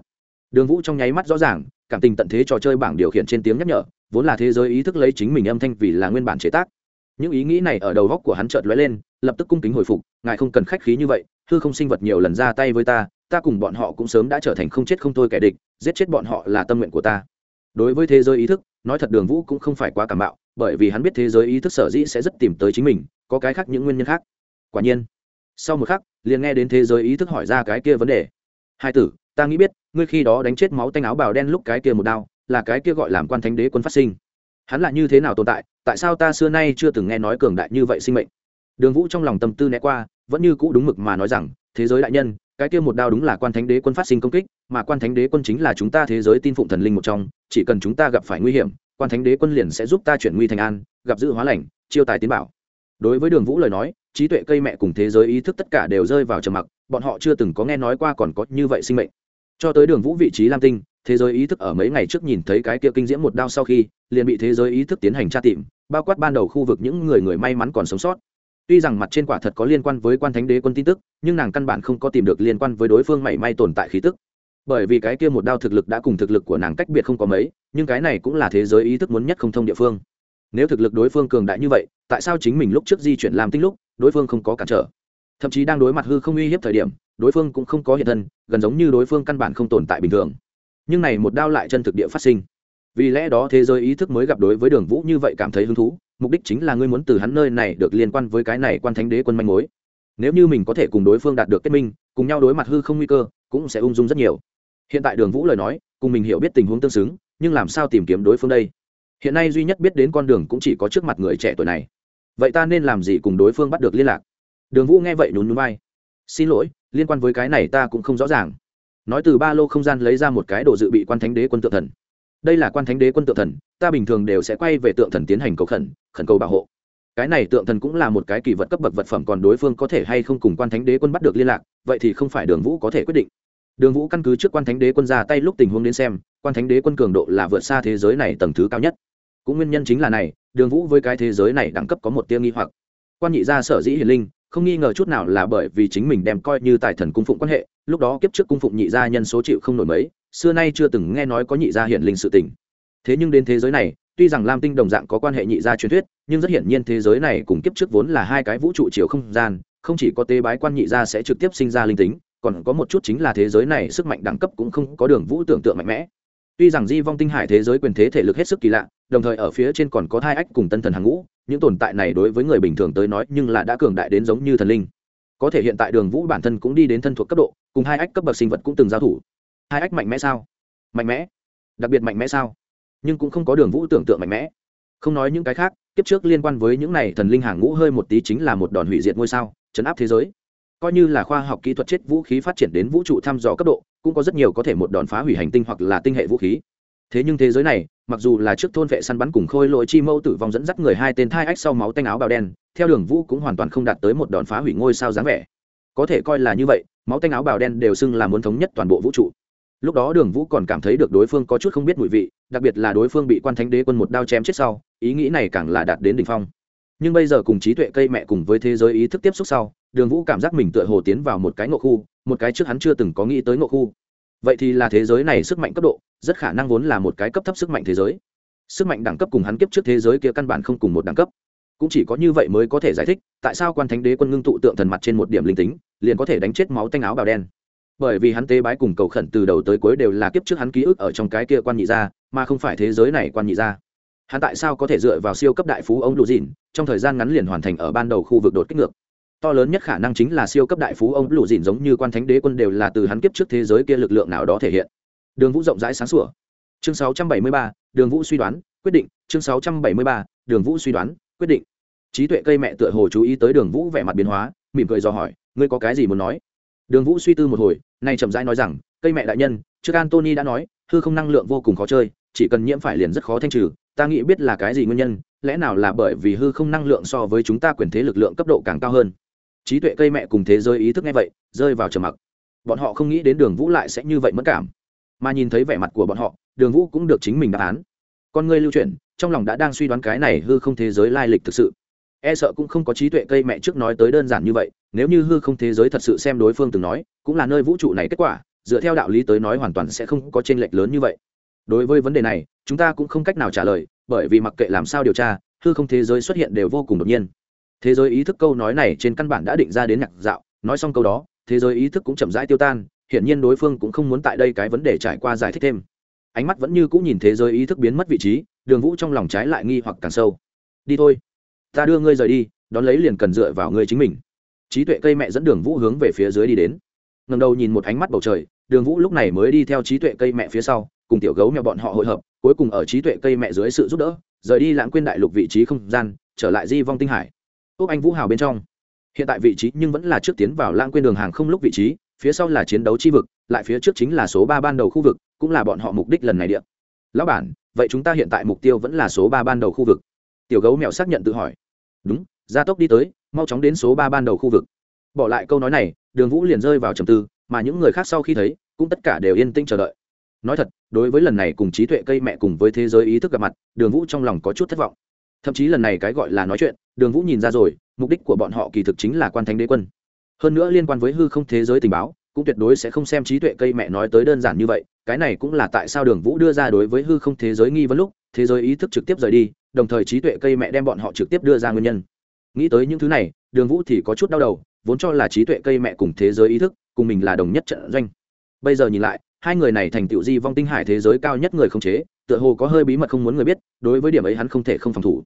Đường vũ trong nháy mắt rõ ràng, cảm tình tận thế trò chơi bảng điều khiển trên tiếng nhắc nhở, vốn là thế giới ý thức lấy chính mình âm thanh vì là nguyên bản chế tác. Những ý nghĩ này ở đầu góc của hắn chợt lóe lên, lập tức cung kính hồi phục, ngài không cần khách khí như vậy, hư không sinh vật nhiều lần ra tay với ta ta cùng bọn họ cũng sớm đã trở thành không chết không thôi kẻ địch, giết chết bọn họ là tâm nguyện của ta. Đối với thế giới ý thức, nói thật đường vũ cũng không phải quá cảm bạo, bởi vì hắn biết thế giới ý thức sở dĩ sẽ rất tìm tới chính mình, có cái khác những nguyên nhân khác quả nhiên. Sau một khắc, liền nghe đến thế giới ý thức hỏi ra cái kia vấn đề. Hai tử, ta nghĩ biết, ngươi khi đó đánh chết máu tanh áo bào đen lúc cái kia một đao, là cái kia gọi làm quan thánh đế quân phát sinh. Hắn là như thế nào tồn tại tại sao ta xưa nay chưa từng nghe nói cường đại như vậy sinh mệnh? Đường vũ trong lòng tâm tư né qua, vẫn như cũ đúng mực mà nói rằng, thế giới đại nhân, cái kia một đao đúng là quan thánh đế quân phát sinh công kích, mà quan thánh đế quân chính là chúng ta thế giới tin phụng thần linh một trong, chỉ cần chúng ta gặp phải nguy hiểm, quan thánh đế quân liền sẽ giúp ta chuyển nguy thành an, gặp dự hóa lành, chiêu tài tiến bảo. Đối với đường vũ lời nói trí tuệ cây mẹ cùng thế giới ý thức tất cả đều rơi vào trầm mặc, bọn họ chưa từng có nghe nói qua còn có như vậy sinh mệnh. Cho tới đường vũ vị trí lam tinh, thế giới ý thức ở mấy ngày trước nhìn thấy cái kia kinh diễm một đao sau khi, liền bị thế giới ý thức tiến hành tra tìm, bao quát ban đầu khu vực những người người may mắn còn sống sót. Tuy rằng mặt trên quả thật có liên quan với quan thánh đế quân tin tức, nhưng nàng căn bản không có tìm được liên quan với đối phương mảy may tồn tại khí tức. Bởi vì cái kia một đao thực lực đã cùng thực lực của nàng cách biệt không có mấy, nhưng cái này cũng là thế giới ý thức muốn nhất không thông địa phương. Nếu thực lực đối phương cường đại như vậy, tại sao chính mình lúc trước di chuyển làm tinh lúc đối phương không có cản trở. Thậm chí đang đối mặt hư không uy hiếp thời điểm, đối phương cũng không có hiện thân, gần giống như đối phương căn bản không tồn tại bình thường. Nhưng này một đao lại chân thực địa phát sinh. Vì lẽ đó thế giới ý thức mới gặp đối với đường vũ như vậy cảm thấy hứng thú, mục đích chính là ngươi muốn từ hắn nơi này được liên quan với cái này quan thánh đế quân manh mối. Nếu như mình có thể cùng đối phương đạt được kết minh, cùng nhau đối mặt hư không nguy cơ, cũng sẽ ung dung rất nhiều. Hiện tại đường vũ lời nói, cùng mình hiểu biết tình huống tương xứng, nhưng làm sao tìm kiếm đối phương đây? Hiện nay duy nhất biết đến con đường cũng chỉ có trước mặt người trẻ tuổi này vậy ta nên làm gì cùng đối phương bắt được liên lạc? Đường vũ nghe vậy nhún nhún vai. Xin lỗi, liên quan với cái này ta cũng không rõ ràng. Nói từ ba lô không gian lấy ra một cái đồ dự bị quan thánh đế quân tượng thần. Đây là quan thánh đế quân tượng thần, ta bình thường đều sẽ quay về tượng thần tiến hành cầu khẩn khẩn cầu bảo hộ. Cái này tượng thần cũng là một cái kỳ vật cấp bậc vật phẩm còn đối phương có thể hay không cùng quan thánh đế quân bắt được liên lạc, vậy thì không phải đường vũ có thể quyết định. Đường vũ căn cứ trước quan thánh đế quân ra tay lúc tình huống đến xem, quan thánh đế quân cường độ là vượt xa thế giới này tầng thứ cao nhất. Cũng nguyên nhân chính là này đường vũ với cái thế giới này đẳng cấp có một tia nghi hoặc. Quan nhị gia sở dĩ hiền linh, không nghi ngờ chút nào là bởi vì chính mình đem coi như tài thần cung phụng quan hệ, lúc đó kiếp trước cung phụng nhị gia nhân số chịu không nổi mấy, xưa nay chưa từng nghe nói có nhị gia hiển linh sự tình. Thế nhưng đến thế giới này, tuy rằng lam tinh đồng dạng có quan hệ nhị gia truyền thuyết, nhưng rất hiển nhiên thế giới này cùng kiếp trước vốn là hai cái vũ trụ chiều không gian, không chỉ có tế bái quan nhị gia sẽ trực tiếp sinh ra linh tính, còn có một chút chính là thế giới này sức mạnh đẳng cấp cũng không có đường vũ tưởng tượng mạnh mẽ tuy rằng di vong tinh hải thế giới quyền thế thể lực hết sức kỳ lạ, đồng thời ở phía trên còn có hai ách cùng tân thần hàng ngũ, những tồn tại này đối với người bình thường tới nói nhưng là đã cường đại đến giống như thần linh. Có thể hiện tại đường vũ bản thân cũng đi đến thân thuộc cấp độ, cùng hai ách cấp bậc sinh vật cũng từng giao thủ. Hai ách mạnh mẽ sao? Mạnh mẽ. Đặc biệt mạnh mẽ sao? Nhưng cũng không có đường vũ tưởng tượng mạnh mẽ. Không nói những cái khác, kiếp trước liên quan với những này thần linh hàng ngũ hơi một tí chính là một đòn hủy diệt ngôi sao, chấn áp thế giới coi như là khoa học kỹ thuật chết vũ khí phát triển đến vũ trụ thăm dò cấp độ, cũng có rất nhiều có thể một đòn phá hủy hành tinh hoặc là tinh hệ vũ khí. Thế nhưng thế giới này, mặc dù là trước thôn vệ săn bắn cùng khôi lội chi mâu tử vong dẫn dắt người hai tên thai ách sau máu tanh áo bào đen, theo đường vũ cũng hoàn toàn không đạt tới một đòn phá hủy ngôi sao dáng vẻ. Có thể coi là như vậy, máu tanh áo bào đen đều xưng là muốn thống nhất toàn bộ vũ trụ. Lúc đó đường vũ còn cảm thấy được đối phương có chút không biết mùi vị, đặc biệt là đối phương bị quan thánh đế quân một đao chém chết sau, ý nghĩ này càng là đạt đến đ ỉ n h phong nhưng bây giờ cùng trí tuệ cây mẹ cùng với thế giới ý thức tiếp xúc sau, đường vũ cảm giác mình tựa hồ tiến vào một cái ngộ khu, một cái trước hắn chưa từng có nghĩ tới ngộ khu. Vậy thì là thế giới này sức mạnh cấp độ, rất khả năng vốn là một cái cấp thấp sức mạnh thế giới. Sức mạnh đẳng cấp cùng hắn kiếp trước thế giới kia căn bản không cùng một đẳng cấp. Cũng chỉ có như vậy mới có thể giải thích, tại sao quan thánh đế quân ngưng tụ tượng thần mặt trên một điểm linh tính, liền có thể đánh chết máu tanh áo bào đen. Bởi vì hắn tế bái cùng cầu khẩn từ đầu tới cuối đều là kiếp trước hắn ký ức ở trong cái kia quan nhị gia, mà không phải thế giới này quan nhị gia hắn tại sao có thể dựa vào siêu cấp đại phú ông lù dìn trong thời gian ngắn liền hoàn thành ở ban đầu khu vực đột kích ngược? To lớn nhất khả năng chính là siêu cấp đại phú ông lù dìn giống như quan thánh đế quân đều là từ hắn kiếp trước thế giới kia lực lượng nào đó thể hiện. Đường vũ rộng rãi sáng sủa. Chương 673, đường vũ suy đoán quyết định. Chương 673, đường vũ suy đoán quyết định. Trí tuệ cây mẹ tựa hồ chú ý tới đường vũ vẻ mặt biến hóa mỉm cười do hỏi ngươi có cái gì muốn nói? Đường vũ suy tư một hồi nay chậm rãi nói rằng cây mẹ đại nhân trước antony đã nói hư không năng lượng vô cùng khó chơi chỉ cần nhiễm phải liền rất khó thanh trừ ta nghĩ biết là cái gì nguyên nhân, lẽ nào là bởi vì hư không năng lượng so với chúng ta quyền thế lực lượng cấp độ càng cao hơn? Trí tuệ cây mẹ cùng thế giới ý thức nghe vậy, rơi vào trầm mặc. Bọn họ không nghĩ đến đường vũ lại sẽ như vậy mất cảm. Mà nhìn thấy vẻ mặt của bọn họ, đường vũ cũng được chính mình đáp án. Con ngươi lưu chuyển, trong lòng đã đang suy đoán cái này hư không thế giới lai lịch thực sự. E sợ cũng không có trí tuệ cây mẹ trước nói tới đơn giản như vậy, nếu như hư không thế giới thật sự xem đối phương từng nói, cũng là nơi vũ trụ này kết quả, dựa theo đạo lý tới nói hoàn toàn sẽ không có t r ê n lệch lớn như vậy. Đối với vấn đề này chúng ta cũng không cách nào trả lời, bởi vì mặc kệ làm sao điều tra, hư không thế giới xuất hiện đều vô cùng đột nhiên. Thế giới ý thức câu nói này trên căn bản đã định ra đến nhạc dạo, nói xong câu đó, thế giới ý thức cũng chậm rãi tiêu tan, hiển nhiên đối phương cũng không muốn tại đây cái vấn đề trải qua giải thích thêm. Ánh mắt vẫn như cũng nhìn thế giới ý thức biến mất vị trí, đường vũ trong lòng trái lại nghi hoặc càng sâu. Đi thôi, ta đưa ngươi rời đi, đón lấy liền cần dựa vào ngươi chính mình. Trí tuệ cây mẹ dẫn đường vũ hướng về phía dưới đi đến. Ngầm đầu nhìn một ánh mắt bầu trời, đường vũ lúc này mới đi theo trí tuệ cây mẹ phía sau, cùng tiểu gấu mèo bọn họ hội hợp cuối cùng ở trí tuệ cây mẹ dưới sự giúp đỡ, rời đi lãng quên đại lục vị trí không gian, trở lại di vong tinh hải. Úc anh vũ hào bên trong. Hiện tại vị trí nhưng vẫn là trước tiến vào lãng quên đường hàng không lúc vị trí, phía sau là chiến đấu chi vực, lại phía trước chính là số ba ban đầu khu vực, cũng là bọn họ mục đích lần này điện lão bản, vậy chúng ta hiện tại mục tiêu vẫn là số ba ban đầu khu vực. Tiểu gấu mèo xác nhận tự hỏi. Đúng, gia tốc đi tới, mau chóng đến số ba ban đầu khu vực. Bỏ lại câu nói này, đường vũ liền rơi vào trầm tư, mà những người khác sau khi thấy, cũng tất cả đều yên tĩnh chờ đợi nói thật, đối với lần này cùng trí tuệ cây mẹ cùng với thế giới ý thức gặp mặt, đường vũ trong lòng có chút thất vọng. Thậm chí lần này cái gọi là nói chuyện, đường vũ nhìn ra rồi, mục đích của bọn họ kỳ thực chính là quan thánh đế quân. Hơn nữa liên quan với hư không thế giới tình báo, cũng tuyệt đối sẽ không xem trí tuệ cây mẹ nói tới đơn giản như vậy, cái này cũng là tại sao đường vũ đưa ra đối với hư không thế giới nghi vấn lúc, thế giới ý thức trực tiếp rời đi, đồng thời trí tuệ cây mẹ đem bọn họ trực tiếp đưa ra nguyên nhân. Nghĩ tới những thứ này, đường vũ thì có chút đau đầu, vốn cho là trí tuệ cây mẹ cùng thế giới ý thức, cùng mình là đồng nhất trận doanh. Bây giờ nhìn lại hai người này thành tựu di vong tinh hải thế giới cao nhất người không chế, tựa hồ có hơi bí mật không muốn người biết, đối với điểm ấy hắn không thể không phòng thủ.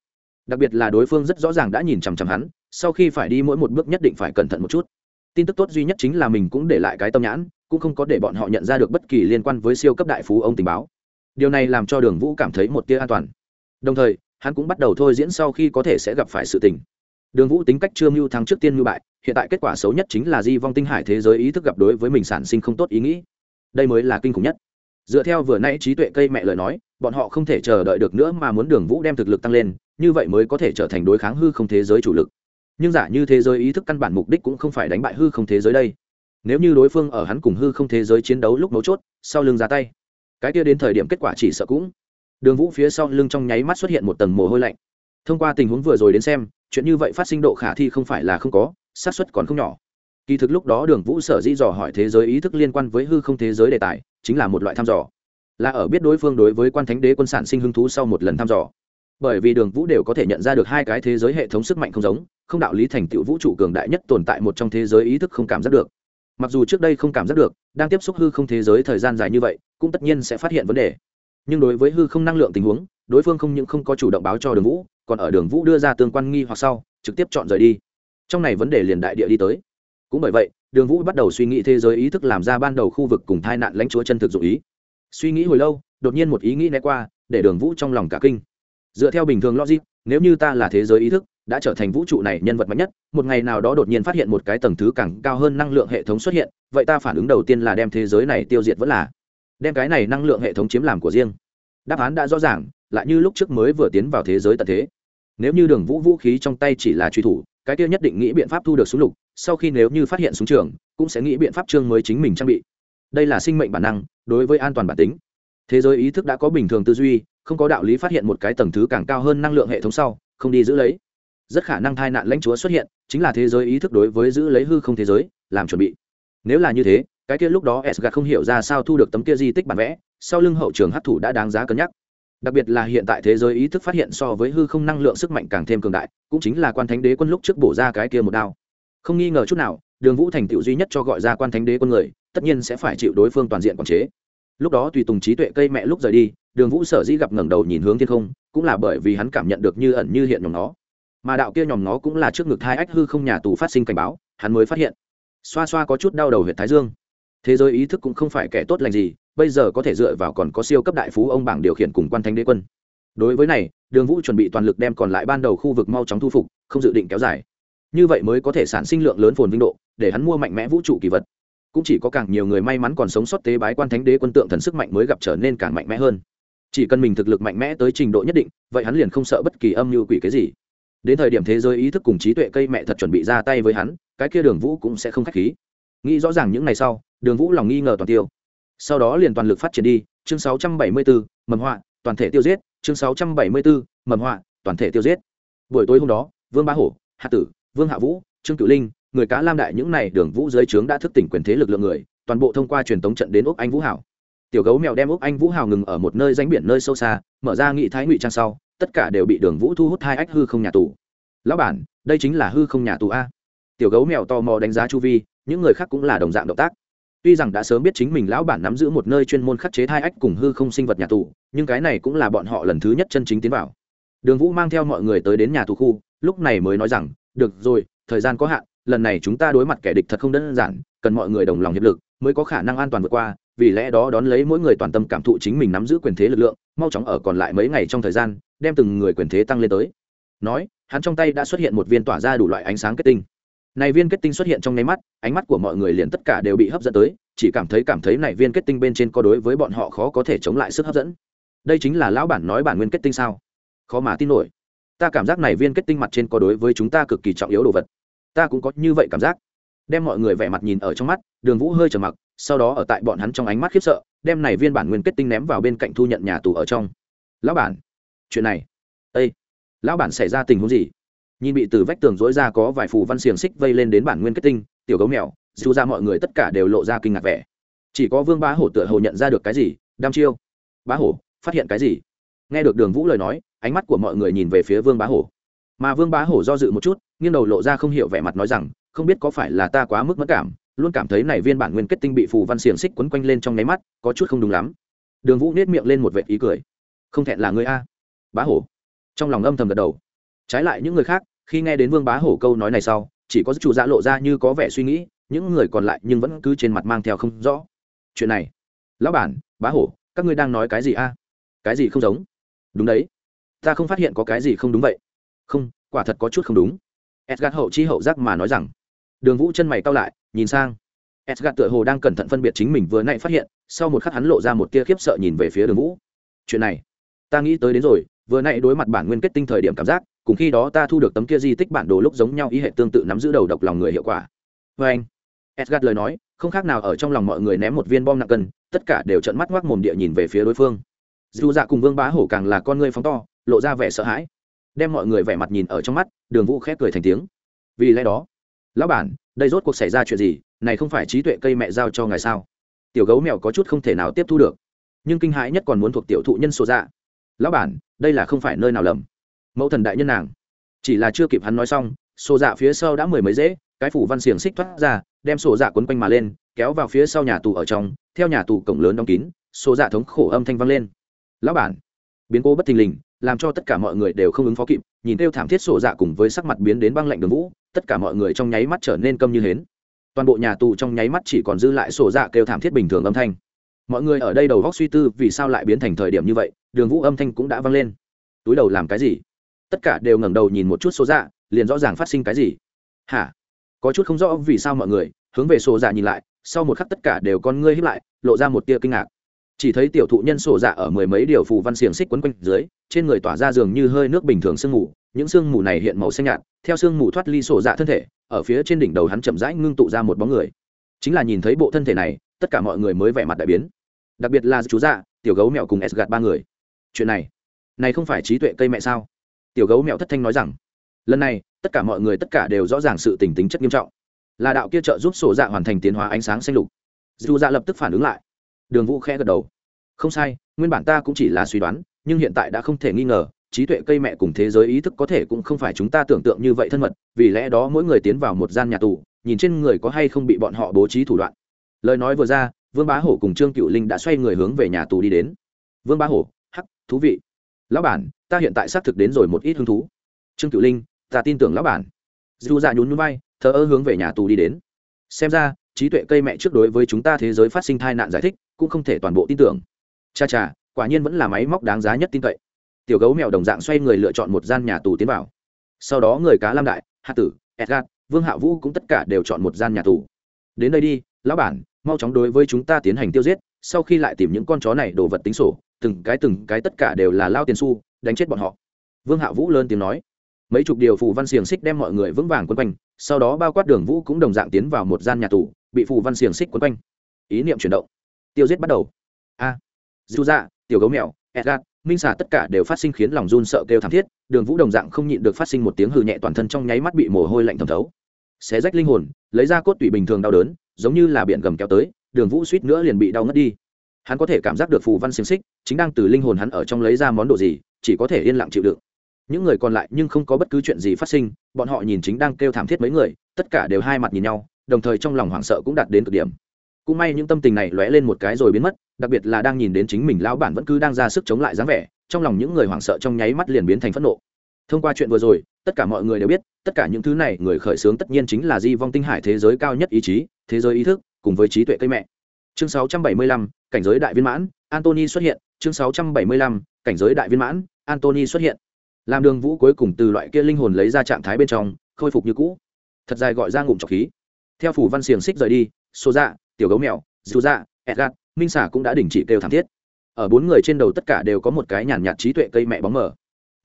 Đặc biệt là đối phương rất rõ ràng đã nhìn chằm chằm hắn, sau khi phải đi mỗi một bước nhất định phải cẩn thận một chút. Tin tức tốt duy nhất chính là mình cũng để lại cái tâm nhãn, cũng không có để bọn họ nhận ra được bất kỳ liên quan với siêu cấp đại phú ông tình báo. Điều này làm cho đường vũ cảm thấy một tia an toàn. Đồng thời, hắn cũng bắt đầu thôi diễn sau khi có thể sẽ gặp phải sự tình. Đường vũ tính cách chưa mưu thắng trước tiên mưu bại, hiện tại kết quả xấu nhất chính là di vong tinh hải thế giới ý thức gặp đối với mình sản sinh không tốt ý nghĩ đây mới là kinh khủng nhất. Dựa theo vừa nãy trí tuệ cây mẹ lời nói, bọn họ không thể chờ đợi được nữa mà muốn đường vũ đem thực lực tăng lên, như vậy mới có thể trở thành đối kháng hư không thế giới chủ lực. Nhưng giả như thế giới ý thức căn bản mục đích cũng không phải đánh bại hư không thế giới đây. Nếu như đối phương ở hắn cùng hư không thế giới chiến đấu lúc mấu chốt, sau lưng ra tay, cái kia đến thời điểm kết quả chỉ sợ cũng. Đường vũ phía sau lưng trong nháy mắt xuất hiện một tầng mồ hôi lạnh. Thông qua tình huống vừa rồi đến xem, chuyện như vậy phát sinh độ khả thi không phải là không có, xác suất còn không nhỏ kỳ thực lúc đó đường vũ sở dĩ dò hỏi thế giới ý thức liên quan với hư không thế giới đề tài, chính là một loại thăm dò. Là ở biết đối phương đối với quan thánh đế quân sản sinh hứng thú sau một lần thăm dò. Bởi vì đường vũ đều có thể nhận ra được hai cái thế giới hệ thống sức mạnh không giống, không đạo lý thành tựu vũ trụ cường đại nhất tồn tại một trong thế giới ý thức không cảm giác được. Mặc dù trước đây không cảm giác được, đang tiếp xúc hư không thế giới thời gian dài như vậy, cũng tất nhiên sẽ phát hiện vấn đề. Nhưng đối với hư không năng lượng tình huống, đối phương không những không có chủ động báo cho đường vũ, còn ở đường vũ đưa ra tương quan nghi hoặc sau, trực tiếp chọn rời đi. Trong này vấn đề liền đại địa đi tới cũng bởi vậy, đường vũ bắt đầu suy nghĩ thế giới ý thức làm ra ban đầu khu vực cùng tai nạn lãnh chúa chân thực dụ ý. Suy nghĩ hồi lâu, đột nhiên một ý nghĩ né qua, để đường vũ trong lòng cả kinh. Dựa theo bình thường logic, nếu như ta là thế giới ý thức, đã trở thành vũ trụ này nhân vật mạnh nhất, một ngày nào đó đột nhiên phát hiện một cái tầng thứ càng cao hơn năng lượng hệ thống xuất hiện, vậy ta phản ứng đầu tiên là đem thế giới này tiêu diệt vẫn là đem cái này năng lượng hệ thống chiếm làm của riêng. Đáp án đã rõ ràng, lại như lúc trước mới vừa tiến vào thế giới tận thế. Nếu như đường vũ vũ khí trong tay chỉ là truy thủ cái kia nhất định nghĩ biện pháp thu được súng lục, sau khi nếu như phát hiện súng trường, cũng sẽ nghĩ biện pháp trương mới chính mình trang bị. Đây là sinh mệnh bản năng, đối với an toàn bản tính. Thế giới ý thức đã có bình thường tư duy, không có đạo lý phát hiện một cái tầng thứ càng cao hơn năng lượng hệ thống sau, không đi giữ lấy. Rất khả năng tai nạn lãnh chúa xuất hiện, chính là thế giới ý thức đối với giữ lấy hư không thế giới, làm chuẩn bị. Nếu là như thế, cái kia lúc đó s không hiểu ra sao thu được tấm kia di tích bản vẽ, sau lưng hậu trường hấp thụ đã đáng giá cân nhắc đặc biệt là hiện tại thế giới ý thức phát hiện so với hư không năng lượng sức mạnh càng thêm cường đại, cũng chính là quan thánh đế quân lúc trước bổ ra cái kia một đao. Không nghi ngờ chút nào, đường vũ thành tựu duy nhất cho gọi ra quan thánh đế quân người, tất nhiên sẽ phải chịu đối phương toàn diện quản chế. Lúc đó tùy tùng trí tuệ cây mẹ lúc rời đi, đường vũ sở dĩ gặp ngẩng đầu nhìn hướng thiên không, cũng là bởi vì hắn cảm nhận được như ẩn như hiện nhóm nó mà đạo kia nhóm nó cũng là trước ngực hai ách hư không nhà tù phát sinh cảnh báo, hắn mới phát hiện. Xoa xoa có chút đau đầu huyện thái dương. Thế giới ý thức cũng không phải kẻ tốt lành gì bây giờ có thể dựa vào còn có siêu cấp đại phú ông bảng điều khiển cùng quan thánh đế quân. Đối với này, đường vũ chuẩn bị toàn lực đem còn lại ban đầu khu vực mau chóng thu phục, không dự định kéo dài. Như vậy mới có thể sản sinh lượng lớn phồn vinh độ, để hắn mua mạnh mẽ vũ trụ kỳ vật. Cũng chỉ có càng nhiều người may mắn còn sống sót tế bái quan thánh đế quân tượng thần sức mạnh mới gặp trở nên càng mạnh mẽ hơn. Chỉ cần mình thực lực mạnh mẽ tới trình độ nhất định, vậy hắn liền không sợ bất kỳ âm mưu quỷ cái gì. Đến thời điểm thế giới ý thức cùng trí tuệ cây mẹ thật chuẩn bị ra tay với hắn, cái kia đường vũ cũng sẽ không k h á c h khí. Nghĩ rõ ràng những ngày sau, đường vũ lòng nghi ngờ toàn tiêu sau đó liền toàn lực phát triển đi chương 674, mầm họa toàn thể tiêu giết chương 674, mầm họa toàn thể tiêu giết. Buổi tối hôm đó vương ba hổ hạ tử vương hạ vũ trương cửu linh người cá lam đại những n à y đường vũ dưới trướng đã thức tỉnh quyền thế lực lượng người toàn bộ thông qua truyền tống trận đến úc anh vũ hảo. Tiểu gấu mèo đem úc anh vũ hào ngừng ở một nơi ránh biển nơi sâu xa mở ra nghị thái ngụy trang sau tất cả đều bị đường vũ thu hút hai ách hư không nhà tù. Lão bản đây chính là hư không nhà tù a. Tiểu gấu mèo tò mò đánh giá chu vi những người khác cũng là đồng dạng động tác tuy rằng đã sớm biết chính mình lão bản nắm giữ một nơi chuyên môn khắc chế thai ách cùng hư không sinh vật nhà tù, nhưng cái này cũng là bọn họ lần thứ nhất chân chính tiến vào. Đường vũ mang theo mọi người tới đến nhà tù khu, lúc này mới nói rằng, được rồi, thời gian có hạn, lần này chúng ta đối mặt kẻ địch thật không đơn giản, cần mọi người đồng lòng hiệp lực, mới có khả năng an toàn vượt qua, vì lẽ đó đón lấy mỗi người toàn tâm cảm thụ chính mình nắm giữ quyền thế lực lượng, mau chóng ở còn lại mấy ngày trong thời gian, đem từng người quyền thế tăng lên tới. Nói, hắn trong tay đã xuất hiện một viên tỏa ra đủ loại ánh sáng kết tinh này viên kết tinh xuất hiện trong nháy mắt, ánh mắt của mọi người liền tất cả đều bị hấp dẫn tới, chỉ cảm thấy cảm thấy này viên kết tinh bên trên có đối với bọn họ khó có thể chống lại sức hấp dẫn. Đây chính là lão bản nói bản nguyên kết tinh sao? Khó mà tin nổi. Ta cảm giác này viên kết tinh mặt trên có đối với chúng ta cực kỳ trọng yếu đồ vật. Ta cũng có như vậy cảm giác. Đem mọi người vẻ mặt nhìn ở trong mắt, đường vũ hơi trầm mặc, sau đó ở tại bọn hắn trong ánh mắt khiếp sợ, đem này viên bản nguyên kết tinh ném vào bên cạnh thu nhận nhà tù ở trong. Lão bản, chuyện này. Ây lão bản xảy ra tình huống gì? Nhìn bị từ vách tường dối ra có vài phù văn xiềng xích vây lên đến bản nguyên kết tinh, tiểu gấu mèo, dù ra mọi người tất cả đều lộ ra kinh ngạc vẻ. Chỉ có vương bá hổ tựa hồ nhận ra được cái gì, đam chiêu. Bá hổ, phát hiện cái gì? Nghe được đường vũ lời nói, ánh mắt của mọi người nhìn về phía vương bá hổ. Mà vương bá hổ do dự một chút, nghiêng đầu lộ ra không hiểu vẻ mặt nói rằng, không biết có phải là ta quá mức mất cảm, luôn cảm thấy này viên bản nguyên kết tinh bị phù văn xiềng xích quấn quanh lên trong nháy mắt, có chút không đúng lắm. Đường vũ nết miệng lên một vệ ý cười. Không thẹn là người a. Bá hổ. Trong lòng âm thầm gật đầu trái lại những người khác, khi nghe đến vương bá hổ câu nói này sau, chỉ có chủ dạ lộ ra như có vẻ suy nghĩ, những người còn lại nhưng vẫn cứ trên mặt mang theo không rõ. Chuyện này, lão bản, bá hổ, các ngươi đang nói cái gì a? Cái gì không giống? Đúng đấy. Ta không phát hiện có cái gì không đúng vậy. Không, quả thật có chút không đúng. Edgard hậu chi hậu giác mà nói rằng. Đường vũ chân mày cao lại, nhìn sang. Edgard tựa hồ đang cẩn thận phân biệt chính mình vừa nãy phát hiện, sau một khắc hắn lộ ra một tia khiếp sợ nhìn về phía đường vũ. Chuyện này, ta nghĩ tới đến rồi, vừa nãy đối mặt bản nguyên kết tinh thời điểm cảm giác cùng khi đó ta thu được tấm kia di tích bản đồ lúc giống nhau, ý hệ tương tự nắm giữ đầu độc lòng người hiệu quả. Vê anh edgard lời nói, không khác nào ở trong lòng mọi người ném một viên bom nặng cân, tất cả đều trợn mắt ngoác mồm địa nhìn về phía đối phương. Dù dạ cùng vương bá hổ càng là con người phóng to, lộ ra vẻ sợ hãi. Đem mọi người vẻ mặt nhìn ở trong mắt, đường vũ khép cười thành tiếng. Vì lẽ đó, lão bản, đây rốt cuộc xảy ra chuyện gì? Này không phải trí tuệ cây mẹ giao cho ngài sao? Tiểu gấu mèo có chút không thể nào tiếp thu được. Nhưng kinh hãi nhất còn muốn thuộc tiểu thụ nhân sổ dạ. Lão bản, đây là không phải nơi nào lầm mẫu thần đại nhân nàng. Chỉ là chưa kịp hắn nói xong, sổ dạ phía sau đã mười mấy dễ, cái phủ văn xiềng xích thoát ra, đem sổ dạ quấn quanh mà lên, kéo vào phía sau nhà tù ở trong, theo nhà tù cổng lớn đóng kín, sổ dạ thống khổ âm thanh vang lên. Lão bản. Biến cố bất thình lình, làm cho tất cả mọi người đều không ứng phó kịp, nhìn kêu thảm thiết sổ dạ cùng với sắc mặt biến đến băng lạnh đường vũ, tất cả mọi người trong nháy mắt trở nên câm như hến. Toàn bộ nhà tù trong nháy mắt chỉ còn dư lại sổ dạ kêu thảm thiết bình thường âm thanh. Mọi người ở đây đầu góc suy tư vì sao lại biến thành thời điểm như vậy, đường vũ âm thanh cũng đã vang lên. Túi đầu làm cái gì? Tất cả đều ngẩng đầu nhìn một chút số dạ liền rõ ràng phát sinh cái gì. Hả? Có chút không rõ vì sao mọi người hướng về sổ dạ nhìn lại, sau một khắc tất cả đều con ngươi hiếp lại, lộ ra một tia kinh ngạc. Chỉ thấy tiểu thụ nhân sổ dạ ở mười mấy điều phù văn xiềng xích quấn quanh dưới, trên người tỏa ra dường như hơi nước bình thường sương mù, những sương mù này hiện màu xanh nhạt, theo sương mù thoát ly sổ dạ thân thể, ở phía trên đỉnh đầu hắn chậm rãi ngưng tụ ra một bóng người. Chính là nhìn thấy bộ thân thể này, tất cả mọi người mới vẻ mặt đại biến. Đặc biệt là chú dạ tiểu gấu mẹo cùng s gạt ba người. Chuyện này này không phải trí tuệ cây mẹ sao? Tiểu gấu mèo thất thanh nói rằng, lần này, tất cả mọi người tất cả đều rõ ràng sự tình tính chất nghiêm trọng. Là đạo kia trợ giúp sổ dạ hoàn thành tiến hóa ánh sáng xanh lục. Dù dạ lập tức phản ứng lại. Đường vũ khẽ gật đầu. Không sai, nguyên bản ta cũng chỉ là suy đoán, nhưng hiện tại đã không thể nghi ngờ, trí tuệ cây mẹ cùng thế giới ý thức có thể cũng không phải chúng ta tưởng tượng như vậy thân mật, vì lẽ đó mỗi người tiến vào một gian nhà tù, nhìn trên người có hay không bị bọn họ bố trí thủ đoạn. Lời nói vừa ra, vương bá hổ cùng trương cựu linh đã xoay người hướng về nhà tù đi đến. Vương bá hổ, hắc, thú vị. Lão bản ta hiện tại xác thực đến rồi một ít hứng thú. Trương cựu linh, ta tin tưởng lão bản. Dù dạ nhún nhún vai, thờ ơ hướng về nhà tù đi đến. Xem ra, trí tuệ cây mẹ trước đối với chúng ta thế giới phát sinh tai nạn giải thích, cũng không thể toàn bộ tin tưởng. Cha cha, quả nhiên vẫn là máy móc đáng giá nhất tin cậy. Tiểu gấu mèo đồng dạng xoay người lựa chọn một gian nhà tù tiến vào. Sau đó người cá lam đại, hạ tử, edgard, vương hạ vũ cũng tất cả đều chọn một gian nhà tù. Đến đây đi, lão bản, mau chóng đối với chúng ta tiến hành tiêu giết, sau khi lại tìm những con chó này đồ vật tính sổ, từng cái từng cái tất cả đều là lao tiền su đánh chết bọn họ. Vương hạ vũ lớn tiếng nói. Mấy chục điều phù văn xiềng xích đem mọi người vững vàng quấn quanh sau đó bao quát đường vũ cũng đồng dạng tiến vào một gian nhà tù bị phù văn xiềng xích quấn quanh. Ý niệm chuyển động. Tiêu giết bắt đầu. A. À, dù dạ tiểu gấu mèo edgar minh xà tất cả đều phát sinh khiến lòng run sợ kêu thảm thiết đường vũ đồng dạng không nhịn được phát sinh một tiếng hư nhẹ toàn thân trong nháy mắt bị mồ hôi lạnh thẩm thấu. Xé rách linh hồn lấy ra cốt tủy bình thường đau đớn giống như là biển gầm kéo tới đường vũ suýt nữa liền bị đau ngất đi. Hắn có thể cảm giác được phù văn xiềng xích chính đang từ linh hồn hắn ở trong lấy ra món đồ gì chỉ có thể yên lặng chịu đựng. Những người còn lại nhưng không có bất cứ chuyện gì phát sinh bọn họ nhìn chính đang kêu thảm thiết mấy người tất cả đều hai mặt nhìn nhau đồng thời trong lòng hoảng sợ cũng đạt đến cực điểm. Cũng may những tâm tình này lóe lên một cái rồi biến mất đặc biệt là đang nhìn đến chính mình lão bản vẫn cứ đang ra sức chống lại dáng vẻ trong lòng những người hoảng sợ trong nháy mắt liền biến thành phẫn nộ. Thông qua chuyện vừa rồi tất cả mọi người đều biết tất cả những thứ này người khởi xướng tất nhiên chính là di vong tinh hải thế giới cao nhất ý chí thế giới ý thức cùng với trí tuệ cây mẹ. Chương 675, cảnh giới đại viên mãn antony xuất hiện chương 675, cảnh giới đại viên mãn antony xuất hiện. Làm đường vũ cuối cùng từ loại kia linh hồn lấy ra trạng thái bên trong khôi phục như cũ. Thật dài gọi ra ngụm trọc khí. Theo phủ văn xiềng xích rời đi Xô dạ tiểu gấu mèo dù dạ Edgar, minh xả cũng đã đình chỉ kêu thảm thiết. Ở bốn người trên đầu tất cả đều có một cái nhàn nhạt trí tuệ cây mẹ bóng mở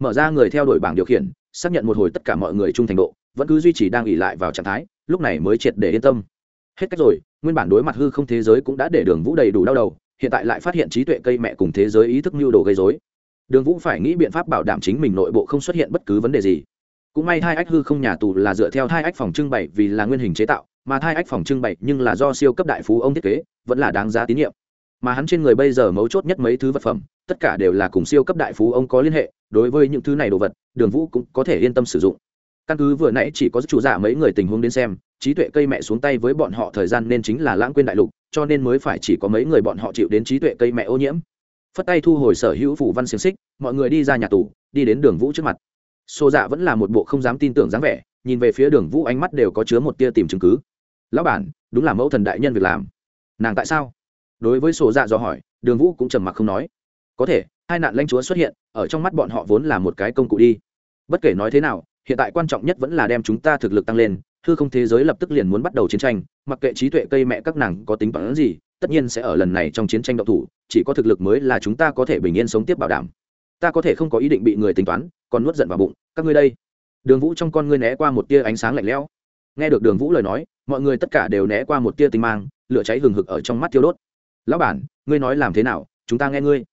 mở ra người theo đuổi bảng điều khiển xác nhận một hồi tất cả mọi người trung thành độ vẫn cứ duy trì đang ỉ lại vào trạng thái lúc này mới triệt để yên tâm. Hết cách rồi nguyên bản đối mặt hư không thế giới cũng đã để đường vũ đầy đủ đau đầu hiện tại lại phát hiện trí tuệ cây mẹ cùng thế giới ý thức mưu đồ gây dối đường vũ phải nghĩ biện pháp bảo đảm chính mình nội bộ không xuất hiện bất cứ vấn đề gì. Cũng may hai ách hư không nhà tù là dựa theo hai ách phòng trưng bày vì là nguyên hình chế tạo, mà hai ách phòng trưng bày nhưng là do siêu cấp đại phú ông thiết kế, vẫn là đáng giá tín nhiệm. Mà hắn trên người bây giờ mấu chốt nhất mấy thứ vật phẩm, tất cả đều là cùng siêu cấp đại phú ông có liên hệ, đối với những thứ này đồ vật, đường vũ cũng có thể yên tâm sử dụng. Căn cứ vừa nãy chỉ có chủ giả mấy người tình huống đến xem, trí tuệ cây mẹ xuống tay với bọn họ thời gian nên chính là lãng quên đại lục, cho nên mới phải chỉ có mấy người bọn họ chịu đến trí tuệ cây mẹ ô nhiễm phất tay thu hồi sở hữu phủ văn xiềng xích, mọi người đi ra nhà tù, đi đến đường vũ trước mặt. Xô dạ vẫn là một bộ không dám tin tưởng dáng vẻ, nhìn về phía đường vũ ánh mắt đều có chứa một tia tìm chứng cứ. Lão bản, đúng là mẫu thần đại nhân việc làm. Nàng tại sao? Đối với sổ dạ dò hỏi, đường vũ cũng trầm mặc không nói. Có thể, hai nạn lãnh chúa xuất hiện, ở trong mắt bọn họ vốn là một cái công cụ đi. Bất kể nói thế nào, hiện tại quan trọng nhất vẫn là đem chúng ta thực lực tăng lên thư không thế giới lập tức liền muốn bắt đầu chiến tranh, mặc kệ trí tuệ cây mẹ các nàng có tính toán gì tất nhiên sẽ ở lần này trong chiến tranh động thủ, chỉ có thực lực mới là chúng ta có thể bình yên sống tiếp bảo đảm. Ta có thể không có ý định bị người tính toán, còn nuốt giận vào bụng, các ngươi đây. Đường vũ trong con ngươi né qua một tia ánh sáng lạnh lẽo. Nghe được đường vũ lời nói, mọi người tất cả đều né qua một tia tinh mang, lửa cháy hừng hực ở trong mắt thiêu đốt. Lão bản, ngươi nói làm thế nào, chúng ta nghe ngươi.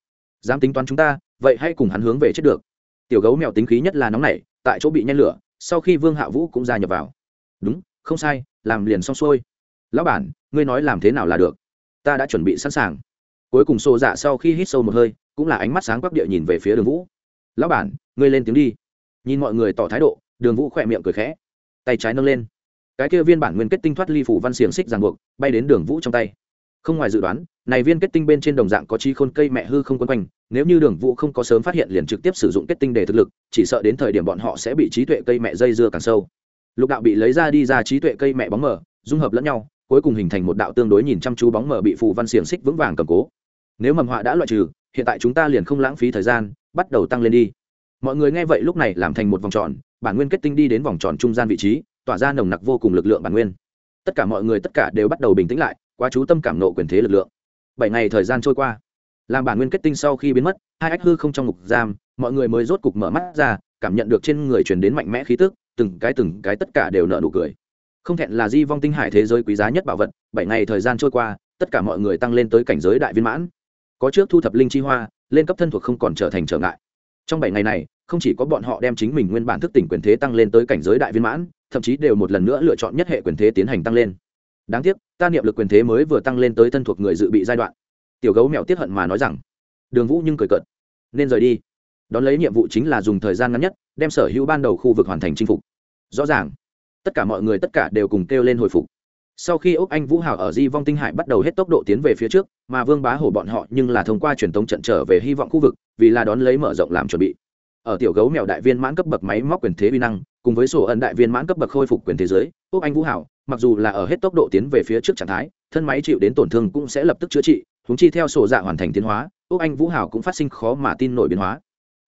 Dám tính toán chúng ta, vậy hãy cùng hắn hướng về chết được. Tiểu gấu mèo tính khí nhất là nóng nảy, tại chỗ bị nhen lửa, sau khi vương hạ vũ cũng gia nhập vào. Đúng, không sai, làm liền xong xuôi. Lão bản, ngươi nói làm thế nào là được? Ta đã chuẩn bị sẵn sàng. Cuối cùng xô dạ sau khi hít sâu một hơi, cũng là ánh mắt sáng quắc địa nhìn về phía đường vũ. Lão bản, ngươi lên tiếng đi. Nhìn mọi người tỏ thái độ, đường vũ khỏe miệng cười khẽ, tay trái nâng lên. Cái kia viên bản nguyên kết tinh thoát ly phủ văn xiềng xích ràng buộc, bay đến đường vũ trong tay. Không ngoài dự đoán, này viên kết tinh bên trên đồng dạng có chi khôn cây mẹ hư không quấn quanh, nếu như đường vũ không có sớm phát hiện liền trực tiếp sử dụng kết tinh để thực lực, chỉ sợ đến thời điểm bọn họ sẽ bị trí tuệ cây mẹ dây dưa càng sâu. Lục đạo bị lấy ra đi ra trí tuệ cây mẹ bóng mở dung hợp lẫn nhau cuối cùng hình thành một đạo tương đối nhìn chăm chú bóng mờ bị phù văn xiềng xích vững vàng cầm cố. Nếu mầm họa đã loại trừ, hiện tại chúng ta liền không lãng phí thời gian, bắt đầu tăng lên đi. Mọi người nghe vậy lúc này làm thành một vòng tròn, bản nguyên kết tinh đi đến vòng tròn trung gian vị trí, tỏa ra nồng nặc vô cùng lực lượng bản nguyên. Tất cả mọi người tất cả đều bắt đầu bình tĩnh lại, quá chú tâm cảm nộ quyền thế lực lượng. Bảy ngày thời gian trôi qua, làm bản nguyên kết tinh sau khi biến mất, hai ách hư không trong ngục giam, mọi người mới rốt cục mở mắt ra, cảm nhận được trên người truyền đến mạnh mẽ khí tức, từng cái từng cái tất cả đều nợ nụ cười không thẹn là di vong tinh hải thế giới quý giá nhất bảo vật, bảy ngày thời gian trôi qua, tất cả mọi người tăng lên tới cảnh giới đại viên mãn. Có trước thu thập linh chi hoa, lên cấp thân thuộc không còn trở thành trở ngại. Trong bảy ngày này, không chỉ có bọn họ đem chính mình nguyên bản thức tỉnh quyền thế tăng lên tới cảnh giới đại viên mãn, thậm chí đều một lần nữa lựa chọn nhất hệ quyền thế tiến hành tăng lên. Đáng tiếc, ta niệm lực quyền thế mới vừa tăng lên tới thân thuộc người dự bị giai đoạn. Tiểu gấu mèo tiết hận mà nói rằng, đường vũ nhưng cười cợt, nên rời đi. Đón lấy nhiệm vụ chính là dùng thời gian ngắn nhất, đem sở hữu ban đầu khu vực hoàn thành chinh phục. Rõ ràng tất cả mọi người tất cả đều cùng kêu lên hồi phục. Sau khi úc anh vũ hào ở di vong tinh hải bắt đầu hết tốc độ tiến về phía trước, mà vương bá hổ bọn họ nhưng là thông qua truyền thống trận trở về hy vọng khu vực, vì là đón lấy mở rộng làm chuẩn bị. Ở tiểu gấu mèo đại viên mãn cấp bậc máy móc quyền thế vi năng, cùng với sổ ẩn đại viên mãn cấp bậc khôi phục quyền thế giới, úc anh vũ hảo mặc dù là ở hết tốc độ tiến về phía trước trạng thái, thân máy chịu đến tổn thương cũng sẽ lập tức chữa trị húng chi theo sổ dạ hoàn thành tiến hóa, úc anh vũ hảo cũng phát sinh khó mà tin nổi biến hóa.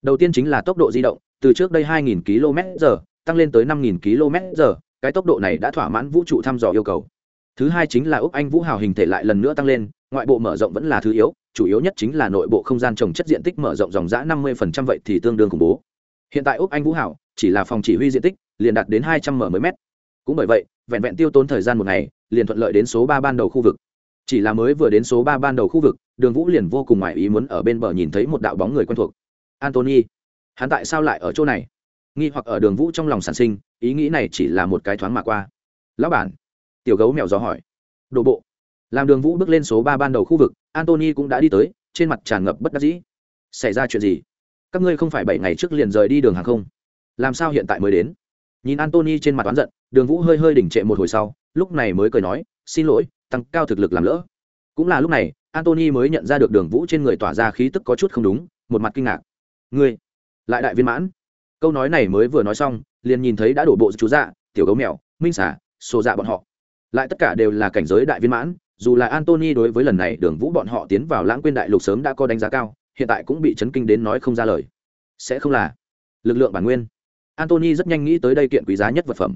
Đầu tiên chính là tốc độ di động, từ trước đây 2.000 km giờ, tăng lên tới 5.000 km giờ cái tốc độ này đã thỏa mãn vũ trụ thăm dò yêu cầu. Thứ hai chính là úc anh vũ hào hình thể lại lần nữa tăng lên, ngoại bộ mở rộng vẫn là thứ yếu, chủ yếu nhất chính là nội bộ không gian trồng chất diện tích mở rộng dòng giã năm mươi vậy thì tương đương khủng bố. Hiện tại úc anh vũ hảo chỉ là phòng chỉ huy diện tích, liền đạt đến hai trăm m mới mét cũng bởi vậy, vẹn vẹn tiêu tốn thời gian một ngày, liền thuận lợi đến số ba ban đầu khu vực. Chỉ là mới vừa đến số ba ban đầu khu vực, đường vũ liền vô cùng ngoài ý muốn ở bên bờ nhìn thấy một đạo bóng người quen thuộc. Antony hắn tại sao lại ở chỗ này? Nghi hoặc ở đường vũ trong lòng sản sinh ý nghĩ này chỉ là một cái thoáng mà qua. Lão bản, tiểu gấu mèo gió hỏi. Đổ bộ. Làm đường vũ bước lên số ba ban đầu khu vực antony cũng đã đi tới, trên mặt tràn ngập bất đắc dĩ. Xảy ra chuyện gì? Các ngươi không phải bảy ngày trước liền rời đi đường hàng không? Làm sao hiện tại mới đến? Nhìn antony trên mặt oán giận, đường vũ hơi hơi đỉnh trệ một hồi sau, lúc này mới cười nói, xin lỗi, tăng cao thực lực làm lỡ. Cũng là lúc này antony mới nhận ra được đường vũ trên người tỏa ra khí tức có chút không đúng, một mặt kinh ngạc. Ngươi, lại đại viên mãn câu nói này mới vừa nói xong, liền nhìn thấy đã đổ bộ chú dạ tiểu gấu mèo, minh xả xô dạ bọn họ. Lại tất cả đều là cảnh giới đại viên mãn, dù là antony đối với lần này đường vũ bọn họ tiến vào lãng quên đại lục sớm đã có đánh giá cao, hiện tại cũng bị chấn kinh đến nói không ra lời. Sẽ không là. Lực lượng bản nguyên. Antony rất nhanh nghĩ tới đây kiện quý giá nhất vật phẩm.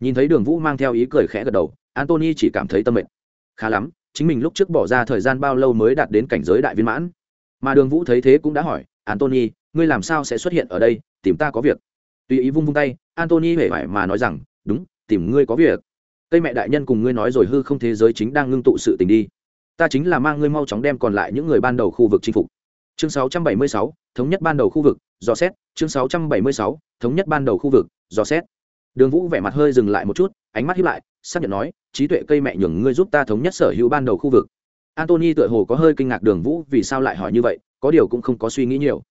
Nhìn thấy đường vũ mang theo ý cười khẽ gật đầu, antony chỉ cảm thấy tâm mệnh khá lắm, chính mình lúc trước bỏ ra thời gian bao lâu mới đạt đến cảnh giới đại viên mãn? Mà đường vũ thấy thế cũng đã hỏi antony ngươi làm sao sẽ xuất hiện ở đây? Tìm ta có việc. Tùy ý vung vung tay antony hề vải mà nói rằng đúng tìm ngươi có việc. Cây mẹ đại nhân cùng ngươi nói rồi hư không thế giới chính đang ngưng tụ sự tình đi. Ta chính là mang ngươi mau chóng đem còn lại những người ban đầu khu vực chinh phục. Chương 676, thống nhất ban đầu khu vực dò xét. Chương 676, thống nhất ban đầu khu vực dò xét. Đường vũ vẻ mặt hơi dừng lại một chút ánh mắt hiếp lại xác nhận nói trí tuệ cây mẹ nhường ngươi giúp ta thống nhất sở hữu ban đầu khu vực. Antony tựa hồ có hơi kinh ngạc đường vũ vì sao lại hỏi như vậy có điều cũng không có suy nghĩ nhiều.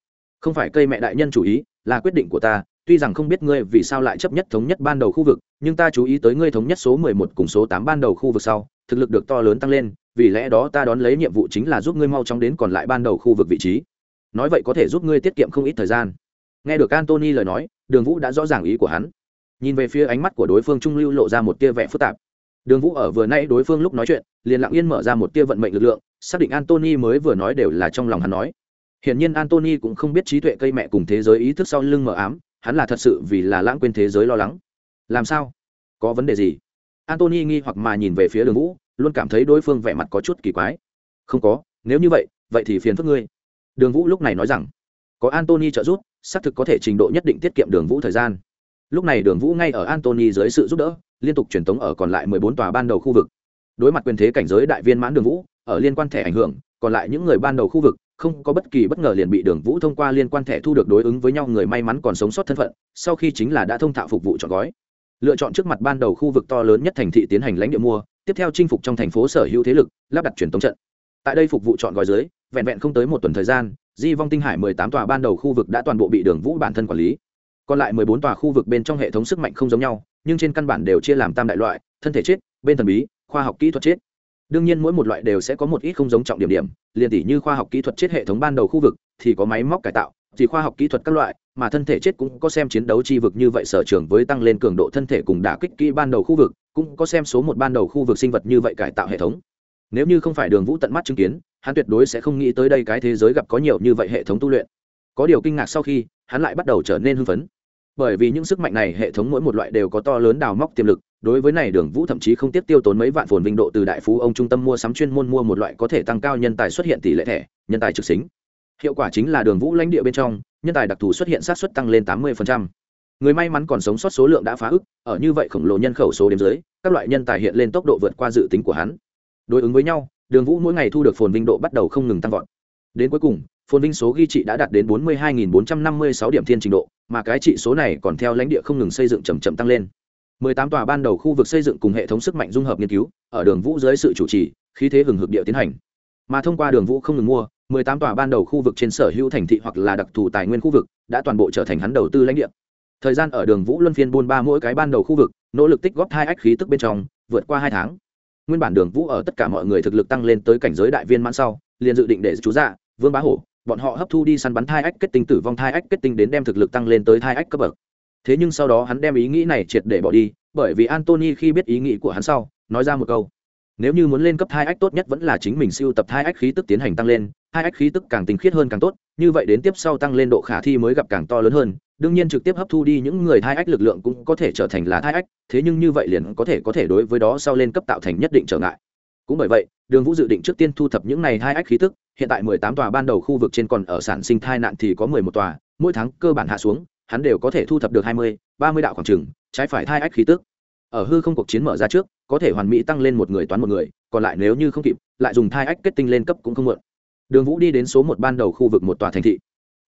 Không phải cây mẹ đại nhân chủ ý, là quyết định của ta, tuy rằng không biết ngươi vì sao lại chấp nhất thống nhất ban đầu khu vực, nhưng ta chú ý tới ngươi thống nhất số mười một cùng số tám ban đầu khu vực sau, thực lực được to lớn tăng lên, vì lẽ đó ta đón lấy nhiệm vụ chính là giúp ngươi mau chóng đến còn lại ban đầu khu vực vị trí. Nói vậy có thể giúp ngươi tiết kiệm không ít thời gian. Nghe được antony lời nói, đường vũ đã rõ ràng ý của hắn. Nhìn về phía ánh mắt của đối phương trung lưu lộ ra một tia vẻ phức tạp đường vũ ở vừa nay đối phương lúc nói chuyện, liền lặng yên mở ra một tia vận mệnh lực lượng, xác định antony mới vừa nói đều là trong lòng hắn nói. Hiển nhiên antony cũng không biết trí tuệ cây mẹ cùng thế giới ý thức sau lưng mờ ám, hắn là thật sự vì là lãng quên thế giới lo lắng. Làm sao? Có vấn đề gì? Antony nghi hoặc mà nhìn về phía đường vũ, luôn cảm thấy đối phương vẻ mặt có chút kỳ quái. Không có, nếu như vậy vậy thì phiền phức ngươi. Đường vũ lúc này nói rằng, có antony trợ giúp, xác thực có thể trình độ nhất định tiết kiệm đường vũ thời gian lúc này đường vũ ngay ở antony dưới sự giúp đỡ, liên tục truyền tống ở còn lại mười bốn tòa ban đầu khu vực. Đối mặt quyền thế cảnh giới đại viên mãn đường vũ, ở liên quan thẻ ảnh hưởng, còn lại những người ban đầu khu vực, không có bất kỳ bất ngờ liền bị đường vũ thông qua liên quan thẻ thu được đối ứng với nhau người may mắn còn sống sót thân phận, sau khi chính là đã thông thạo phục vụ chọn gói. Lựa chọn trước mặt ban đầu khu vực to lớn nhất thành thị tiến hành lãnh địa mua, tiếp theo chinh phục trong thành phố sở hữu thế lực, lắp đặt truyền tống trận. Tại đây phục vụ chọn gói dưới, vẹn vẹn không tới một tuần thời gian, di vong tinh hải mười tám tòa ban đầu khu vực đã toàn bộ bị đường vũ bản thân quản lý còn lại mười bốn tòa khu vực bên trong hệ thống sức mạnh không giống nhau, nhưng trên căn bản đều chia làm tam đại loại, thân thể chết, bên thần bí, khoa học kỹ thuật chết. Đương nhiên mỗi một loại đều sẽ có một ít không giống trọng điểm điểm, liền tỷ như khoa học kỹ thuật chết hệ thống ban đầu khu vực thì có máy móc cải tạo, thì khoa học kỹ thuật các loại, mà thân thể chết cũng có xem chiến đấu chi vực như vậy sở trường với tăng lên cường độ thân thể cùng đả kích kỹ ban đầu khu vực, cũng có xem số một ban đầu khu vực sinh vật như vậy cải tạo hệ thống. Nếu như không phải đường vũ tận mắt chứng kiến, hắn tuyệt đối sẽ không nghĩ tới đây cái thế giới gặp có nhiều như vậy hệ thống tu luyện. Có điều kinh ngạc sau khi, hắn lại bắt đầu trở nên hưng phấn bởi vì những sức mạnh này hệ thống mỗi một loại đều có to lớn đào móc tiềm lực, đối với này đường vũ thậm chí không tiếp tiêu tốn mấy vạn phồn vinh độ từ đại phú ông trung tâm mua sắm chuyên môn mua một loại có thể tăng cao nhân tài xuất hiện tỷ lệ thẻ, nhân tài trực xính. Hiệu quả chính là đường vũ lãnh địa bên trong, nhân tài đặc thù xuất hiện sát xuất tăng lên tám mươi người may mắn còn sống sót số lượng đã phá ức, ở như vậy khổng lồ nhân khẩu số đếm dưới, các loại nhân tài hiện lên tốc độ vượt qua dự tính của hắn. Đối ứng với nhau, đường vũ mỗi ngày thu được phồn vinh độ bắt đầu không ngừng tăng vọt. Đến cuối cùng phồn vinh số ghi trị đã đạt đến 42.456 điểm thiên trình độ, mà cái trị số này còn theo lãnh địa không ngừng xây dựng chậm chậm tăng lên. 18 tòa ban đầu khu vực xây dựng cùng hệ thống sức mạnh dung hợp nghiên cứu, ở đường vũ dưới sự chủ trì, khí thế hừng hực địa tiến hành. Mà thông qua đường vũ không ngừng mua 18 tòa ban đầu khu vực trên sở hữu thành thị hoặc là đặc thù tài nguyên khu vực đã toàn bộ trở thành hắn đầu tư lãnh địa. Thời gian ở đường vũ luân phiên buôn ba mỗi cái ban đầu khu vực, nỗ lực tích góp hai ách khí tức bên trong, vượt qua hai tháng. Nguyên bản đường vũ ở tất cả mọi người thực lực tăng lên tới cảnh giới đại viên mãn sau, liền dự định để chú dạ vương bá hổ bọn họ hấp thu đi săn bắn thai ách kết tinh tử vong thai ách kết tinh đến đem thực lực tăng lên tới thai ách cấp bậc. Thế nhưng sau đó hắn đem ý nghĩ này triệt để bỏ đi, bởi vì antony khi biết ý nghĩ của hắn sau, nói ra một câu. Nếu như muốn lên cấp thai ách tốt nhất vẫn là chính mình siêu tập thai ách khí tức tiến hành tăng lên hai ách khí tức càng tinh khiết hơn càng tốt, như vậy đến tiếp sau tăng lên độ khả thi mới gặp càng to lớn hơn, đương nhiên trực tiếp hấp thu đi những người thai ách lực lượng cũng có thể trở thành là thai ách, thế nhưng như vậy liền có thể có thể đối với đó sau lên cấp tạo thành nhất định trở ngại cũng bởi vậy, đường vũ dự định trước tiên thu thập những này hai ách khí tức, hiện tại mười tám tòa ban đầu khu vực trên còn ở sản sinh thai nạn thì có mười một tòa, mỗi tháng cơ bản hạ xuống, hắn đều có thể thu thập được hai mươi, ba mươi đạo khoảng trừng trái phải thai ách khí tức. Ở hư không cuộc chiến mở ra trước, có thể hoàn mỹ tăng lên một người toán một người, còn lại nếu như không kịp, lại dùng thai ách kết tinh lên cấp cũng không muộn. Đường vũ đi đến số một ban đầu khu vực một tòa thành thị.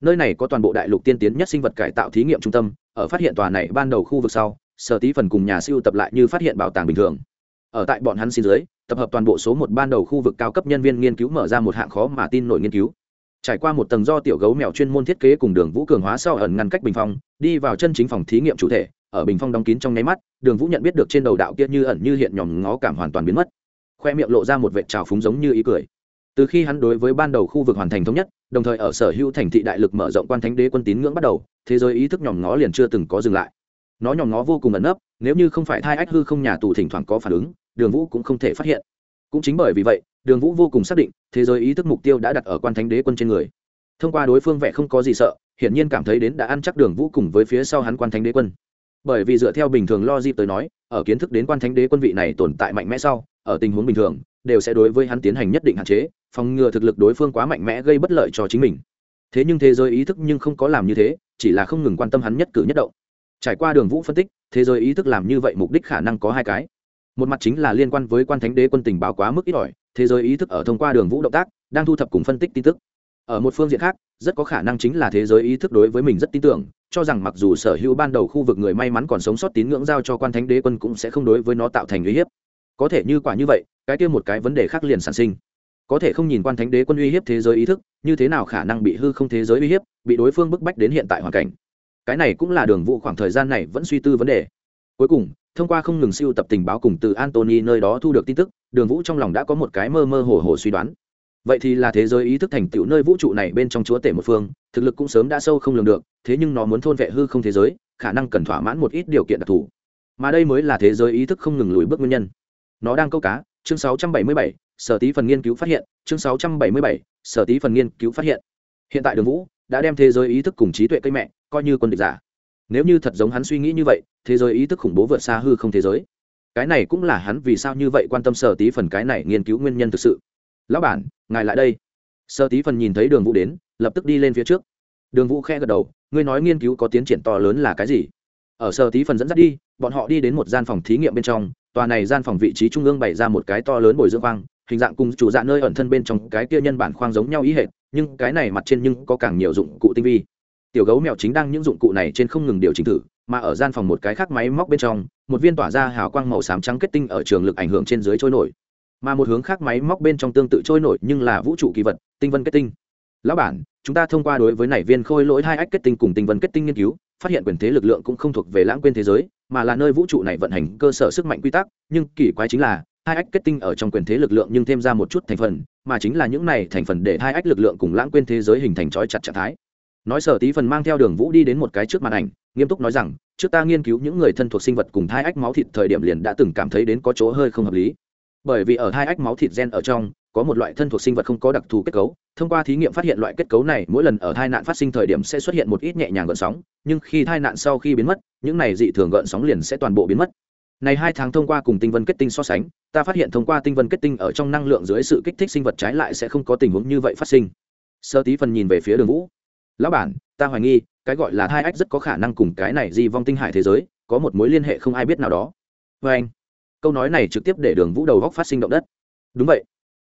Nơi này có toàn bộ đại lục tiên tiến nhất sinh vật cải tạo thí nghiệm trung tâm, ở phát hiện tòa này ban đầu khu vực sau, sở tí phần cùng nhà siêu tập lại như phát hiện bảo tàng bình thường. Ở tại bọn hắn xin dưới tập hợp toàn bộ số một ban đầu khu vực cao cấp nhân viên nghiên cứu mở ra một hạng khó mà tin nổi nghiên cứu. Trải qua một tầng do tiểu gấu mèo chuyên môn thiết kế cùng đường vũ cường hóa sau ẩn ngăn cách bình phong, đi vào chân chính phòng thí nghiệm chủ thể, ở bình phong đóng kín trong nháy mắt, đường vũ nhận biết được trên đầu đạo kia như ẩn như hiện nhòm ngó cảm hoàn toàn biến mất. Khoe miệng lộ ra một vệt trào phúng giống như ý cười. Từ khi hắn đối với ban đầu khu vực hoàn thành thống nhất, đồng thời ở sở hữu thành thị đại lực mở rộng quan thánh đế quân tín ngưỡng bắt đầu, thế giới ý thức nhòm ngó liền chưa từng có dừng lại. Nó nhòm ngó vô cùng ẩn nấp, nếu như không phải thai ách hư không nhà tù thỉnh thoảng có phản ứng đường vũ cũng không thể phát hiện. Cũng chính bởi vì vậy, đường vũ vô cùng xác định, thế giới ý thức mục tiêu đã đặt ở quan thánh đế quân trên người. Thông qua đối phương vẽ không có gì sợ, hiển nhiên cảm thấy đến đã ăn chắc đường vũ cùng với phía sau hắn quan thánh đế quân. Bởi vì dựa theo bình thường lo dịp tới nói, ở kiến thức đến quan thánh đế quân vị này tồn tại mạnh mẽ sau, ở tình huống bình thường, đều sẽ đối với hắn tiến hành nhất định hạn chế, phòng ngừa thực lực đối phương quá mạnh mẽ gây bất lợi cho chính mình. Thế nhưng thế giới ý thức nhưng không có làm như thế, chỉ là không ngừng quan tâm hắn nhất cử nhất động. Trải qua đường vũ phân tích, thế giới ý thức làm như vậy mục đích khả năng có hai cái một mặt chính là liên quan với quan thánh đế quân tình báo quá mức ít ỏi, thế giới ý thức ở thông qua đường vũ động tác, đang thu thập cùng phân tích tin tức. Ở một phương diện khác, rất có khả năng chính là thế giới ý thức đối với mình rất tin tưởng, cho rằng mặc dù sở hữu ban đầu khu vực người may mắn còn sống sót tín ngưỡng giao cho quan thánh đế quân cũng sẽ không đối với nó tạo thành uy hiếp. Có thể như quả như vậy, cái kia một cái vấn đề khác liền sản sinh. Có thể không nhìn quan thánh đế quân uy hiếp thế giới ý thức, như thế nào khả năng bị hư không thế giới uy hiếp, bị đối phương bức bách đến hiện tại hoàn cảnh. Cái này cũng là đường vụ khoảng thời gian này vẫn suy tư vấn đề. Cuối cùng thông qua không ngừng siêu tập tình báo cùng từ antony nơi đó thu được tin tức đường vũ trong lòng đã có một cái mơ mơ hồ hồ suy đoán. Vậy thì là thế giới ý thức thành tựu nơi vũ trụ này bên trong chúa tể một phương thực lực cũng sớm đã sâu không lường được thế nhưng nó muốn thôn vệ hư không thế giới khả năng cần thỏa mãn một ít điều kiện đặc thù. Mà đây mới là thế giới ý thức không ngừng lùi bước nguyên nhân. Nó đang câu cá chương 677, sở tí phần nghiên cứu phát hiện chương 677, sở tí phần nghiên cứu phát hiện. Hiện tại đường vũ đã đem thế giới ý thức cùng trí tuệ cây mẹ coi như quân địch giả nếu như thật giống hắn suy nghĩ như vậy, thế giới ý thức khủng bố vượt xa hư không thế giới. Cái này cũng là hắn vì sao như vậy quan tâm sở tí phần cái này nghiên cứu nguyên nhân thực sự. Lão bản, ngài lại đây. Sở tí phần nhìn thấy đường vũ đến, lập tức đi lên phía trước. Đường vũ khe gật đầu, ngươi nói nghiên cứu có tiến triển to lớn là cái gì? Ở sở tí phần dẫn dắt đi, bọn họ đi đến một gian phòng thí nghiệm bên trong. Tòa này gian phòng vị trí trung ương bày ra một cái to lớn bồi dưỡng khoang, hình dạng cùng chủ dạng nơi ẩn thân bên trong cái kia nhân bản khoang giống nhau ý hệ nhưng cái này mặt trên nhưng có càng nhiều dụng cụ tinh vi tiểu gấu mèo chính đang những dụng cụ này trên không ngừng điều chỉnh thử, mà ở gian phòng một cái khác máy móc bên trong, một viên tỏa ra hào quang màu xám trắng kết tinh ở trường lực ảnh hưởng trên dưới trôi nổi. Mà một hướng khác máy móc bên trong tương tự trôi nổi nhưng là vũ trụ kỳ vật, tinh vân kết tinh. Lão bản, chúng ta thông qua đối với nảy viên khôi lỗi hai ách kết tinh cùng tinh vân kết tinh nghiên cứu, phát hiện quyền thế lực lượng cũng không thuộc về lãng quên thế giới, mà là nơi vũ trụ này vận hành cơ sở sức mạnh quy tắc, nhưng kỳ quái chính là, hai ách kết tinh ở trong quyền thế lực lượng nhưng thêm ra một chút thành phần, mà chính là những này thành phần để hai ách lực lượng cùng lãng quên thế giới hình thành trói chặt trạng thái nói sở tí phần mang theo đường vũ đi đến một cái trước màn ảnh, nghiêm túc nói rằng, trước ta nghiên cứu những người thân thuộc sinh vật cùng thai ách máu thịt thời điểm liền đã từng cảm thấy đến có chỗ hơi không hợp lý. Bởi vì ở hai ách máu thịt gen ở trong, có một loại thân thuộc sinh vật không có đặc thù kết cấu, thông qua thí nghiệm phát hiện loại kết cấu này, mỗi lần ở tai nạn phát sinh thời điểm sẽ xuất hiện một ít nhẹ nhàng gợn sóng, nhưng khi tai nạn sau khi biến mất, những này dị thường gợn sóng liền sẽ toàn bộ biến mất. Này hai tháng thông qua cùng tinh vân kết tinh so sánh, ta phát hiện thông qua tinh vân kết tinh ở trong năng lượng dưới sự kích thích sinh vật trái lại sẽ không có tình huống như vậy phát sinh. Sơ tí phần nhìn về phía đường vũ lão bản, ta hoài nghi, cái gọi là hai ách rất có khả năng cùng cái này di vong tinh hải thế giới, có một mối liên hệ không ai biết nào đó. Vê anh. Câu nói này trực tiếp để đường vũ đầu góc phát sinh động đất. Đúng vậy.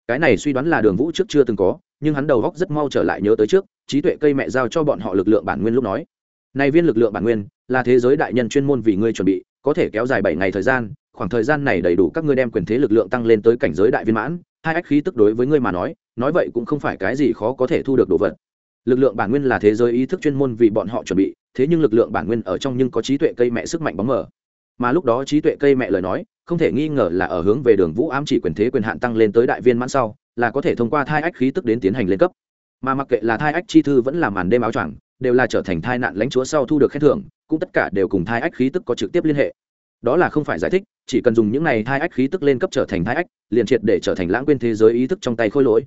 Cái này suy đoán là đường vũ trước chưa từng có, nhưng hắn đầu góc rất mau trở lại nhớ tới trước, trí tuệ cây mẹ giao cho bọn họ lực lượng bản nguyên lúc nói. Này viên lực lượng bản nguyên, là thế giới đại nhân chuyên môn vì ngươi chuẩn bị, có thể kéo dài bảy ngày thời gian, khoảng thời gian này đầy đủ các ngươi đem quyền thế lực lượng tăng lên tới cảnh giới đại viên mãn, hai ách khí tức đối với ngươi mà nói nói vậy cũng không phải cái gì khó có thể thu được đồ vật lực lượng bản nguyên là thế giới ý thức chuyên môn vì bọn họ chuẩn bị, thế nhưng lực lượng bản nguyên ở trong nhưng có trí tuệ cây mẹ sức mạnh bóng mờ. Mà lúc đó trí tuệ cây mẹ lời nói, không thể nghi ngờ là ở hướng về đường vũ ám chỉ quyền thế quyền hạn tăng lên tới đại viên mãn sau, là có thể thông qua thai ách khí tức đến tiến hành lên cấp. Mà mặc kệ là thai ách chi thư vẫn là màn đêm áo choàng, đều là trở thành thai nạn lãnh chúa sau thu được khen thưởng, cũng tất cả đều cùng thai ách khí tức có trực tiếp liên hệ. Đó là không phải giải thích, chỉ cần dùng những này thai ách khí tức lên cấp trở thành thai ách, liền triệt để trở thành lãng quên thế giới ý thức trong tay khôi lỗi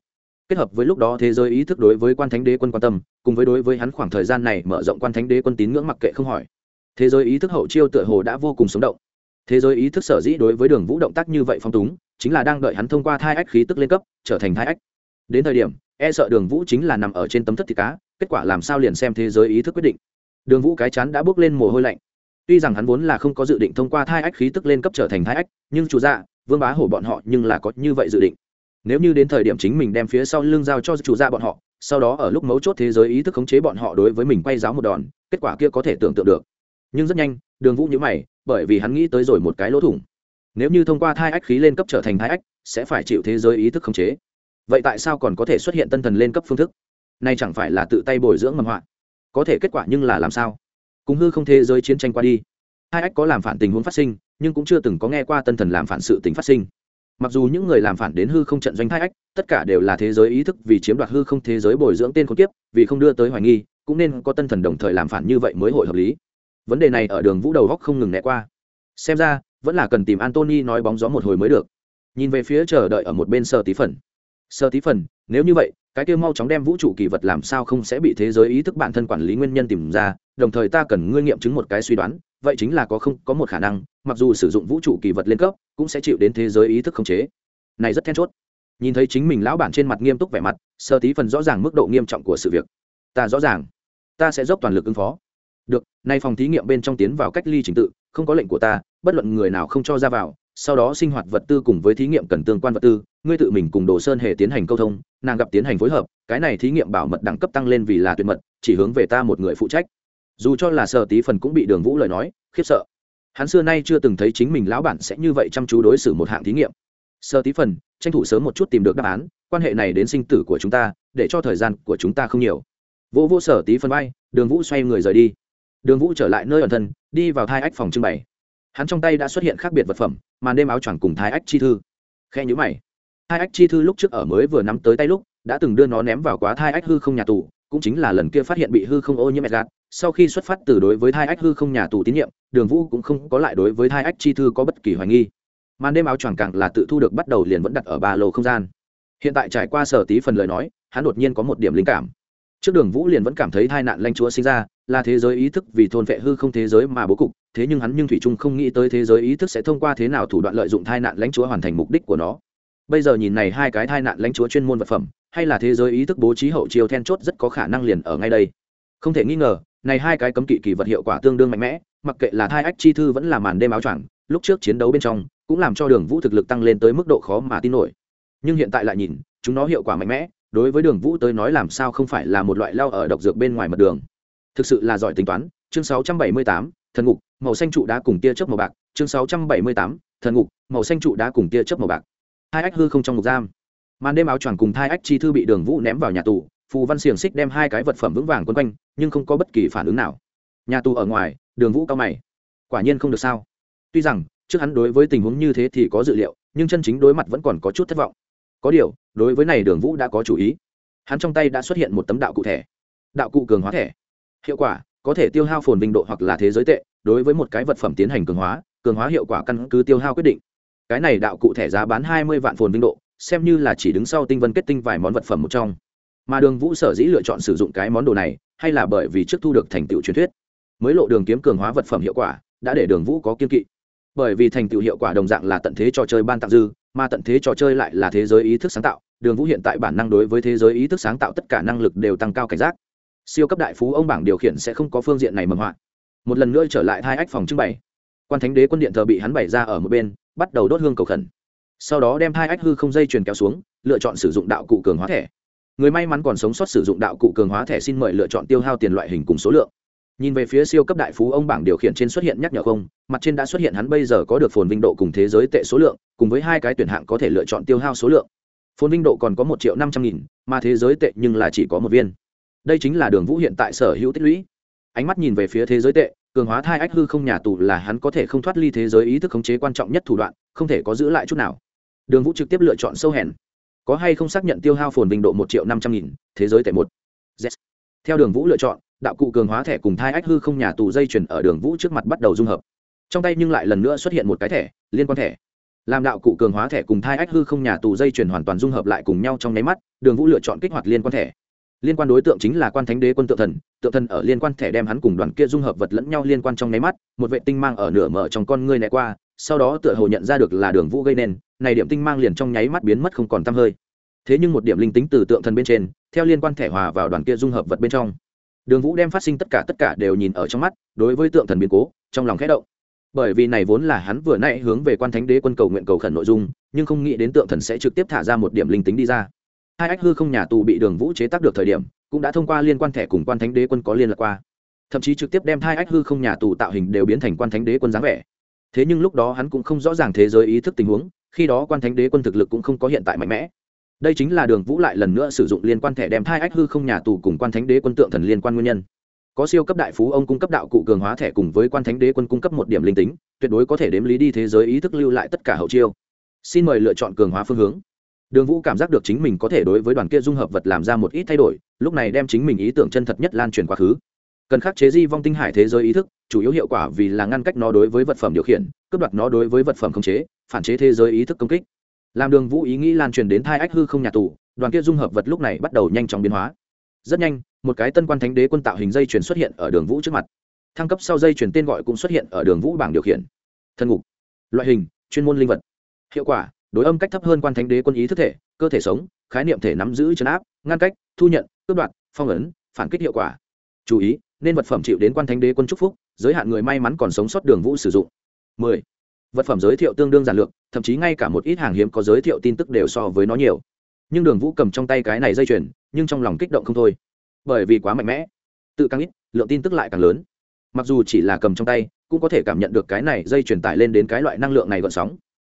kết hợp với lúc đó thế giới ý thức đối với quan thánh đế quân quan tâm, cùng với đối với hắn khoảng thời gian này mở rộng quan thánh đế quân tín ngưỡng mặc kệ không hỏi. Thế giới ý thức hậu chiêu tựa hồ đã vô cùng sống động. Thế giới ý thức sở dĩ đối với đường vũ động tác như vậy phong túng, chính là đang đợi hắn thông qua thai ách khí tức lên cấp, trở thành thai ách. Đến thời điểm e sợ đường vũ chính là nằm ở trên tấm thất thịt cá, kết quả làm sao liền xem thế giới ý thức quyết định. Đường vũ cái chán đã bước lên mồ hôi lạnh. Tuy rằng hắn vốn là không có dự định thông qua thai ách khí tức lên cấp trở thành thai ách, nhưng chủ dạ vương bá hổ bọn họ nhưng là có như vậy dự định nếu như đến thời điểm chính mình đem phía sau lưng giao cho chủ gia bọn họ, sau đó ở lúc mấu chốt thế giới ý thức khống chế bọn họ đối với mình quay giáo một đòn, kết quả kia có thể tưởng tượng được. Nhưng rất nhanh, đường vũ nhữ mày, bởi vì hắn nghĩ tới rồi một cái lỗ thủng. Nếu như thông qua thai ách khí lên cấp trở thành thai ách, sẽ phải chịu thế giới ý thức khống chế. Vậy tại sao còn có thể xuất hiện tân thần lên cấp phương thức? Nay chẳng phải là tự tay bồi dưỡng mầm họa? Có thể kết quả nhưng là làm sao? Cũng hư không thế giới chiến tranh qua đi. Hai ách có làm phản tình huống phát sinh, nhưng cũng chưa từng có nghe qua tân thần làm phản sự tình phát sinh mặc dù những người làm phản đến hư không trận doanh thai ách, tất cả đều là thế giới ý thức vì chiếm đoạt hư không thế giới bồi dưỡng tên khốn kiếp, vì không đưa tới hoài nghi, cũng nên có tân thần đồng thời làm phản như vậy mới hội hợp lý. Vấn đề này ở đường vũ đầu góc không ngừng né qua. Xem ra, vẫn là cần tìm antony nói bóng gió một hồi mới được. Nhìn về phía chờ đợi ở một bên sơ tí phần. Sơ tí phần, nếu như vậy cái kia mau chóng đem vũ trụ kỳ vật làm sao không sẽ bị thế giới ý thức bản thân quản lý nguyên nhân tìm ra, đồng thời ta cần ngươi nghiệm chứng một cái suy đoán, vậy chính là có không, có một khả năng, mặc dù sử dụng vũ trụ kỳ vật lên cấp, cũng sẽ chịu đến thế giới ý thức khống chế. Này rất then chốt. Nhìn thấy chính mình lão bản trên mặt nghiêm túc vẻ mặt sơ tí phần rõ ràng mức độ nghiêm trọng của sự việc. Ta rõ ràng. Ta sẽ dốc toàn lực ứng phó. Được, nay phòng thí nghiệm bên trong tiến vào cách ly trình tự, không có lệnh của ta, bất luận người nào không cho ra vào, sau đó sinh hoạt vật tư cùng với thí nghiệm cần tương quan vật tư, ngươi tự mình cùng đồ sơn hề tiến hành câu thông nàng gặp tiến hành phối hợp, cái này thí nghiệm bảo mật đẳng cấp tăng lên vì là tuyệt mật, chỉ hướng về ta một người phụ trách. Dù cho là sở tí phần cũng bị đường vũ lời nói, khiếp sợ. Hắn xưa nay chưa từng thấy chính mình lão bản sẽ như vậy chăm chú đối xử một hạng thí nghiệm. Sơ tí phần, tranh thủ sớm một chút tìm được đáp án, quan hệ này đến sinh tử của chúng ta, để cho thời gian của chúng ta không nhiều. Vô vô sở tí phần bay đường vũ xoay người rời đi. Đường vũ trở lại nơi ẩn thân, đi vào thai ách phòng trưng bày. Hắn trong tay đã xuất hiện khác biệt vật phẩm, màn đêm áo choàng cùng thái ách chi thư. Khe nhữ mày hai ách chi thư lúc trước ở mới vừa nắm tới tay lúc, đã từng đưa nó ném vào quá thai ách hư không nhà tù, cũng chính là lần kia phát hiện bị hư không ô nhiễm mẹt gạt sau khi xuất phát từ đối với thai ách hư không nhà tù tín nhiệm, đường vũ cũng không có lại đối với thai ách chi thư có bất kỳ hoài nghi. Màn đêm áo choàng càng là tự thu được bắt đầu liền vẫn đặt ở ba lô không gian. Hiện tại trải qua sở tí phần lời nói, hắn đột nhiên có một điểm linh cảm. Trước đường vũ liền vẫn cảm thấy tai nạn lanh chúa sinh ra là thế giới ý thức vì thôn vệ hư không thế giới mà bố cục, thế nhưng hắn nhưng thủy trung không nghĩ tới thế giới ý thức sẽ thông qua thế nào thủ đoạn lợi dụng thai nạn lãnh chúa hoàn thành mục đích của nó bây giờ nhìn này hai cái tai nạn lãnh chúa chuyên môn vật phẩm hay là thế giới ý thức bố trí hậu chiêu then chốt rất có khả năng liền ở ngay đây. Không thể nghi ngờ này hai cái cấm kỵ kỳ vật hiệu quả tương đương mạnh mẽ mặc kệ là thai ách chi thư vẫn là màn đêm áo choàng lúc trước chiến đấu bên trong cũng làm cho đường vũ thực lực tăng lên tới mức độ khó mà tin nổi. Nhưng hiện tại lại nhìn chúng nó hiệu quả mạnh mẽ đối với đường vũ tới nói làm sao không phải là một loại lao ở độc dược bên ngoài mặt đường. Thực sự là giỏi tính toán chương 678, thần ngục màu xanh trụ đá cùng tia chớp màu bạc chương 678, thần ngục màu xanh trụ đá cùng tia chớp màu bạc hai ách hư không trong ngục giam. Màn đêm áo choàng cùng thai ách chi thư bị đường vũ ném vào nhà tù, phù văn xiềng xích đem hai cái vật phẩm vững vàng quấn quanh, nhưng không có bất kỳ phản ứng nào. Nhà tù ở ngoài, đường vũ cao mày. Quả nhiên không được sao. Tuy rằng, trước hắn đối với tình huống như thế thì có dự liệu, nhưng chân chính đối mặt vẫn còn có chút thất vọng. Có điều, đối với này đường vũ đã có chủ ý. Hắn trong tay đã xuất hiện một tấm đạo cụ thẻ. Đạo cụ cường hóa thẻ. Hiệu quả, có thể tiêu hao phồn vinh độ hoặc là thế giới tệ. Đối với một cái vật phẩm tiến hành cường hóa cường hóa hiệu quả căn cứ tiêu hao quyết định cái này đạo cụ thẻ giá bán hai mươi vạn phồn vinh độ, xem như là chỉ đứng sau tinh vân kết tinh vài món vật phẩm một trong. Mà đường vũ sở dĩ lựa chọn sử dụng cái món đồ này, hay là bởi vì trước thu được thành tựu truyền thuyết. Mới lộ đường kiếm cường hóa vật phẩm hiệu quả, đã để đường vũ có kiên kỵ. Bởi vì thành tựu hiệu quả đồng dạng là tận thế trò chơi ban tặng dư, mà tận thế trò chơi lại là thế giới ý thức sáng tạo, đường vũ hiện tại bản năng đối với thế giới ý thức sáng tạo tất cả năng lực đều tăng cao cảnh giác. Siêu cấp đại phú ông bảng điều khiển sẽ không có phương diện này mầm họa. Một lần nữa trở lại hai ách phòng trưng bày quan thánh đế quân điện thờ bị hắn bày ra ở một bên, bắt đầu đốt hương cầu khẩn. Sau đó đem hai ách hư không dây chuyền kéo xuống, lựa chọn sử dụng đạo cụ cường hóa thẻ. Người may mắn còn sống sót sử dụng đạo cụ cường hóa thẻ xin mời lựa chọn tiêu hao tiền loại hình cùng số lượng. Nhìn về phía siêu cấp đại phú, ông bảng điều khiển trên xuất hiện nhắc nhở không, mặt trên đã xuất hiện hắn bây giờ có được phồn vinh độ cùng thế giới tệ số lượng, cùng với hai cái tuyển hạng có thể lựa chọn tiêu hao số lượng. Phồn vinh độ còn có một triệu năm trăm nghìn, mà thế giới tệ nhưng là chỉ có một viên. Đây chính là đường vũ hiện tại sở hữu tích lũy ánh mắt nhìn về phía thế giới tệ, cường hóa thai ách hư không nhà tù là hắn có thể không thoát ly thế giới ý thức khống chế quan trọng nhất thủ đoạn, không thể có giữ lại chút nào. Đường vũ trực tiếp lựa chọn sâu hèn có hay không xác nhận tiêu hao phồn bình độ một triệu năm trăm nghìn, thế giới tệ một. Yes. theo đường vũ lựa chọn, đạo cụ cường hóa thẻ cùng thai ách hư không nhà tù dây chuyển ở đường vũ trước mặt bắt đầu dung hợp. Trong tay nhưng lại lần nữa xuất hiện một cái thẻ, liên quan thẻ. Làm đạo cụ cường hóa thẻ cùng thai ách hư không nhà tù dây chuyển hoàn toàn dung hợp lại cùng nhau trong nháy mắt, đường vũ lựa chọn kích hoạt liên quan thẻ liên quan đối tượng chính là quan thánh đế quân tượng thần tượng thần ở liên quan thẻ đem hắn cùng đoàn kia dung hợp vật lẫn nhau liên quan trong nháy mắt, một vệ tinh mang ở nửa mở trong con ngươi né qua, sau đó tựa hồ nhận ra được là đường vũ gây nên, này điểm tinh mang liền trong nháy mắt biến mất không còn t hơi. Thế nhưng một điểm linh tính từ tượng thần bên trên, theo liên quan thẻ hòa vào đoàn kia dung hợp vật bên trong. Đường vũ đem phát sinh tất cả tất cả đều nhìn ở trong mắt, đối với tượng thần biến cố, trong lòng khẽ động. Bởi vì này vốn là hắn vừa nãy hướng về quan thánh đế quân cầu nguyện cầu khẩn nội dung, nhưng không nghĩ đến tượng thần sẽ trực tiếp thả ra một điểm linh tính đi ra hai ách hư không nhà tù bị đường vũ chế tác được thời điểm, cũng đã thông qua liên quan thẻ cùng quan thánh đế quân có liên lạc qua. Thậm chí trực tiếp đem hai ách hư không nhà tù tạo hình đều biến thành quan thánh đế quân dáng vẻ. Thế nhưng lúc đó hắn cũng không rõ ràng thế giới ý thức tình huống, khi đó quan thánh đế quân thực lực cũng không có hiện tại mạnh mẽ. Đây chính là đường vũ lại lần nữa sử dụng liên quan thẻ đem hai ách hư không nhà tù cùng quan thánh đế quân tượng thần liên quan nguyên nhân. Có siêu cấp đại phú ông cung cấp đạo cụ cường hóa thẻ cùng với quan thánh đế quân cung cấp một điểm linh tính, tuyệt đối có thể đếm lý đi thế giới ý thức lưu lại tất cả hậu chiêu. Xin mời lựa chọn cường hóa phương hướng đường vũ cảm giác được chính mình có thể đối với đoàn kia dung hợp vật làm ra một ít thay đổi, lúc này đem chính mình ý tưởng chân thật nhất lan truyền quá khứ. Cần khắc chế di vong tinh hải thế giới ý thức, chủ yếu hiệu quả vì là ngăn cách nó đối với vật phẩm điều khiển, cướp đoạt nó đối với vật phẩm khống chế, phản chế thế giới ý thức công kích. Làm đường vũ ý nghĩ lan truyền đến thai ách hư không nhà tù, đoàn kia dung hợp vật lúc này bắt đầu nhanh chóng biến hóa. Rất nhanh, một cái tân quan thánh đế quân tạo hình dây chuyển xuất hiện ở đường vũ trước mặt. Thăng cấp sau dây chuyển tên gọi cũng xuất hiện ở đường vũ bảng điều khiển. Thân ngục. Loại hình, chuyên môn linh vật. Hiệu quả đối âm cách thấp hơn quan thánh đế quân ý thức thể, cơ thể sống, khái niệm thể nắm giữ chấn áp, ngăn cách, thu nhận, cướp đoạt, phong ấn, phản kích hiệu quả. Chú ý, nên vật phẩm chịu đến quan thánh đế quân chúc phúc, giới hạn người may mắn còn sống sót đường vũ sử dụng. 10. vật phẩm giới thiệu tương đương giản lược, thậm chí ngay cả một ít hàng hiếm có giới thiệu tin tức đều so với nó nhiều. Nhưng đường vũ cầm trong tay cái này dây chuyền, nhưng trong lòng kích động không thôi. Bởi vì quá mạnh mẽ. Tự càng ít, lượng tin tức lại càng lớn. Mặc dù chỉ là cầm trong tay, cũng có thể cảm nhận được cái này dây truyền tải lên đến cái loại năng lượng này gọn sóng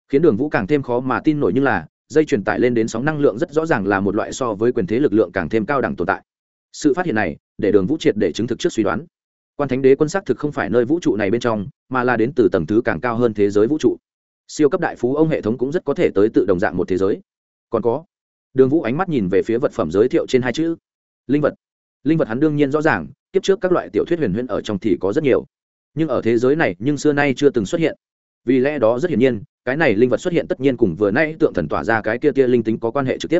khiến đường vũ càng thêm khó mà tin nổi như là, dây truyền tải lên đến sóng năng lượng rất rõ ràng là một loại so với quyền thế lực lượng càng thêm cao đẳng tồn tại. Sự phát hiện này, để đường vũ triệt để chứng thực trước suy đoán. Quan thánh đế quân xác thực không phải nơi vũ trụ này bên trong, mà là đến từ tầng thứ càng cao hơn thế giới vũ trụ. Siêu cấp đại phú ông hệ thống cũng rất có thể tới tự đồng dạng một thế giới. Còn có, đường vũ ánh mắt nhìn về phía vật phẩm giới thiệu trên hai chữ. Linh vật. Linh vật hắn đương nhiên rõ ràng, kiếp trước các loại tiểu thuyết huyền huyễn ở trong thì có rất nhiều. Nhưng ở thế giới này nhưng xưa nay chưa từng xuất hiện. Vì lẽ đó rất hiển nhiên cái này linh vật xuất hiện tất nhiên cùng vừa nay tượng thần tỏa ra cái kia tia linh tính có quan hệ trực tiếp.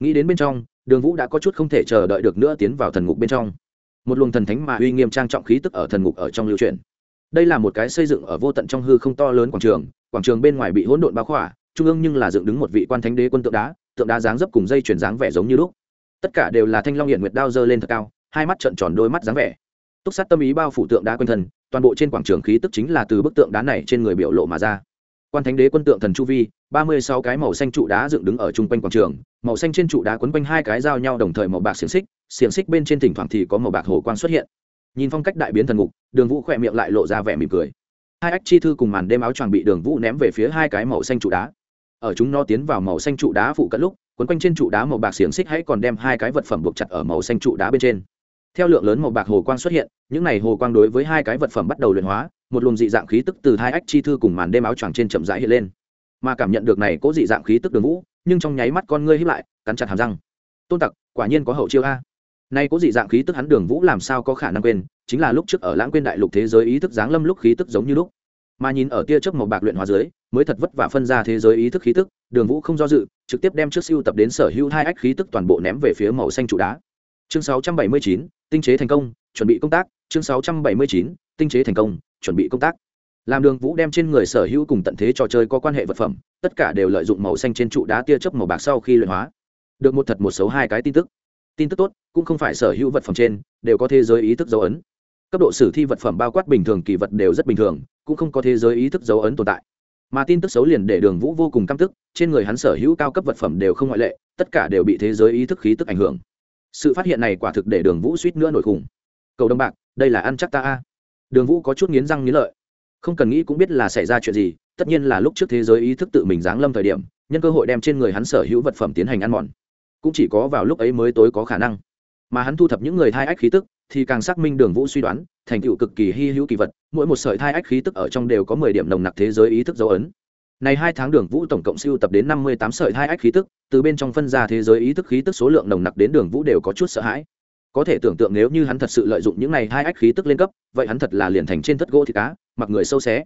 Nghĩ đến bên trong, đường vũ đã có chút không thể chờ đợi được nữa tiến vào thần ngục bên trong. Một luồng thần thánh mà uy nghiêm trang trọng khí tức ở thần ngục ở trong lưu truyền. Đây là một cái xây dựng ở vô tận trong hư không to lớn quảng trường quảng trường bên ngoài bị hỗn độn bao khỏa, trung ương nhưng là dựng đứng một vị quan thánh đế quân tượng đá tượng đá dáng dấp cùng dây chuyển dáng vẻ giống như lúc. Tất cả đều là thanh long hiện nguyệt đao dơ lên thật cao, hai mắt trợn tròn đôi mắt dáng vẻ. Túc sát tâm ý bao phủ tượng đá quanh thân, toàn bộ trên quảng trường khí tức chính là từ bức tượng đá này trên người biểu lộ mà ra quan thánh đế quân tượng thần chu vi, ba mươi sáu cái màu xanh trụ đá dựng đứng ở chung quanh quảng trường. Màu xanh trên trụ đá quấn quanh hai cái giao nhau đồng thời màu bạc xiềng xích xiềng xích bên trên thỉnh thoảng thì có màu bạc hồ quang xuất hiện. Nhìn phong cách đại biến thần ngục, đường vũ khỏe miệng lại lộ ra vẻ mỉm cười. Hai ách chi thư cùng màn đêm áo choàng bị đường vũ ném về phía hai cái màu xanh trụ đá. Ở chúng nó tiến vào màu xanh trụ đá phụ cận lúc, quấn quanh trên trụ đá màu bạc xiềng xích hãy còn đem hai cái vật phẩm buộc chặt ở màu xanh trụ đá bên trên. Theo lượng lớn màu bạc hồ quang xuất hiện, những này hồ quang đối với hai cái vật phẩm bắt đầu luyện hóa một luồng dị dạng khí tức từ hai ách chi thư cùng màn đêm áo choàng trên chậm rãi hiện lên. Mà cảm nhận được này có dị dạng khí tức đường vũ nhưng trong nháy mắt con ngươi hiếp lại cắn chặt hàm răng. Tôn tặc quả nhiên có hậu chiêu a. Nay có dị dạng khí tức hắn đường vũ làm sao có khả năng quên chính là lúc trước ở lãng quên đại lục thế giới ý thức giáng lâm lúc khí tức giống như lúc. Mà nhìn ở tia chớp màu bạc luyện hóa dưới mới thật vất vả phân ra thế giới ý thức khí tức đường vũ không do dự trực tiếp đem trước siêu tập đến sở hữu hai ách khí tức toàn bộ ném về phía màu xanh trụ đá. Chương 679, tinh chế thành công chuẩn bị công tác. Chương 679, tinh chế thành công chuẩn bị công tác. Làm đường vũ đem trên người sở hữu cùng tận thế trò chơi có quan hệ vật phẩm, tất cả đều lợi dụng màu xanh trên trụ đá tia chớp màu bạc sau khi luyện hóa. Được một thật một xấu hai cái tin tức. Tin tức tốt, cũng không phải sở hữu vật phẩm trên, đều có thế giới ý thức dấu ấn. Cấp độ sử thi vật phẩm bao quát bình thường kỳ vật đều rất bình thường, cũng không có thế giới ý thức dấu ấn tồn tại. Mà tin tức xấu liền để đường vũ vô cùng căm tức, trên người hắn sở hữu cao cấp vật phẩm đều không ngoại lệ, tất cả đều bị thế giới ý thức khí tức ảnh hưởng. Sự phát hiện này quả thực để đường vũ suýt nữa nổi khủng. Cầu đồng bạc, đây là ăn chắc ta a đường vũ có chút nghiến răng nghiến lợi. Không cần nghĩ cũng biết là xảy ra chuyện gì, tất nhiên là lúc trước thế giới ý thức tự mình giáng lâm thời điểm, nhân cơ hội đem trên người hắn sở hữu vật phẩm tiến hành ăn mòn. Cũng chỉ có vào lúc ấy mới tối có khả năng. Mà hắn thu thập những người thai ách khí tức, thì càng xác minh đường vũ suy đoán, thành tựu cực kỳ hy hữu kỳ vật, mỗi một sợi thai ách khí tức ở trong đều có mười điểm nồng nặc thế giới ý thức dấu ấn. Này hai tháng đường vũ tổng cộng siêu tập đến năm mươi tám sợi thai ách khí tức, từ bên trong phân ra thế giới ý thức khí tức số lượng nồng nặc đến đường vũ đều có chút sợ hãi có thể tưởng tượng nếu như hắn thật sự lợi dụng những này hai ách khí tức lên cấp, vậy hắn thật là liền thành trên thất gỗ thịt cá, mặc người sâu xé.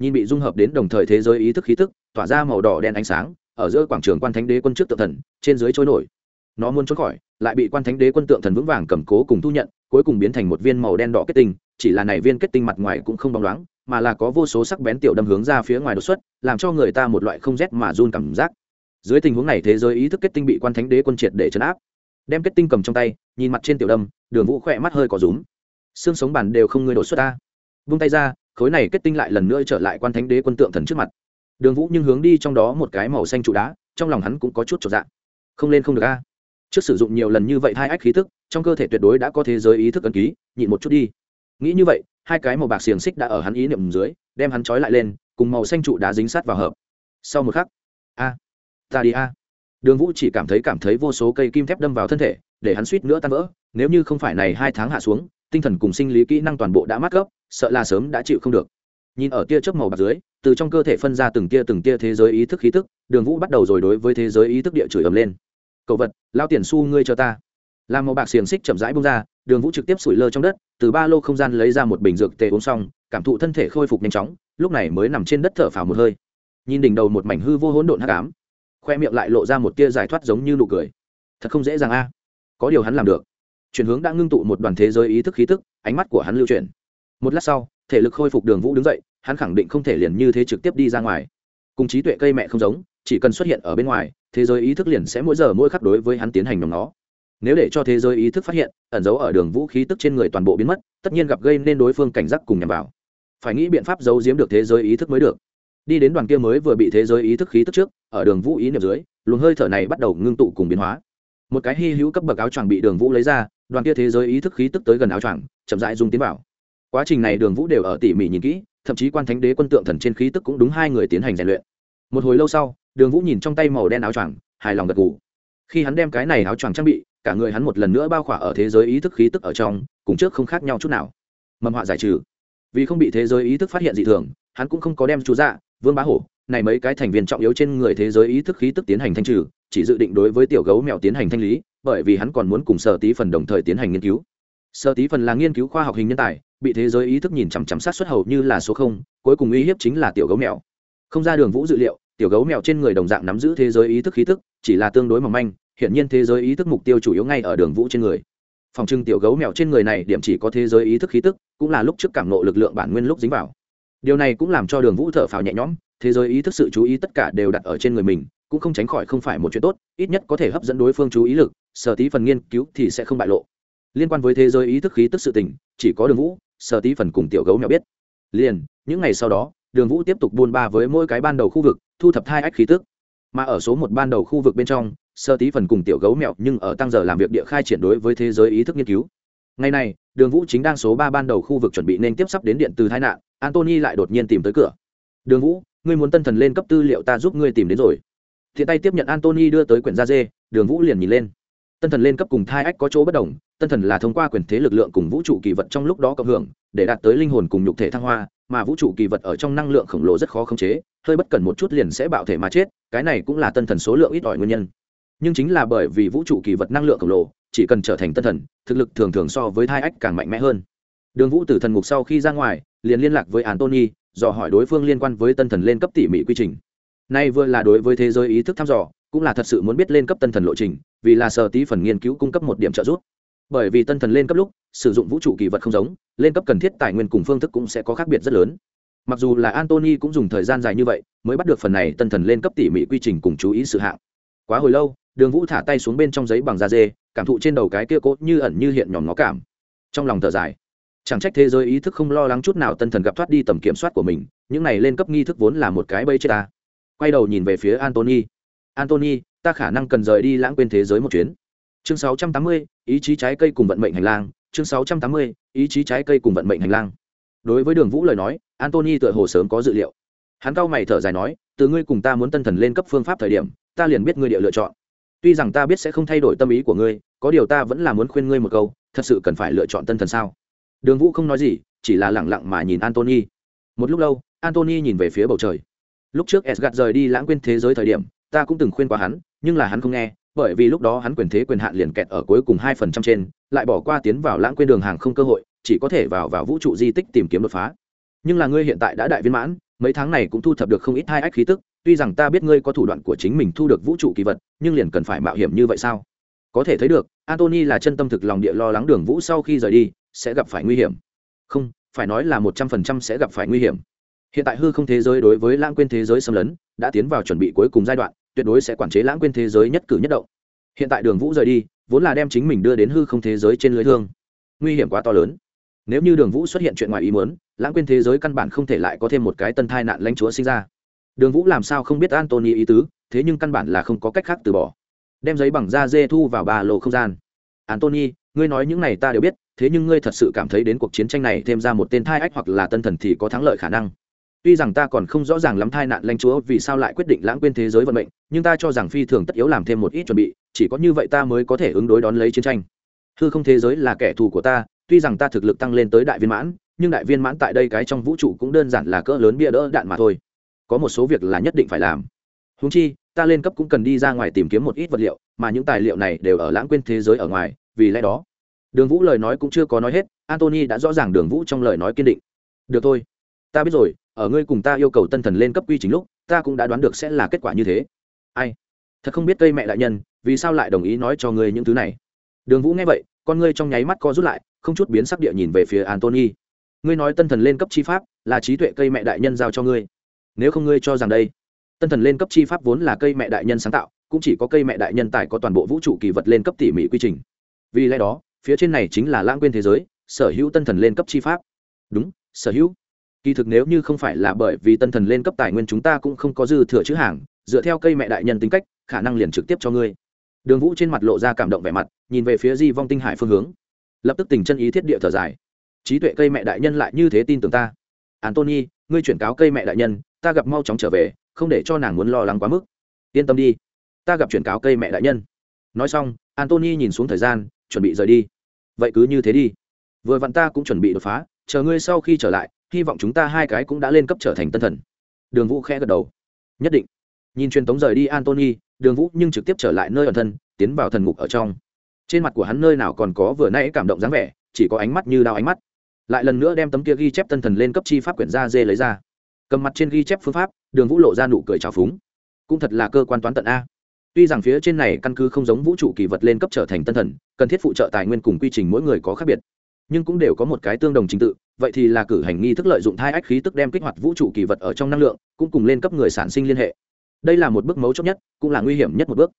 Nhìn bị dung hợp đến đồng thời thế giới ý thức khí tức, tỏa ra màu đỏ đen ánh sáng, ở giữa quảng trường quan thánh đế quân trước tượng thần, trên dưới trôi nổi. Nó muốn trốn khỏi, lại bị quan thánh đế quân tượng thần vững vàng cầm cố cùng thu nhận, cuối cùng biến thành một viên màu đen đỏ kết tinh, chỉ là này viên kết tinh mặt ngoài cũng không bóng loáng, mà là có vô số sắc bén tiểu đâm hướng ra phía ngoài đột xuất, làm cho người ta một loại không rét mà run cảm giác. Dưới tình huống này thế giới ý thức kết tinh bị quan thánh đế quân triệt để chấn áp đem kết tinh cầm trong tay, nhìn mặt trên tiểu đâm, đường vũ khỏe mắt hơi có rúm. Xương sống bàn đều không ngươi đột xuất ta. Vung tay ra, khối này kết tinh lại lần nữa trở lại quan thánh đế quân tượng thần trước mặt. Đường vũ nhưng hướng đi trong đó một cái màu xanh trụ đá, trong lòng hắn cũng có chút trọn dạng không lên không được a. Trước sử dụng nhiều lần như vậy hai ách khí thức trong cơ thể tuyệt đối đã có thế giới ý thức ấn ký, nhịn một chút đi. Nghĩ như vậy, hai cái màu bạc xiềng xích đã ở hắn ý niệm dưới, đem hắn trói lại lên, cùng màu xanh trụ đá dính sát vào hợp. Sau một khắc, a, ta đi a đường vũ chỉ cảm thấy cảm thấy vô số cây kim thép đâm vào thân thể, để hắn suýt nữa tan vỡ. Nếu như không phải này hai tháng hạ xuống, tinh thần cùng sinh lý kỹ năng toàn bộ đã mát gấp, sợ là sớm đã chịu không được. Nhìn ở tia chớp màu bạc dưới, từ trong cơ thể phân ra từng tia từng tia thế giới ý thức khí tức, đường vũ bắt đầu rồi đối với thế giới ý thức địa chửi ầm lên. Cầu vật, lao tiền su ngươi cho ta. Làm màu bạc xiềng xích chậm rãi bông ra, đường vũ trực tiếp sủi lơ trong đất, từ ba lô không gian lấy ra một bình dược tề uống xong, cảm thụ thân thể khôi phục nhanh chóng, lúc này mới nằm trên đất thở phào một hơi. Nhìn đỉnh đầu một mảnh hư vô hỗn độn hắc ám khoe miệng lại lộ ra một tia giải thoát giống như nụ cười. Thật không dễ dàng a. Có điều hắn làm được. Chuyển hướng đã ngưng tụ một đoàn thế giới ý thức khí tức, ánh mắt của hắn lưu chuyển. Một lát sau thể lực khôi phục đường vũ đứng dậy hắn khẳng định không thể liền như thế trực tiếp đi ra ngoài. Cùng trí tuệ cây mẹ không giống chỉ cần xuất hiện ở bên ngoài thế giới ý thức liền sẽ mỗi giờ mỗi khắc đối với hắn tiến hành nhóm nó nếu để cho thế giới ý thức phát hiện ẩn giấu ở đường vũ khí tức trên người toàn bộ biến mất tất nhiên gặp gây nên đối phương cảnh giác cùng nhằm vào. Phải nghĩ biện pháp giấu giếm được thế giới ý thức mới được đi đến đoàn kia mới vừa bị thế giới ý thức khí tức trước, ở đường vũ ý niệm dưới, luồng hơi thở này bắt đầu ngưng tụ cùng biến hóa. Một cái hy hữu cấp bậc áo choàng bị đường vũ lấy ra, đoàn kia thế giới ý thức khí tức tới gần áo choàng, chậm rãi dung tiến vào. Quá trình này đường vũ đều ở tỉ mỉ nhìn kỹ, thậm chí quan thánh đế quân tượng thần trên khí tức cũng đúng hai người tiến hành rèn luyện. Một hồi lâu sau, đường vũ nhìn trong tay màu đen áo choàng, hài lòng gật g ủ khi hắn đem cái này áo choàng trang bị, cả người hắn một lần nữa bao khỏa ở thế giới ý thức khí tức ở trong, cùng trước không khác nhau chút nào. Mầm họa giải trừ. Vì không bị thế giới ý thức phát hiện dị thường, hắn cũng không có đem chú dạ vương bá hổ, này mấy cái thành viên trọng yếu trên người thế giới ý thức khí tức tiến hành thanh trừ, chỉ dự định đối với tiểu gấu mèo tiến hành thanh lý, bởi vì hắn còn muốn cùng sở tí phần đồng thời tiến hành nghiên cứu. Sở tí phần là nghiên cứu khoa học hình nhân tài, bị thế giới ý thức nhìn chằm chằm sát xuất hầu như là số không, cuối cùng uy hiếp chính là tiểu gấu mèo. Không ra đường vũ dự liệu, tiểu gấu mèo trên người đồng dạng nắm giữ thế giới ý thức khí tức, chỉ là tương đối mỏng manh hiện nhiên thế giới ý thức mục tiêu chủ yếu ngay ở đường vũ trên người. Phòng trưng tiểu gấu mèo trên người này điểm chỉ có thế giới ý thức khí tức, cũng là lúc trước cảm nộ lực lượng bản nguyên lúc dính vào điều này cũng làm cho đường vũ thở phào nhẹ nhõm, thế giới ý thức sự chú ý tất cả đều đặt ở trên người mình, cũng không tránh khỏi không phải một chuyện tốt, ít nhất có thể hấp dẫn đối phương chú ý lực, sở tí phần nghiên cứu thì sẽ không bại lộ. Liên quan với thế giới ý thức khí tức sự tình, chỉ có đường vũ, sở tí phần cùng tiểu gấu mèo biết. Liền, những ngày sau đó, đường vũ tiếp tục buôn ba với mỗi cái ban đầu khu vực, thu thập thai ách khí tức. Mà ở số một ban đầu khu vực bên trong sơ tí phần cùng tiểu gấu mèo nhưng ở tăng giờ làm việc địa khai triển đối với thế giới ý thức nghiên cứu. Ngày này, đường vũ chính đang số ba ban đầu khu vực chuẩn bị nên tiếp sắp đến điện từ tai nạn antony lại đột nhiên tìm tới cửa. Đường vũ, ngươi muốn tân thần lên cấp tư liệu ta giúp ngươi tìm đến rồi. Thiện tay tiếp nhận antony đưa tới quyển da dê, đường vũ liền nhìn lên. Tân thần lên cấp cùng thai ách có chỗ bất đồng, tân thần là thông qua quyền thế lực lượng cùng vũ trụ kỳ vật trong lúc đó cộng hưởng, để đạt tới linh hồn cùng nhục thể thăng hoa, mà vũ trụ kỳ vật ở trong năng lượng khổng lồ rất khó khống chế, hơi bất cần một chút liền sẽ bạo thể mà chết, cái này cũng là tân thần số lượng ít ỏi nguyên nhân. Nhưng chính là bởi vì vũ trụ kỳ vật năng lượng khổng lồ, chỉ cần trở thành tân thần, thực lực thường thường so với thai ách càng mạnh mẽ hơn đường vũ từ thần ngục sau khi ra ngoài, liền liên lạc với antony dò hỏi đối phương liên quan với tân thần lên cấp tỉ mỉ quy trình. Nay vừa là đối với thế giới ý thức thăm dò, cũng là thật sự muốn biết lên cấp tân thần lộ trình, vì là sở tí phần nghiên cứu cung cấp một điểm trợ giúp. Bởi vì tân thần lên cấp lúc, sử dụng vũ trụ kỳ vật không giống, lên cấp cần thiết tài nguyên cùng phương thức cũng sẽ có khác biệt rất lớn. Mặc dù là antony cũng dùng thời gian dài như vậy mới bắt được phần này tân thần lên cấp tỉ mỉ quy trình cùng chú ý sự hạng. Quá hồi lâu, đường vũ thả tay xuống bên trong giấy bằng da dê, cảm thụ trên đầu cái kia cốt như ẩn như hiện nhòm nó cảm. Trong lòng thở dài chẳng trách thế giới ý thức không lo lắng chút nào tân thần gặp thoát đi tầm kiểm soát của mình những này lên cấp nghi thức vốn là một cái bây chết ta. Quay đầu nhìn về phía antony antony ta khả năng cần rời đi lãng quên thế giới một chuyến. Chương 680, ý chí trái cây cùng vận mệnh hành lang. Chương 680, ý chí trái cây cùng vận mệnh hành lang. Đối với đường vũ lời nói antony tựa hồ sớm có dự liệu. Hắn cau mày thở dài nói từ ngươi cùng ta muốn tân thần lên cấp phương pháp thời điểm ta liền biết ngươi địa lựa chọn. Tuy rằng ta biết sẽ không thay đổi tâm ý của ngươi có điều ta vẫn là muốn khuyên ngươi một câu thật sự cần phải lựa chọn tân thần sao? Đường vũ không nói gì, chỉ là lẳng lặng mà nhìn antony một lúc lâu antony nhìn về phía bầu trời. Lúc trước s gạt rời đi lãng quên thế giới thời điểm, ta cũng từng khuyên qua hắn, nhưng là hắn không nghe, bởi vì lúc đó hắn quyền thế quyền hạn liền kẹt ở cuối cùng hai phần trăm trên, lại bỏ qua tiến vào lãng quên đường hàng không cơ hội, chỉ có thể vào vào vũ trụ di tích tìm kiếm đột phá. Nhưng là ngươi hiện tại đã đại viên mãn, mấy tháng này cũng thu thập được không ít hai ách khí tức, tuy rằng ta biết ngươi có thủ đoạn của chính mình thu được vũ trụ kỳ vật, nhưng liền cần phải mạo hiểm như vậy sao? Có thể thấy được antony là chân tâm thực lòng địa lo lắng đường vũ sau khi rời đi sẽ gặp phải nguy hiểm. Không, phải nói là một trăm phần trăm sẽ gặp phải nguy hiểm. Hiện tại hư không thế giới đối với lãng quên thế giới xâm lấn đã tiến vào chuẩn bị cuối cùng giai đoạn, tuyệt đối sẽ quản chế lãng quên thế giới nhất cử nhất động. Hiện tại đường vũ rời đi, vốn là đem chính mình đưa đến hư không thế giới trên lưới thương. Nguy hiểm quá to lớn. Nếu như đường vũ xuất hiện chuyện ngoài ý muốn, lãng quên thế giới căn bản không thể lại có thêm một cái tân thai nạn lãnh chúa sinh ra. Đường vũ làm sao không biết antony ý tứ, thế nhưng căn bản là không có cách khác từ bỏ. Đem giấy bằng da dê thu vào ba lô không gian antony ngươi nói những này ta đều biết, thế nhưng ngươi thật sự cảm thấy đến cuộc chiến tranh này thêm ra một tên thai ách hoặc là tân thần thì có thắng lợi khả năng. Tuy rằng ta còn không rõ ràng lắm thai nạn lãnh chúa vì sao lại quyết định lãng quên thế giới vận mệnh, nhưng ta cho rằng phi thường tất yếu làm thêm một ít chuẩn bị, chỉ có như vậy ta mới có thể ứng đối đón lấy chiến tranh. Hư không thế giới là kẻ thù của ta, tuy rằng ta thực lực tăng lên tới đại viên mãn, nhưng đại viên mãn tại đây cái trong vũ trụ cũng đơn giản là cỡ lớn bia đỡ đạn mà thôi. Có một số việc là nhất định phải làm. Húng chi, ta lên cấp cũng cần đi ra ngoài tìm kiếm một ít vật liệu mà những tài liệu này đều ở lãng quên thế giới ở ngoài, vì lẽ đó. Đường vũ lời nói cũng chưa có nói hết antony đã rõ ràng đường vũ trong lời nói kiên định. Được thôi, ta biết rồi, ở ngươi cùng ta yêu cầu tân thần lên cấp quy chính lúc, ta cũng đã đoán được sẽ là kết quả như thế. Ai? Thật không biết cây mẹ đại nhân, vì sao lại đồng ý nói cho ngươi những thứ này? Đường vũ nghe vậy, con ngươi trong nháy mắt co rút lại, không chút biến sắc địa nhìn về phía antony ngươi nói tân thần lên cấp chi pháp là trí tuệ cây mẹ đại nhân giao cho ngươi. Nếu không ngươi cho rằng đây, tân thần lên cấp chi pháp vốn là cây mẹ đại nhân sáng tạo cũng chỉ có cây mẹ đại nhân tài có toàn bộ vũ trụ kỳ vật lên cấp tỉ mỉ quy trình. Vì lẽ đó, phía trên này chính là lãng quên thế giới, sở hữu tân thần lên cấp chi pháp. Đúng, sở hữu. Kỳ thực nếu như không phải là bởi vì tân thần lên cấp tài nguyên chúng ta cũng không có dư thừa chữ hàng, dựa theo cây mẹ đại nhân tính cách, khả năng liền trực tiếp cho ngươi. Đường vũ trên mặt lộ ra cảm động vẻ mặt, nhìn về phía di vong tinh hải phương hướng. Lập tức tình chân ý thiết địa thở dài. Trí tuệ cây mẹ đại nhân lại như thế tin tưởng ta. Antony ngươi chuyển cáo cây mẹ đại nhân, ta gặp mau chóng trở về, không để cho nàng muốn lo lắng quá mức. Yên tâm đi ta gặp chuyển cáo cây mẹ đại nhân. Nói xong antony nhìn xuống thời gian, chuẩn bị rời đi. Vậy cứ như thế đi. Vừa vặn ta cũng chuẩn bị đột phá, chờ ngươi sau khi trở lại, hy vọng chúng ta hai cái cũng đã lên cấp trở thành tân thần. Đường vũ khẽ gật đầu. Nhất định. Nhìn truyền tống rời đi antony đường vũ nhưng trực tiếp trở lại nơi ẩn thân, tiến vào thần ngục ở trong. Trên mặt của hắn nơi nào còn có vừa nãy cảm động dáng vẻ, chỉ có ánh mắt như đao ánh mắt. Lại lần nữa đem tấm kia ghi chép tân thần lên cấp chi pháp quyển ra dê lấy ra. Cầm mặt trên ghi chép phương pháp, đường vũ lộ ra nụ cười trào phúng. Cũng thật là cơ quan toán tận a tuy rằng phía trên này căn cứ không giống vũ trụ kỳ vật lên cấp trở thành tân thần, cần thiết phụ trợ tài nguyên cùng quy trình mỗi người có khác biệt. Nhưng cũng đều có một cái tương đồng trình tự, vậy thì là cử hành nghi thức lợi dụng thai ách khí tức đem kích hoạt vũ trụ kỳ vật ở trong năng lượng, cũng cùng lên cấp người sản sinh liên hệ. Đây là một bước mấu chốt nhất, cũng là nguy hiểm nhất một bước.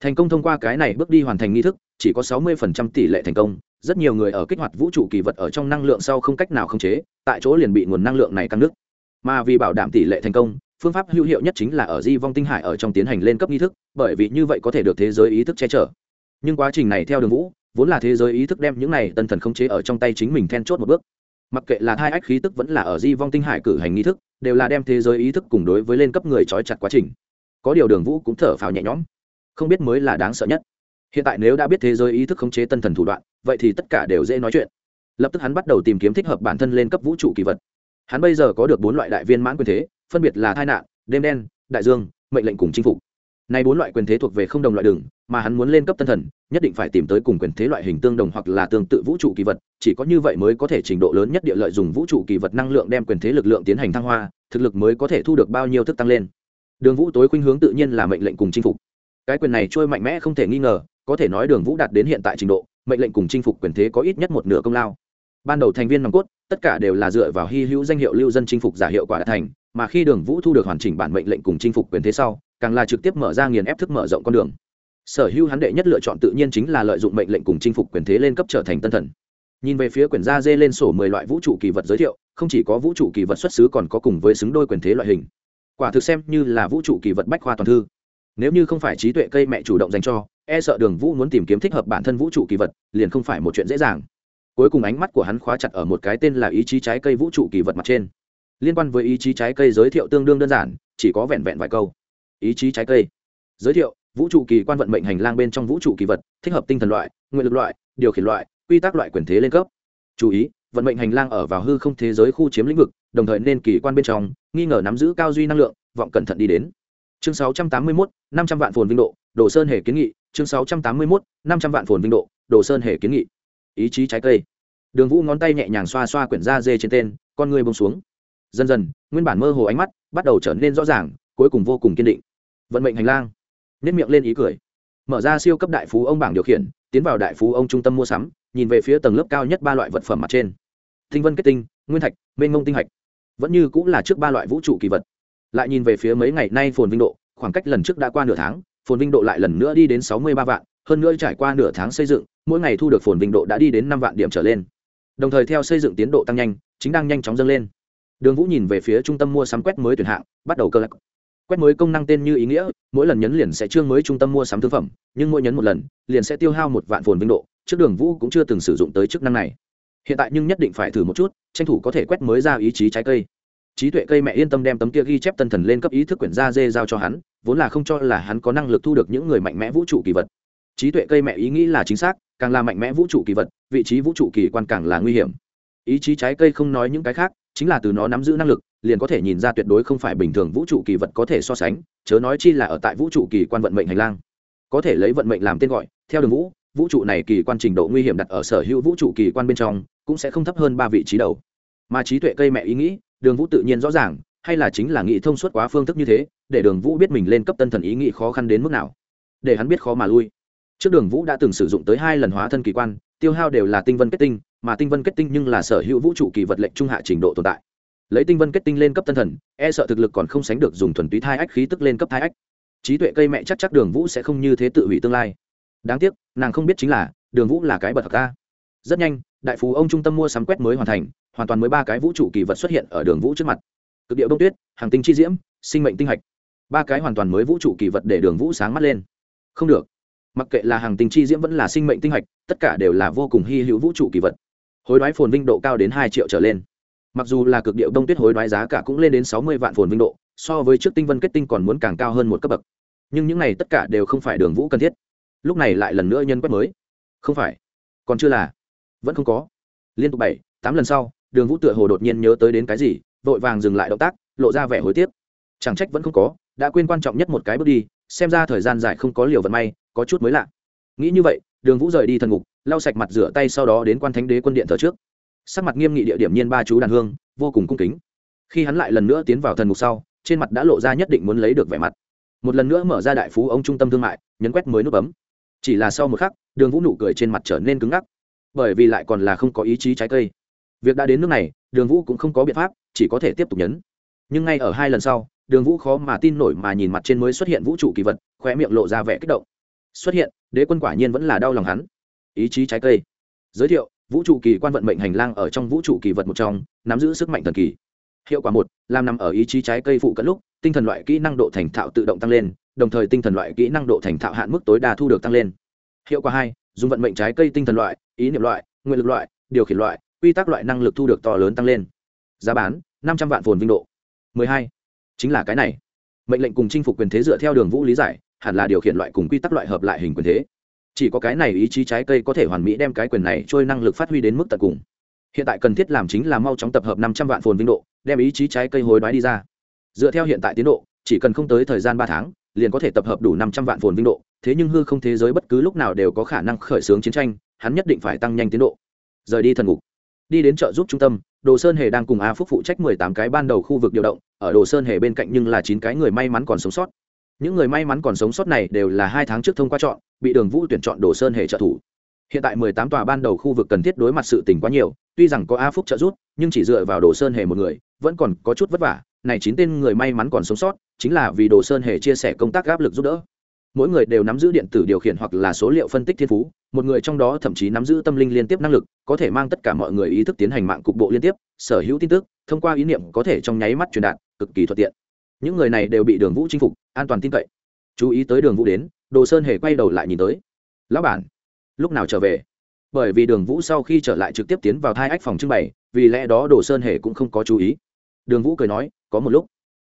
Thành công thông qua cái này bước đi hoàn thành nghi thức, chỉ có sáu mươi tỷ lệ thành công, rất nhiều người ở kích hoạt vũ trụ kỳ vật ở trong năng lượng sau không cách nào khống chế, tại chỗ liền bị nguồn năng lượng này căng nứt mà vì bảo đảm tỷ lệ thành công phương pháp hữu hiệu nhất chính là ở di vong tinh hải ở trong tiến hành lên cấp nghi thức, bởi vì như vậy có thể được thế giới ý thức che chở. Nhưng quá trình này theo đường vũ, vốn là thế giới ý thức đem những này tân thần khống chế ở trong tay chính mình then chốt một bước. Mặc kệ là hai ách khí tức vẫn là ở di vong tinh hải cử hành nghi thức, đều là đem thế giới ý thức cùng đối với lên cấp người trói chặt quá trình. Có điều đường vũ cũng thở phào nhẹ nhõm. Không biết mới là đáng sợ nhất. Hiện tại nếu đã biết thế giới ý thức khống chế tân thần thủ đoạn, vậy thì tất cả đều dễ nói chuyện. Lập tức hắn bắt đầu tìm kiếm thích hợp bản thân lên cấp vũ trụ kỳ vật. Hắn bây giờ có được bốn loại đại viên mãn quyền thế phân biệt là tai nạn, đêm đen, đại dương, mệnh lệnh cùng chinh phục. Này bốn loại quyền thế thuộc về không đồng loại đường, mà hắn muốn lên cấp tân thần, nhất định phải tìm tới cùng quyền thế loại hình tương đồng hoặc là tương tự vũ trụ kỳ vật, chỉ có như vậy mới có thể trình độ lớn nhất địa lợi dùng vũ trụ kỳ vật năng lượng đem quyền thế lực lượng tiến hành thăng hoa, thực lực mới có thể thu được bao nhiêu thức tăng lên. Đường vũ tối khuynh hướng tự nhiên là mệnh lệnh cùng chinh phục. Cái quyền này trôi mạnh mẽ không thể nghi ngờ, có thể nói đường vũ đạt đến hiện tại trình độ, mệnh lệnh cùng chinh phục quyền thế có ít nhất một nửa công lao. Ban đầu thành viên nòng cốt, tất cả đều là dựa vào hy hữu danh hiệu lưu dân chinh phục giả hiệu quả đã thành mà khi đường vũ thu được hoàn chỉnh bản mệnh lệnh cùng chinh phục quyền thế sau, càng là trực tiếp mở ra nghiền ép thức mở rộng con đường. Sở hữu hắn đệ nhất lựa chọn tự nhiên chính là lợi dụng mệnh lệnh cùng chinh phục quyền thế lên cấp trở thành tân thần. Nhìn về phía quyển gia dê lên sổ mười loại vũ trụ kỳ vật giới thiệu, không chỉ có vũ trụ kỳ vật xuất xứ còn có cùng với xứng đôi quyền thế loại hình. Quả thực xem như là vũ trụ kỳ vật bách khoa toàn thư. Nếu như không phải trí tuệ cây mẹ chủ động dành cho e sợ đường vũ muốn tìm kiếm thích hợp bản thân vũ trụ kỳ vật, liền không phải một chuyện dễ dàng. Cuối cùng ánh mắt của hắn khóa chặt ở một cái tên là ý chí trái cây vũ trụ kỳ vật mặt trên liên quan với ý chí trái cây giới thiệu tương đương đơn giản chỉ có vẹn vẹn vài câu. Ý chí trái cây. Giới thiệu vũ trụ kỳ quan vận mệnh hành lang bên trong vũ trụ kỳ vật thích hợp tinh thần loại nguyện lực loại điều khiển loại quy tắc loại quyền thế lên cấp. Chú ý vận mệnh hành lang ở vào hư không thế giới khu chiếm lĩnh vực đồng thời nên kỳ quan bên trong nghi ngờ nắm giữ cao duy năng lượng vọng cẩn thận đi đến. Chương 681, 500 vạn phồn vinh độ đồ sơn hề kiến nghị. Chương 681, 500 vạn phồn vinh độ đồ sơn hề kiến nghị. Ý chí trái cây. Đường vũ ngón tay nhẹ nhàng xoa xoa quyển da dê trên tên con người bông xuống dần dần, nguyên bản mơ hồ ánh mắt bắt đầu trở nên rõ ràng, cuối cùng vô cùng kiên định. Vận mệnh hành lang. Nếp miệng lên ý cười. Mở ra siêu cấp đại phú ông bảng điều khiển, tiến vào đại phú ông trung tâm mua sắm, nhìn về phía tầng lớp cao nhất ba loại vật phẩm mặt trên. Tinh vân kết tinh, nguyên thạch, mênh ngông tinh hạch. Vẫn như cũng là trước ba loại vũ trụ kỳ vật. Lại nhìn về phía mấy ngày nay phồn vinh độ, khoảng cách lần trước đã qua nửa tháng, phồn vinh độ lại lần nữa đi đến sáu mươi ba vạn, hơn nữa trải qua nửa tháng xây dựng, mỗi ngày thu được phồn vinh độ đã đi đến năm vạn điểm trở lên. Đồng thời theo xây dựng tiến độ tăng nhanh, chính đang nhanh chóng dâng lên đường vũ nhìn về phía trung tâm mua sắm quét mới tuyển hạng, bắt đầu cơ lạc quét mới công năng tên như ý nghĩa, mỗi lần nhấn liền sẽ trương mới trung tâm mua sắm thương phẩm, nhưng mỗi nhấn một lần, liền sẽ tiêu hao một vạn phồn vinh độ, trước đường vũ cũng chưa từng sử dụng tới chức năng này. Hiện tại nhưng nhất định phải thử một chút, tranh thủ có thể quét mới ra ý chí trái cây. Trí tuệ cây mẹ yên tâm đem tấm kia ghi chép tân thần lên cấp ý thức quyển da dê giao cho hắn, vốn là không cho là hắn có năng lực thu được những người mạnh mẽ vũ trụ kỳ vật. Trí tuệ cây mẹ ý nghĩ là chính xác, càng là mạnh mẽ vũ trụ kỳ vật, vị trí vũ trụ kỳ quan càng là nguy hiểm. Ý chí trái cây không nói những cái khác chính là từ nó nắm giữ năng lực, liền có thể nhìn ra tuyệt đối không phải bình thường vũ trụ kỳ vật có thể so sánh, chớ nói chi là ở tại vũ trụ kỳ quan vận mệnh hành lang. Có thể lấy vận mệnh làm tên gọi, theo đường vũ vũ trụ này kỳ quan trình độ nguy hiểm đặt ở sở hữu vũ trụ kỳ quan bên trong, cũng sẽ không thấp hơn ba vị trí đầu. Mà trí tuệ cây mẹ ý nghĩ, đường vũ tự nhiên rõ ràng, hay là chính là nghĩ thông suốt quá phương thức như thế, để đường vũ biết mình lên cấp tân thần ý nghĩ khó khăn đến mức nào. Để hắn biết khó mà lui. Trước đường vũ đã từng sử dụng tới hai lần hóa thân kỳ quan, tiêu hao đều là tinh vân kết tinh mà tinh vân kết tinh nhưng là sở hữu vũ trụ kỳ vật lệnh trung hạ trình độ tồn tại. Lấy tinh vân kết tinh lên cấp tân thần e sợ thực lực còn không sánh được dùng thuần túy thai ách khí tức lên cấp thai ách. Trí tuệ cây mẹ chắc chắc đường vũ sẽ không như thế tự hủy tương lai. Đáng tiếc, nàng không biết chính là, đường vũ là cái bật thật ta rất nhanh, đại phú ông trung tâm mua sắm quét mới hoàn thành, hoàn toàn mới ba cái vũ trụ kỳ vật xuất hiện ở đường vũ trước mặt. Cực điệu bông tuyết, hàng tinh chi diễm, sinh mệnh tinh hạch. Ba cái hoàn toàn mới vũ trụ kỳ vật để đường vũ sáng mắt lên. Không được. Mặc kệ là hàng tinh chi diễm vẫn là sinh mệnh tinh hạch, tất cả đều là vô cùng hy hữu vũ trụ kỳ vật hối đoái phồn vinh độ cao đến hai triệu trở lên. Mặc dù là cực điệu đông tuyết hối đoái giá cả cũng lên đến sáu mươi vạn phồn vinh độ, so với trước tinh vân kết tinh còn muốn càng cao hơn một cấp bậc. Nhưng những này tất cả đều không phải đường vũ cần thiết. Lúc này lại lần nữa nhân quét mới. Không phải. Còn chưa là. Vẫn không có. Liên tục bảy, tám lần sau, đường vũ tựa hồ đột nhiên nhớ tới đến cái gì, vội vàng dừng lại động tác, lộ ra vẻ hối tiếc. Chẳng trách vẫn không có, đã quên quan trọng nhất một cái bước đi, xem ra thời gian dài không có liều vận may, có chút mới lạ. Nghĩ như vậy đường vũ rời đi thần ngục, lau sạch mặt rửa tay sau đó đến quan thánh đế quân điện thờ trước. Sắc mặt nghiêm nghị địa điểm nhiên ba chú đàn hương, vô cùng cung kính. Khi hắn lại lần nữa tiến vào thần ngục sau, trên mặt đã lộ ra nhất định muốn lấy được vẻ mặt. Một lần nữa mở ra đại phú ông trung tâm thương mại, nhấn quét mới nút bấm. Chỉ là sau một khắc, đường vũ nụ cười trên mặt trở nên cứng ngắc. Bởi vì lại còn là không có ý chí trái cây. Việc đã đến nước này, đường vũ cũng không có biện pháp, chỉ có thể tiếp tục nhấn. Nhưng ngay ở hai lần sau, đường vũ khó mà tin nổi mà nhìn mặt trên mới xuất hiện vũ trụ kỳ vật khoe miệng lộ ra vẻ kích động xuất hiện, đế quân quả nhiên vẫn là đau lòng hắn. Ý chí trái cây. Giới thiệu, vũ trụ kỳ quan vận mệnh hành lang ở trong vũ trụ kỳ vật một trong, nắm giữ sức mạnh thần kỳ. Hiệu quả một, làm nằm ở ý chí trái cây phụ cận lúc, tinh thần loại kỹ năng độ thành thạo tự động tăng lên, đồng thời tinh thần loại kỹ năng độ thành thạo hạn mức tối đa thu được tăng lên. Hiệu quả hai, dùng vận mệnh trái cây tinh thần loại, ý niệm loại, nguyện lực loại, điều khiển loại, quy tắc loại năng lực thu được to lớn tăng lên. Giá bán, năm trăm vạn phồn vinh độ. Mười hai, chính là cái này. Mệnh lệnh cùng chinh phục quyền thế dựa theo đường vũ lý giải hẳn là điều khiển loại cùng quy tắc loại hợp lại hình quyền thế. Chỉ có cái này ý chí trái cây có thể hoàn mỹ đem cái quyền này trôi năng lực phát huy đến mức tận cùng. Hiện tại cần thiết làm chính là mau chóng tập hợp năm trăm vạn phồn vinh độ, đem ý chí trái cây hối đoái đi ra. Dựa theo hiện tại tiến độ, chỉ cần không tới thời gian ba tháng, liền có thể tập hợp đủ năm trăm vạn phồn vinh độ. Thế nhưng hư không thế giới bất cứ lúc nào đều có khả năng khởi xướng chiến tranh, hắn nhất định phải tăng nhanh tiến độ. Rời đi thần ngục. Đi đến chợ giúp trung tâm, đồ sơn hề đang cùng a phúc phụ trách mười tám cái ban đầu khu vực điều động, ở đồ sơn hề bên cạnh nhưng là chín cái người may mắn còn sống sót những người may mắn còn sống sót này đều là hai tháng trước thông qua chọn, bị đường vũ tuyển chọn đồ sơn hề trợ thủ. Hiện tại mười tám tòa ban đầu khu vực cần thiết đối mặt sự tình quá nhiều, tuy rằng có a phúc trợ giúp, nhưng chỉ dựa vào đồ sơn hề một người, vẫn còn có chút vất vả. Này chín tên người may mắn còn sống sót, chính là vì đồ sơn hề chia sẻ công tác áp lực giúp đỡ. Mỗi người đều nắm giữ điện tử điều khiển hoặc là số liệu phân tích thiên phú, một người trong đó thậm chí nắm giữ tâm linh liên tiếp năng lực, có thể mang tất cả mọi người ý thức tiến hành mạng cục bộ liên tiếp, sở hữu tin tức, thông qua ý niệm có thể trong nháy mắt truyền đạt, cực kỳ thuận tiện những người này đều bị đường vũ chinh phục, an toàn tin cậy. Chú ý tới đường vũ đến, đồ sơn hề quay đầu lại nhìn tới. Lão bản, lúc nào trở về? Bởi vì đường vũ sau khi trở lại trực tiếp tiến vào thai ách phòng trưng bày, vì lẽ đó đồ sơn hề cũng không có chú ý. Đường vũ cười nói, có một lúc,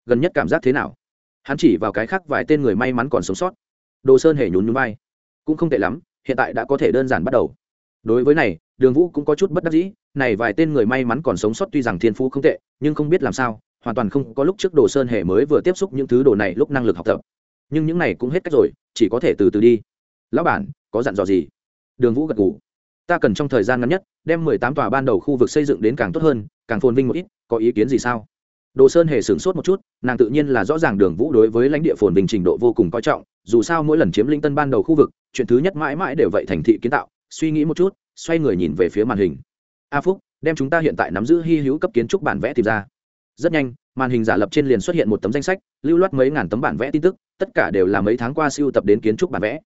gần nhất cảm giác thế nào? Hắn chỉ vào cái khác vài tên người may mắn còn sống sót. Đồ sơn hề nhún nhún vai. Cũng không tệ lắm, hiện tại đã có thể đơn giản bắt đầu. Đối với này, đường vũ cũng có chút bất đắc dĩ, này vài tên người may mắn còn sống sót tuy rằng thiên phú không tệ, nhưng không biết làm sao hoàn toàn không có lúc trước đồ sơn hề mới vừa tiếp xúc những thứ đồ này lúc năng lực học tập. Nhưng những này cũng hết cách rồi, chỉ có thể từ từ đi. Lão bản, có dặn dò gì? Đường vũ gật g ủ ta cần trong thời gian ngắn nhất, đem mười tám tòa ban đầu khu vực xây dựng đến càng tốt hơn, càng phồn vinh một ít, có ý kiến gì sao? Đồ sơn hề sửng sốt một chút, nàng tự nhiên là rõ ràng đường vũ đối với lãnh địa phồn vinh trình độ vô cùng coi trọng, dù sao mỗi lần chiếm linh tân ban đầu khu vực, chuyện thứ nhất mãi mãi đều vậy thành thị kiến tạo, suy nghĩ một chút, xoay người nhìn về phía màn hình. A phúc, đem chúng ta hiện tại nắm giữ hy hữu cấp kiến trúc bản vẽ tìm ra rất nhanh màn hình giả lập trên liền xuất hiện một tấm danh sách lưu loát mấy ngàn tấm bản vẽ tin tức tất cả đều là mấy tháng qua siêu tập đến kiến trúc bản vẽ.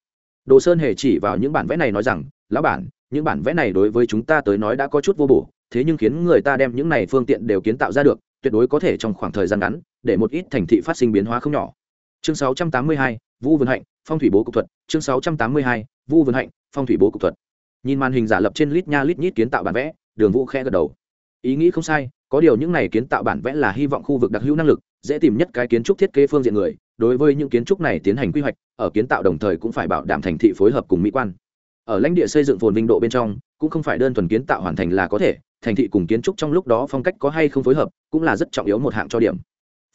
Đồ sơn hề chỉ vào những bản vẽ này nói rằng lão bản những bản vẽ này đối với chúng ta tới nói đã có chút vô bổ thế nhưng khiến người ta đem những này phương tiện đều kiến tạo ra được tuyệt đối có thể trong khoảng thời gian ngắn để một ít thành thị phát sinh biến hóa không nhỏ. Chương 682, vu vân hạnh phong thủy bố cục thuật. Chương 682, vu vân hạnh phong thủy bố cục thuật. Nhìn màn hình giả lập trên lít nha lít nhít kiến tạo bản vẽ đường vũ khẽ gật đầu. Ý nghĩ không sai có điều những này kiến tạo bản vẽ là hy vọng khu vực đặc hữu năng lực, dễ tìm nhất cái kiến trúc thiết kế phương diện người, đối với những kiến trúc này tiến hành quy hoạch, ở kiến tạo đồng thời cũng phải bảo đảm thành thị phối hợp cùng mỹ quan. Ở lãnh địa xây dựng phồn vinh độ bên trong, cũng không phải đơn thuần kiến tạo hoàn thành là có thể, thành thị cùng kiến trúc trong lúc đó phong cách có hay không phối hợp, cũng là rất trọng yếu một hạng cho điểm.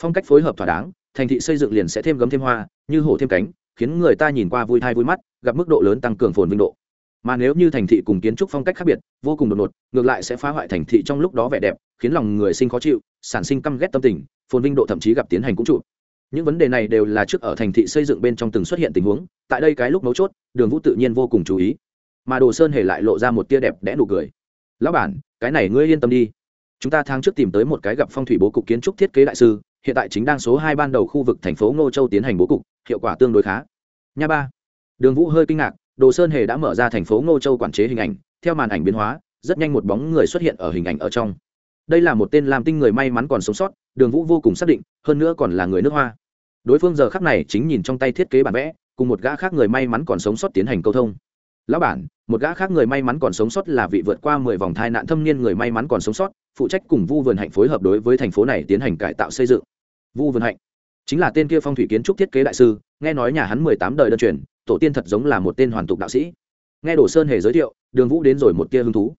Phong cách phối hợp thỏa đáng, thành thị xây dựng liền sẽ thêm gấm thêm hoa, như hổ thêm cánh, khiến người ta nhìn qua vui thai vui mắt, gặp mức độ lớn tăng cường phồn vinh độ mà nếu như thành thị cùng kiến trúc phong cách khác biệt, vô cùng đột ngột, ngược lại sẽ phá hoại thành thị trong lúc đó vẻ đẹp, khiến lòng người sinh khó chịu, sản sinh căm ghét tâm tình, phồn vinh độ thậm chí gặp tiến hành cũng trụ. Những vấn đề này đều là trước ở thành thị xây dựng bên trong từng xuất hiện tình huống, tại đây cái lúc mấu chốt, đường vũ tự nhiên vô cùng chú ý. Mà đồ sơn hề lại lộ ra một tia đẹp đẽ nụ cười. Lão bản, cái này ngươi yên tâm đi. Chúng ta tháng trước tìm tới một cái gặp phong thủy bố cục kiến trúc thiết kế đại sư, hiện tại chính đang số hai ban đầu khu vực thành phố ngô châu tiến hành bố cục, hiệu quả tương đối khá. Nha ba. Đường vũ hơi kinh ngạc đồ sơn hề đã mở ra thành phố ngô châu quản chế hình ảnh, theo màn ảnh biến hóa, rất nhanh một bóng người xuất hiện ở hình ảnh ở trong. Đây là một tên làm tinh người may mắn còn sống sót, đường vũ vô cùng xác định, hơn nữa còn là người nước hoa. Đối phương giờ khắc này chính nhìn trong tay thiết kế bản vẽ, cùng một gã khác người may mắn còn sống sót tiến hành câu thông. Lão bản, một gã khác người may mắn còn sống sót là vị vượt qua mười vòng thai nạn thâm niên người may mắn còn sống sót, phụ trách cùng vu vườn hạnh phối hợp đối với thành phố này tiến hành cải tạo xây dựng. Vu vườn hạnh chính là tên kia phong thủy kiến trúc thiết kế đại sư, nghe nói nhà hắn mười tám đời đơn truyền tổ tiên thật giống là một tên hoàn tục đạo sĩ. Nghe đồ sơn hề giới thiệu, đường vũ đến rồi một tia hứng thú.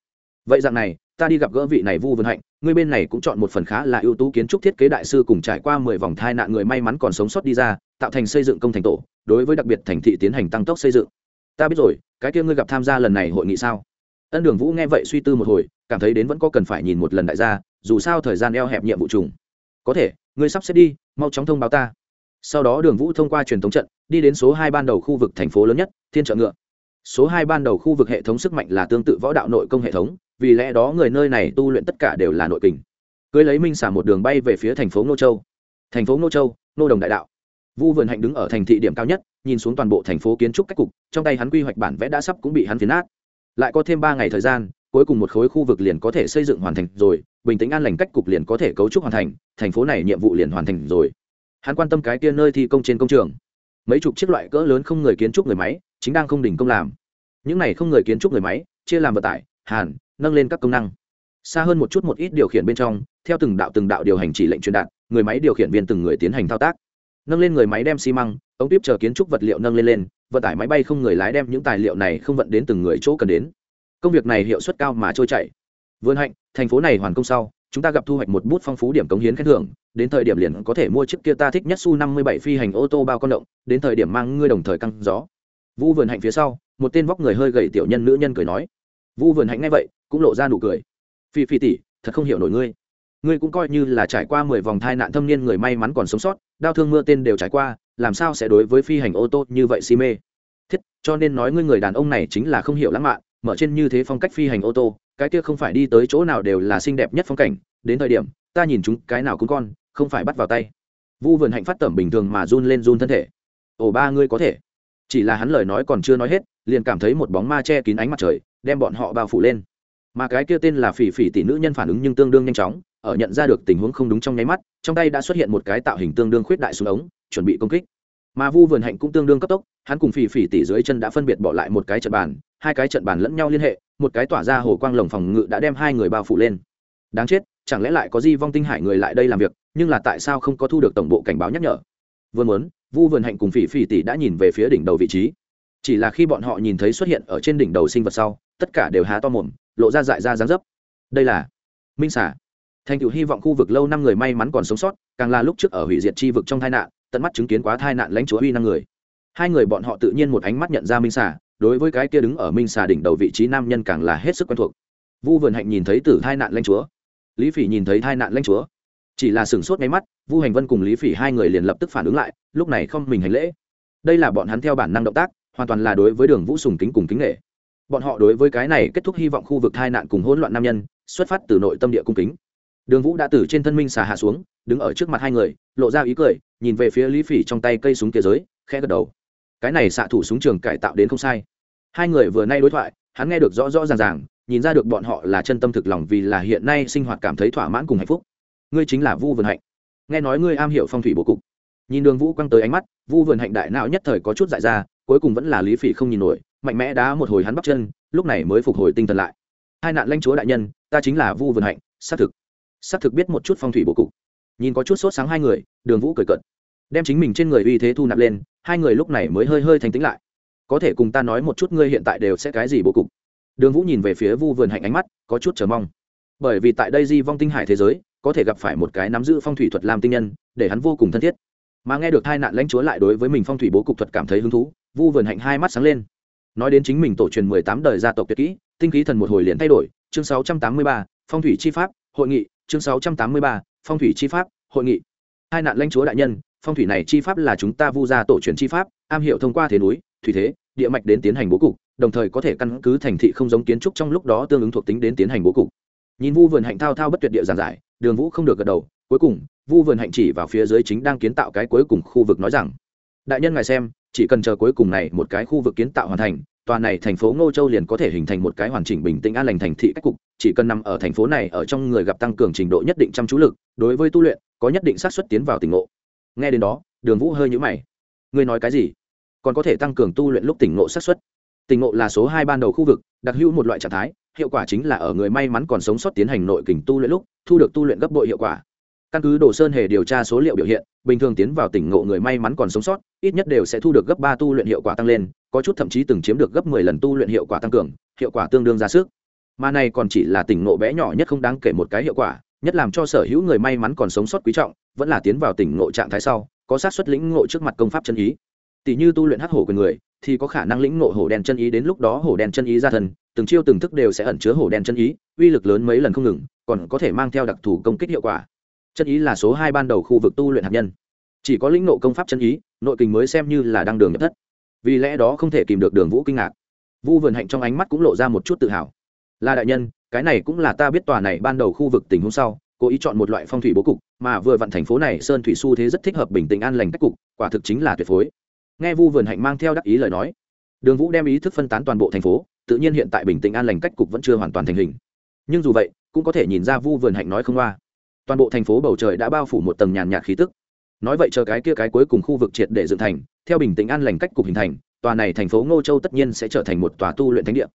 Vậy dạng này, ta đi gặp gỡ vị này vu vân hạnh, người bên này cũng chọn một phần khá là ưu tú kiến trúc thiết kế đại sư cùng trải qua mười vòng thai nạn người may mắn còn sống sót đi ra, tạo thành xây dựng công thành tổ, đối với đặc biệt thành thị tiến hành tăng tốc xây dựng. Ta biết rồi, cái kia ngươi gặp tham gia lần này hội nghị sao? Ân đường vũ nghe vậy suy tư một hồi, cảm thấy đến vẫn có cần phải nhìn một lần đại gia, dù sao thời gian eo hẹp nhiệm vụ trùng. Có thể, ngươi sắp xếp đi, mau chóng thông báo ta sau đó đường vũ thông qua truyền thống trận, đi đến số hai ban đầu khu vực thành phố lớn nhất, thiên trợ ngựa. Số hai ban đầu khu vực hệ thống sức mạnh là tương tự võ đạo nội công hệ thống, vì lẽ đó người nơi này tu luyện tất cả đều là nội kình. Cưới lấy minh xả một đường bay về phía thành phố nô châu. Thành phố nô châu nô đồng đại đạo. Vu vườn hạnh đứng ở thành thị điểm cao nhất, nhìn xuống toàn bộ thành phố kiến trúc cách cục, trong tay hắn quy hoạch bản vẽ đã sắp cũng bị hắn phiến nát. Lại có thêm ba ngày thời gian, cuối cùng một khối khu vực liền có thể xây dựng hoàn thành rồi, bình tĩnh an lành cách cục liền có thể cấu trúc hoàn thành thành phố này nhiệm vụ liền hoàn thành rồi hắn quan tâm cái kia nơi thi công trên công trường. Mấy chục chiếc loại cỡ lớn không người kiến trúc người máy, chính đang không đỉnh công làm. Những này không người kiến trúc người máy, chia làm vận tải, hàn, nâng lên các công năng. Xa hơn một chút một ít điều khiển bên trong, theo từng đạo từng đạo điều hành chỉ lệnh truyền đạt, người máy điều khiển viên từng người tiến hành thao tác. Nâng lên người máy đem xi măng, ống tiếp chờ kiến trúc vật liệu nâng lên lên, vận tải máy bay không người lái đem những tài liệu này không vận đến từng người chỗ cần đến. Công việc này hiệu suất cao mà trôi chảy. Vươn hạnh, thành phố này hoàn công sau chúng ta gặp thu hoạch một bút phong phú điểm cống hiến khen thưởng, đến thời điểm liền có thể mua chiếc kia ta thích nhất su năm mươi bảy phi hành ô tô bao con động, đến thời điểm mang ngươi đồng thời căng gió. Vũ vườn hạnh phía sau, một tên vóc người hơi gầy tiểu nhân nữ nhân cười nói. Vũ vườn hạnh ngay vậy, cũng lộ ra nụ cười. Phi phi tỷ, thật không hiểu nổi ngươi. Ngươi cũng coi như là trải qua mười vòng thai nạn thâm niên người may mắn còn sống sót, đau thương mưa tên đều trải qua, làm sao sẽ đối với phi hành ô tô như vậy si mê? Thiết, cho nên nói ngươi người đàn ông này chính là không hiểu lãng mạn mở trên như thế phong cách phi hành ô tô, cái kia không phải đi tới chỗ nào đều là xinh đẹp nhất phong cảnh, đến thời điểm, ta nhìn chúng cái nào cũng con, không phải bắt vào tay. Vu vườn hạnh phát tẩm bình thường mà run lên run thân thể. Ồ, ba ngươi có thể. Chỉ là hắn lời nói còn chưa nói hết, liền cảm thấy một bóng ma che kín ánh mặt trời, đem bọn họ bao phủ lên. Mà cái kia tên là phỉ phỉ tỷ nữ nhân phản ứng nhưng tương đương nhanh chóng, ở nhận ra được tình huống không đúng trong nháy mắt, trong tay đã xuất hiện một cái tạo hình tương đương khuyết đại xuống ống, chuẩn bị công kích. Mà vu vườn hạnh cũng tương đương cấp tốc, hắn cùng phỉ phỉ tỷ dưới chân đã phân biệt bỏ lại một cái trận bàn hai cái trận bàn lẫn nhau liên hệ, một cái tỏa ra hồ quang lồng phòng ngự đã đem hai người bao phủ lên. Đáng chết, chẳng lẽ lại có di vong tinh hải người lại đây làm việc, nhưng là tại sao không có thu được tổng bộ cảnh báo nhắc nhở? Vừa muốn, vu vườn hạnh cùng phỉ phỉ tỷ đã nhìn về phía đỉnh đầu vị trí. Chỉ là khi bọn họ nhìn thấy xuất hiện ở trên đỉnh đầu sinh vật sau, tất cả đều há to mồm, lộ ra dại ra dáng dấp. Đây là minh xả thành tựu hy vọng khu vực lâu năm người may mắn còn sống sót, càng là lúc trước ở hủy diệt chi vực trong tai nạn, tận mắt chứng kiến quá tai nạn lãnh chúa uy năm người. Hai người bọn họ tự nhiên một ánh mắt nhận ra minh xả đối với cái kia đứng ở minh xà đỉnh đầu vị trí nam nhân càng là hết sức quen thuộc. Vu vườn hạnh nhìn thấy tử thai nạn lanh chúa. Lý phỉ nhìn thấy thai nạn lanh chúa. Chỉ là sửng sốt ngay mắt, vu hành vân cùng lý phỉ hai người liền lập tức phản ứng lại, lúc này không mình hành lễ. Đây là bọn hắn theo bản năng động tác, hoàn toàn là đối với đường vũ sùng kính cùng kính nghệ bọn họ đối với cái này kết thúc hy vọng khu vực thai nạn cùng hỗn loạn nam nhân, xuất phát từ nội tâm địa cung kính. Đường vũ đã từ trên thân minh xà hạ xuống, đứng ở trước mặt hai người, lộ ra ý cười, nhìn về phía lý phỉ trong tay cây súng kia giới, khẽ gật đầu cái này xạ thủ súng trường cải tạo đến không sai. Hai người vừa nay đối thoại, hắn nghe được rõ rõ ràng ràng, nhìn ra được bọn họ là chân tâm thực lòng vì là hiện nay sinh hoạt cảm thấy thỏa mãn cùng hạnh phúc. Ngươi chính là vu vườn hạnh. Nghe nói ngươi am hiểu phong thủy bố cục. Nhìn đường vũ quăng tới ánh mắt, vu vườn hạnh đại não nhất thời có chút dại ra, cuối cùng vẫn là lý phỉ không nhìn nổi, mạnh mẽ đá một hồi hắn bắt chân, lúc này mới phục hồi tinh thần lại. Hai nạn lãnh chúa đại nhân, ta chính là vu vườn hạnh, xác thực. Xác thực biết một chút phong thủy bố cục. Nhìn có chút sốt sáng hai người, đường vũ cười cợt đem chính mình trên người uy thế thu nạp lên, hai người lúc này mới hơi hơi thành tính lại. Có thể cùng ta nói một chút ngươi hiện tại đều sẽ cái gì bố cục? Đường vũ nhìn về phía vu vườn hạnh ánh mắt, có chút chờ mong. Bởi vì tại đây di vong tinh hải thế giới, có thể gặp phải một cái nắm giữ phong thủy thuật làm tinh nhân, để hắn vô cùng thân thiết. Mà nghe được hai nạn lãnh chúa lại đối với mình phong thủy bố cục thuật cảm thấy hứng thú, vu vườn hạnh hai mắt sáng lên. Nói đến chính mình tổ truyền mười tám đời gia tộc tuyệt kỹ, tinh khí thần một hồi liền thay đổi, chương sáu trăm tám mươi ba, phong thủy chi pháp, hội nghị, chương sáu trăm tám mươi ba, phong thủy chi pháp, hội nghị. Hai nạn lãnh chúa đại nhân phong thủy này chi pháp là chúng ta vu gia tổ truyền chi pháp, am hiểu thông qua thế núi, thủy thế, địa mạch đến tiến hành bố cục, đồng thời có thể căn cứ thành thị không giống kiến trúc trong lúc đó tương ứng thuộc tính đến tiến hành bố cục. Nhìn vu vườn hạnh thao thao bất tuyệt địa giảng giải, đường vũ không được gật đầu, cuối cùng, vu vườn hạnh chỉ vào phía dưới chính đang kiến tạo cái cuối cùng khu vực nói rằng, đại nhân ngài xem, chỉ cần chờ cuối cùng này một cái khu vực kiến tạo hoàn thành, tòa này thành phố ngô châu liền có thể hình thành một cái hoàn chỉnh bình tĩnh an lành thành thị cách cục, chỉ cần nằm ở thành phố này ở trong người gặp tăng cường trình độ nhất định chăm chú lực, đối với tu luyện, có nhất định xác suất tiến vào tỉnh ngộ nghe đến đó, đường vũ hơi nhũ mày. Ngươi nói cái gì? Còn có thể tăng cường tu luyện lúc tỉnh ngộ sát xuất. tỉnh ngộ là số hai ban đầu khu vực, đặc hữu một loại trạng thái, hiệu quả chính là ở người may mắn còn sống sót tiến hành nội kình tu luyện lúc, thu được tu luyện gấp bội hiệu quả. Căn cứ đồ sơn hề điều tra số liệu biểu hiện, bình thường tiến vào tỉnh ngộ người may mắn còn sống sót, ít nhất đều sẽ thu được gấp ba tu luyện hiệu quả tăng lên, có chút thậm chí từng chiếm được gấp mười lần tu luyện hiệu quả tăng cường, hiệu quả tương đương ra sức. Mà này còn chỉ là tỉnh ngộ bé nhỏ nhất không đáng kể một cái hiệu quả nhất làm cho sở hữu người may mắn còn sống sót quý trọng, vẫn là tiến vào tỉnh ngộ trạng thái sau, có sát xuất lĩnh ngộ trước mặt công pháp chân ý. Tỷ như tu luyện hắc hổ quyền người, thì có khả năng lĩnh ngộ hổ đen chân ý đến lúc đó hổ đen chân ý ra thần, từng chiêu từng thức đều sẽ ẩn chứa hổ đen chân ý, uy lực lớn mấy lần không ngừng, còn có thể mang theo đặc thù công kích hiệu quả. Chân ý là số hai ban đầu khu vực tu luyện hạt nhân. Chỉ có lĩnh ngộ công pháp chân ý, nội kình mới xem như là đang đường nhập thất. Vì lẽ đó không thể kìm được đường vũ kinh ngạc. Vu vườn hạnh trong ánh mắt cũng lộ ra một chút tự hào. Là đại nhân cái này cũng là ta biết tòa này ban đầu khu vực tình huống sau, cố ý chọn một loại phong thủy bố cục, mà vừa vặn thành phố này sơn thủy xu thế rất thích hợp bình tĩnh an lành cách cục, quả thực chính là tuyệt phối. Nghe vu vườn hạnh mang theo đắc ý lời nói, đường vũ đem ý thức phân tán toàn bộ thành phố, tự nhiên hiện tại bình tĩnh an lành cách cục vẫn chưa hoàn toàn thành hình. Nhưng dù vậy, cũng có thể nhìn ra vu vườn hạnh nói không qua toàn bộ thành phố bầu trời đã bao phủ một tầng nhàn nhạt khí tức. Nói vậy chờ cái kia cái cuối cùng khu vực triệt để dựng thành, theo bình tĩnh an lành cách cục hình thành, tòa này thành phố ngô châu tất nhiên sẽ trở thành một tòa tu luyện thánh địa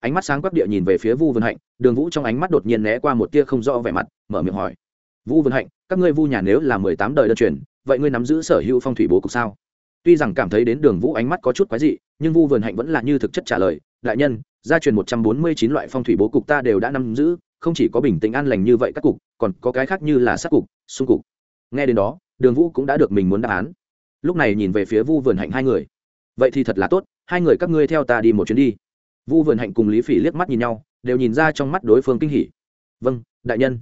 ánh mắt sáng quắc địa nhìn về phía vu vân hạnh, đường vũ trong ánh mắt đột nhiên né qua một tia không rõ vẻ mặt, mở miệng hỏi. Vu vân hạnh, các ngươi vu nhà nếu là mười tám đời đơn truyền, vậy ngươi nắm giữ sở hữu phong thủy bố cục sao? Tuy rằng cảm thấy đến đường vũ ánh mắt có chút quái dị, nhưng vu vân hạnh vẫn là như thực chất trả lời, đại nhân, gia truyền một trăm bốn mươi chín loại phong thủy bố cục ta đều đã nắm giữ, không chỉ có bình tĩnh an lành như vậy các cục, còn có cái khác như là sát cục, xung cục. Nghe đến đó, đường vũ cũng đã được mình muốn đáp án. Lúc này nhìn về phía vu vườn hạnh hai người. Vậy thì thật là tốt, hai người các ngươi theo ta đi một chuyến đi vu vườn hạnh cùng lý phỉ liếc mắt nhìn nhau, đều nhìn ra trong mắt đối phương kinh hỉ. Vâng đại nhân.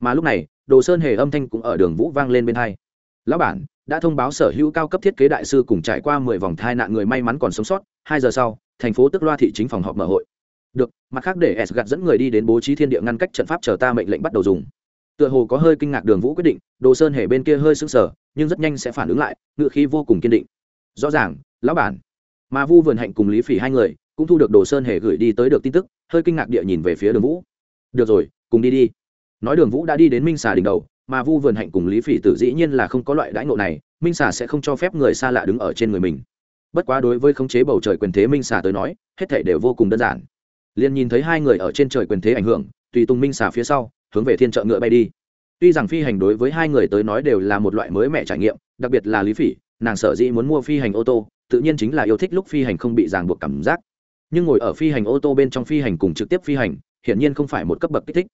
Mà lúc này, đồ sơn hề âm thanh cũng ở đường vũ vang lên bên hai. Lão bản, đã thông báo sở hữu cao cấp thiết kế đại sư cùng trải qua mười vòng thai nạn người may mắn còn sống sót, hai giờ sau, thành phố tức loa thị chính phòng họp mở hội. Được, mặt khác để s gạt dẫn người đi đến bố trí thiên địa ngăn cách trận pháp chờ ta mệnh lệnh bắt đầu dùng. Tựa hồ có hơi kinh ngạc đường vũ quyết định, đồ sơn hề bên kia hơi sững sờ, nhưng rất nhanh sẽ phản ứng lại ngự khí vô cùng kiên định. Rõ ràng, lão bản. Mà vu vườn hạnh cùng lý phỉ hai người cũng thu được đồ sơn hề gửi đi tới được tin tức, hơi kinh ngạc địa nhìn về phía đường vũ. Được rồi, cùng đi đi. Nói đường vũ đã đi đến minh xà đỉnh đầu, mà vu vườn hạnh cùng lý phỉ tử dĩ nhiên là không có loại đãi ngộ này, minh xà sẽ không cho phép người xa lạ đứng ở trên người mình. Bất quá đối với khống chế bầu trời quyền thế minh xà tới nói, hết thể đều vô cùng đơn giản. Liền nhìn thấy hai người ở trên trời quyền thế ảnh hưởng, tùy tùng minh xà phía sau, hướng về thiên trợ ngựa bay đi. Tuy rằng phi hành đối với hai người tới nói đều là một loại mới mẻ trải nghiệm, đặc biệt là lý phỉ, nàng sở dĩ muốn mua phi hành ô tô, tự nhiên chính là yêu thích lúc phi hành không bị ràng buộc cảm giác nhưng ngồi ở phi hành ô tô bên trong phi hành cùng trực tiếp phi hành, hiển nhiên không phải một cấp bậc kích thích.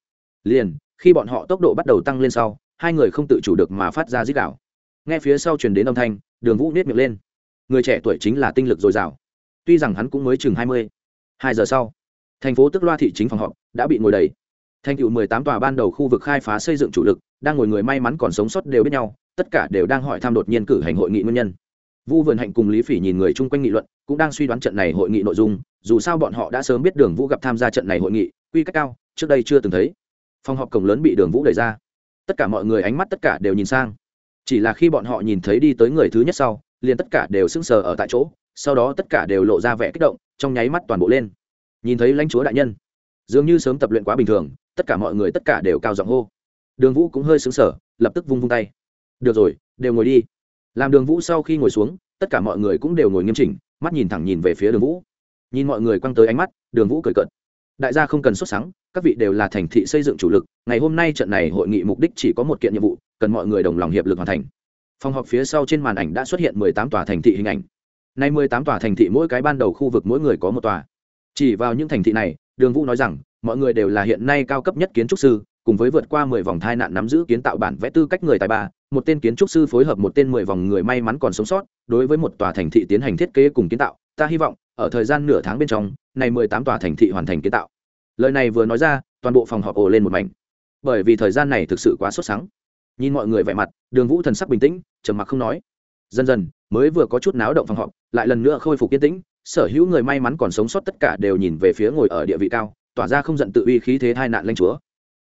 Liền, khi bọn họ tốc độ bắt đầu tăng lên sau, hai người không tự chủ được mà phát ra dích đạo nghe phía sau truyền đến âm thanh, đường vũ nết miệng lên. Người trẻ tuổi chính là tinh lực dồi dào. Tuy rằng hắn cũng mới chừng hai mươi, hai giờ sau, thành phố tức loa thị chính phòng họp đã bị ngồi đầy. Thành tựu mười tám tòa ban đầu khu vực khai phá xây dựng chủ lực, đang ngồi người may mắn còn sống sót đều biết nhau, tất cả đều đang hỏi thăm đột nhiên cử hành hội nghị nguyên nhân. Vu vườn hạnh cùng lý phỉ nhìn người chung quanh nghị luận, cũng đang suy đoán trận này hội nghị nội dung dù sao bọn họ đã sớm biết đường vũ gặp tham gia trận này hội nghị, quy cách cao, trước đây chưa từng thấy. Phòng họp cổng lớn bị đường vũ đẩy ra. Tất cả mọi người ánh mắt tất cả đều nhìn sang. Chỉ là khi bọn họ nhìn thấy đi tới người thứ nhất sau, liền tất cả đều sững sờ ở tại chỗ, sau đó tất cả đều lộ ra vẻ kích động, trong nháy mắt toàn bộ lên. Nhìn thấy lãnh chúa đại nhân, dường như sớm tập luyện quá bình thường, tất cả mọi người tất cả đều cao giọng hô. Đường vũ cũng hơi sững sờ, lập tức vung vung tay. Được rồi, đều ngồi đi. Làm đường vũ sau khi ngồi xuống, tất cả mọi người cũng đều ngồi nghiêm chỉnh, mắt nhìn thẳng nhìn về phía đường vũ nhìn mọi người quăng tới ánh mắt, đường vũ cười cợt. Đại gia không cần xuất sáng các vị đều là thành thị xây dựng chủ lực, ngày hôm nay trận này hội nghị mục đích chỉ có một kiện nhiệm vụ, cần mọi người đồng lòng hiệp lực hoàn thành. Phòng họp phía sau trên màn ảnh đã xuất hiện mười tám tòa thành thị hình ảnh. Nay mười tám tòa thành thị mỗi cái ban đầu khu vực mỗi người có một tòa. Chỉ vào những thành thị này, đường vũ nói rằng, mọi người đều là hiện nay cao cấp nhất kiến trúc sư, cùng với vượt qua mười vòng thai nạn nắm giữ kiến tạo bản vẽ tư cách người tài ba, một tên kiến trúc sư phối hợp một tên mười vòng người may mắn còn sống sót, đối với một tòa thành thị tiến hành thiết kế cùng kiến tạo, ta hy vọng ở thời gian nửa tháng bên trong, này mười tám tòa thành thị hoàn thành kiến tạo. Lời này vừa nói ra, toàn bộ phòng họp ồ lên một mảnh. Bởi vì thời gian này thực sự quá sốt sắng. Nhìn mọi người vẻ mặt, đường vũ thần sắc bình tĩnh, trầm mặc không nói. Dần dần, mới vừa có chút náo động phòng họp, lại lần nữa khôi phục yên tĩnh, sở hữu người may mắn còn sống sót tất cả đều nhìn về phía ngồi ở địa vị cao, tỏa ra không giận tự uy khí thế hai nạn lanh chúa.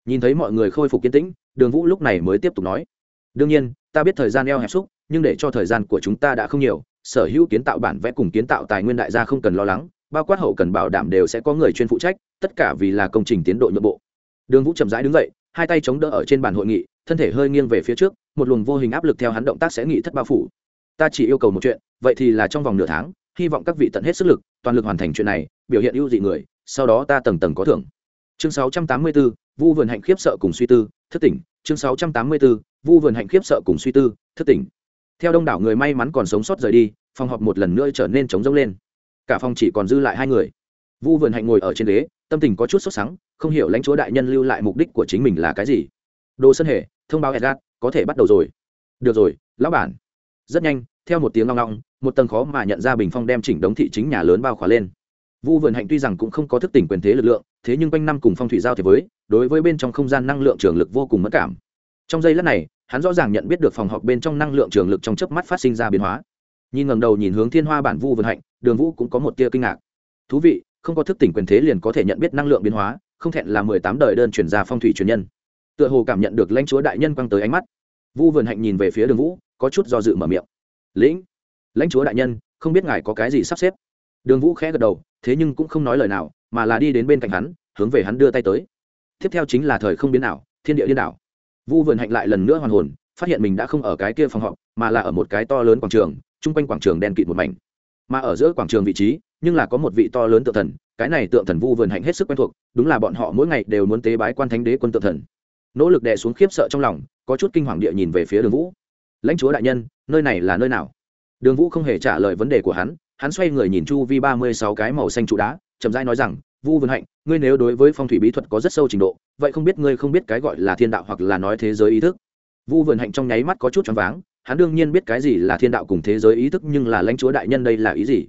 Nhìn thấy mọi người khôi phục yên tĩnh, đường vũ lúc này mới tiếp tục nói. Đương nhiên, ta biết thời gian eo hẹp xúc, nhưng để cho thời gian của chúng ta đã không nhiều sở hữu kiến tạo bản vẽ cùng kiến tạo tài nguyên đại gia không cần lo lắng bao quát hậu cần bảo đảm đều sẽ có người chuyên phụ trách tất cả vì là công trình tiến độ nhượng bộ. Đường vũ chậm rãi đứng dậy hai tay chống đỡ ở trên bàn hội nghị thân thể hơi nghiêng về phía trước một luồng vô hình áp lực theo hắn động tác sẽ nghị thất bao phủ. Ta chỉ yêu cầu một chuyện vậy thì là trong vòng nửa tháng hy vọng các vị tận hết sức lực toàn lực hoàn thành chuyện này biểu hiện ưu dị người sau đó ta tầng tầng có thưởng. Chương 684, vu vườn hạnh khiếp sợ cùng suy tư thất tỉnh. Chương 684, vu vườn hạnh khiếp sợ cùng suy tư thất tỉnh theo đông đảo người may mắn còn sống sót rời đi phòng họp một lần nữa trở nên trống rỗng lên. Cả phòng chỉ còn dư lại hai người. Vu vườn hạnh ngồi ở trên ghế tâm tình có chút sốt sắng không hiểu lãnh chúa đại nhân lưu lại mục đích của chính mình là cái gì. Đồ sân hệ thông báo edgard có thể bắt đầu rồi. Được rồi lão bản. Rất nhanh theo một tiếng long long, một tầng khó mà nhận ra bình phong đem chỉnh đống thị chính nhà lớn bao khóa lên. Vu vườn hạnh tuy rằng cũng không có thức tỉnh quyền thế lực lượng thế nhưng quanh năm cùng phong thủy giao thế với đối với bên trong không gian năng lượng trường lực vô cùng mất cảm trong giây lát này, hắn rõ ràng nhận biết được phòng họp bên trong năng lượng trường lực trong chớp mắt phát sinh ra biến hóa. Nhìn ngầm đầu nhìn hướng thiên hoa bản vu vân hạnh, đường vũ cũng có một tia kinh ngạc. Thú vị, không có thức tỉnh quyền thế liền có thể nhận biết năng lượng biến hóa, không thẹn là mười tám đời đơn chuyển ra phong thủy truyền nhân. Tựa hồ cảm nhận được lãnh chúa đại nhân quăng tới ánh mắt. Vu vườn hạnh nhìn về phía đường vũ, có chút do dự mở miệng. Lĩnh, lãnh chúa đại nhân, không biết ngài có cái gì sắp xếp? Đường vũ khẽ gật đầu, thế nhưng cũng không nói lời nào, mà là đi đến bên cạnh hắn, hướng về hắn đưa tay tới. Tiếp theo chính là thời không biến ảo, thiên địa điên đảo vu vườn hạnh lại lần nữa hoàn hồn, phát hiện mình đã không ở cái kia phòng họp, mà là ở một cái to lớn quảng trường, chung quanh quảng trường đen kịt một mảnh. Mà ở giữa quảng trường vị trí, nhưng là có một vị to lớn tượng thần, cái này tượng thần vu vườn hạnh hết sức quen thuộc, đúng là bọn họ mỗi ngày đều muốn tế bái quan thánh đế quân tượng thần. Nỗ lực đè xuống khiếp sợ trong lòng, có chút kinh hoàng địa nhìn về phía đường vũ. Lãnh chúa đại nhân, nơi này là nơi nào? Đường vũ không hề trả lời vấn đề của hắn hắn xoay người nhìn chu vi ba mươi sáu cái màu xanh trụ đá, chậm rãi nói rằng vu vân hạnh, ngươi nếu đối với phong thủy bí thuật có rất sâu trình độ, vậy không biết ngươi không biết cái gọi là thiên đạo hoặc là nói thế giới ý thức. Vu vân hạnh trong nháy mắt có chút choáng váng, hắn đương nhiên biết cái gì là thiên đạo cùng thế giới ý thức nhưng là lãnh chúa đại nhân đây là ý gì?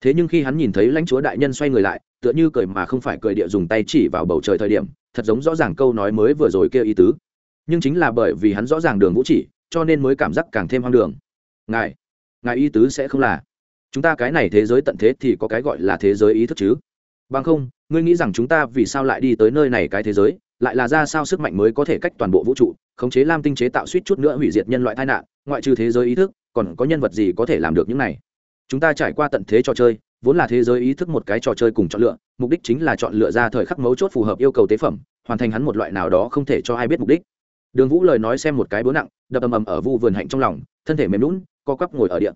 Thế nhưng khi hắn nhìn thấy lãnh chúa đại nhân xoay người lại, tựa như cười mà không phải cười địa dùng tay chỉ vào bầu trời thời điểm, thật giống rõ ràng câu nói mới vừa rồi kêu ý tứ. Nhưng chính là bởi vì hắn rõ ràng đường vũ chỉ, cho nên mới cảm giác càng thêm hoang đường. Ngài ngài ý tứ sẽ không là. Chúng ta cái này thế giới tận thế thì có cái gọi là thế giới ý thức chứ? Bằng không, ngươi nghĩ rằng chúng ta vì sao lại đi tới nơi này cái thế giới, lại là ra sao sức mạnh mới có thể cách toàn bộ vũ trụ, khống chế lam tinh chế tạo suýt chút nữa hủy diệt nhân loại tai nạn, ngoại trừ thế giới ý thức, còn có nhân vật gì có thể làm được những này? Chúng ta trải qua tận thế trò chơi, vốn là thế giới ý thức một cái trò chơi cùng chọn lựa, mục đích chính là chọn lựa ra thời khắc mấu chốt phù hợp yêu cầu tế phẩm, hoàn thành hắn một loại nào đó không thể cho ai biết mục đích. Đường vũ lời nói xem một cái bố nặng, đập ầm ầm ở vu vườn hạnh trong lòng, thân thể mềm lún co quắp ngồi ở điện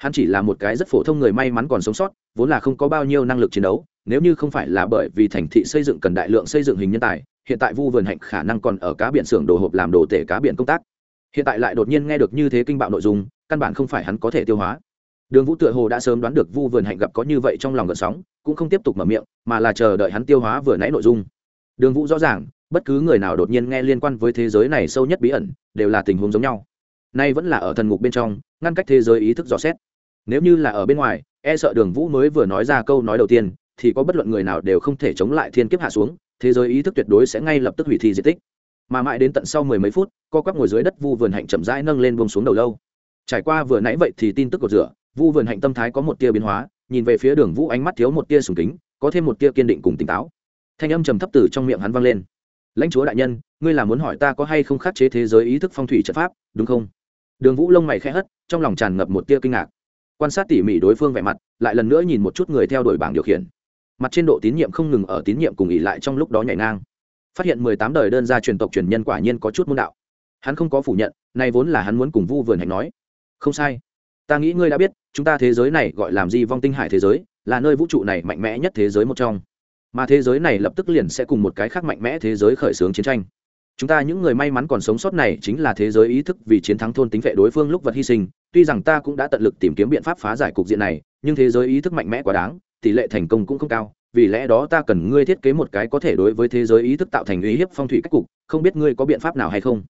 hắn chỉ là một cái rất phổ thông người may mắn còn sống sót, vốn là không có bao nhiêu năng lực chiến đấu nếu như không phải là bởi vì thành thị xây dựng cần đại lượng xây dựng hình nhân tài, hiện tại vu vườn hạnh khả năng còn ở cá biển xưởng đồ hộp làm đồ tể cá biển công tác. Hiện tại lại đột nhiên nghe được như thế kinh bạo nội dung, căn bản không phải hắn có thể tiêu hóa. Đường vũ tựa hồ đã sớm đoán được vu vườn hạnh gặp có như vậy trong lòng gợn sóng, cũng không tiếp tục mở miệng, mà là chờ đợi hắn tiêu hóa vừa nãy nội dung. Đường vũ rõ ràng, bất cứ người nào đột nhiên nghe liên quan với thế giới này sâu nhất bí ẩn, đều là tình huống giống nhau. Nay vẫn là ở thần ngục bên trong, ngăn cách thế giới ý thức rõ xét. Nếu như là ở bên ngoài e sợ đường vũ mới vừa nói ra câu nói đầu tiên thì có bất luận người nào đều không thể chống lại thiên kiếp hạ xuống, thế giới ý thức tuyệt đối sẽ ngay lập tức hủy thi di tích. Mà mãi đến tận sau mười mấy phút, co quắp ngồi dưới đất vu vườn hạnh chậm rãi nâng lên bông xuống đầu lâu. Trải qua vừa nãy vậy thì tin tức cột rửa, vu vườn hạnh tâm thái có một tia biến hóa, nhìn về phía đường vũ ánh mắt thiếu một tia sùng kính, có thêm một tia kiên định cùng tỉnh táo. Thanh âm trầm thấp từ trong miệng hắn vang lên. Lãnh chúa đại nhân, ngươi là muốn hỏi ta có hay không khắc chế thế giới ý thức phong thủy trận pháp, đúng không? Đường vũ lông mày khẽ hất, trong lòng tràn ngập một tia kinh ngạc. Quan sát tỉ mỉ đối phương vẻ mặt, lại lần nữa nhìn một chút người theo đuổi bảng điều khiển mặt trên độ tín nhiệm không ngừng ở tín nhiệm cùng ỉ lại trong lúc đó nhảy ngang. Phát hiện mười tám đời đơn gia truyền tộc truyền nhân quả nhiên có chút môn đạo. Hắn không có phủ nhận, nay vốn là hắn muốn cùng vu vườn hạnh nói. Không sai. Ta nghĩ ngươi đã biết, chúng ta thế giới này gọi làm gì vong tinh hải thế giới, là nơi vũ trụ này mạnh mẽ nhất thế giới một trong. Mà thế giới này lập tức liền sẽ cùng một cái khác mạnh mẽ thế giới khởi xướng chiến tranh. Chúng ta những người may mắn còn sống sót này chính là thế giới ý thức vì chiến thắng thôn tính vệ đối phương lúc vật hy sinh, tuy rằng ta cũng đã tận lực tìm kiếm biện pháp phá giải cục diện này, nhưng thế giới ý thức mạnh mẽ quá đáng tỷ lệ thành công cũng không cao, vì lẽ đó ta cần ngươi thiết kế một cái có thể đối với thế giới ý thức tạo thành uy hiếp phong thủy cách cục, không biết ngươi có biện pháp nào hay không?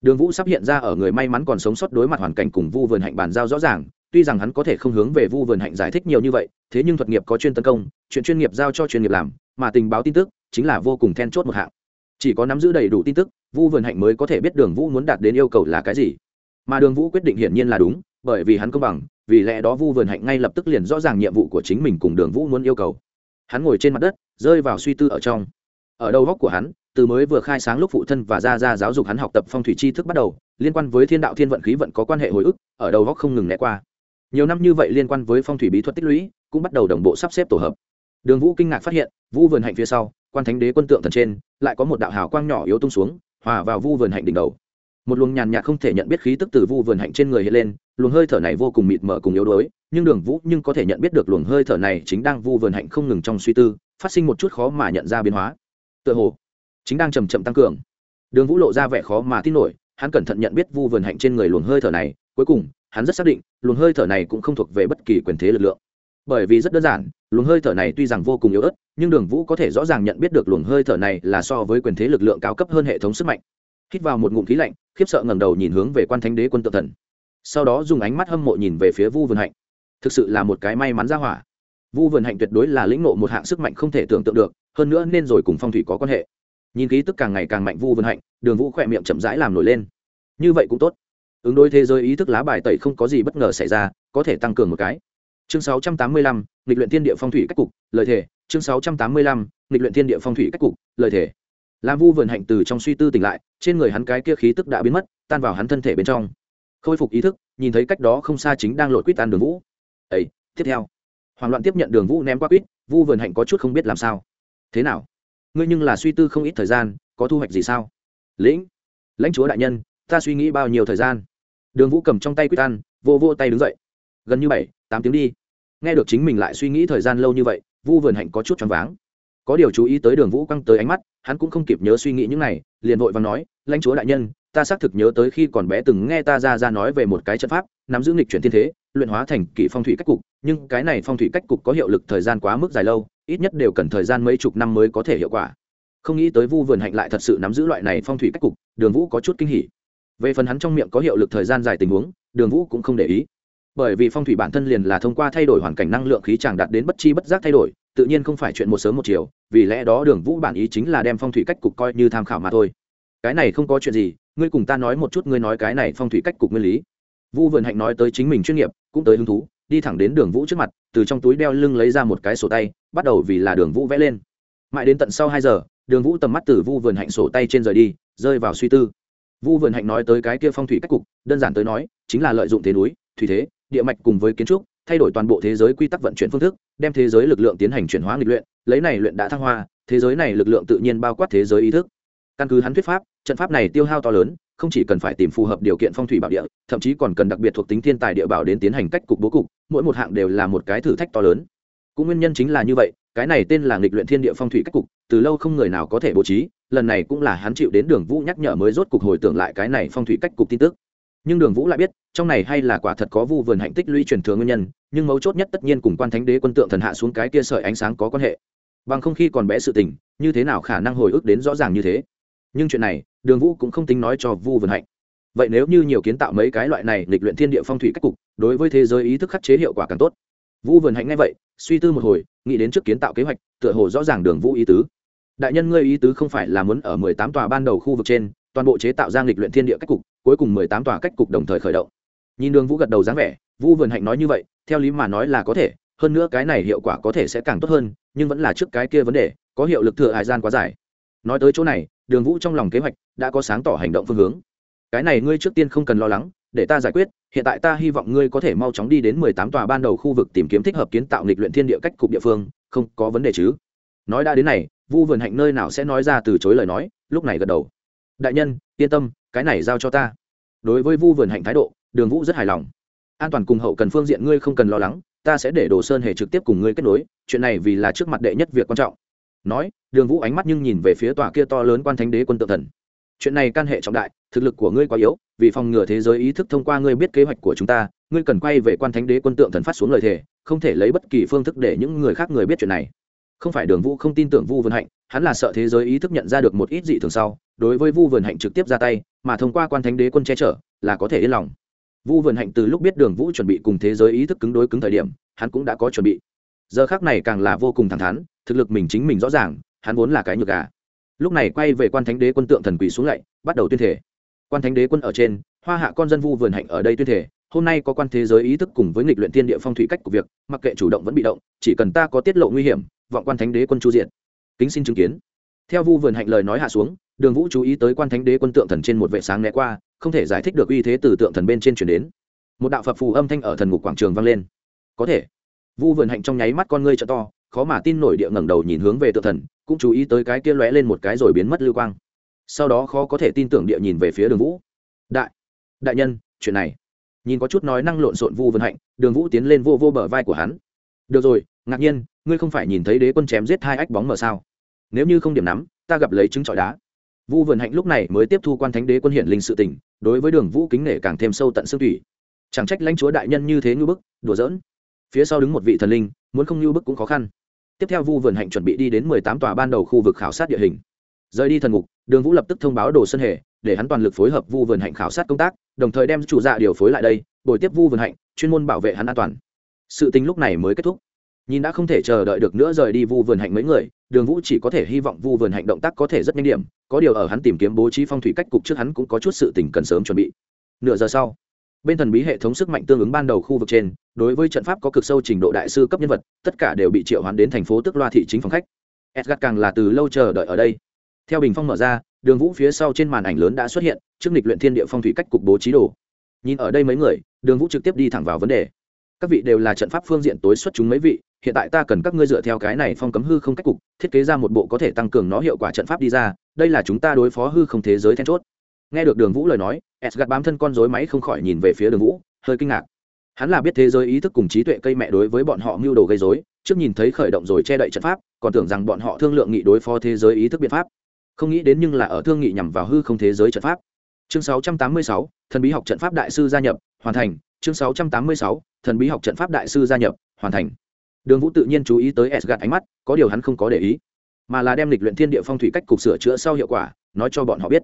Đường vũ sắp hiện ra ở người may mắn còn sống sót đối mặt hoàn cảnh cùng vu vườn hạnh bàn giao rõ ràng, tuy rằng hắn có thể không hướng về vu vườn hạnh giải thích nhiều như vậy, thế nhưng thuật nghiệp có chuyên tấn công, chuyện chuyên nghiệp giao cho chuyên nghiệp làm, mà tình báo tin tức chính là vô cùng then chốt một hạng. Chỉ có nắm giữ đầy đủ tin tức, vu vườn hạnh mới có thể biết đường vũ muốn đạt đến yêu cầu là cái gì. Mà đường vũ quyết định hiển nhiên là đúng bởi vì hắn công bằng, vì lẽ đó vu vườn hạnh ngay lập tức liền rõ ràng nhiệm vụ của chính mình cùng đường vũ muốn yêu cầu. Hắn ngồi trên mặt đất, rơi vào suy tư ở trong. Ở đầu góc của hắn, từ mới vừa khai sáng lúc phụ thân và ra ra giáo dục hắn học tập phong thủy tri thức bắt đầu, liên quan với thiên đạo thiên vận khí vận có quan hệ hồi ức, ở đầu góc không ngừng né qua. Nhiều năm như vậy liên quan với phong thủy bí thuật tích lũy, cũng bắt đầu đồng bộ sắp xếp tổ hợp. Đường vũ kinh ngạc phát hiện vũ vườn hạnh phía sau, quan thánh đế quân tượng thần trên, lại có một đạo hào quang nhỏ yếu tung xuống, hòa vào vu vườn hạnh đỉnh đầu một luồng nhàn nhạt không thể nhận biết khí tức từ vu vườn hạnh trên người hiện lên, luồng hơi thở này vô cùng mịt mờ cùng yếu đuối, nhưng đường vũ nhưng có thể nhận biết được luồng hơi thở này chính đang vu vườn hạnh không ngừng trong suy tư, phát sinh một chút khó mà nhận ra biến hóa. Tựa hồ, chính đang chầm chậm tăng cường. Đường vũ lộ ra vẻ khó mà tin nổi, hắn cẩn thận nhận biết vu vườn hạnh trên người luồng hơi thở này, cuối cùng, hắn rất xác định, luồng hơi thở này cũng không thuộc về bất kỳ quyền thế lực lượng. Bởi vì rất đơn giản, luồng hơi thở này tuy rằng vô cùng yếu ớt, nhưng đường vũ có thể rõ ràng nhận biết được luồng hơi thở này là so với quyền thế lực lượng cao cấp hơn hệ thống sức mạnh. Hít vào một ngụm khí lạnh khiếp sợ ngẩng đầu nhìn hướng về quan thánh đế quân tự thần. Sau đó dùng ánh mắt hâm mộ nhìn về phía vu vườn hạnh. Thực sự là một cái may mắn ra hỏa. Vu vườn hạnh tuyệt đối là lĩnh ngộ một hạng sức mạnh không thể tưởng tượng được hơn nữa nên rồi cùng phong thủy có quan hệ. Nhìn khí tức càng ngày càng mạnh vu vườn hạnh đường vũ khỏe miệng chậm rãi làm nổi lên. Như vậy cũng tốt. Ứng đối thế giới ý thức lá bài tẩy không có gì bất ngờ xảy ra có thể tăng cường một cái. Chương 685, nghịch luyện thiên địa phong thủy cách cục lời thể chương 685, nghịch luyện thiên địa phong thủy cách cục lời thể làm vu vườn hạnh từ trong suy tư tỉnh lại, trên người hắn cái kia khí tức đã biến mất, tan vào hắn thân thể bên trong. Khôi phục ý thức, nhìn thấy cách đó không xa chính đang lội quýt ăn đường vũ. Ấy tiếp theo. Hoàng loạn tiếp nhận đường vũ ném qua quýt, vu vườn hạnh có chút không biết làm sao. Thế nào? Ngươi nhưng là suy tư không ít thời gian, có thu hoạch gì sao? Lĩnh, lãnh chúa đại nhân, ta suy nghĩ bao nhiêu thời gian? Đường vũ cầm trong tay quýt ăn, vô vô tay đứng dậy. Gần như bảy, tám tiếng đi. Nghe được chính mình lại suy nghĩ thời gian lâu như vậy, vu vườn hạnh có chút choáng váng có điều chú ý tới đường vũ quăng tới ánh mắt, hắn cũng không kịp nhớ suy nghĩ những này, liền vội và nói, lãnh chúa đại nhân, ta xác thực nhớ tới khi còn bé từng nghe ta ra ra nói về một cái trận pháp, nắm giữ nghịch chuyển thiên thế, luyện hóa thành kỷ phong thủy cách cục, nhưng cái này phong thủy cách cục có hiệu lực thời gian quá mức dài lâu, ít nhất đều cần thời gian mấy chục năm mới có thể hiệu quả. Không nghĩ tới vu vườn hạnh lại thật sự nắm giữ loại này phong thủy cách cục, đường vũ có chút kinh hỉ. Về phần hắn trong miệng có hiệu lực thời gian dài tình huống, đường vũ cũng không để ý. Bởi vì phong thủy bản thân liền là thông qua thay đổi hoàn cảnh năng lượng khí chàng đạt đến bất chi bất giác thay đổi tự nhiên không phải chuyện một sớm một chiều, vì lẽ đó đường vũ bản ý chính là đem phong thủy cách cục coi như tham khảo mà thôi. Cái này không có chuyện gì, ngươi cùng ta nói một chút, ngươi nói cái này phong thủy cách cục nguyên lý. Vu vườn hạnh nói tới chính mình chuyên nghiệp, cũng tới hứng thú, đi thẳng đến đường vũ trước mặt, từ trong túi đeo lưng lấy ra một cái sổ tay, bắt đầu vì là đường vũ vẽ lên. Mãi đến tận sau hai giờ, đường vũ tầm mắt từ vu vườn hạnh sổ tay trên rời đi, rơi vào suy tư. Vu vườn hạnh nói tới cái kia phong thủy cách cục, đơn giản tới nói, chính là lợi dụng thế núi, thủy thế, địa mạch cùng với kiến trúc thay đổi toàn bộ thế giới quy tắc vận chuyển phương thức, đem thế giới lực lượng tiến hành chuyển hóa nghịch luyện, lấy này luyện đã thăng hoa, thế giới này lực lượng tự nhiên bao quát thế giới ý thức. Căn cứ hắn thuyết pháp, trận pháp này tiêu hao to lớn, không chỉ cần phải tìm phù hợp điều kiện phong thủy bảo địa, thậm chí còn cần đặc biệt thuộc tính thiên tài địa bảo đến tiến hành cách cục bố cục, mỗi một hạng đều là một cái thử thách to lớn. Cũng nguyên nhân chính là như vậy, cái này tên là nghịch luyện thiên địa phong thủy cách cục, từ lâu không người nào có thể bố trí, lần này cũng là hắn chịu đến đường vũ nhắc nhở mới rốt cục hồi tưởng lại cái này phong thủy cách cục tin tức nhưng đường vũ lại biết, trong này hay là quả thật có vu vườn hạnh tích lũy truyền thừa nguyên nhân, nhưng mấu chốt nhất tất nhiên cùng quan thánh đế quân tượng thần hạ xuống cái kia sợi ánh sáng có quan hệ. Bằng không khi còn bé sự tình, như thế nào khả năng hồi ức đến rõ ràng như thế? Nhưng chuyện này, đường vũ cũng không tính nói cho vu vườn hạnh. Vậy nếu như nhiều kiến tạo mấy cái loại này lịch luyện thiên địa phong thủy cách cục, đối với thế giới ý thức khắc chế hiệu quả càng tốt. Vu vườn hạnh ngay vậy, suy tư một hồi, nghĩ đến trước kiến tạo kế hoạch, tựa hồ rõ ràng đường vũ ý tứ. Đại nhân ngươi ý tứ không phải là muốn ở mười tám tòa ban đầu khu vực trên toàn bộ chế tạo ra lịch luyện thiên địa cách cục, cuối cùng mười tám tòa cách cục đồng thời khởi động. Nhìn đường vũ gật đầu dáng vẻ, vũ vườn hạnh nói như vậy, theo lý mà nói là có thể, hơn nữa cái này hiệu quả có thể sẽ càng tốt hơn, nhưng vẫn là trước cái kia vấn đề, có hiệu lực thừa hải gian quá dài. Nói tới chỗ này, đường vũ trong lòng kế hoạch đã có sáng tỏ hành động phương hướng. Cái này ngươi trước tiên không cần lo lắng, để ta giải quyết, hiện tại ta hy vọng ngươi có thể mau chóng đi đến mười tám tòa ban đầu khu vực tìm kiếm thích hợp kiến tạo nghịch luyện thiên địa cách cục địa phương, không có vấn đề chứ. Nói đã đến này vu vườn hạnh nơi nào sẽ nói ra từ chối lời nói, lúc này gật đầu đại nhân, yên tâm, cái này giao cho ta. Đối với vu vườn hạnh thái độ, đường vũ rất hài lòng. An toàn cùng hậu cần phương diện ngươi không cần lo lắng, ta sẽ để đồ sơn hề trực tiếp cùng ngươi kết nối, chuyện này vì là trước mặt đệ nhất việc quan trọng. Nói, đường vũ ánh mắt nhưng nhìn về phía tòa kia to lớn quan thánh đế quân tự thần. Chuyện này can hệ trọng đại, thực lực của ngươi quá yếu, vì phòng ngừa thế giới ý thức thông qua ngươi biết kế hoạch của chúng ta, ngươi cần quay về quan thánh đế quân tượng thần phát xuống lời thề, không thể lấy bất kỳ phương thức để những người khác người biết chuyện này không phải đường vũ không tin tưởng vu vườn hạnh, hắn là sợ thế giới ý thức nhận ra được một ít dị thường sau, đối với vu vườn hạnh trực tiếp ra tay, mà thông qua quan thánh đế quân che chở, là có thể yên lòng. Vu vườn hạnh từ lúc biết đường vũ chuẩn bị cùng thế giới ý thức cứng đối cứng thời điểm, hắn cũng đã có chuẩn bị. Giờ khác này càng là vô cùng thẳng thắn, thực lực mình chính mình rõ ràng, hắn vốn là cái nhược gà. Lúc này quay về quan thánh đế quân tượng thần quỷ xuống lạy bắt đầu tuyên thể quan thánh đế quân ở trên, hoa hạ con dân vu vườn hạnh ở đây tuyên thể hôm nay có quan thế giới ý thức cùng với nghịch luyện thiên địa phong thủy cách của việc, mặc kệ chủ động vẫn bị động, chỉ cần ta có tiết lộ nguy hiểm vọng quan thánh đế quân chu diện kính xin chứng kiến. Theo vu vườn hạnh lời nói hạ xuống, đường vũ chú ý tới quan thánh đế quân tượng thần trên một vệ sáng né qua, không thể giải thích được uy thế từ tượng thần bên trên chuyển đến. Một đạo phật phù âm thanh ở thần ngục quảng trường vang lên. Có thể. Vu vườn hạnh trong nháy mắt con ngươi trợ to, khó mà tin nổi địa ngẩng đầu nhìn hướng về tượng thần, cũng chú ý tới cái kia lóe lên một cái rồi biến mất lưu quang. Sau đó khó có thể tin tưởng địa nhìn về phía đường vũ. Đại đại nhân, chuyện này. Nhìn có chút nói năng lộn xộn vu vườn hạnh, đường vũ tiến lên vô vô bờ vai của hắn được rồi, ngạc nhiên, ngươi không phải nhìn thấy đế quân chém giết hai ách bóng mờ sao? Nếu như không điểm nắm, ta gặp lấy trứng trọi đá. Vu vườn hạnh lúc này mới tiếp thu quan thánh đế quân hiển linh sự tình, đối với đường vũ kính nể càng thêm sâu tận xương thủy chẳng trách lãnh chúa đại nhân như thế như bức, đùa giỡn. Phía sau đứng một vị thần linh, muốn không như bức cũng khó khăn. Tiếp theo vu vườn hạnh chuẩn bị đi đến mười tám tòa ban đầu khu vực khảo sát địa hình. Rời đi thần ngục, đường vũ lập tức thông báo đồ sân hề để hắn toàn lực phối hợp vu vườn hạnh khảo sát công tác, đồng thời đem chủ dạ điều phối lại đây, bồi tiếp vu vườn hạnh, chuyên môn bảo vệ hắn an toàn sự tình lúc này mới kết thúc. Nhìn đã không thể chờ đợi được nữa rời đi vu vườn hạnh mấy người, đường vũ chỉ có thể hy vọng vu vườn hạnh động tác có thể rất nhanh điểm, có điều ở hắn tìm kiếm bố trí phong thủy cách cục trước hắn cũng có chút sự tình cần sớm chuẩn bị. Nửa giờ sau, bên thần bí hệ thống sức mạnh tương ứng ban đầu khu vực trên, đối với trận pháp có cực sâu trình độ đại sư cấp nhân vật, tất cả đều bị triệu hoán đến thành phố tức loa thị chính phòng khách. Edgar càng là từ lâu chờ đợi ở đây. Theo bình phong mở ra, đường vũ phía sau trên màn ảnh lớn đã xuất hiện, trước lịch luyện thiên địa phong thủy cách cục bố trí đồ. Nhìn ở đây mấy người, đường vũ trực tiếp đi thẳng vào vấn đề các vị đều là trận pháp phương diện tối xuất chúng mấy vị hiện tại ta cần các ngươi dựa theo cái này phong cấm hư không cách cục thiết kế ra một bộ có thể tăng cường nó hiệu quả trận pháp đi ra đây là chúng ta đối phó hư không thế giới then chốt. Nghe được đường vũ lời nói s gạt bám thân con dối máy không khỏi nhìn về phía đường vũ hơi kinh ngạc. Hắn là biết thế giới ý thức cùng trí tuệ cây mẹ đối với bọn họ mưu đồ gây dối trước nhìn thấy khởi động rồi che đậy trận pháp còn tưởng rằng bọn họ thương lượng nghị đối phó thế giới ý thức biện pháp. Không nghĩ đến nhưng là ở thương nghị nhằm vào hư không thế giới trận pháp. Chương 686, thần bí học trận pháp đại sư gia nhập hoàn thành. Chương 686, thần bí học trận pháp đại sư gia nhập, hoàn thành. Đường vũ tự nhiên chú ý tới s gạt ánh mắt, có điều hắn không có để ý, mà là đem lịch luyện thiên địa phong thủy cách cục sửa chữa sau hiệu quả, nói cho bọn họ biết.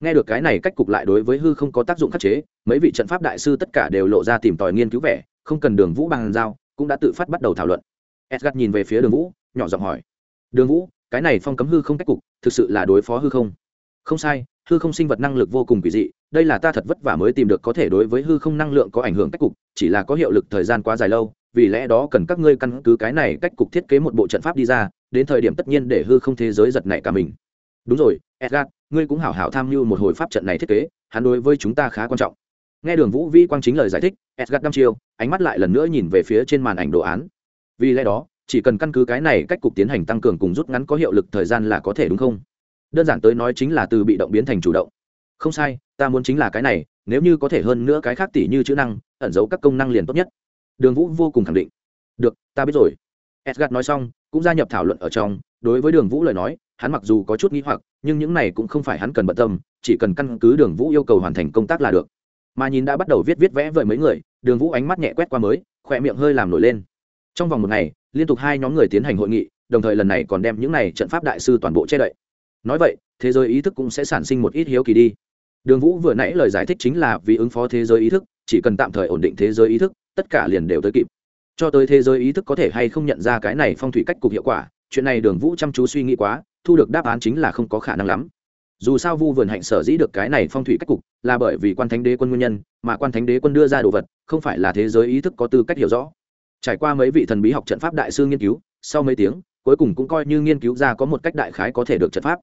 Nghe được cái này cách cục lại đối với hư không có tác dụng khắc chế, mấy vị trận pháp đại sư tất cả đều lộ ra tìm tòi nghiên cứu vẻ, không cần đường vũ bằng giao, cũng đã tự phát bắt đầu thảo luận. Edgard nhìn về phía đường vũ, nhỏ giọng hỏi, đường vũ, cái này phong cấm hư không cách cục thực sự là đối phó hư không? Không sai, hư không sinh vật năng lực vô cùng kỳ dị đây là ta thật vất vả mới tìm được có thể đối với hư không năng lượng có ảnh hưởng cách cục, chỉ là có hiệu lực thời gian quá dài lâu, vì lẽ đó cần các ngươi căn cứ cái này cách cục thiết kế một bộ trận pháp đi ra, đến thời điểm tất nhiên để hư không thế giới giật nảy cả mình. Đúng rồi edgar ngươi cũng hảo hảo tham mưu một hồi pháp trận này thiết kế, hắn đối với chúng ta khá quan trọng. Nghe đường vũ vĩ quang chính lời giải thích edgar đăm chiêu, ánh mắt lại lần nữa nhìn về phía trên màn ảnh đồ án. Vì lẽ đó, chỉ cần căn cứ cái này cách cục tiến hành tăng cường cùng rút ngắn có hiệu lực thời gian là có thể đúng không? Đơn giản tới nói chính là từ bị động biến thành chủ động không sai, ta muốn chính là cái này, nếu như có thể hơn nữa cái khác tỷ như chữ năng, ẩn giấu các công năng liền tốt nhất. Đường vũ vô cùng khẳng định. Được, ta biết rồi. Edgard nói xong, cũng gia nhập thảo luận ở trong, đối với đường vũ lời nói, hắn mặc dù có chút n g h i hoặc, nhưng những này cũng không phải hắn cần bận tâm, chỉ cần căn cứ đường vũ yêu cầu hoàn thành công tác là được. Mà nhìn đã bắt đầu viết viết vẽ vời mấy người, đường vũ ánh mắt nhẹ quét qua mới, khỏe miệng hơi làm nổi lên. Trong vòng một ngày, liên tục hai nhóm người tiến hành hội nghị, đồng thời lần này còn đem những này trận pháp đại sư toàn bộ che đậy nói vậy, thế giới ý thức cũng sẽ sản sinh một ít hiếu kỳ đi. Đường vũ vừa nãy lời giải thích chính là vì ứng phó thế giới ý thức, chỉ cần tạm thời ổn định thế giới ý thức, tất cả liền đều tới kịp. Cho tới thế giới ý thức có thể hay không nhận ra cái này phong thủy cách cục hiệu quả, chuyện này đường vũ chăm chú suy nghĩ quá, thu được đáp án chính là không có khả năng lắm. Dù sao vu vườn hạnh sở dĩ được cái này phong thủy cách cục là bởi vì quan thánh đế quân nguyên nhân, mà quan thánh đế quân đưa ra đồ vật, không phải là thế giới ý thức có tư cách hiểu rõ. Trải qua mấy vị thần bí học trận pháp đại sư nghiên cứu, sau mấy tiếng, cuối cùng cũng coi như nghiên cứu ra có một cách đại khái có thể được trận pháp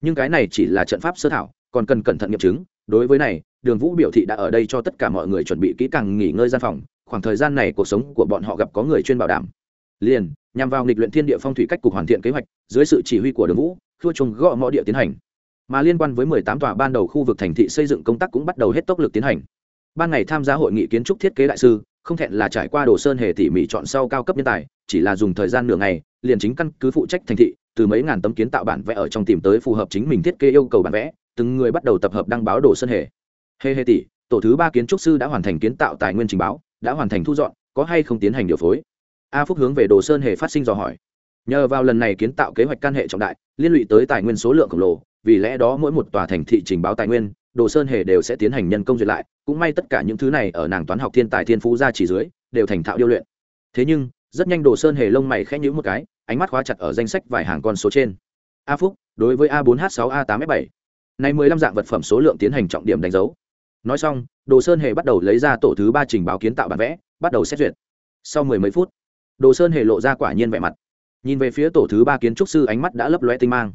nhưng cái này chỉ là trận pháp sơ thảo, còn cần cẩn thận nghiệm chứng. Đối với này, đường vũ biểu thị đã ở đây cho tất cả mọi người chuẩn bị kỹ càng nghỉ ngơi gian phòng, khoảng thời gian này cuộc sống của bọn họ gặp có người chuyên bảo đảm. Liền, nhằm vào nghịch luyện thiên địa phong thủy cách cục hoàn thiện kế hoạch, dưới sự chỉ huy của đường vũ, khua trùng gõ mọi địa tiến hành. Mà liên quan với 18 tòa ban đầu khu vực thành thị xây dựng công tác cũng bắt đầu hết tốc lực tiến hành. Ban ngày tham gia hội nghị kiến trúc thiết kế đại sư, không thẹn là trải qua đồ sơn hề tỉ mỉ chọn sau cao cấp nhân tài, chỉ là dùng thời gian nửa ngày, liền chính căn cứ phụ trách thành thị từ mấy ngàn tấm kiến tạo bản vẽ ở trong tìm tới phù hợp chính mình thiết kế yêu cầu bản vẽ, từng người bắt đầu tập hợp đăng báo đồ sơn hề. Hê hê tỷ, tổ thứ ba kiến trúc sư đã hoàn thành kiến tạo tài nguyên trình báo, đã hoàn thành thu dọn, có hay không tiến hành điều phối? A phúc hướng về đồ sơn hề phát sinh dò hỏi. Nhờ vào lần này kiến tạo kế hoạch căn hệ trọng đại, liên lụy tới tài nguyên số lượng khổng lồ, vì lẽ đó mỗi một tòa thành thị trình báo tài nguyên, đồ sơn hề đều sẽ tiến hành nhân công duyệt lại, cũng may tất cả những thứ này ở nàng toán học thiên tài thiên phú ra chỉ dưới, đều thành thạo điêu luyện. Thế nhưng, rất nhanh đồ sơn hề lông mày khẽ nhữ một cái ánh mắt khóa chặt ở danh sách vài hàng con số trên. A phúc, đối với a 4 h 6 a 8 f 7 này mười lăm dạng vật phẩm số lượng tiến hành trọng điểm đánh dấu. Nói xong, đồ sơn hề bắt đầu lấy ra tổ thứ ba trình báo kiến tạo bản vẽ, bắt đầu xét duyệt. Sau mười mấy phút, đồ sơn hề lộ ra quả nhiên vẻ mặt. Nhìn về phía tổ thứ ba kiến trúc sư ánh mắt đã lấp lóe tinh mang.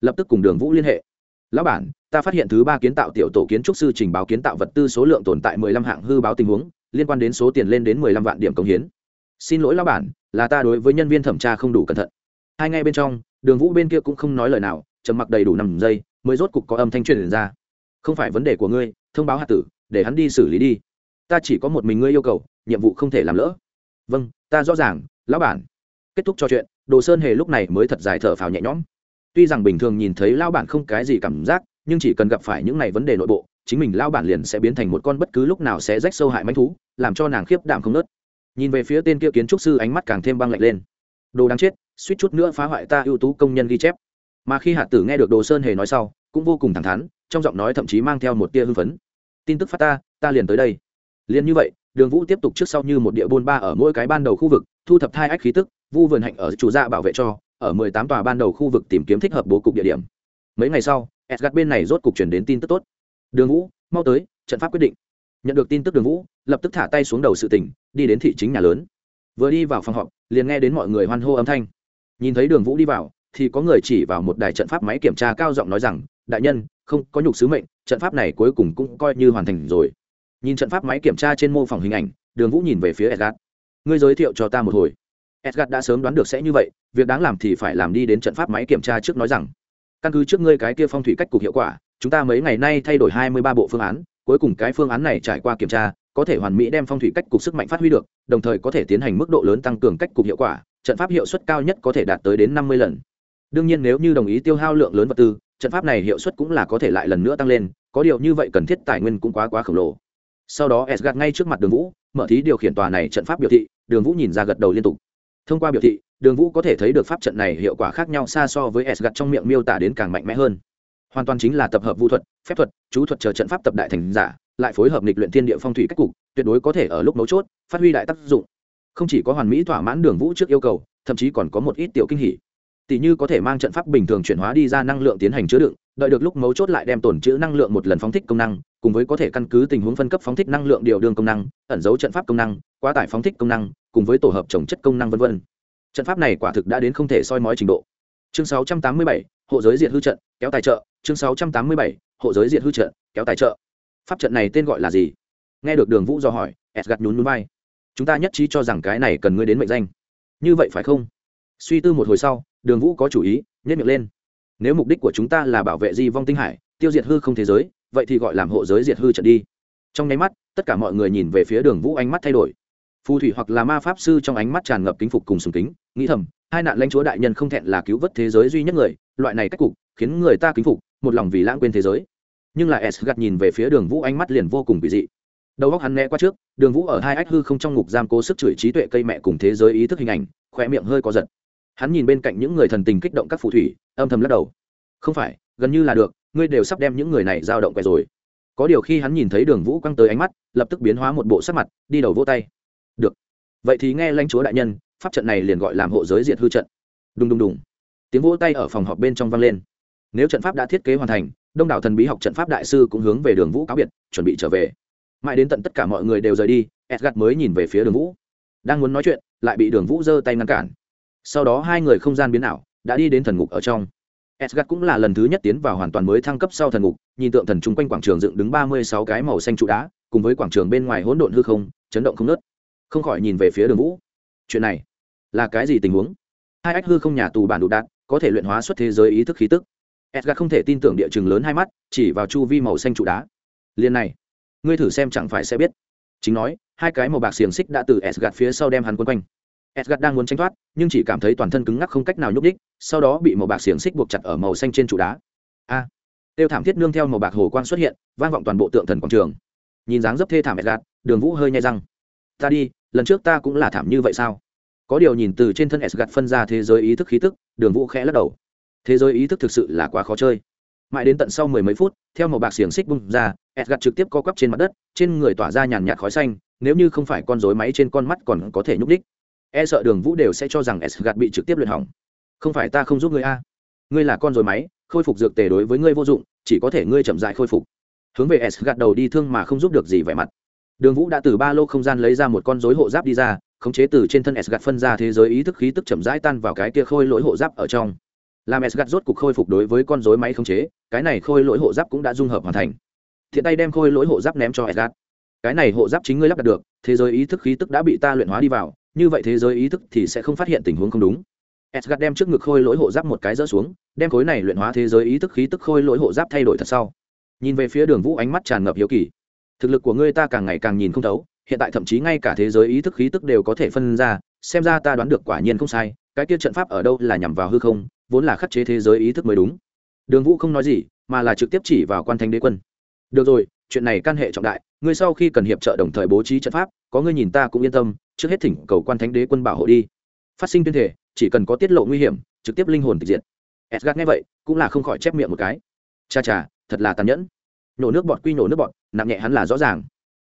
Lập tức cùng đường vũ liên hệ. Lão bản, ta phát hiện thứ ba kiến tạo tiểu tổ kiến trúc sư trình báo kiến tạo vật tư số lượng tồn tại mười lăm hạng hư báo tình huống, liên quan đến số tiền lên đến mười lăm vạn điểm công hiến. Xin lỗi, lão bản là ta đối với nhân viên thẩm tra không đủ cẩn thận. Hai ngay bên trong, đường vũ bên kia cũng không nói lời nào, trầm mặc đầy đủ năm giây, mới rốt cục có âm thanh truyền ra. Không phải vấn đề của ngươi, thông báo hạ tử, để hắn đi xử lý đi. Ta chỉ có một mình ngươi yêu cầu, nhiệm vụ không thể làm lỡ. Vâng ta rõ ràng, lão bản. Kết thúc trò chuyện, đồ sơn hề lúc này mới thật dài thở phào nhẹ nhõm. Tuy rằng bình thường nhìn thấy lão bản không cái gì cảm giác, nhưng chỉ cần gặp phải những này vấn đề nội bộ, chính mình lão bản liền sẽ biến thành một con bất cứ lúc nào sẽ rách sâu hại manh thú, làm cho nàng khiếp đảm không nớt nhìn về phía tên kia kiến trúc sư, ánh mắt càng thêm băng lạnh lên. Đồ đáng chết, suýt chút nữa phá hoại ta ưu tú công nhân ghi chép. Mà khi hạt tử nghe được đồ sơn hề nói sau, cũng vô cùng thẳng thắn, trong giọng nói thậm chí mang theo một tia hưng phấn. Tin tức phát ta ta liền tới đây. Liền như vậy, đường vũ tiếp tục trước sau như một địa bôn ba ở mỗi cái ban đầu khu vực, thu thập thai ách khí tức, vu vườn hạnh ở chủ gia bảo vệ cho, ở mười tám tòa ban đầu khu vực tìm kiếm thích hợp bố cục địa điểm. Mấy ngày sau edgard bên này rốt cục chuyển đến tin tức tốt. Đường vũ, mau tới, trận pháp quyết định nhận được tin tức đường vũ, lập tức thả tay xuống đầu sự tỉnh, đi đến thị chính nhà lớn. Vừa đi vào phòng họp, liền nghe đến mọi người hoan hô âm thanh. Nhìn thấy đường vũ đi vào, thì có người chỉ vào một đài trận pháp máy kiểm tra cao giọng nói rằng, đại nhân, không, có nhục sứ mệnh, trận pháp này cuối cùng cũng coi như hoàn thành rồi. Nhìn trận pháp máy kiểm tra trên mô phỏng hình ảnh, đường vũ nhìn về phía edgard. Ngươi giới thiệu cho ta một hồi. Edgard đã sớm đoán được sẽ như vậy, việc đáng làm thì phải làm đi đến trận pháp máy kiểm tra trước nói rằng, căn cứ trước ngươi cái kia phong thủy cách cục hiệu quả, chúng ta mấy ngày nay thay đổi hai mươi ba bộ phương án cuối cùng cái phương án này trải qua kiểm tra, có thể hoàn mỹ đem phong thủy cách cục sức mạnh phát huy được, đồng thời có thể tiến hành mức độ lớn tăng cường cách cục hiệu quả, trận pháp hiệu suất cao nhất có thể đạt tới đến năm mươi lần. Đương nhiên nếu như đồng ý tiêu hao lượng lớn vật tư, trận pháp này hiệu suất cũng là có thể lại lần nữa tăng lên, có điều như vậy cần thiết tài nguyên cũng quá quá khổng lồ. Sau đó s gạt ngay trước mặt đường vũ, mở thí điều khiển tòa này trận pháp biểu thị, đường vũ nhìn ra gật đầu liên tục. Thông qua biểu thị, đường vũ có thể thấy được pháp trận này hiệu quả khác nhau xa so với s gạt trong miệng miêu tả đến càng mạnh mẽ hơn hoàn toàn chính là tập hợp vũ thuật phép thuật chú thuật chờ trận pháp tập đại thành giả lại phối hợp nghịch luyện thiên địa phong thủy cách cục tuyệt đối có thể ở lúc mấu chốt phát huy đại tác dụng. Không chỉ có hoàn mỹ thỏa mãn đường vũ trước yêu cầu thậm chí còn có một ít tiểu kinh hỉ. Tỷ như có thể mang trận pháp bình thường chuyển hóa đi ra năng lượng tiến hành chứa đựng đợi được lúc mấu chốt lại đem tổn chữ năng lượng một lần phóng thích công năng cùng với có thể căn cứ tình huống phân cấp phóng thích năng lượng điều đương công năng ẩn dấu trận pháp công năng quá tải phóng thích công năng cùng với tổ hợp trồng chất công năng v v trận pháp này quả thực đã đến không thể soi mói trình độ. Chương 687, hộ giới diện hư trận kéo tài trợ chương 687, hộ giới diệt hư trận kéo tài trợ. Pháp trận này tên gọi là gì? Nghe được đường vũ do hỏi edgard nhún nhún vai. Chúng ta nhất trí cho rằng cái này cần ngươi đến mệnh danh. Như vậy phải không? Suy tư một hồi sau đường vũ có chủ ý nhất miệng lên. Nếu mục đích của chúng ta là bảo vệ di vong tinh hải tiêu diệt hư không thế giới vậy thì gọi làm hộ giới diệt hư trận đi. Trong nháy mắt tất cả mọi người nhìn về phía đường vũ ánh mắt thay đổi. Phù thủy hoặc là ma pháp sư trong ánh mắt tràn ngập kính phục cùng sùng kính nghĩ thầm hai nạn lãnh chúa đại nhân không thẹn là cứu vớt thế giới duy nhất người loại này cách cục khiến người ta kính phục một lòng vì lãng quên thế giới. Nhưng là s gặt nhìn về phía đường vũ ánh mắt liền vô cùng kỳ dị. Đầu góc hắn né qua trước, đường vũ ở hai ách hư không trong ngục giam cố sức chửi trí tuệ cây mẹ cùng thế giới ý thức hình ảnh khỏe miệng hơi có giật. Hắn nhìn bên cạnh những người thần tình kích động các phù thủy, âm thầm lắc đầu. Không phải, gần như là được, ngươi đều sắp đem những người này giao động quẹt rồi. Có điều khi hắn nhìn thấy đường vũ quăng tới ánh mắt, lập tức biến hóa một bộ sắc mặt, đi đầu vô tay. Được. Vậy thì nghe lãnh chúa đại nhân, pháp trận này liền gọi làm hộ giới diệt hư trận. Đùng đùng đùng. Tiếng vỗ tay ở phòng họp bên trong vang lên nếu trận pháp đã thiết kế hoàn thành, đông đảo thần bí học trận pháp đại sư cũng hướng về đường vũ cáo biệt, chuẩn bị trở về. Mãi đến tận tất cả mọi người đều rời đi edgad mới nhìn về phía đường vũ. Đang muốn nói chuyện, lại bị đường vũ giơ tay ngăn cản. Sau đó hai người không gian biến ảo, đã đi đến thần ngục ở trong. Edgad cũng là lần thứ nhất tiến vào hoàn toàn mới thăng cấp sau thần ngục, nhìn tượng thần chung quanh quảng trường dựng đứng ba mươi sáu cái màu xanh trụ đá, cùng với quảng trường bên ngoài hỗn độn hư không, chấn động không nớt không khỏi nhìn về phía đường vũ. Chuyện này là cái gì tình huống? Hai ách hư không nhà tù bản đủ đạt có thể luyện hóa xuất thế giới ý thức khí tức edgar không thể tin tưởng địa chừng lớn hai mắt, chỉ vào chu vi màu xanh trụ đá. Liền này, ngươi thử xem chẳng phải sẽ biết. Chính nói, hai cái màu bạc xiềng xích đã từ edgar phía sau đem hắn quấn quanh. Edgar đang muốn tranh thoát, nhưng chỉ cảm thấy toàn thân cứng ngắc không cách nào nhúc đích sau đó bị màu bạc xiềng xích buộc chặt ở màu xanh trên trụ đá. A! Tiêu thảm thiết nương theo màu bạc hồ quang xuất hiện, vang vọng toàn bộ tượng thần quảng trường. Nhìn dáng dấp thê thảm edgar, đường vũ hơi nhai răng. Ta đi, lần trước ta cũng là thảm như vậy sao? Có điều nhìn từ trên thân s phân ra thế giới ý thức khí tức, đường vũ khẽ lắc đầu thế giới ý thức thực sự là quá khó chơi. Mãi đến tận sau mười mấy phút, theo một bạc xiềng xích bung ra s gạt trực tiếp co quắp trên mặt đất, trên người tỏa ra nhàn nhạt khói xanh, nếu như không phải con rối máy trên con mắt còn có thể nhúc đích e sợ đường vũ đều sẽ cho rằng s gạt bị trực tiếp luyện hỏng. Không phải ta không giúp ngươi a. Ngươi là con rối máy, khôi phục dược tề đối với ngươi vô dụng, chỉ có thể ngươi chậm dại khôi phục. Hướng về s gạt đầu đi thương mà không giúp được gì vẻ mặt. Đường vũ đã từ ba lô không gian lấy ra một con rối hộ giáp đi ra, khống chế từ trên thân s phân ra thế giới ý thức khí tức chậm rãi tan vào cái kia khôi lỗi hộ giáp ở trong làm s rốt cục khôi phục đối với con rối máy khống chế cái này khôi lỗi hộ giáp cũng đã dung hợp hoàn thành thiện tay đem khôi lỗi hộ giáp ném cho s cái này hộ giáp chính ngươi lắp đặt được thế giới ý thức khí tức đã bị ta luyện hóa đi vào như vậy thế giới ý thức thì sẽ không phát hiện tình huống không đúng Asgard đem trước ngực khôi lỗi hộ giáp một cái rỡ xuống, đem khối này luyện hóa thế giới ý thức khí tức khôi lỗi hộ giáp thay đổi thật sau. Nhìn về phía Đường Vũ ánh mắt tràn ngập hiếu kỳ. Thực lực của ngươi ta càng ngày càng nhìn không thấu, hiện tại thậm chí ngay cả thế giới ý thức khí tức đều có thể phân ra xem ra ta đoán được quả nhiên không sai cái kia trận pháp ở đâu là nhằm vào hư không vốn là khắc chế thế giới ý thức mới đúng. Đường vũ không nói gì, mà là trực tiếp chỉ vào quan thánh đế quân. Được rồi, chuyện này can hệ trọng đại, ngươi sau khi cần hiệp trợ đồng thời bố trí trận pháp, có ngươi nhìn ta cũng yên tâm, trước hết thỉnh cầu quan thánh đế quân bảo hộ đi. Phát sinh tuyên thể, chỉ cần có tiết lộ nguy hiểm, trực tiếp linh hồn tịch diện edgard nghe vậy, cũng là không khỏi chép miệng một cái. Cha cha, thật là tàn nhẫn. Nổ nước bọt quy nổ nước bọt, nặng nhẹ hắn là rõ ràng.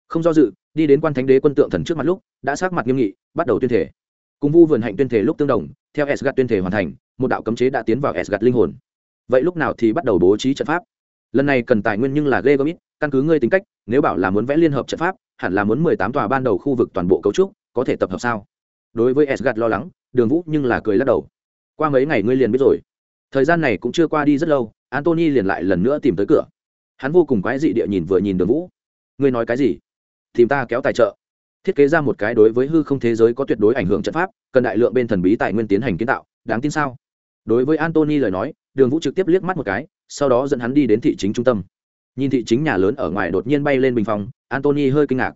Không do dự, đi đến quan thánh đế quân tượng thần trước mặt lúc, đã sát mặt nghiêm nghị, bắt đầu tuyên thể. Cùng vu vườn hạnh tuyên thể lúc tương đồng, theo sgat tuyên thể hoàn thành một đạo cấm chế đã tiến vào Esgard linh hồn. Vậy lúc nào thì bắt đầu bố trí trận pháp? Lần này cần tài nguyên nhưng là ghê gớm ít căn cứ ngươi tính cách, nếu bảo là muốn vẽ liên hợp trận pháp, hẳn là muốn mười tám tòa ban đầu khu vực toàn bộ cấu trúc, có thể tập hợp sao? Đối với Esgard lo lắng, đường vũ nhưng là cười lắc đầu. Qua mấy ngày ngươi liền biết rồi. Thời gian này cũng chưa qua đi rất lâu, antony liền lại lần nữa tìm tới cửa. Hắn vô cùng quái dị địa nhìn vừa nhìn đường vũ. Ngươi nói cái gì? Tìm ta kéo tài trợ. Thiết kế ra một cái đối với hư không thế giới có tuyệt đối ảnh hưởng trận pháp, cần đại lượng bên thần bí tài nguyên tiến hành kiến tạo, đáng tin sao? Đối với antony lời nói, đường vũ trực tiếp liếc mắt một cái, sau đó dẫn hắn đi đến thị chính trung tâm. Nhìn thị chính nhà lớn ở ngoài đột nhiên bay lên bình phòng antony hơi kinh ngạc.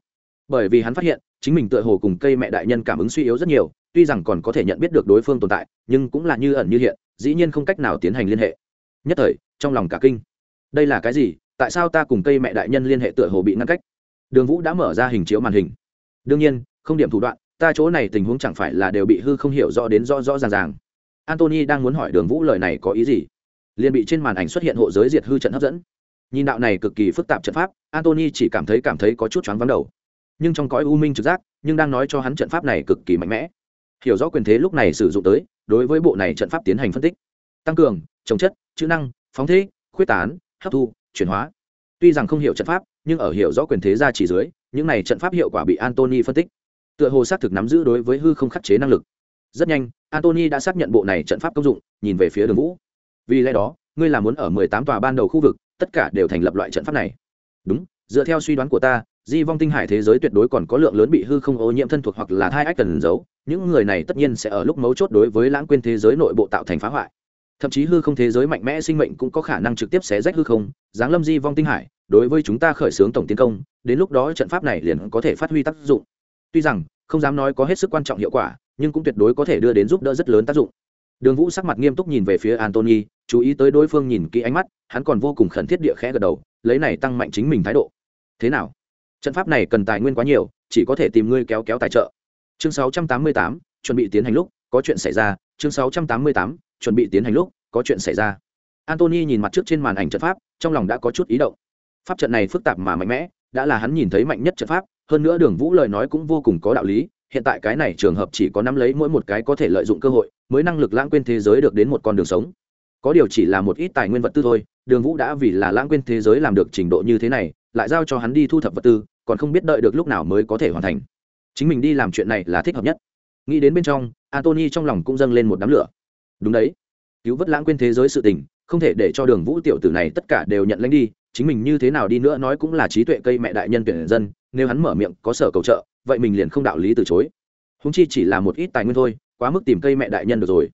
Bởi vì hắn phát hiện, chính mình tựa hồ cùng cây mẹ đại nhân cảm ứng suy yếu rất nhiều, tuy rằng còn có thể nhận biết được đối phương tồn tại, nhưng cũng là như ẩn như hiện, dĩ nhiên không cách nào tiến hành liên hệ. Nhất thời, trong lòng cả kinh. Đây là cái gì? Tại sao ta cùng cây mẹ đại nhân liên hệ tựa hồ bị ngăn cách? Đường vũ đã mở ra hình chiếu màn hình. Đương nhiên, không điểm thủ đoạn, ta chỗ này tình huống chẳng phải là đều bị hư không hiểu rõ đến rõ rõ ràng ràng antony đang muốn hỏi đường vũ lời này có ý gì. Liền bị trên màn ảnh xuất hiện hộ giới diệt hư trận hấp dẫn. Nhìn đạo này cực kỳ phức tạp trận pháp antony chỉ cảm thấy cảm thấy có chút choáng vắng đầu. Nhưng trong cõi u minh trực giác, nhưng đang nói cho hắn trận pháp này cực kỳ mạnh mẽ. Hiểu rõ quyền thế lúc này sử dụng tới, đối với bộ này trận pháp tiến hành phân tích. Tăng cường, chống chất, chữ năng, phóng thế khuyết tán, hấp thu, chuyển hóa. Tuy rằng không hiểu trận pháp, nhưng ở hiểu rõ quyền thế gia chỉ dưới, những này trận pháp hiệu quả bị antony phân tích. Tựa hồ xác thực nắm giữ đối với hư không khắc chế năng lực rất nhanh antony đã xác nhận bộ này trận pháp công dụng, nhìn về phía đường vũ. Vì lẽ đó, ngươi là muốn ở mười tám tòa ban đầu khu vực, tất cả đều thành lập loại trận pháp này. Đúng, dựa theo suy đoán của ta, di vong tinh hải thế giới tuyệt đối còn có lượng lớn bị hư không ô nhiễm thân thuộc hoặc là thai ách cần giấu, những người này tất nhiên sẽ ở lúc mấu chốt đối với lãng quên thế giới nội bộ tạo thành phá hoại. Thậm chí hư không thế giới mạnh mẽ sinh mệnh cũng có khả năng trực tiếp xé rách hư không, giáng lâm di vong tinh hải, đối với chúng ta khởi xướng tổng tiến công, đến lúc đó trận pháp này liền có thể phát huy tác dụng. Tuy rằng, không dám nói có hết sức quan trọng hiệu quả nhưng cũng tuyệt đối có thể đưa đến giúp đỡ rất lớn tác dụng. Đường vũ sắc mặt nghiêm túc nhìn về phía antony chú ý tới đối phương nhìn kỹ ánh mắt hắn còn vô cùng khẩn thiết địa khẽ gật đầu lấy này tăng mạnh chính mình thái độ. Thế nào? Trận pháp này cần tài nguyên quá nhiều chỉ có thể tìm ngươi kéo kéo tài trợ. Chương 688, chuẩn bị tiến hành lúc có chuyện xảy ra. Chương 688, chuẩn bị tiến hành lúc có chuyện xảy ra. Antony nhìn mặt trước trên màn ảnh trận pháp trong lòng đã có chút ý động. Pháp trận này phức tạp mà mạnh mẽ đã là hắn nhìn thấy mạnh nhất trận pháp hơn nữa đường vũ lời nói cũng vô cùng có đạo lý hiện tại cái này trường hợp chỉ có nắm lấy mỗi một cái có thể lợi dụng cơ hội, mới năng lực lãng quên thế giới được đến một con đường sống. Có điều chỉ là một ít tài nguyên vật tư thôi, đường vũ đã vì là lãng quên thế giới làm được trình độ như thế này, lại giao cho hắn đi thu thập vật tư, còn không biết đợi được lúc nào mới có thể hoàn thành. Chính mình đi làm chuyện này là thích hợp nhất. Nghĩ đến bên trong antony trong lòng cũng dâng lên một đám lửa. Đúng đấy. Cứu vớt lãng quên thế giới sự tình, không thể để cho đường vũ tiểu tử này tất cả đều nhận lãnh đi, chính mình như thế nào đi nữa nói cũng là trí tuệ cây mẹ đại nhân tuyển dân nếu hắn mở miệng có sở cầu trợ, vậy mình liền không đạo lý từ chối. Húng chi chỉ là một ít tài nguyên thôi, quá mức tìm cây mẹ đại nhân được rồi.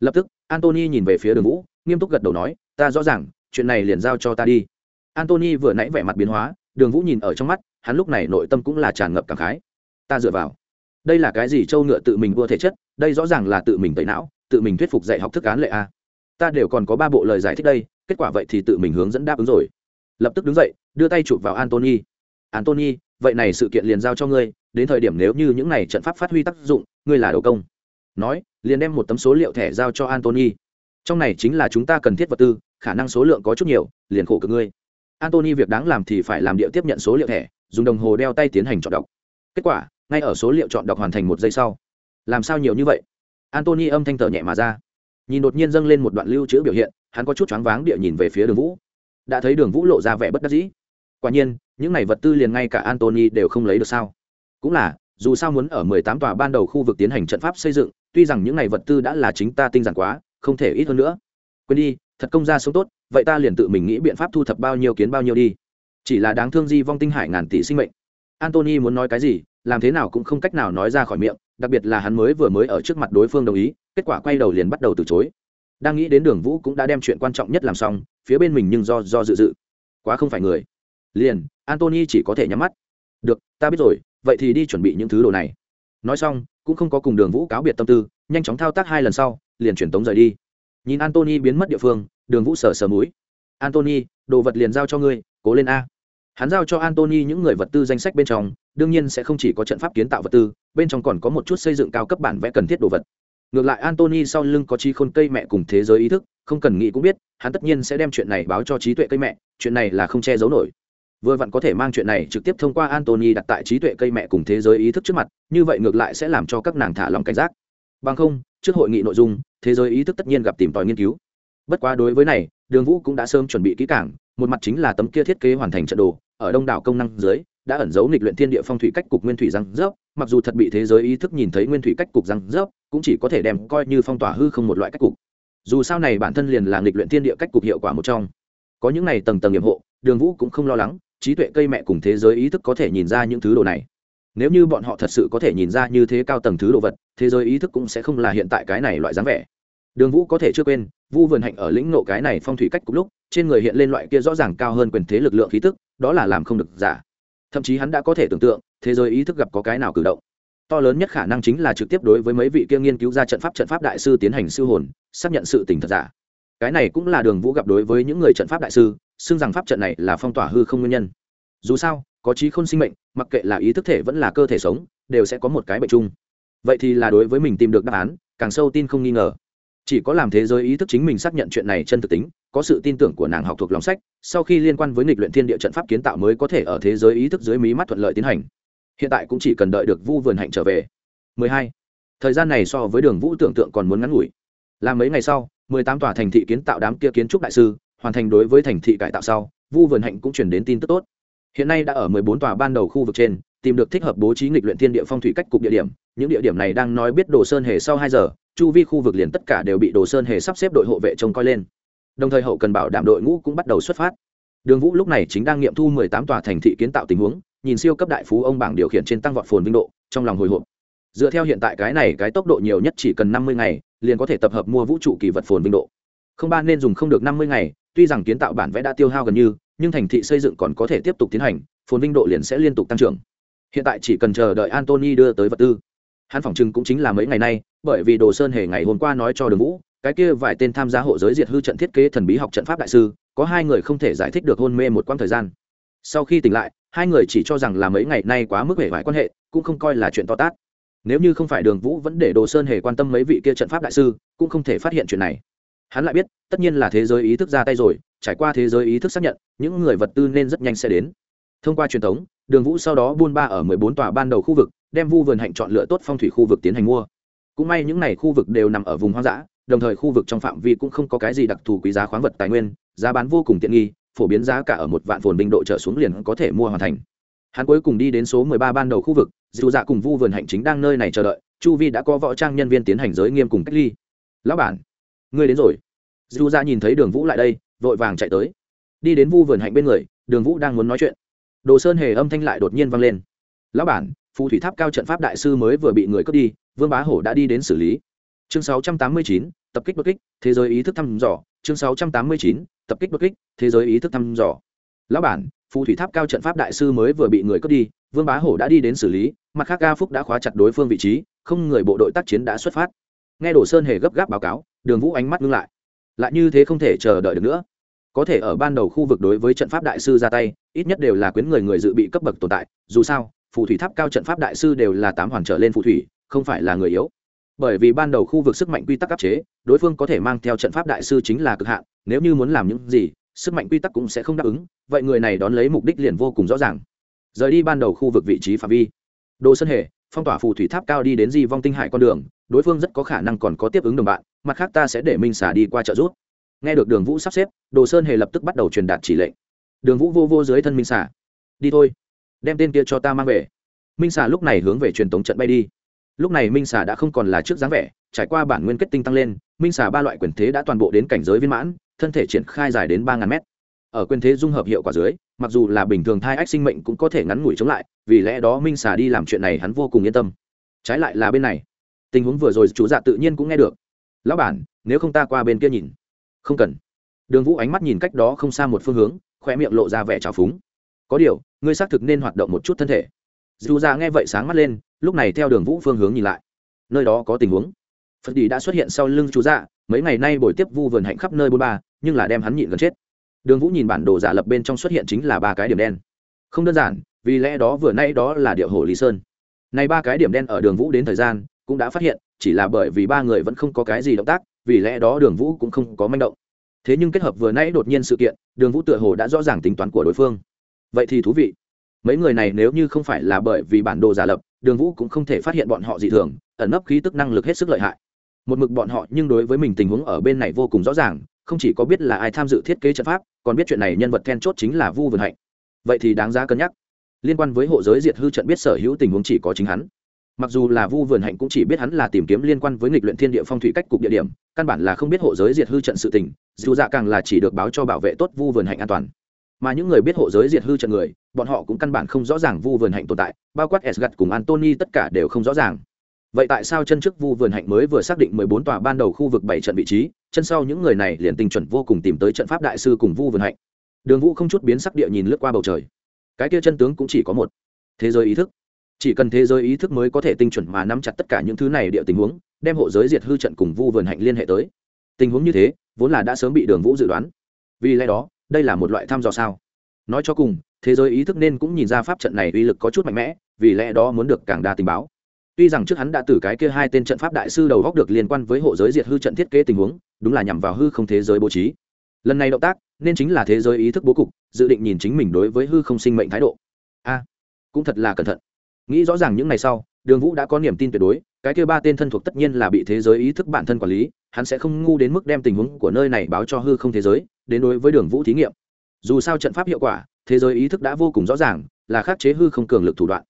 Lập tức antony nhìn về phía đường vũ, nghiêm túc gật đầu nói, ta rõ ràng, chuyện này liền giao cho ta đi. Antony vừa nãy vẻ mặt biến hóa, đường vũ nhìn ở trong mắt, hắn lúc này nội tâm cũng là tràn ngập cảm khái. Ta dựa vào. Đây là cái gì châu ngựa tự mình vua thể chất, đây rõ ràng là tự mình tẩy não, tự mình thuyết phục dạy học thức án lệ a. Ta đều còn có ba bộ lời giải thích đây, kết quả vậy thì tự mình hướng dẫn đáp ứng rồi. Lập tức đứng dậy, đưa tay chụp vào antony antony vậy này sự kiện liền giao cho ngươi, đến thời điểm nếu như những này trận pháp phát huy tác dụng, ngươi là đầu công. Nói, liền đem một tấm số liệu thẻ giao cho antony trong này chính là chúng ta cần thiết vật tư, khả năng số lượng có chút nhiều, liền khổ cực ngươi. Antony việc đáng làm thì phải làm địa tiếp nhận số liệu thẻ, dùng đồng hồ đeo tay tiến hành chọn đọc. Kết quả, ngay ở số liệu chọn đọc hoàn thành một giây sau. Làm sao nhiều như vậy? Antony âm thanh thở nhẹ mà ra. Nhìn đột nhiên dâng lên một đoạn lưu trữ biểu hiện, hắn có chút choáng váng địa nhìn về phía đường vũ. Đã thấy đường vũ lộ ra vẻ bất đắc dĩ quả nhiên, những này vật tư liền ngay cả antony đều không lấy được sao? Cũng là, dù sao muốn ở mười tám tòa ban đầu khu vực tiến hành trận pháp xây dựng, tuy rằng những này vật tư đã là chính ta tinh giản quá, không thể ít hơn nữa. Quên đi, thật công ra sống tốt, vậy ta liền tự mình nghĩ biện pháp thu thập bao nhiêu kiến bao nhiêu đi. Chỉ là đáng thương di vong tinh hải ngàn tỷ sinh mệnh. Antony muốn nói cái gì, làm thế nào cũng không cách nào nói ra khỏi miệng, đặc biệt là hắn mới vừa mới ở trước mặt đối phương đồng ý, kết quả quay đầu liền bắt đầu từ chối. Đang nghĩ đến đường vũ cũng đã đem chuyện quan trọng nhất làm xong, phía bên mình nhưng do do dự dự. Quá không phải người liền antony chỉ có thể nhắm mắt. Được, ta biết rồi, vậy thì đi chuẩn bị những thứ đồ này. Nói xong, cũng không có cùng đường vũ cáo biệt tâm tư, nhanh chóng thao tác hai lần sau, liền chuyển tống rời đi. Nhìn antony biến mất địa phương, đường vũ sờ sờ múi antony đồ vật liền giao cho ngươi, cố lên a. Hắn giao cho antony những người vật tư danh sách bên trong, đương nhiên sẽ không chỉ có trận pháp kiến tạo vật tư, bên trong còn có một chút xây dựng cao cấp bản vẽ cần thiết đồ vật. Ngược lại antony sau lưng có chi khôn cây mẹ cùng thế giới ý thức, không cần nghĩ cũng biết, hắn tất nhiên sẽ đem chuyện này báo cho trí tuệ cây mẹ, chuyện này là không che giấu nổi vừa vặn có thể mang chuyện này trực tiếp thông qua antony đặt tại trí tuệ cây mẹ cùng thế giới ý thức trước mặt, như vậy ngược lại sẽ làm cho các nàng thả lòng cảnh giác. Bằng không, trước hội nghị nội dung, thế giới ý thức tất nhiên gặp tìm tòi nghiên cứu. Bất quá đối với này, đường vũ cũng đã sớm chuẩn bị kỹ cảng một mặt chính là tấm kia thiết kế hoàn thành trận đồ, ở đông đảo công năng dưới, đã ẩn giấu nghịch luyện thiên địa phong thủy cách cục nguyên thủy răng rớp, mặc dù thật bị thế giới ý thức nhìn thấy nguyên thủy cách cục răng rớp, cũng chỉ có thể đem coi như phong tỏa hư không một loại cách cục. Dù sao này bản thân liền là nghịch luyện thiên địa cách cục hiệu quả một trong. Có những này tầng tầng nhiệm hộ, đường vũ cũng không lo lắng trí tuệ cây mẹ cùng thế giới ý thức có thể nhìn ra những thứ đồ này. Nếu như bọn họ thật sự có thể nhìn ra như thế cao tầng thứ đồ vật, thế giới ý thức cũng sẽ không là hiện tại cái này loại dáng vẻ. Đường vũ có thể chưa quên, vu vườn hạnh ở lĩnh nộ cái này phong thủy cách cục lúc, trên người hiện lên loại kia rõ ràng cao hơn quyền thế lực lượng khí tức, đó là làm không được giả. Thậm chí hắn đã có thể tưởng tượng, thế giới ý thức gặp có cái nào cử động. To lớn nhất khả năng chính là trực tiếp đối với mấy vị kia nghiên cứu ra trận pháp trận pháp đại sư tiến hành sư hồn, xác nhận sự tình thật giả. Cái này cũng là đường vũ gặp đối với những người trận pháp đại sư xưng rằng pháp trận này là phong tỏa hư không nguyên nhân. Dù sao, có trí khôn sinh mệnh, mặc kệ là ý thức thể vẫn là cơ thể sống, đều sẽ có một cái bệnh chung. Vậy thì là đối với mình tìm được đáp án, càng sâu tin không nghi ngờ. Chỉ có làm thế giới ý thức chính mình xác nhận chuyện này chân thực tính, có sự tin tưởng của nàng học thuộc lòng sách, sau khi liên quan với nghịch luyện thiên địa trận pháp kiến tạo mới có thể ở thế giới ý thức dưới mí mắt thuận lợi tiến hành. Hiện tại cũng chỉ cần đợi được vu vườn hạnh trở về. 12. thời gian này so với đường vũ tưởng tượng còn muốn ngắn ngủi. Là mấy ngày sau 18 tòa thành thị kiến tạo đám kia kiến trúc đại sư hoàn thành đối với thành thị cải tạo sau, vu vườn hạnh cũng chuyển đến tin tức tốt. Hiện nay đã ở 14 tòa ban đầu khu vực trên, tìm được thích hợp bố trí nghịch luyện thiên địa phong thủy cách cục địa điểm. Những địa điểm này đang nói biết đồ sơn hề sau hai giờ, chu vi khu vực liền tất cả đều bị đồ sơn hề sắp xếp đội hộ vệ trông coi lên. Đồng thời hậu cần bảo đảm đội ngũ cũng bắt đầu xuất phát. Đường vũ lúc này chính đang nghiệm thu 18 tòa thành thị kiến tạo tình huống, nhìn siêu cấp đại phú ông bảng điều khiển trên tăng vọt phồn vinh độ, trong lòng hồi hộp. Dựa theo hiện tại cái này, cái tốc độ nhiều nhất chỉ cần 50 ngày, liền có thể tập hợp mua vũ trụ kỳ vật phồn vinh độ. Không ba nên dùng không được 50 ngày tuy rằng kiến tạo bản vẽ đã tiêu hao gần như, nhưng thành thị xây dựng còn có thể tiếp tục tiến hành, phồn vinh độ liền sẽ liên tục tăng trưởng. Hiện tại chỉ cần chờ đợi antony đưa tới vật tư. Hắn phỏng chừng cũng chính là mấy ngày nay, bởi vì đồ sơn hề ngày hôm qua nói cho đường vũ, cái kia vài tên tham gia hộ giới diệt hư trận thiết kế thần bí học trận pháp đại sư, có hai người không thể giải thích được hôn mê một quãng thời gian. Sau khi tỉnh lại, hai người chỉ cho rằng là mấy ngày nay quá mức hệ vải quan hệ, cũng không coi là chuyện to tát. Nếu như không phải đường vũ vẫn để đồ sơn hề quan tâm mấy vị kia trận pháp đại sư, cũng không thể phát hiện chuyện này hắn lại biết, tất nhiên là thế giới ý thức ra tay rồi, trải qua thế giới ý thức xác nhận, những người vật tư nên rất nhanh sẽ đến. Thông qua truyền thống, đường vũ sau đó buôn ba ở mười bốn tòa ban đầu khu vực, đem vu vườn hạnh chọn lựa tốt phong thủy khu vực tiến hành mua. Cũng may những n à y khu vực đều nằm ở vùng hoang dã, đồng thời khu vực trong phạm vi cũng không có cái gì đặc thù quý giá khoáng vật tài nguyên, giá bán vô cùng tiện nghi, phổ biến giá cả ở một vạn phồn binh độ trở xuống liền có thể mua hoàn thành. Hắn cuối cùng đi đến số mười ba ban đầu khu vực, dù dạ cùng vu vườn hạnh chính đang nơi này chờ đợi, chu vi đã có võ trang nhân viên tiến hành giới nghiêm cùng cách ly. Lão bản ngươi đến rồi. Dù ra nhìn thấy đường vũ lại đây vội vàng chạy tới. Đi đến vu vườn hạnh bên người đường vũ đang muốn nói chuyện. Đồ sơn hề âm thanh lại đột nhiên vang lên. Lão bản phù thủy tháp cao trận pháp đại sư mới vừa bị người cướp đi vương bá hổ đã đi đến xử lý. Chương 689, tập kích bất kích thế giới ý thức thăm dò. Chương 689, tập kích bất kích thế giới ý thức thăm dò. Lão bản phù thủy tháp cao trận pháp đại sư mới vừa bị người cướp đi vương bá hổ đã đi đến xử lý mặt khác ca phúc đã khóa chặt đối phương vị trí không người bộ đội tác chiến đã xuất phát. Nghe đồ sơn hề gấp gáp báo cáo đường vũ ánh mắt ngưng lại. Lại như thế không thể chờ đợi được nữa. Có thể ở ban đầu khu vực đối với trận pháp đại sư ra tay, ít nhất đều là quyến người người dự bị cấp bậc tồn tại. Dù sao, phù thủy tháp cao trận pháp đại sư đều là tám hoàn trở lên phù thủy, không phải là người yếu. Bởi vì ban đầu khu vực sức mạnh quy tắc áp chế, đối phương có thể mang theo trận pháp đại sư chính là cực hạn, nếu như muốn làm những gì, sức mạnh quy tắc cũng sẽ không đáp ứng, vậy người này đón lấy mục đích liền vô cùng rõ ràng. Rời đi ban đầu khu vực vị trí phạm vi. Đồ sân hề, phong tỏa phù thủy tháp cao đi đến di vong tinh hải con đường đối phương rất có khả năng còn có tiếp ứng đồng bạn, mặt khác ta sẽ để minh xả đi qua trợ giúp. Nghe được đường vũ sắp xếp, đồ sơn hề lập tức bắt đầu truyền đạt chỉ lệnh. Đường vũ vô vô dưới thân minh xả đi thôi, đem tên kia cho ta mang về. Minh xả lúc này hướng về truyền tống trận bay đi. Lúc này minh xả đã không còn là trước dáng vẻ, trải qua bản nguyên kết tinh tăng lên, minh xả ba loại quyền thế đã toàn bộ đến cảnh giới viên mãn, thân thể triển khai dài đến ba ngàn mét. Ở quyền thế dung hợp hiệu quả dưới, mặc dù là bình thường thai ách sinh mệnh cũng có thể ngắn ngủi chống lại, vì lẽ đó minh xả đi làm chuyện này hắn vô cùng yên tâm. Trái lại là bên này tình huống vừa rồi chú dạ tự nhiên cũng nghe được. Lão bản, nếu không ta qua bên kia nhìn. Không cần. Đường vũ ánh mắt nhìn cách đó không xa một phương hướng khoe miệng lộ ra vẻ trào phúng. Có điều, ngươi xác thực nên hoạt động một chút thân thể. Dù ra nghe vậy sáng mắt lên, lúc này theo đường vũ phương hướng nhìn lại. Nơi đó có tình huống. Phật đi đã xuất hiện sau lưng chú dạ mấy ngày nay buổi tiếp vu vườn hạnh khắp nơi bôn ba, nhưng là đem hắn nhịn gần chết. Đường vũ nhìn bản đồ giả lập bên trong xuất hiện chính là ba cái điểm đen. Không đơn giản, vì lẽ đó vừa nay đó là điệu hồ lý sơn. Này ba cái điểm đen ở đường vũ đến thời gian cũng đã phát hiện, chỉ là bởi vì ba người vẫn không có cái gì động tác, vì lẽ đó đường vũ cũng không có manh động. Thế nhưng kết hợp vừa nãy đột nhiên sự kiện, đường vũ tựa hồ đã rõ ràng tính toán của đối phương. Vậy thì thú vị. Mấy người này nếu như không phải là bởi vì bản đồ giả lập, đường vũ cũng không thể phát hiện bọn họ dị thường, ẩn nấp khí tức năng lực hết sức lợi hại. Một mực bọn họ nhưng đối với mình tình huống ở bên này vô cùng rõ ràng, không chỉ có biết là ai tham dự thiết kế trận pháp, còn biết chuyện này nhân vật then chốt chính là vu vườn hạnh. Vậy thì đáng giá cân nhắc. Liên quan với hộ giới diệt hư trận biết sở hữu tình huống chỉ có chính hắn mặc dù là vu vườn hạnh cũng chỉ biết hắn là tìm kiếm liên quan với nghịch luyện thiên địa phong thủy cách cục địa điểm, căn bản là không biết hộ giới diệt hư trận sự tình, dù dạ càng là chỉ được báo cho bảo vệ tốt vu vườn hạnh an toàn. Mà những người biết hộ giới diệt hư trận người, bọn họ cũng căn bản không rõ ràng vu vườn hạnh tồn tại, bao quát s gặt cùng antony tất cả đều không rõ ràng. Vậy tại sao chân trước vu vườn hạnh mới vừa xác định mười bốn tòa ban đầu khu vực bảy trận vị trí, chân sau những người này liền tình chuẩn vô cùng tìm tới trận pháp đại sư cùng vu vườn hạnh? Đường vũ không chút biến sắc địa nhìn lướt qua bầu trời. Cái kia chân tướng cũng chỉ có một. Thế giới ý thức chỉ cần thế giới ý thức mới có thể tinh chuẩn mà nắm chặt tất cả những thứ này địa tình huống, đem hộ giới diệt hư trận cùng vu vườn hạnh liên hệ tới. Tình huống như thế, vốn là đã sớm bị đường vũ dự đoán. Vì lẽ đó, đây là một loại thăm dò sao. Nói cho cùng, thế giới ý thức nên cũng nhìn ra pháp trận này uy lực có chút mạnh mẽ, vì lẽ đó muốn được càng đa tình báo. Tuy rằng trước hắn đã từ cái kia hai tên trận pháp đại sư đầu góc được liên quan với hộ giới diệt hư trận thiết kế tình huống, đúng là nhằm vào hư không thế giới bố trí. Lần này động tác, nên chính là thế giới ý thức bố cục, dự định nhìn chính mình đối với hư không sinh mệnh thái độ. A, cũng thật là cẩn thận nghĩ rõ ràng những ngày sau, đường vũ đã có niềm tin tuyệt đối, cái kia ba tên thân thuộc tất nhiên là bị thế giới ý thức bản thân quản lý, hắn sẽ không ngu đến mức đem tình huống của nơi này báo cho hư không thế giới, đến đối với đường vũ thí nghiệm. Dù sao trận pháp hiệu quả, thế giới ý thức đã vô cùng rõ ràng, là khắc chế hư không cường lực thủ đoạn.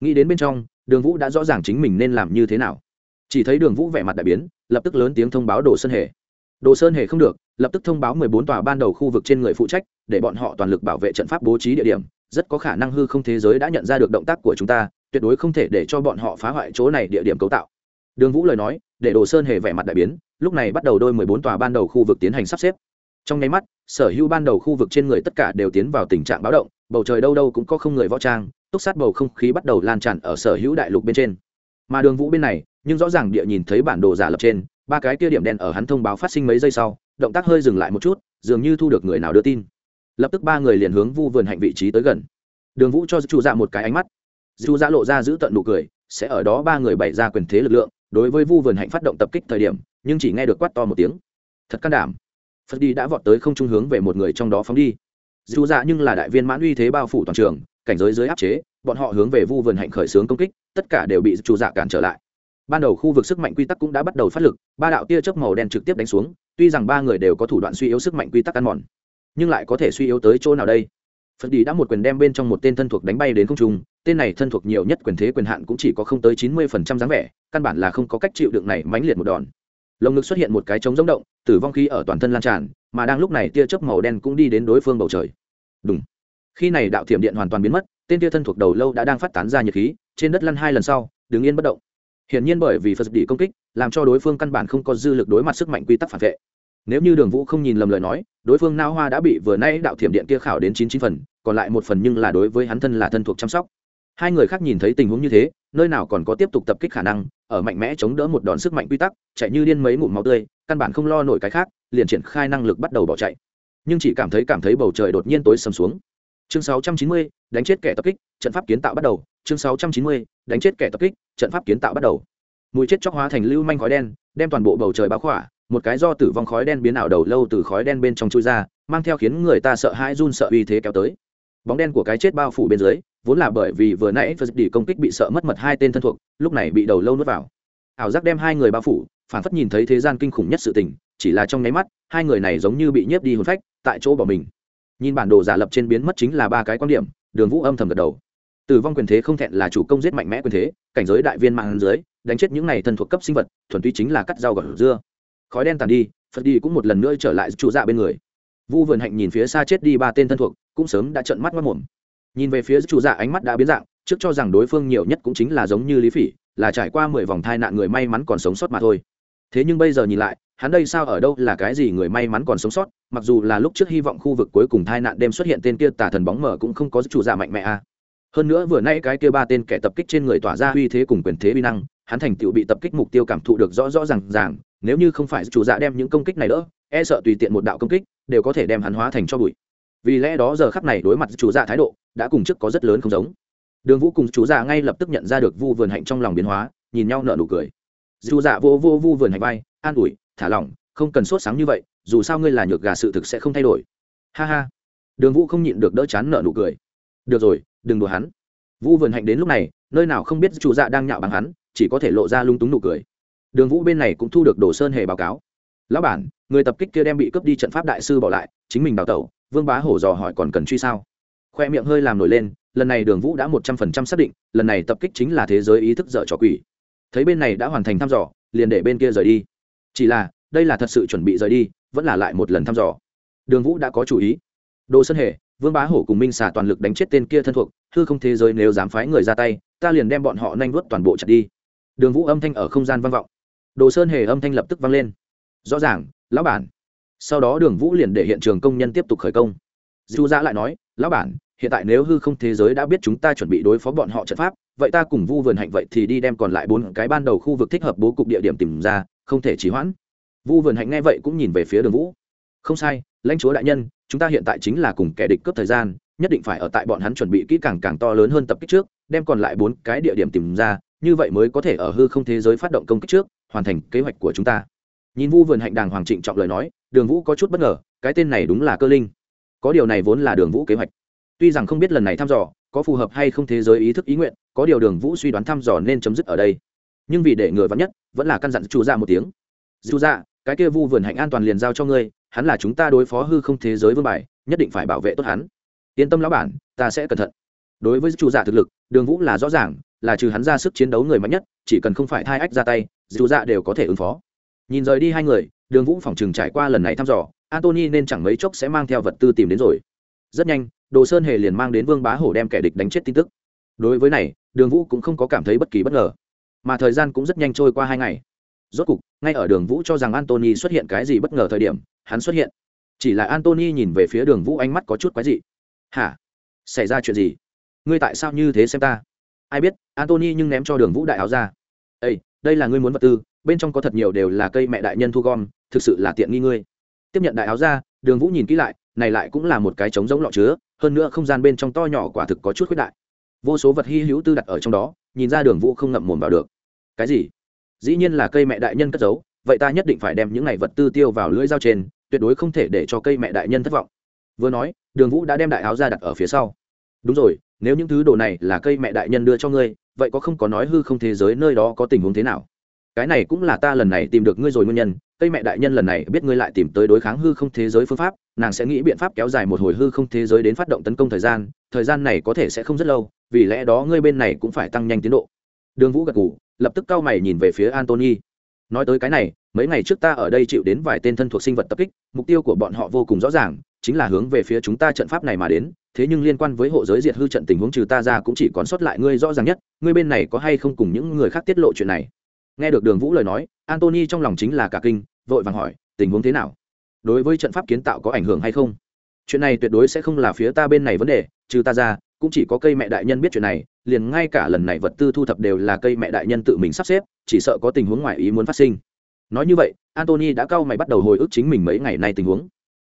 Nghĩ đến bên trong, đường vũ đã rõ ràng chính mình nên làm như thế nào. Chỉ thấy đường vũ vẻ mặt đại biến, lập tức lớn tiếng thông báo đồ sơn hề. Đồ sơn hề không được, lập tức thông báo mười bốn tòa ban đầu khu vực trên người phụ trách, để bọn họ toàn lực bảo vệ trận pháp bố trí địa điểm, rất có khả năng hư không thế giới đã nhận ra được động tác của chúng ta tuyệt đối không thể để cho bọn họ phá hoại chỗ này địa điểm cấu tạo. Đường vũ lời nói, để đồ sơn hề vẻ mặt đại biến, lúc này bắt đầu đôi mười bốn tòa ban đầu khu vực tiến hành sắp xếp. Trong nháy mắt, sở hữu ban đầu khu vực trên người tất cả đều tiến vào tình trạng báo động, bầu trời đâu đâu cũng có không người võ trang, túc sát bầu không khí bắt đầu lan tràn ở sở hữu đại lục bên trên. Mà đường vũ bên này, nhưng rõ ràng địa nhìn thấy bản đồ giả lập trên, ba cái kia điểm đen ở hắn thông báo phát sinh mấy giây sau, động tác hơi dừng lại một chút, dường như thu được người nào đưa tin. Lập tức ba người liền hướng vu vườn hạnh vị trí tới gần. Đường vũ cho chủ dạ một cái ánh mắt. Dù dã lộ ra giữ tận nụ cười, sẽ ở đó ba người bày ra quyền thế lực lượng, đối với vu vườn hạnh phát động tập kích thời điểm, nhưng chỉ nghe được quát to một tiếng. Thật can đảm. Phật đi đã vọt tới không trung hướng về một người trong đó phóng đi. Dù dạ nhưng là đại viên mãn uy thế bao phủ toàn trường, cảnh giới dưới áp chế, bọn họ hướng về vu vườn hạnh khởi xướng công kích, tất cả đều bị chủ dạ cản trở lại. Ban đầu khu vực sức mạnh quy tắc cũng đã bắt đầu phát lực, ba đạo tia chớp màu đen trực tiếp đánh xuống, tuy rằng ba người đều có thủ đoạn suy yếu sức mạnh quy tắc ăn mòn, nhưng lại có thể suy yếu tới chỗ nào đây? Phật đi đã một quyền đem bên trong một tên thân thuộc đánh bay đến không trung tên này thân thuộc nhiều nhất quyền thế quyền hạn cũng chỉ có không tới chín mươi phần trăm dáng vẻ, căn bản là không có cách chịu đựng này mãnh liệt một đòn. Lồng ngực xuất hiện một cái trống rỗng động, tử vong khí ở toàn thân lan tràn, mà đang lúc này tia chớp màu đen cũng đi đến đối phương bầu trời. Đúng khi này đạo thiểm điện hoàn toàn biến mất, tên tia thân thuộc đầu lâu đã đang phát tán ra nhiệt khí, trên đất lăn hai lần sau, đứng yên bất động. Hiển nhiên bởi vì phật đi công kích, làm cho đối phương căn bản không có dư lực đối mặt sức mạnh quy tắc phản vệ. Nếu như đường vũ không nhìn lầm lời nói, đối phương nao hoa đã bị vừa nay đạo thiểm điện kia khảo đến chín chín phần, còn lại một phần nhưng là đối với hắn thân là thân thuộc chăm sóc hai người khác nhìn thấy tình huống như thế nơi nào còn có tiếp tục tập kích khả năng ở mạnh mẽ chống đỡ một đòn sức mạnh quy tắc chạy như điên mấy ngụm máu tươi căn bản không lo nổi cái khác liền triển khai năng lực bắt đầu bỏ chạy. Nhưng chỉ cảm thấy cảm thấy bầu trời đột nhiên tối sầm xuống. Chương 690, đánh chết kẻ tập kích trận pháp kiến tạo bắt đầu. Chương 690, đánh chết kẻ tập kích trận pháp kiến tạo bắt đầu. Mùi chết chóc hóa thành lưu manh khói đen đem toàn bộ bầu trời bao khỏa một cái do tử vong khói đen biến ảo đầu lâu từ khói đen bên trong chui ra mang theo khiến người ta sợ hãi run sợ uy thế kéo tới bóng đen của cái chết bao phủ bên dưới, vốn là bởi vì vừa nãy phật đi công kích bị sợ mất mật hai tên thân thuộc, lúc này bị đầu lâu nuốt vào. Ảo giác đem hai người bao phủ, phản phất nhìn thấy thế gian kinh khủng nhất sự tình, chỉ là trong nháy mắt, hai người này giống như bị nhiếp đi hồn phách, tại chỗ bỏ mình. Nhìn bản đồ giả lập trên biến mất chính là ba cái quan điểm, đường vũ âm thầm gật đầu. Tử vong quyền thế không thẹn là chủ công giết mạnh mẽ quyền thế, cảnh giới đại viên mạng dưới, đánh chết những này thân thuộc cấp sinh vật, thuần túy chính là cắt rau gọt dưa. Khói đen tàn đi phật đi cũng một lần nữa trở lại trụ dạ bên người vu vườn hạnh nhìn phía xa chết đi ba tên thân thuộc, cũng sớm đã trợn mắt mất mồm nhìn về phía chủ dạ ánh mắt đã biến dạng, trước cho rằng đối phương nhiều nhất cũng chính là giống như lý phỉ, là trải qua mười vòng thai nạn người may mắn còn sống sót mà thôi thế nhưng bây giờ nhìn lại, hắn đây sao ở đâu là cái gì người may mắn còn sống sót, mặc dù là lúc trước hy vọng khu vực cuối cùng thai nạn đêm xuất hiện tên kia tà thần bóng mở cũng không có chủ dạ mạnh mẽ a à. hơn nữa vừa nay cái kia ba tên kẻ tập kích trên người tỏa ra uy thế cùng quyền thế uy năng, hắn thành tựu bị tập kích mục tiêu cảm thụ được rõ rõ r à n g ràng, nếu như không phải chủ dạ đem những công kích này đỡ e sợ tùy tiện một đạo công kích, đều có thể đem hắn hóa thành cho bụi. Vì lẽ đó giờ khắp này đối mặt chú dạ thái độ, đã cùng trước có rất lớn không giống. Đường vũ cùng chú dạ ngay lập tức nhận ra được vu vườn hạnh trong lòng biến hóa, nhìn nhau nở nụ cười. Dù dạ vô vô vu vườn hạnh vai, an ủi, thả lỏng, không cần sốt sáng như vậy, dù sao ngươi là nhược gà sự thực sẽ không thay đổi. Ha ha. Đường vũ không nhịn được đỡ chán nở nụ cười. Được rồi, đừng đùa hắn. Vu vườn hạnh đến lúc này, nơi nào không biết chủ dạ đang nhạo bằng hắn, chỉ có thể lộ ra lung túng nụ cười. Đường vũ bên này cũng thu được đồ sơn hề báo cáo lão bản, người tập kích kia đem bị cướp đi trận pháp đại sư bỏ lại, chính mình đào tẩu, vương bá hổ dò hỏi còn cần truy sao? Khoe miệng hơi làm nổi lên, lần này đường vũ đã một trăm phần trăm xác định, lần này tập kích chính là thế giới ý thức dở trò quỷ. Thấy bên này đã hoàn thành thăm dò, liền để bên kia rời đi. Chỉ là, đây là thật sự chuẩn bị rời đi, vẫn là lại một lần thăm dò. Đường vũ đã có chủ ý. Đồ sơn hề, vương bá hổ cùng minh xả toàn lực đánh chết tên kia thân thuộc, hư không thế giới nếu dám phái người ra tay, ta liền đem bọn họ nanh vớt toàn bộ chặt đi. Đường vũ âm thanh ở không gian vang vọng. Đồ sơn hề âm thanh lập tức vang lên rõ ràng, lão bản. Sau đó đường vũ liền để hiện trường công nhân tiếp tục khởi công. Dù ra lại nói, lão bản, hiện tại nếu hư không thế giới đã biết chúng ta chuẩn bị đối phó bọn họ trận pháp, vậy ta cùng vu vườn hạnh vậy thì đi đem còn lại bốn cái ban đầu khu vực thích hợp bố cục địa điểm tìm ra, không thể trì hoãn. Vu vườn hạnh nghe vậy cũng nhìn về phía đường vũ. Không sai, lãnh chúa đại nhân, chúng ta hiện tại chính là cùng kẻ địch cướp thời gian, nhất định phải ở tại bọn hắn chuẩn bị kỹ càng càng to lớn hơn tập kích trước, đem còn lại bốn cái địa điểm tìm ra, như vậy mới có thể ở hư không thế giới phát động công kích trước, hoàn thành kế hoạch của chúng ta nhìn vu vườn hạnh đàng hoàng trịnh trọng lời nói, đường vũ có chút bất ngờ, cái tên này đúng là cơ linh. Có điều này vốn là đường vũ kế hoạch. Tuy rằng không biết lần này thăm dò có phù hợp hay không thế giới ý thức ý nguyện, có điều đường vũ suy đoán thăm dò nên chấm dứt ở đây. Nhưng vì để người vắn nhất, vẫn là căn dặn Chu ra một tiếng. Dù dạ, ra cái kia vu vườn hạnh an toàn liền giao cho ngươi, hắn là chúng ta đối phó hư không thế giới vương bài, nhất định phải bảo vệ tốt hắn. Yên tâm lão bản, ta sẽ cẩn thận. Đối với chủ giả dạ thực lực, đường vũ là rõ ràng, là trừ hắn ra sức chiến đấu người mạnh nhất, chỉ cần không phải thai ách ra tay dù dạ đều có thể ứng phó nhìn rời đi hai người, đường vũ phòng trừng trải qua lần này thăm dò antony nên chẳng mấy chốc sẽ mang theo vật tư tìm đến rồi. Rất nhanh, đồ sơn hề liền mang đến vương bá hổ đem kẻ địch đánh chết tin tức. Đối với này, đường vũ cũng không có cảm thấy bất kỳ bất ngờ. Mà thời gian cũng rất nhanh trôi qua hai ngày. Rốt cục, ngay ở đường vũ cho rằng antony xuất hiện cái gì bất ngờ thời điểm, hắn xuất hiện. Chỉ là antony nhìn về phía đường vũ ánh mắt có chút quái dị. Hả? Xảy ra chuyện gì? Ngươi tại sao như thế xem ta? Ai biết antony nhưng ném cho đường vũ đại áo ra. Ây đây là ngươi muốn vật tư bên trong có thật nhiều đều là cây mẹ đại nhân thu gom, thực sự là tiện nghi ngươi. Tiếp nhận đại áo ra, đường vũ nhìn kỹ lại, này lại cũng là một cái trống giống lọ chứa, hơn nữa không gian bên trong to nhỏ quả thực có chút khuyết đại. Vô số vật hy hữu tư đặt ở trong đó, nhìn ra đường vũ không ngậm mồm vào được. Cái gì? Dĩ nhiên là cây mẹ đại nhân cất giấu, vậy ta nhất định phải đem những này vật tư tiêu vào lưỡi dao trên, tuyệt đối không thể để cho cây mẹ đại nhân thất vọng. Vừa nói, đường vũ đã đem đại áo ra đặt ở phía sau. Đúng rồi, nếu những thứ đồ này là cây mẹ đại nhân đưa cho ngươi, vậy có không có nói hư không thế giới nơi đó có tình huống thế nào? Cái này cũng là ta lần này tìm được ngươi rồi nguyên nhân, cây mẹ đại nhân lần này biết ngươi lại tìm tới đối kháng hư không thế giới phương pháp, nàng sẽ nghĩ biện pháp kéo dài một hồi hư không thế giới đến phát động tấn công thời gian thời gian này có thể sẽ không rất lâu, vì lẽ đó ngươi bên này cũng phải tăng nhanh tiến độ. Đường vũ gật g ủ lập tức cau mày nhìn về phía antony nói tới cái này, mấy ngày trước ta ở đây chịu đến vài tên thân thuộc sinh vật tập kích, mục tiêu của bọn họ vô cùng rõ ràng, chính là hướng về phía chúng ta trận pháp này mà đến, thế nhưng liên quan với hộ giới diệt hư trận tình huống trừ ta ra cũng chỉ còn sót lại ngươi rõ ràng nhất, ngươi bên này có hay không cùng những người khác tiết lộ chuyện này? Nghe được đường vũ lời nói antony trong lòng chính là cả kinh, vội vàng hỏi, tình huống thế nào? Đối với trận pháp kiến tạo có ảnh hưởng hay không? Chuyện này tuyệt đối sẽ không là phía ta bên này vấn đề, trừ ta ra, cũng chỉ có cây mẹ đại nhân biết chuyện này, liền ngay cả lần này vật tư thu thập đều là cây mẹ đại nhân tự mình sắp xếp, chỉ sợ có tình huống ngoài ý muốn phát sinh. Nói như vậy antony đã cau mày bắt đầu hồi ức chính mình mấy ngày nay tình huống.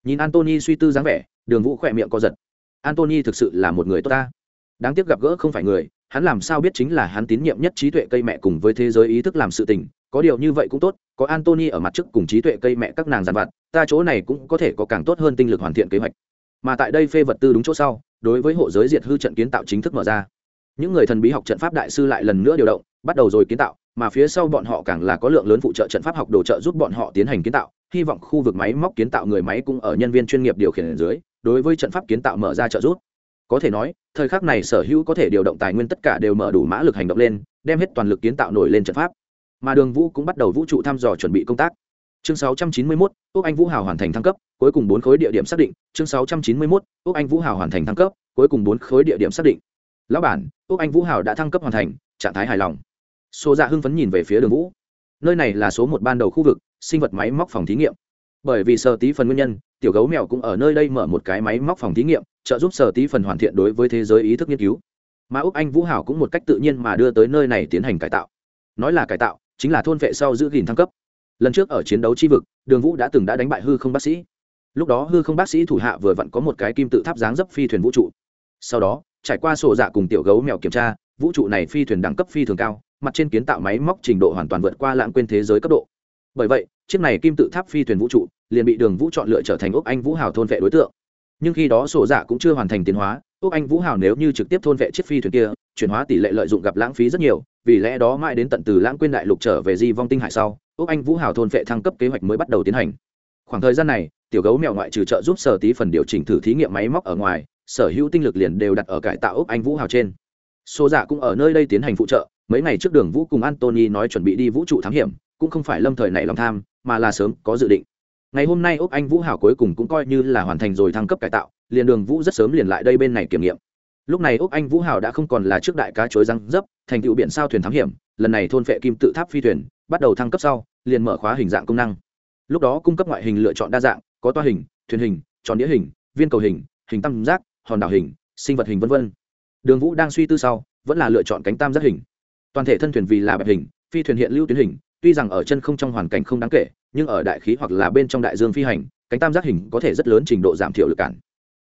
Nhìn antony suy tư dáng vẻ, đường vũ khỏe miệng co giật. Antony thực sự là một người tốt ta. Đáng tiếc gặp gỡ không phải người hắn làm sao biết chính là hắn tín nhiệm nhất trí tuệ cây mẹ cùng với thế giới ý thức làm sự tình, có điều như vậy cũng tốt, có antony ở mặt trước cùng trí tuệ cây mẹ các nàng giàn vặt, ta chỗ này cũng có thể có càng tốt hơn tinh lực hoàn thiện kế hoạch. Mà tại đây phê vật tư đúng chỗ sau, đối với hộ giới diệt hư trận kiến tạo chính thức mở ra. Những người thần bí học trận pháp đại sư lại lần nữa điều động, bắt đầu rồi kiến tạo, mà phía sau bọn họ càng là có lượng lớn phụ trợ trận pháp học đồ trợ giúp bọn họ tiến hành kiến tạo, hy vọng khu vực máy móc kiến tạo người máy cũng ở nhân viên chuyên nghiệp điều khiển ở dưới, đối với trận pháp kiến tạo mở ra trợ giúp có thể nói thời khắc này sở hữu có thể điều động tài nguyên tất cả đều mở đủ mã lực hành động lên đem hết toàn lực kiến tạo nổi lên trận pháp. Mà đường vũ cũng bắt đầu vũ trụ thăm dò chuẩn bị công tác. Chương 691, úc anh vũ hào hoàn thành thăng cấp cuối cùng bốn khối địa điểm xác định. Chương 691, úc anh vũ hào hoàn thành thăng cấp cuối cùng bốn khối địa điểm xác định. Lão bản úc anh vũ hào đã thăng cấp hoàn thành trạng thái hài lòng. Số dạ hưng phấn nhìn về phía đường vũ. Nơi này là số một ban đầu khu vực sinh vật máy móc phòng thí nghiệm. Bởi vì sở tí phần nguyên nhân tiểu gấu mèo cũng ở nơi đây mở một cái máy móc phòng thí nghiệm trợ giúp sở tí phần hoàn thiện đối với thế giới ý thức nghiên cứu. Mà úc anh vũ hảo cũng một cách tự nhiên mà đưa tới nơi này tiến hành cải tạo. Nói là cải tạo, chính là thôn vệ sau giữ gìn thăng cấp. Lần trước ở chiến đấu chi vực, đường vũ đã từng đã đánh bại hư không bác sĩ. Lúc đó hư không bác sĩ thủ hạ vừa vặn có một cái kim tự tháp dáng dấp phi thuyền vũ trụ. Sau đó, trải qua sổ dạ cùng tiểu gấu mèo kiểm tra, vũ trụ này phi thuyền đẳng cấp phi thường cao, mặt trên kiến tạo máy móc trình độ hoàn toàn vượt qua lãng quên thế giới cấp độ. Bởi vậy, chiếc này kim tự tháp phi thuyền vũ trụ liền bị đường vũ chọn lựa trở thành úc anh vũ hào thôn vệ đối tượng nhưng khi đó sổ dạ cũng chưa hoàn thành tiến hóa, úc anh vũ hào nếu như trực tiếp thôn vệ chiếc phi thuyền kia, chuyển hóa tỷ lệ lợi dụng gặp lãng phí rất nhiều, vì lẽ đó mãi đến tận từ lãng quên đại lục trở về di vong tinh hải sau, úc anh vũ hào thôn vệ thăng cấp kế hoạch mới bắt đầu tiến hành. Khoảng thời gian này, tiểu gấu mèo ngoại trừ trợ giúp sở tí phần điều chỉnh thử thí nghiệm máy móc ở ngoài, sở hữu tinh lực liền đều đặt ở cải tạo úc anh vũ hào trên. Số dạ cũng ở nơi đây tiến hành phụ trợ, mấy ngày trước đường vũ cùng antony nói chuẩn bị đi vũ trụ thám hiểm, cũng không phải lâm thời này lòng tham, mà là sớm có dự định ngày hôm nay úc anh vũ hảo cuối cùng cũng coi như là hoàn thành rồi thăng cấp cải tạo, liền đường vũ rất sớm liền lại đây bên này kiểm nghiệm. Lúc này úc anh vũ hảo đã không còn là trước đại cá chối răng dấp, thành tựu biển sao thuyền thám hiểm, lần này thôn vệ kim tự tháp phi thuyền, bắt đầu thăng cấp sau, liền mở khóa hình dạng công năng. Lúc đó cung cấp ngoại hình lựa chọn đa dạng, có toa hình, thuyền hình, tròn đĩa hình, viên cầu hình hình tam giác, hòn đảo hình, sinh vật hình v v đường vũ đang suy tư sau, vẫn là lựa chọn cánh tam giác hình. Toàn thể thân thuyền vì là bẹp hình, phi thuyền hiện lưu tuyến hình tuy rằng ở chân không trong hoàn cảnh không đáng kể, nhưng ở đại khí hoặc là bên trong đại dương phi hành, cánh tam giác hình có thể rất lớn trình độ giảm thiểu lực cản.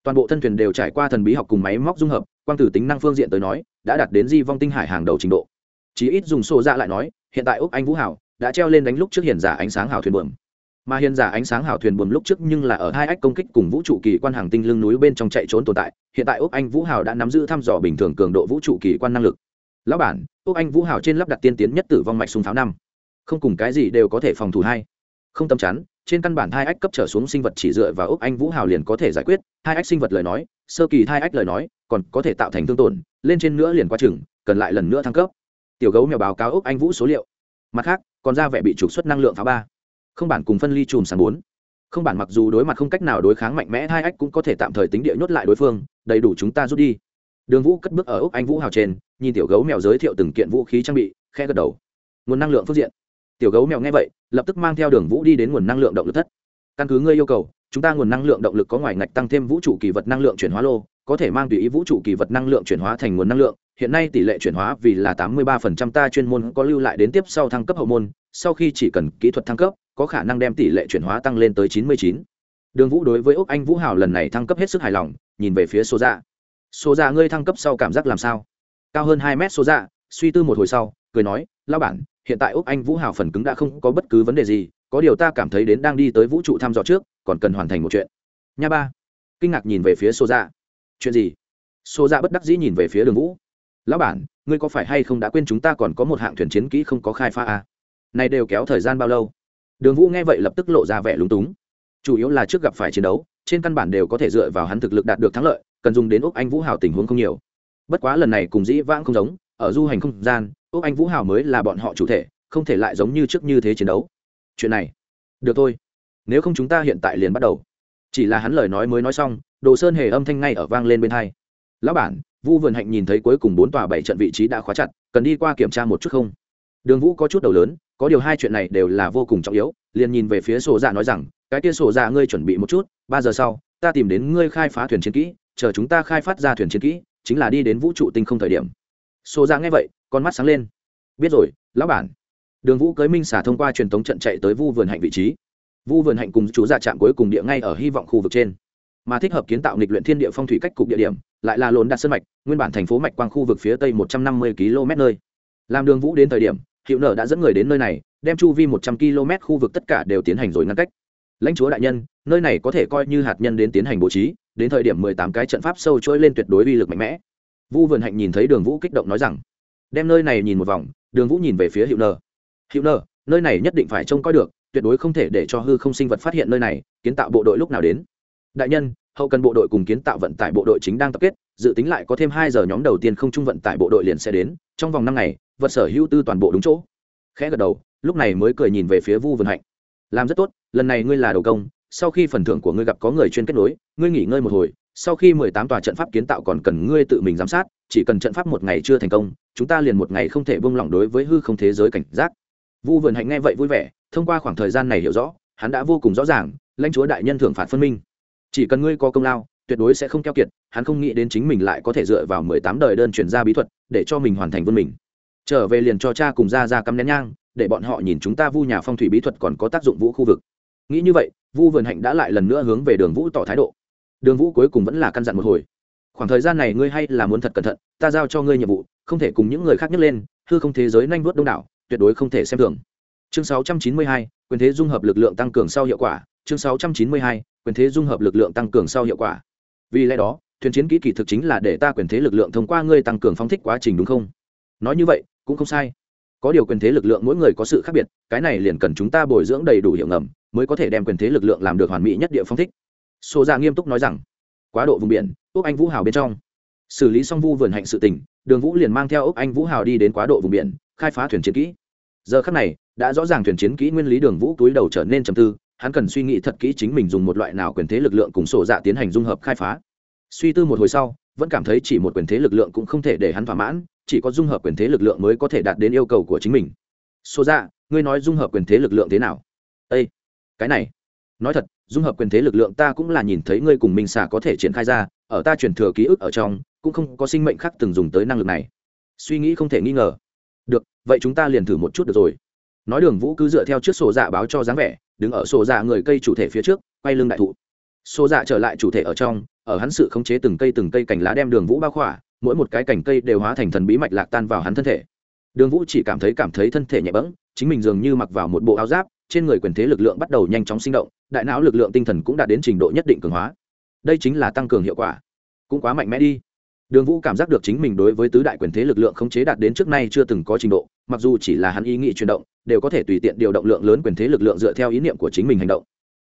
Toàn bộ thân thuyền đều trải qua thần bí học cùng máy móc dung hợp, quang tử tính năng phương diện tới nói, đã đạt đến di vong tinh hải hàng đầu trình độ. Chí ít dùng sổ ra lại nói, hiện tại úc anh vũ hảo đã treo lên đánh lúc trước hiền giả ánh sáng hào thuyền buồm. Mà hiền giả ánh sáng hào thuyền buồm lúc trước nhưng là ở hai ách công kích cùng vũ trụ kỳ quan hàng tinh lưng núi bên trong chạy trốn tồn tại, hiện tại úc anh vũ hào đã nắm giữ thăm dò bình thường cường độ vũ trụ kỳ quan năng lực. Lão bản, úc anh vũ hào trên lắp đặt tiên tiến nhất tử vong mạch súng pháo năm không cùng cái gì đều có thể phòng thủ hai. Không tâm chắn, trên căn bản hai ách cấp trở xuống sinh vật chỉ dựa vào úc anh vũ hào liền có thể giải quyết, hai ách sinh vật lời nói, sơ kỳ hai ách lời nói, còn có thể tạo thành thương tổn, lên trên nữa liền qua chừng, cần lại lần nữa thăng cấp. Tiểu gấu mèo báo cáo úc anh vũ số liệu. Mặt khác, còn ra vẻ bị trục xuất năng lượng pháo ba. Không bản cùng phân ly chùm sàn bốn. Không bản mặc dù đối mặt không cách nào đối kháng mạnh mẽ, hai ách cũng có thể tạm thời tính địa nhốt lại đối phương, đầy đủ chúng ta rút đi. Đường vũ cất bước ở úc anh vũ hào trên, nhìn tiểu gấu mèo giới thiệu từng kiện vũ khí trang bị khe gật đầu. Nguồn năng lượng phương diện tiểu gấu mèo nghe vậy, lập tức mang theo đường vũ đi đến nguồn năng lượng động lực thất. Căn cứ ngươi yêu cầu, chúng ta nguồn năng lượng động lực có ngoài ngạch tăng thêm vũ trụ kỳ vật năng lượng chuyển hóa lô, có thể mang tùy ý vũ trụ kỳ vật năng lượng chuyển hóa thành nguồn năng lượng. Hiện nay tỷ lệ chuyển hóa vì là tám mươi ba phần trăm, ta chuyên môn có lưu lại đến tiếp sau thăng cấp hậu môn, sau khi chỉ cần kỹ thuật thăng cấp, có khả năng đem tỷ lệ chuyển hóa tăng lên tới chín mươi chín. Đường vũ đối với úc anh vũ hào lần này thăng cấp hết sức hài lòng, nhìn về phía số dạ số dạ ngươi thăng cấp sau cảm giác làm sao? Cao hơn hai mét số dạ suy tư một hồi sau, cười nói lao bản hiện tại úc anh vũ hào phần cứng đã không có bất cứ vấn đề gì, có điều ta cảm thấy đến đang đi tới vũ trụ thăm dò trước, còn cần hoàn thành một chuyện. Nha ba. Kinh ngạc nhìn về phía số dạ chuyện gì? Số dạ bất đắc dĩ nhìn về phía đường vũ. Lão bản, ngươi có phải hay không đã quên chúng ta còn có một hạng thuyền chiến kỹ không có khai phá à? này đều kéo thời gian bao lâu? Đường vũ nghe vậy lập tức lộ ra vẻ lúng túng. Chủ yếu là trước gặp phải chiến đấu, trên căn bản đều có thể dựa vào hắn thực lực đạt được thắng lợi, cần dùng đến úc anh vũ hào tình huống không nhiều. Bất quá lần này cùng dĩ vãng không giống ở du hành không gian úc anh vũ hào mới là bọn họ chủ thể, không thể lại giống như trước như thế chiến đấu. Chuyện này, được thôi. Nếu không chúng ta hiện tại liền bắt đầu. Chỉ là hắn lời nói mới nói xong, đồ sơn hề âm thanh ngay ở vang lên bên hai. Lão bản, vu vườn hạnh nhìn thấy cuối cùng bốn tòa bảy trận vị trí đã khóa chặt, cần đi qua kiểm tra một chút không? Đường vũ có chút đầu lớn, có điều hai chuyện này đều là vô cùng trọng yếu, liền nhìn về phía sổ dạ nói rằng, cái kia sổ dạ ngươi chuẩn bị một chút, ba giờ sau, ta tìm đến ngươi khai phá thuyền chiến kỹ, chờ chúng ta khai phát ra thuyền chiến kỹ, chính là đi đến vũ trụ tinh không thời điểm sổ giang dạ nghe vậy, con mắt sáng lên. Biết rồi, lão bản. Đường vũ cưới minh xả thông qua truyền thống trận chạy tới vu vườn hạnh vị trí. Vu vườn hạnh cùng chú dạ giả trạm cuối cùng địa ngay ở hy vọng khu vực trên. Mà thích hợp kiến tạo nghịch luyện thiên địa phong thủy cách cục địa điểm, lại là lồn đạt sân mạch, nguyên bản thành phố mạch quang khu vực phía tây một trăm năm mươi km nơi. Làm đường vũ đến thời điểm, hiệu nở đã dẫn người đến nơi này, đem chu vi một trăm km khu vực tất cả đều tiến hành rồi ngăn cách. Lãnh chúa đại nhân, nơi này có thể coi như hạt nhân đến tiến hành bố trí, đến thời điểm mười tám cái trận pháp sâu trôi lên tuyệt đối uy lực mạnh mẽ vu vườn hạnh nhìn thấy đường vũ kích động nói rằng đem nơi này nhìn một vòng. Đường vũ nhìn về phía hiệu Nờ. hiệu Nờ, nơi này nhất định phải trông coi được tuyệt đối không thể để cho hư không sinh vật phát hiện nơi này kiến tạo bộ đội lúc nào đến. Đại nhân hậu cần bộ đội cùng kiến tạo vận tải bộ đội chính đang tập kết dự tính lại có thêm hai giờ nhóm đầu tiên không trung vận tải bộ đội liền sẽ đến trong vòng năm ngày vật sở hữu tư toàn bộ đúng chỗ. Khẽ gật đầu lúc này mới cười nhìn về phía vu vườn hạnh. Làm rất tốt lần này ngươi là đầu công sau khi phần thưởng của ngươi gặp có người chuyên kết nối ngươi nghỉ ngơi một hồi sau khi mười tám tòa trận pháp kiến tạo còn cần ngươi tự mình giám sát, chỉ cần trận pháp một ngày chưa thành công, chúng ta liền một ngày không thể buông lỏng đối với hư không thế giới cảnh giác. Vu vườn hạnh nghe vậy vui vẻ, thông qua khoảng thời gian này hiểu rõ, hắn đã vô cùng rõ ràng, lãnh chúa đại nhân thưởng phạt phân minh. Chỉ cần ngươi có công lao, tuyệt đối sẽ không keo kiệt, hắn không nghĩ đến chính mình lại có thể dựa vào mười tám đời đơn chuyển ra bí thuật để cho mình hoàn thành vươn mình. Trở về liền cho cha cùng ra ra cắm nén nhang, để bọn họ nhìn chúng ta vu nhà phong thủy bí thuật còn có tác dụng vũ khu vực. Nghĩ như vậy, vu vườn hạnh đã lại lần nữa hướng về đường vũ tỏ thái độ đường vũ cuối cùng vẫn là căn dặn một hồi. Khoảng thời gian này ngươi hay là muốn thật cẩn thận ta giao cho ngươi nhiệm vụ không thể cùng những người khác nhấc lên hư không thế giới nanh vuốt đông đảo tuyệt đối không thể xem thường. Chương 692, quyền thế dung hợp lực lượng tăng cường sau hiệu quả chương 692, quyền thế dung hợp lực lượng tăng cường sau hiệu quả. Vì lẽ đó thuyền chiến kỹ kỳ thực chính là để ta quyền thế lực lượng thông qua ngươi tăng cường phóng thích quá trình đúng không? Nói như vậy cũng không sai. Có điều quyền thế lực lượng mỗi người có sự khác biệt cái này liền cần chúng ta bồi dưỡng đầy đủ hiệu ngầm mới có thể đem quyền thế lực lượng làm được hoàn mỹ nhất địa phong thích sô Dạ nghiêm túc nói rằng quá độ vùng biển úc anh vũ hào bên trong. Xử lý xong vu vườn hạnh sự tình đường vũ liền mang theo úc anh vũ hào đi đến quá độ vùng biển khai phá thuyền chiến kỹ. Giờ khắc này đã rõ ràng thuyền chiến kỹ nguyên lý đường vũ túi đầu trở nên trầm tư hắn cần suy nghĩ thật kỹ chính mình dùng một loại nào quyền thế lực lượng cùng Sô dạ tiến hành dung hợp khai phá. Suy tư một hồi sau vẫn cảm thấy chỉ một quyền thế lực lượng cũng không thể để hắn thỏa mãn chỉ có dung hợp quyền thế lực lượng mới có thể đạt đến yêu cầu của chính mình. Sô dạ ngươi nói dung hợp quyền thế lực lượng thế nào? Ê, cái này nói thật dung hợp quyền thế lực lượng ta cũng là nhìn thấy ngươi cùng minh xà có thể triển khai ra, ở ta truyền thừa ký ức ở trong, cũng không có sinh mệnh khác từng dùng tới năng lực này. Suy nghĩ không thể nghi ngờ. Được, vậy chúng ta liền thử một chút được rồi. Nói đường vũ cứ dựa theo chiếc sổ dạ báo cho dáng vẻ, đứng ở sổ dạ người cây chủ thể phía trước, quay lưng đại thụ. Sổ dạ trở lại chủ thể ở trong, ở hắn sự khống chế từng cây từng cây cành lá đem đường vũ bao khỏa, mỗi một cái cành cây đều hóa thành thần bí mạch lạc tan vào hắn thân thể đường vũ chỉ cảm thấy cảm thấy thân thể nhẹ bẫng, chính mình dường như mặc vào một bộ áo giáp, trên người quyền thế lực lượng bắt đầu nhanh chóng sinh động, đại não lực lượng tinh thần cũng đã đến trình độ nhất định cường hóa. Đây chính là tăng cường hiệu quả. Cũng quá mạnh mẽ đi. Đường vũ cảm giác được chính mình đối với tứ đại quyền thế lực lượng khống chế đạt đến trước nay chưa từng có trình độ, mặc dù chỉ là hắn ý nghĩ chuyển động, đều có thể tùy tiện điều động lượng lớn quyền thế lực lượng dựa theo ý niệm của chính mình hành động.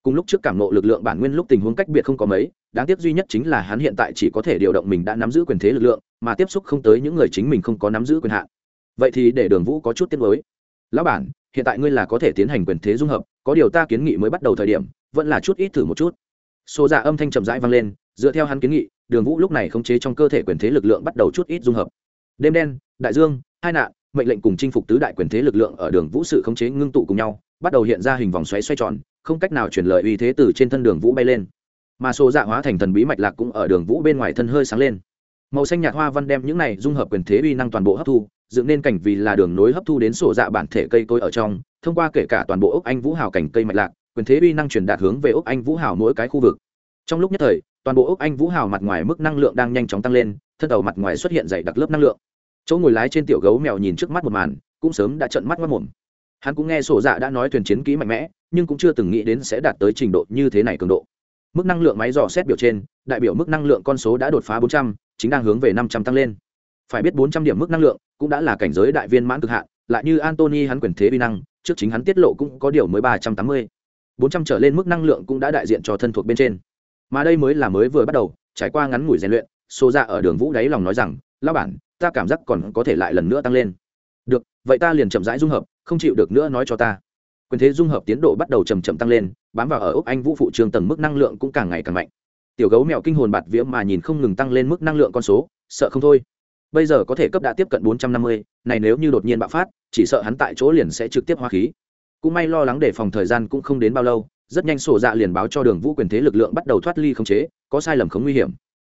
Cùng lúc trước cảm nộ lực lượng bản nguyên lúc tình huống cách biệt không có mấy, đáng tiếc duy nhất chính là hắn hiện tại chỉ có thể điều động mình đã nắm giữ quyền thế lực lượng, mà tiếp xúc không tới những người chính mình không có nắm giữ quyền hạn vậy thì để đường vũ có chút tiết mới lão bản, hiện tại ngươi là có thể tiến hành quyền thế dung hợp, có điều ta kiến nghị mới bắt đầu thời điểm, vẫn là chút ít thử một chút. Số dạ âm thanh chậm rãi vang lên, dựa theo hắn kiến nghị, đường vũ lúc này khống chế trong cơ thể quyền thế lực lượng bắt đầu chút ít dung hợp. Đêm đen, đại dương, hai nạn, mệnh lệnh cùng chinh phục tứ đại quyền thế lực lượng ở đường vũ sự khống chế ngưng tụ cùng nhau, bắt đầu hiện ra hình vòng xoáy xoay tròn, không cách nào chuyển lời uy thế từ trên thân đường vũ bay lên. Mà Xô dạ hóa thành thần bí mạch lạc cũng ở đường vũ bên ngoài thân hơi sáng lên. Màu xanh nhạt hoa văn đem những này dung hợp quyền thế uy năng toàn bộ hấp thu dựng nên cảnh vì là đường nối hấp thu đến sổ dạ bản thể cây cối ở trong, thông qua kể cả toàn bộ ốc anh vũ hào cảnh cây mạch lạc, quyền thế uy năng truyền đạt hướng về ốc anh vũ hào mỗi cái khu vực. Trong lúc nhất thời, toàn bộ ốc anh vũ hào mặt ngoài mức năng lượng đang nhanh chóng tăng lên, thân tàu mặt ngoài xuất hiện dày đặc lớp năng lượng. Chỗ ngồi lái trên tiểu gấu mèo nhìn trước mắt một màn, cũng sớm đã trận mắt mất mồm hắn cũng nghe sổ dạ đã nói thuyền chiến kỹ mạnh mẽ, nhưng cũng chưa từng nghĩ đến sẽ đạt tới trình độ như thế này cường độ. Mức năng lượng máy dò xét biểu trên, đại biểu mức năng lượng con số đã đột phá bốn trăm, chính đang hướng về năm trăm tăng lên. Phải biết bốn trăm điểm mức năng lượng cũng đã là cảnh giới đại viên mãn cực hạn, lại như antony hắn quyền thế vi năng, trước chính hắn tiết lộ cũng có điều mới ba trăm tám mươi. bốn trăm trở lên mức năng lượng cũng đã đại diện cho thân thuộc bên trên. Mà đây mới là mới vừa bắt đầu, trải qua ngắn ngủi rèn luyện xô ra dạ ở đường vũ đáy lòng nói rằng lao bản, ta cảm giác còn có thể lại lần nữa tăng lên. Được, vậy ta liền chậm rãi dung hợp, không chịu được nữa nói cho ta. Quyền thế dung hợp tiến độ bắt đầu chầm chậm tăng lên, bám vào ở ốc anh vũ phụ trường tầng mức năng lượng cũng càng ngày càng mạnh. Tiểu gấu mèo kinh hồn bạt vía mà nhìn không ngừng tăng lên mức năng lượng con số, sợ không thôi bây giờ có thể cấp đã tiếp cận bốn trăm năm mươi, này nếu như đột nhiên bạo phát, chỉ sợ hắn tại chỗ liền sẽ trực tiếp hoa khí. Cũng may lo lắng để phòng thời gian cũng không đến bao lâu, rất nhanh sổ dạ liền báo cho đường vũ quyền thế lực lượng bắt đầu thoát ly khống chế, có sai lầm không nguy hiểm.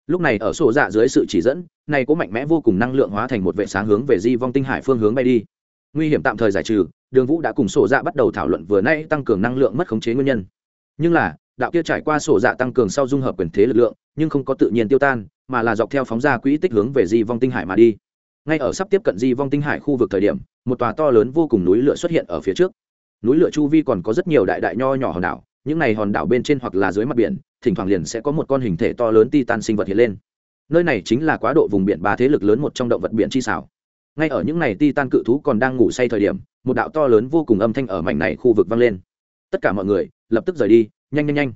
Lúc này ở sổ dạ dưới sự chỉ dẫn, này có mạnh mẽ vô cùng năng lượng hóa thành một vệ sáng hướng về di vong tinh hải phương hướng bay đi. Nguy hiểm tạm thời giải trừ, đường vũ đã cùng sổ dạ bắt đầu thảo luận vừa nay tăng cường năng lượng mất khống chế nguyên nhân. Nhưng là, đạo kia trải qua sổ dạ tăng cường sau dung hợp quyền thế lực lượng, nhưng không có tự nhiên tiêu tan mà là dọc theo phóng ra quỹ tích hướng về di vong tinh hải mà đi. Ngay ở sắp tiếp cận di vong tinh hải khu vực thời điểm, một tòa to lớn vô cùng núi lửa xuất hiện ở phía trước. Núi lửa chu vi còn có rất nhiều đại đại nho nhỏ hòn đảo, những này hòn đảo bên trên hoặc là dưới mặt biển, thỉnh thoảng liền sẽ có một con hình thể to lớn titan sinh vật hiện lên. Nơi này chính là quá độ vùng biển ba thế lực lớn một trong động vật biển chi xảo. Ngay ở những này titan cự thú còn đang ngủ say thời điểm, một đạo to lớn vô cùng âm thanh ở mảnh này khu vực vang lên. Tất cả mọi người, lập tức rời đi, nhanh nhanh nhanh.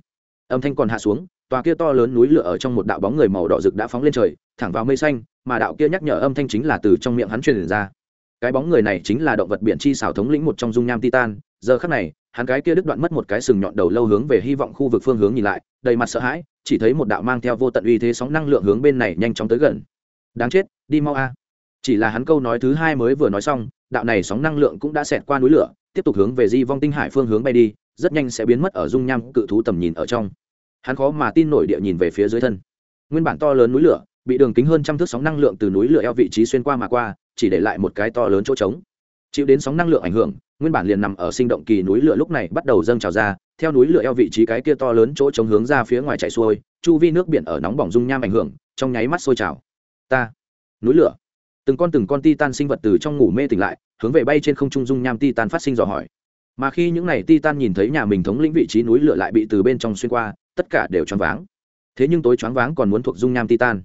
Âm thanh còn hạ xuống tòa kia to lớn núi lửa ở trong một đạo bóng người màu đỏ rực đã phóng lên trời, thẳng vào mây xanh, mà đạo kia nhắc nhở âm thanh chính là từ trong miệng hắn truyền ra. Cái bóng người này chính là động vật biển chi xảo thống lĩnh một trong dung nham titan, giờ khắc này, hắn cái kia đứt đoạn mất một cái sừng nhọn đầu lâu hướng về hy vọng khu vực phương hướng nhìn lại, đầy mặt sợ hãi, chỉ thấy một đạo mang theo vô tận uy thế sóng năng lượng hướng bên này nhanh chóng tới gần. Đáng chết, đi mau a. Chỉ là hắn câu nói thứ hai mới vừa nói xong, đạo này sóng năng lượng cũng đã xẹt qua núi lửa, tiếp tục hướng về di vong tinh hải phương hướng bay đi, rất nhanh sẽ biến mất ở dung nham cự thú tầm nhìn ở trong hắn khó mà tin nổi địa nhìn về phía dưới thân. Nguyên bản to lớn núi lửa, bị đường kính hơn trăm thước sóng năng lượng từ núi lửa eo vị trí xuyên qua mà qua, chỉ để lại một cái to lớn chỗ trống. Chịu đến sóng năng lượng ảnh hưởng, nguyên bản liền nằm ở sinh động kỳ núi lửa lúc này bắt đầu dâng trào ra, theo núi lửa eo vị trí cái kia to lớn chỗ trống hướng ra phía ngoài chạy xuôi, chu vi nước biển ở nóng bỏng dung nham ảnh hưởng, trong nháy mắt sôi trào. Ta, núi lửa. Từng con từng con ti tan sinh vật từ trong ngủ mê tỉnh lại, hướng về bay trên không trung dung nham ti tan phát sinh dò hỏi. Mà khi những này ti tan nhìn thấy nhà mình thống lĩnh vị trí núi lửa lại bị từ bên trong xuyên qua tất cả đều choáng váng. Thế nhưng tối choáng váng còn muốn thuộc dung nham titan.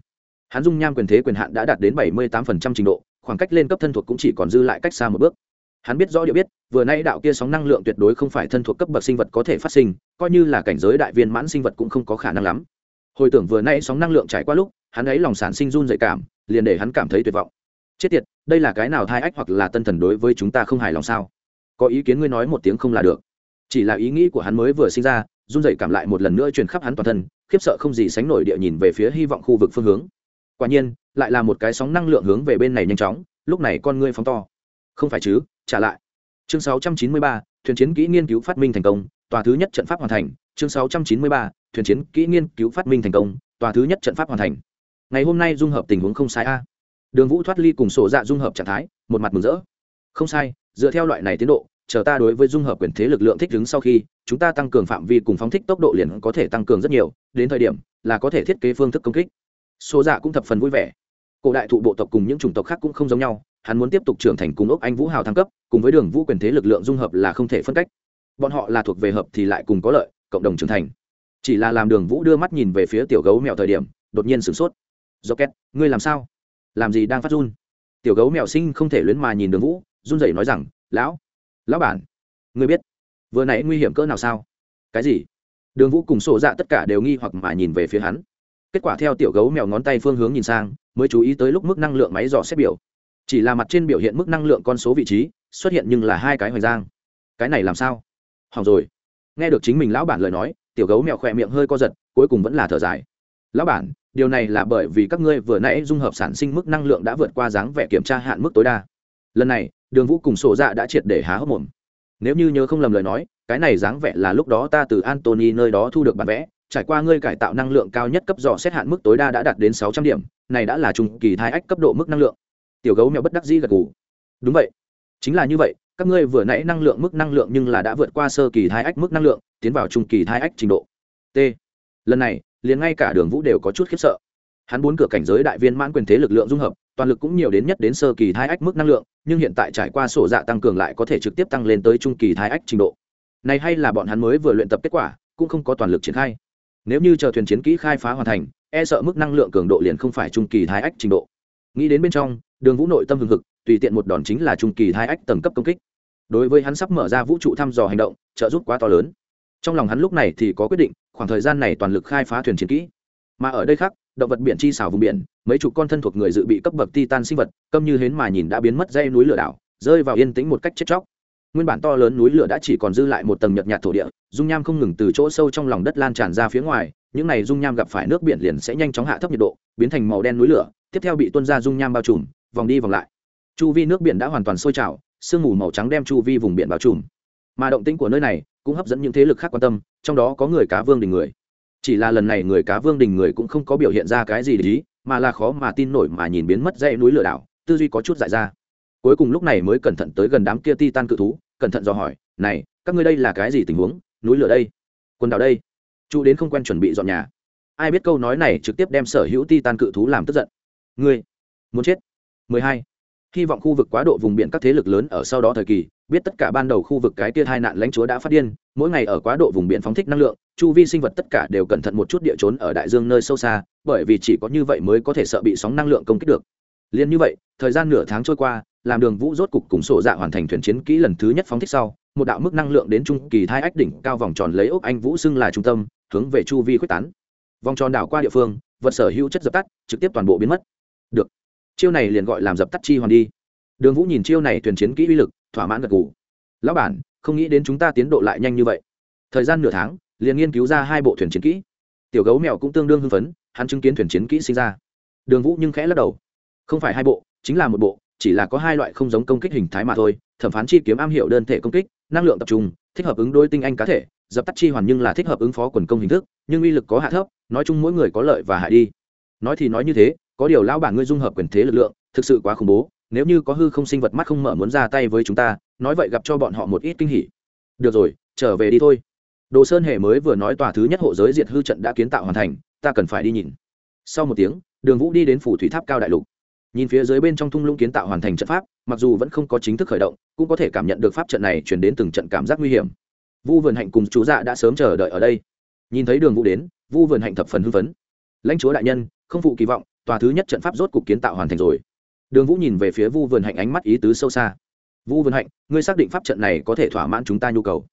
Hắn dung nham quyền thế quyền hạn đã đạt đến bảy mươi tám trình độ, khoảng cách lên cấp thân thuộc cũng chỉ còn dư lại cách xa một bước. Hắn biết rõ địa biết, vừa nay đạo kia sóng năng lượng tuyệt đối không phải thân thuộc cấp bậc sinh vật có thể phát sinh, coi như là cảnh giới đại viên mãn sinh vật cũng không có khả năng lắm. Hồi tưởng vừa nay sóng năng lượng trải qua lúc, hắn ấy lòng sản sinh run dậy cảm, liền để hắn cảm thấy tuyệt vọng. Chết tiệt, đây là cái nào thai ách hoặc là tân thần đối với chúng ta không hài lòng sao? Có ý kiến ngươi nói một tiếng không là được. Chỉ là ý nghĩ của hắn mới vừa sinh ra run dậy cảm lại một lần nữa truyền khắp hắn toàn thân khiếp sợ không gì sánh nổi địa nhìn về phía hy vọng khu vực phương hướng. Quả nhiên lại là một cái sóng năng lượng hướng về bên này nhanh chóng lúc này con ngươi phóng to. Không phải chứ trả lại. Chương 693, thuyền chiến kỹ nghiên cứu phát minh thành công tòa thứ nhất trận pháp hoàn thành. Chương 693, thuyền chiến kỹ nghiên cứu phát minh thành công tòa thứ nhất trận pháp hoàn thành. Ngày hôm nay dung hợp tình huống không sai a. Đường vũ thoát ly cùng sổ dạ dung hợp trạng thái một mặt mừng rỡ. Không sai dựa theo loại này tiến độ chờ ta đối với dung hợp quyền thế lực lượng thích ứng sau khi, chúng ta tăng cường phạm vi cùng phóng thích tốc độ liền có thể tăng cường rất nhiều, đến thời điểm là có thể thiết kế phương thức công kích. Số dạ cũng thập phần vui vẻ. Cổ đại thụ bộ tộc cùng những chủng tộc khác cũng không giống nhau, hắn muốn tiếp tục trưởng thành cùng ốc anh vũ hào thăng cấp, cùng với đường vũ quyền thế lực lượng dung hợp là không thể phân cách. Bọn họ là thuộc về hợp thì lại cùng có lợi, cộng đồng trưởng thành. Chỉ là làm đường vũ đưa mắt nhìn về phía tiểu gấu mèo thời điểm, đột nhiên sửng sốt. Do két ngươi làm sao? Làm gì đang phát run? Tiểu gấu mèo sinh không thể luyến mà nhìn đường vũ, run rẩy nói rằng, lão lão bản, ngươi biết, vừa nãy nguy hiểm cỡ nào sao? Cái gì? Đường vũ cùng sổ dạ tất cả đều nghi hoặc mà nhìn về phía hắn. Kết quả theo tiểu gấu mèo ngón tay phương hướng nhìn sang, mới chú ý tới lúc mức năng lượng máy dò xét biểu. Chỉ là mặt trên biểu hiện mức năng lượng con số vị trí, xuất hiện nhưng là hai cái hoành giang. Cái này làm sao? Hỏng rồi. Nghe được chính mình lão bản lời nói, tiểu gấu mèo khỏe miệng hơi co giật, cuối cùng vẫn là thở dài. Lão bản, điều này là bởi vì các ngươi vừa nãy dung hợp sản sinh mức năng lượng đã vượt qua dáng vẻ kiểm tra hạn mức tối đa. Lần này đường vũ cùng sổ dạ đã triệt để há hốc mồm. Nếu như nhớ không lầm lời nói, cái này dáng vẻ là lúc đó ta từ antony nơi đó thu được bản vẽ. Trải qua ngươi cải tạo năng lượng cao nhất cấp dò xét hạn mức tối đa đã đạt đến sáu trăm điểm, này đã là trung kỳ thai ách cấp độ mức năng lượng. Tiểu gấu mèo bất đắc dĩ gật gù. Đúng vậy. Chính là như vậy, các ngươi vừa nãy năng lượng mức năng lượng nhưng là đã vượt qua sơ kỳ thai ách mức năng lượng, tiến vào trung kỳ thai ách trình độ. T. Lần này, liền ngay cả đường vũ đều có chút khiếp sợ hắn bốn cửa cảnh giới đại viên mãn quyền thế lực lượng dung hợp, toàn lực cũng nhiều đến nhất đến sơ kỳ thái ách mức năng lượng, nhưng hiện tại trải qua sổ dạ tăng cường lại có thể trực tiếp tăng lên tới trung kỳ thái ách trình độ. Này hay là bọn hắn mới vừa luyện tập kết quả, cũng không có toàn lực triển khai. Nếu như chờ thuyền chiến kỹ khai phá hoàn thành e sợ mức năng lượng cường độ liền không phải trung kỳ thái ách trình độ. Nghĩ đến bên trong, đường vũ nội tâm hừng hực, tùy tiện một đòn chính là trung kỳ thái ách tầng cấp công kích. Đối với hắn sắp mở ra vũ trụ thăm dò hành động, trợ giúp quá to lớn. Trong lòng hắn lúc này thì có quyết định, khoảng thời gian này toàn lực khai phá thuyền chiến kỹ. Mà ở đây khác động vật biển chi xảo vùng biển, mấy chục con thân thuộc người dự bị cấp bậc titan sinh vật, câm như hến mà nhìn đã biến mất dây núi lửa đảo, rơi vào yên tĩnh một cách chết chóc. Nguyên bản to lớn núi lửa đã chỉ còn dư lại một tầng nhợt nhạt thổ địa, dung nham không ngừng từ chỗ sâu trong lòng đất lan tràn ra phía ngoài, những này dung nham gặp phải nước biển liền sẽ nhanh chóng hạ thấp nhiệt độ, biến thành màu đen núi lửa, tiếp theo bị tuôn ra dung nham bao trùm, vòng đi vòng lại. Chu vi nước biển đã hoàn toàn sôi trào, sương mù màu trắng đem chu vi vùng biển bao trùm. Mà động tĩnh của nơi này cũng hấp dẫn những thế lực khác quan tâm, trong đó có người cá vương đình người chỉ là lần này người cá vương đình người cũng không có biểu hiện ra cái gì để ý, mà là khó mà tin nổi mà nhìn biến mất dãy núi lửa đảo, tư duy có chút dại ra. Cuối cùng lúc này mới cẩn thận tới gần đám kia ti tan cự thú, cẩn thận dò hỏi, này, các ngươi đây là cái gì tình huống? Núi lửa đây? Quần đảo đây? Chú đến không quen chuẩn bị dọn nhà. Ai biết câu nói này trực tiếp đem sở hữu ti tan cự thú làm tức giận. Ngươi muốn chết? 12. hy vọng khu vực quá độ vùng biển các thế lực lớn ở sau đó thời kỳ biết tất cả ban đầu khu vực cái kia hai nạn lãnh chúa đã phát điên, mỗi ngày ở quá độ vùng biển phóng thích năng lượng, chu vi sinh vật tất cả đều cẩn thận một chút địa trốn ở đại dương nơi sâu xa, bởi vì chỉ có như vậy mới có thể sợ bị sóng năng lượng công kích được. Liền như vậy, thời gian nửa tháng trôi qua, làm đường vũ rốt cục cùng sổ dạ hoàn thành thuyền chiến kỹ lần thứ nhất phóng thích sau, một đạo mức năng lượng đến trung kỳ thai ách đỉnh cao vòng tròn lấy ốc anh vũ xưng là trung tâm, hướng về chu vi quyết tán. Vòng tròn đảo qua địa phương, vật sở hữu chất dập tắt, trực tiếp toàn bộ biến mất. Được. Chiêu này liền gọi làm dập tắt chi hoàn đi. Đường vũ nhìn chiêu này thuyền chiến kỹ uy lực thỏa mãn gật gù. Lão bản, không nghĩ đến chúng ta tiến độ lại nhanh như vậy. Thời gian nửa tháng, liền nghiên cứu ra hai bộ thuyền chiến kỹ. Tiểu gấu mèo cũng tương đương hưng phấn, hắn chứng kiến thuyền chiến kỹ sinh ra. Đường vũ nhưng khẽ lắc đầu. Không phải hai bộ, chính là một bộ, chỉ là có hai loại không giống công kích hình thái mà thôi, thẩm phán chi kiếm am hiểu đơn thể công kích, năng lượng tập trung, thích hợp ứng đôi tinh anh cá thể, dập tắt chi hoàn nhưng là thích hợp ứng phó quần công hình thức, nhưng uy lực có hạ thấp, nói chung mỗi người có lợi và hại đi. Nói thì nói như thế, có điều lão bản ngươi dung hợp quyền thế lực lượng, thực sự quá khủng bố nếu như có hư không sinh vật mắt không mở muốn ra tay với chúng ta, nói vậy gặp cho bọn họ một ít kinh hỉ. Được rồi, trở về đi thôi. Đồ sơn hề mới vừa nói tòa thứ nhất hộ giới diệt hư trận đã kiến tạo hoàn thành, ta cần phải đi nhìn. Sau một tiếng, đường vũ đi đến phủ thủy tháp cao đại lục. Nhìn phía dưới bên trong thung lũng kiến tạo hoàn thành trận pháp, mặc dù vẫn không có chính thức khởi động, cũng có thể cảm nhận được pháp trận này chuyển đến từng trận cảm giác nguy hiểm. Vu vườn hạnh cùng chú dạ đã sớm chờ đợi ở đây. Nhìn thấy đường vũ đến, vu vườn hạnh thập phần hưng phấn. Lãnh chúa đại nhân, không phụ kỳ vọng, tòa thứ nhất trận pháp rốt cục kiến tạo hoàn thành rồi đường vũ nhìn về phía vu vườn hạnh ánh mắt ý tứ sâu xa. Vu vườn hạnh, ngươi xác định pháp trận này có thể thỏa mãn chúng ta nhu cầu?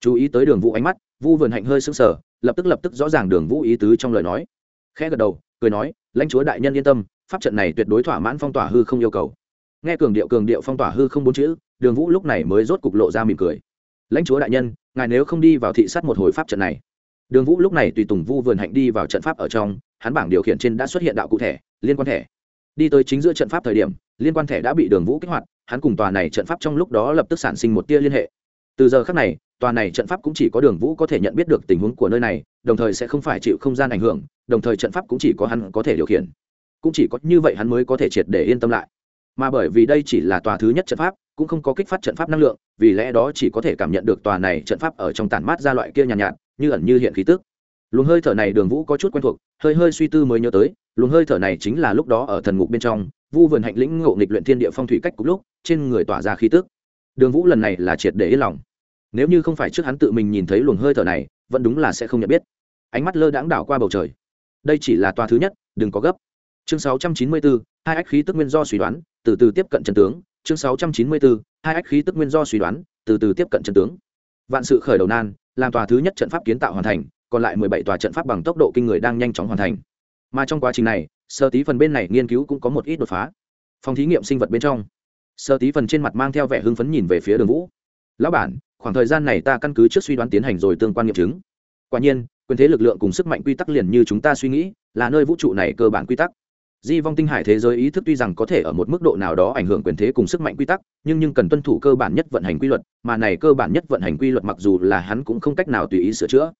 Chú ý tới đường vũ ánh mắt, vu vườn hạnh hơi sững sờ, lập tức lập tức rõ ràng đường vũ ý tứ trong lời nói. Khẽ gật đầu, cười nói, lãnh chúa đại nhân yên tâm, pháp trận này tuyệt đối thỏa mãn phong tỏa hư không yêu cầu. Nghe cường điệu cường điệu phong tỏa hư không bốn chữ, đường vũ lúc này mới rốt cục lộ ra mỉm cười. Lãnh chúa đại nhân, ngài nếu không đi vào thị sát một hồi pháp trận này. Đường vũ lúc này tùy tùng vu vườn hạnh đi vào trận pháp ở trong, hắn bảng điều khiển trên đã xuất hiện đạo cụ thể, liên quan thẻ đi tới chính giữa trận pháp thời điểm liên quan thẻ đã bị đường vũ kích hoạt hắn cùng tòa này trận pháp trong lúc đó lập tức sản sinh một tia liên hệ. Từ giờ khác này tòa này trận pháp cũng chỉ có đường vũ có thể nhận biết được tình huống của nơi này đồng thời sẽ không phải chịu không gian ảnh hưởng đồng thời trận pháp cũng chỉ có hắn có thể điều khiển. Cũng chỉ có như vậy hắn mới có thể triệt để yên tâm lại. Mà bởi vì đây chỉ là tòa thứ nhất trận pháp cũng không có kích phát trận pháp năng lượng vì lẽ đó chỉ có thể cảm nhận được tòa này trận pháp ở trong tản mát ra loại kia nhàn nhạt, nhạt như ẩn như hiện khí tức luồng hơi thở này đường vũ có chút quen thuộc hơi hơi suy tư mới nhớ tới luồng hơi thở này chính là lúc đó ở thần ngục bên trong vu vườn hạnh lĩnh ngộ nghịch luyện thiên địa phong thủy cách cục lúc trên người tỏa ra khí tức. Đường vũ lần này là triệt để yên lòng. Nếu như không phải trước hắn tự mình nhìn thấy luồng hơi thở này vẫn đúng là sẽ không nhận biết. Ánh mắt lơ đãng đảo qua bầu trời. Đây chỉ là tòa thứ nhất đừng có gấp. Chương 694, hai ách khí tức nguyên do suy đoán từ từ tiếp cận chân tướng. Chương 694, hai ách khí tức nguyên do suy đoán từ từ tiếp cận chân tướng. Vạn sự khởi đầu nan làm tòa thứ nhất trận pháp kiến tạo hoàn thành còn lại mười bảy tòa trận pháp bằng tốc độ kinh người đang nhanh chóng hoàn thành. Mà trong quá trình này, sơ tí phần bên này nghiên cứu cũng có một ít đột phá. Phòng thí nghiệm sinh vật bên trong, sơ tí phần trên mặt mang theo vẻ hưng phấn nhìn về phía đường vũ. Lão bản, khoảng thời gian này ta căn cứ trước suy đoán tiến hành rồi tương quan nghiệm chứng. Quả nhiên, quyền thế lực lượng cùng sức mạnh quy tắc liền như chúng ta suy nghĩ, là nơi vũ trụ này cơ bản quy tắc. Di vong tinh hải thế giới ý thức tuy rằng có thể ở một mức độ nào đó ảnh hưởng quyền thế cùng sức mạnh quy tắc, nhưng nhưng cần tuân thủ cơ bản nhất vận hành quy luật, mà này cơ bản nhất vận hành quy luật mặc dù là hắn cũng không cách nào tùy ý sửa chữa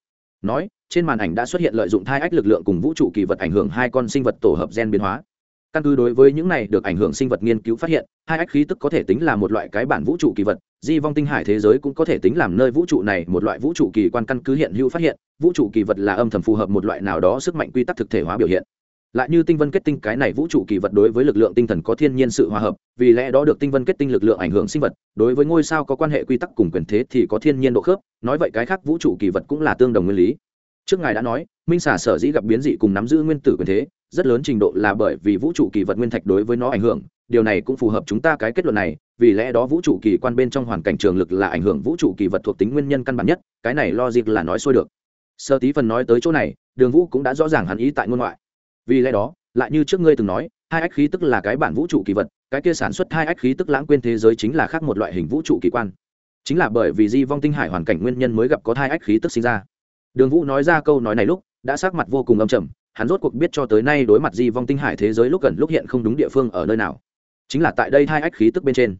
nói, trên màn ảnh đã xuất hiện lợi dụng thai ách lực lượng cùng vũ trụ kỳ vật ảnh hưởng hai con sinh vật tổ hợp gen biến hóa. Căn cứ đối với những này được ảnh hưởng sinh vật nghiên cứu phát hiện, hai ách khí tức có thể tính là một loại cái bản vũ trụ kỳ vật, di vong tinh hải thế giới cũng có thể tính làm nơi vũ trụ này một loại vũ trụ kỳ quan căn cứ hiện hữu phát hiện, vũ trụ kỳ vật là âm thầm phù hợp một loại nào đó sức mạnh quy tắc thực thể hóa biểu hiện lại như tinh vân kết tinh, cái này vũ trụ kỳ vật đối với lực lượng tinh thần có thiên nhiên sự hòa hợp, vì lẽ đó được tinh vân kết tinh lực lượng ảnh hưởng sinh vật, đối với ngôi sao có quan hệ quy tắc cùng quyền thế thì có thiên nhiên độ khớp, nói vậy cái khác vũ trụ kỳ vật cũng là tương đồng nguyên lý. Trước ngài đã nói, minh xả sở dĩ gặp biến dị cùng nắm giữ nguyên tử quyền thế, rất lớn trình độ là bởi vì vũ trụ kỳ vật nguyên thạch đối với nó ảnh hưởng, điều này cũng phù hợp chúng ta cái kết luận này, vì lẽ đó vũ trụ kỳ quan bên trong hoàn cảnh trường lực là ảnh hưởng vũ trụ kỳ vật thuộc tính nguyên nhân căn bản nhất, cái này logic là nói xuôi được. Sơ tí phần nói tới chỗ này, đường vũ cũng đã rõ ràng hắn ý tại ngôn ngoại vì lẽ đó, lại như trước ngươi từng nói, hai ách khí tức là cái bản vũ trụ kỳ vật, cái kia sản xuất hai ách khí tức lãng quên thế giới chính là khác một loại hình vũ trụ kỳ quan. Chính là bởi vì di vong tinh hải hoàn cảnh nguyên nhân mới gặp có hai ách khí tức sinh ra. Đường vũ nói ra câu nói này lúc, đã sắc mặt vô cùng âm trầm, hắn rốt cuộc biết cho tới nay đối mặt di vong tinh hải thế giới lúc gần lúc hiện không đúng địa phương ở nơi nào. Chính là tại đây hai ách khí tức bên trên.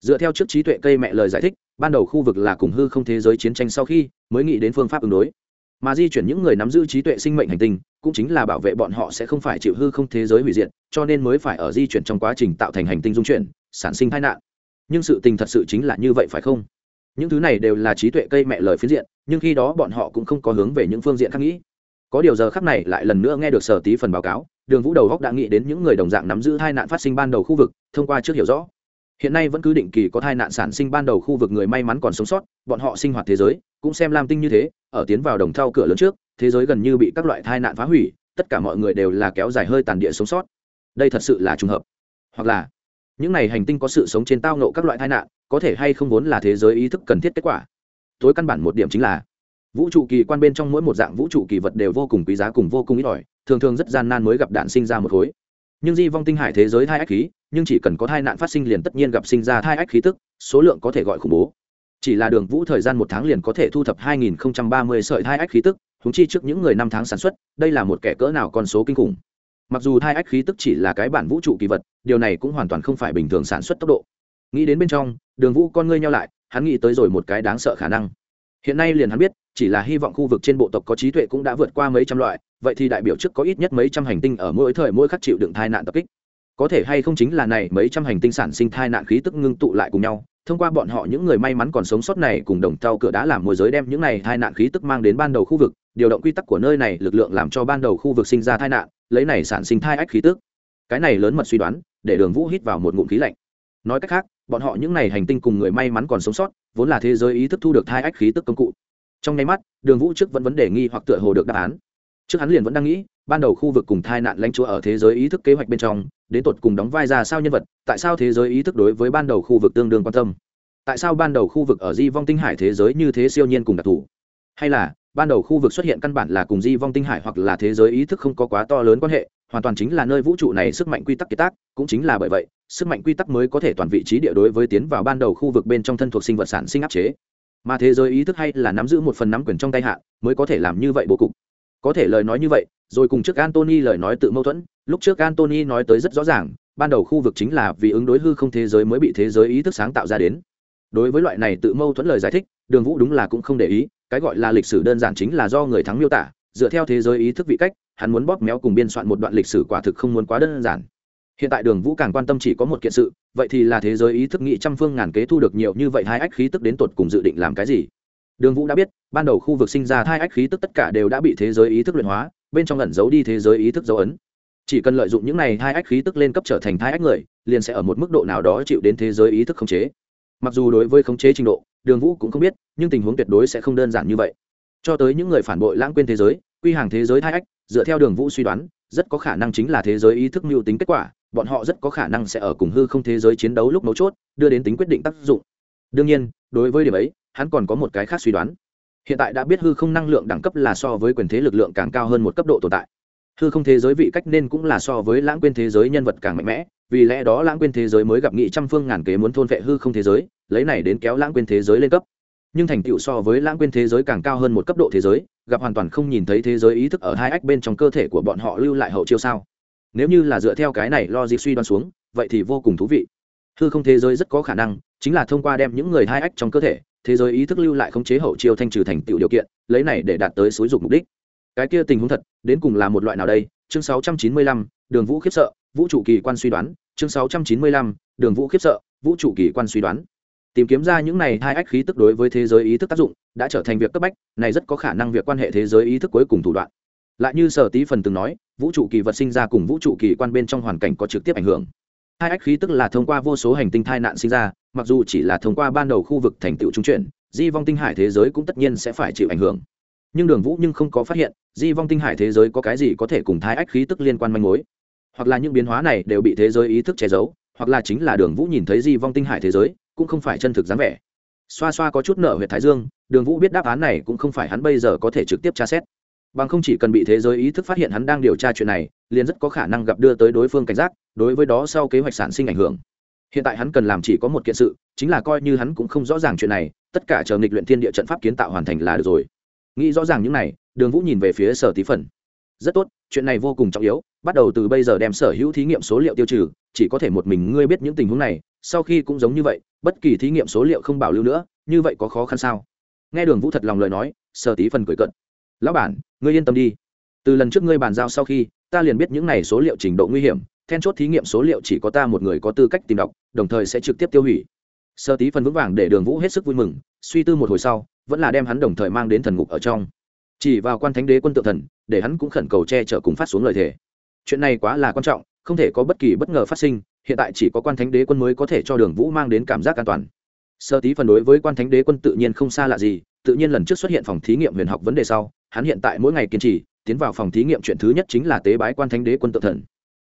Dựa theo trước trí tuệ cây mẹ lời giải thích, ban đầu khu vực là cùng hư không thế giới chiến tranh sau khi mới nghĩ đến phương pháp ứng đối mà di chuyển những người nắm giữ trí tuệ sinh mệnh hành tinh, cũng chính là bảo vệ bọn họ sẽ không phải chịu hư không thế giới hủy diệt, cho nên mới phải ở di chuyển trong quá trình tạo thành hành tinh dung chuyển, sản sinh tai nạn. Nhưng sự tình thật sự chính là như vậy phải không? Những thứ này đều là trí tuệ cây mẹ lời phiến diện, nhưng khi đó bọn họ cũng không có hướng về những phương diện khác nghĩ. Có điều giờ khác này lại lần nữa nghe được sở tí phần báo cáo, đường vũ đầu góc đã nghĩ đến những người đồng dạng nắm giữ hai nạn phát sinh ban đầu khu vực, thông qua trước hiểu rõ hiện nay vẫn cứ định kỳ có tai nạn sản sinh ban đầu khu vực người may mắn còn sống sót, bọn họ sinh hoạt thế giới cũng xem lam tinh như thế, ở tiến vào đồng thau cửa lớn trước, thế giới gần như bị các loại tai nạn phá hủy, tất cả mọi người đều là kéo dài hơi tàn địa sống sót. Đây thật sự là trùng hợp. Hoặc là, những này hành tinh có sự sống trên tao nộ các loại tai nạn, có thể hay không vốn là thế giới ý thức cần thiết kết quả? Tối căn bản một điểm chính là, vũ trụ kỳ quan bên trong mỗi một dạng vũ trụ kỳ vật đều vô cùng quý giá cùng vô cùng ít ỏi, thường thường rất gian nan mới gặp đạn sinh ra một khối. Nhưng di vong tinh hải thế giới thai ách khí nhưng chỉ cần có tai nạn phát sinh liền tất nhiên gặp sinh ra thai ách khí tức, số lượng có thể gọi khủng bố. Chỉ là đường vũ thời gian một tháng liền có thể thu thập 2030 sợi thai ách khí tức húng chi trước những người năm tháng sản xuất, đây là một kẻ cỡ nào con số kinh khủng. Mặc dù thai ách khí tức chỉ là cái bản vũ trụ kỳ vật, điều này cũng hoàn toàn không phải bình thường sản xuất tốc độ. Nghĩ đến bên trong, đường vũ con ngươi nhau lại, hắn nghĩ tới rồi một cái đáng sợ khả năng. Hiện nay liền hắn biết, chỉ là hy vọng khu vực trên bộ tộc có trí tuệ cũng đã vượt qua mấy trăm loại, vậy thì đại biểu trước có ít nhất mấy trăm hành tinh ở mỗi thời mỗi khắc chịu đựng tai nạn tập kích có thể hay không chính là này, mấy trăm hành tinh sản sinh tai nạn khí tức ngưng tụ lại cùng nhau, thông qua bọn họ những người may mắn còn sống sót này cùng đồng tàu cửa đá làm môi giới đem những này tai nạn khí tức mang đến ban đầu khu vực, điều động quy tắc của nơi này, lực lượng làm cho ban đầu khu vực sinh ra tai nạn, lấy này sản sinh thai ách khí tức. Cái này lớn mật suy đoán, để đường vũ hít vào một ngụm khí lạnh. Nói cách khác, bọn họ những này hành tinh cùng người may mắn còn sống sót, vốn là thế giới ý thức thu được thai ách khí tức công cụ. Trong nháy mắt, đường vũ trước vẫn vấn đề nghi hoặc tựa hồ được đáp án. Trước hắn liền vẫn đang nghĩ, ban đầu khu vực cùng thai nạn lãnh chúa ở thế giới ý thức kế hoạch bên trong đến tột cùng đóng vai ra sao nhân vật, tại sao thế giới ý thức đối với ban đầu khu vực tương đương quan tâm? Tại sao ban đầu khu vực ở di vong tinh hải thế giới như thế siêu nhiên cùng đặc thù? Hay là, ban đầu khu vực xuất hiện căn bản là cùng di vong tinh hải hoặc là thế giới ý thức không có quá to lớn quan hệ, hoàn toàn chính là nơi vũ trụ này sức mạnh quy tắc kiệt tác, cũng chính là bởi vậy, sức mạnh quy tắc mới có thể toàn vị trí địa đối với tiến vào ban đầu khu vực bên trong thân thuộc sinh vật sản sinh áp chế. Mà thế giới ý thức hay là nắm giữ một phần nắm quyền trong tay hạ, mới có thể làm như vậy bố cục. Có thể lời nói như vậy rồi cùng trước Anthony lời nói tự mâu thuẫn. Lúc trước Anthony nói tới rất rõ ràng, ban đầu khu vực chính là vì ứng đối hư không thế giới mới bị thế giới ý thức sáng tạo ra đến. Đối với loại này tự mâu thuẫn lời giải thích, đường vũ đúng là cũng không để ý, cái gọi là lịch sử đơn giản chính là do người thắng miêu tả, dựa theo thế giới ý thức vị cách, hắn muốn bóp méo cùng biên soạn một đoạn lịch sử quả thực không muốn quá đơn giản. Hiện tại đường vũ càng quan tâm chỉ có một kiện sự, vậy thì là thế giới ý thức nghị trăm phương ngàn kế thu được nhiều như vậy hai ách khí tức đến tột cùng dự định làm cái gì? Đường vũ đã biết, ban đầu khu vực sinh ra hai ách khí tức tất cả đều đã bị thế giới ý thức luyện hóa bên trong ẩn giấu đi thế giới ý thức dấu ấn. Chỉ cần lợi dụng những này hai ách khí tức lên cấp trở thành thai ách người, liền sẽ ở một mức độ nào đó chịu đến thế giới ý thức khống chế. Mặc dù đối với khống chế trình độ, đường vũ cũng không biết, nhưng tình huống tuyệt đối sẽ không đơn giản như vậy. Cho tới những người phản bội lãng quên thế giới, quy hàng thế giới thai ách, dựa theo đường vũ suy đoán, rất có khả năng chính là thế giới ý thức mưu tính kết quả, bọn họ rất có khả năng sẽ ở cùng hư không thế giới chiến đấu lúc mấu chốt, đưa đến tính quyết định tác dụng. Đương nhiên, đối với điểm ấy, hắn còn có một cái khác suy đoán hiện tại đã biết hư không năng lượng đẳng cấp là so với quyền thế lực lượng càng cao hơn một cấp độ tồn tại. Hư không thế giới vị cách nên cũng là so với lãng quên thế giới nhân vật càng mạnh mẽ, vì lẽ đó lãng quên thế giới mới gặp nghị trăm phương ngàn kế muốn thôn vệ hư không thế giới, lấy này đến kéo lãng quên thế giới lên cấp. Nhưng thành tựu so với lãng quên thế giới càng cao hơn một cấp độ thế giới, gặp hoàn toàn không nhìn thấy thế giới ý thức ở hai ách bên trong cơ thể của bọn họ lưu lại hậu chiêu sao. Nếu như là dựa theo cái này lo dịp suy đoán xuống, vậy thì vô cùng thú vị. Hư không thế giới rất có khả năng chính là thông qua đem những người hai ách trong cơ thể thế giới ý thức lưu lại khống chế hậu chiêu thanh trừ thành tựu điều kiện lấy này để đạt tới xúi dục mục đích. Cái kia tình huống thật đến cùng là một loại nào đây? Chương 695, đường vũ khiếp sợ vũ trụ kỳ quan suy đoán. Chương 695, đường vũ khiếp sợ vũ trụ kỳ quan suy đoán. Tìm kiếm ra những này hai ách khí tức đối với thế giới ý thức tác dụng đã trở thành việc cấp bách này rất có khả năng việc quan hệ thế giới ý thức cuối cùng thủ đoạn. Lại như sở tí phần từng nói vũ trụ kỳ vật sinh ra cùng vũ trụ kỳ quan bên trong hoàn cảnh có trực tiếp ảnh hưởng. Hai ách khí tức là thông qua vô số hành tinh thai nạn sinh ra mặc dù chỉ là thông qua ban đầu khu vực thành tựu trung chuyển, di vong tinh hải thế giới cũng tất nhiên sẽ phải chịu ảnh hưởng. Nhưng đường vũ nhưng không có phát hiện, di vong tinh hải thế giới có cái gì có thể cùng Thái ách khí tức liên quan manh mối. Hoặc là những biến hóa này đều bị thế giới ý thức che giấu, hoặc là chính là đường vũ nhìn thấy di vong tinh hải thế giới, cũng không phải chân thực dáng vẻ. Xoa xoa có chút nợ huyện thái dương, đường vũ biết đáp án này cũng không phải hắn bây giờ có thể trực tiếp tra xét. Bằng không chỉ cần bị thế giới ý thức phát hiện hắn đang điều tra chuyện này, liền rất có khả năng gặp đưa tới đối phương cảnh giác, đối với đó sau kế hoạch sản sinh ảnh hưởng hiện tại hắn cần làm chỉ có một kiện sự, chính là coi như hắn cũng không rõ ràng chuyện này, tất cả chờ nghịch luyện thiên địa trận pháp kiến tạo hoàn thành là được rồi. Nghĩ rõ ràng những này, đường vũ nhìn về phía sở tí phần. Rất tốt, chuyện này vô cùng trọng yếu, bắt đầu từ bây giờ đem sở hữu thí nghiệm số liệu tiêu trừ, chỉ có thể một mình ngươi biết những tình huống này, sau khi cũng giống như vậy, bất kỳ thí nghiệm số liệu không bảo lưu nữa, như vậy có khó khăn sao? Nghe đường vũ thật lòng lời nói, sở tí phần cười cận lão bản, ngươi yên tâm đi. Từ lần trước ngươi bàn giao sau khi, ta liền biết những này số liệu trình độ nguy hiểm then chốt thí nghiệm số liệu chỉ có ta một người có tư cách tìm đọc, đồng thời sẽ trực tiếp tiêu hủy. Sơ tí phần vững vàng để đường vũ hết sức vui mừng, suy tư một hồi sau, vẫn là đem hắn đồng thời mang đến thần ngục ở trong. Chỉ vào quan thánh đế quân tự thần, để hắn cũng khẩn cầu che chở cùng phát xuống lời thề. Chuyện này quá là quan trọng, không thể có bất kỳ bất ngờ phát sinh, hiện tại chỉ có quan thánh đế quân mới có thể cho đường vũ mang đến cảm giác an toàn. Sơ tí phần đối với quan thánh đế quân tự nhiên không xa lạ gì, tự nhiên lần trước xuất hiện phòng thí nghiệm huyền học vấn đề sau, hắn hiện tại mỗi ngày kiên trì, tiến vào phòng thí nghiệm chuyện thứ nhất chính là tế bái quan thánh đế quân tự thần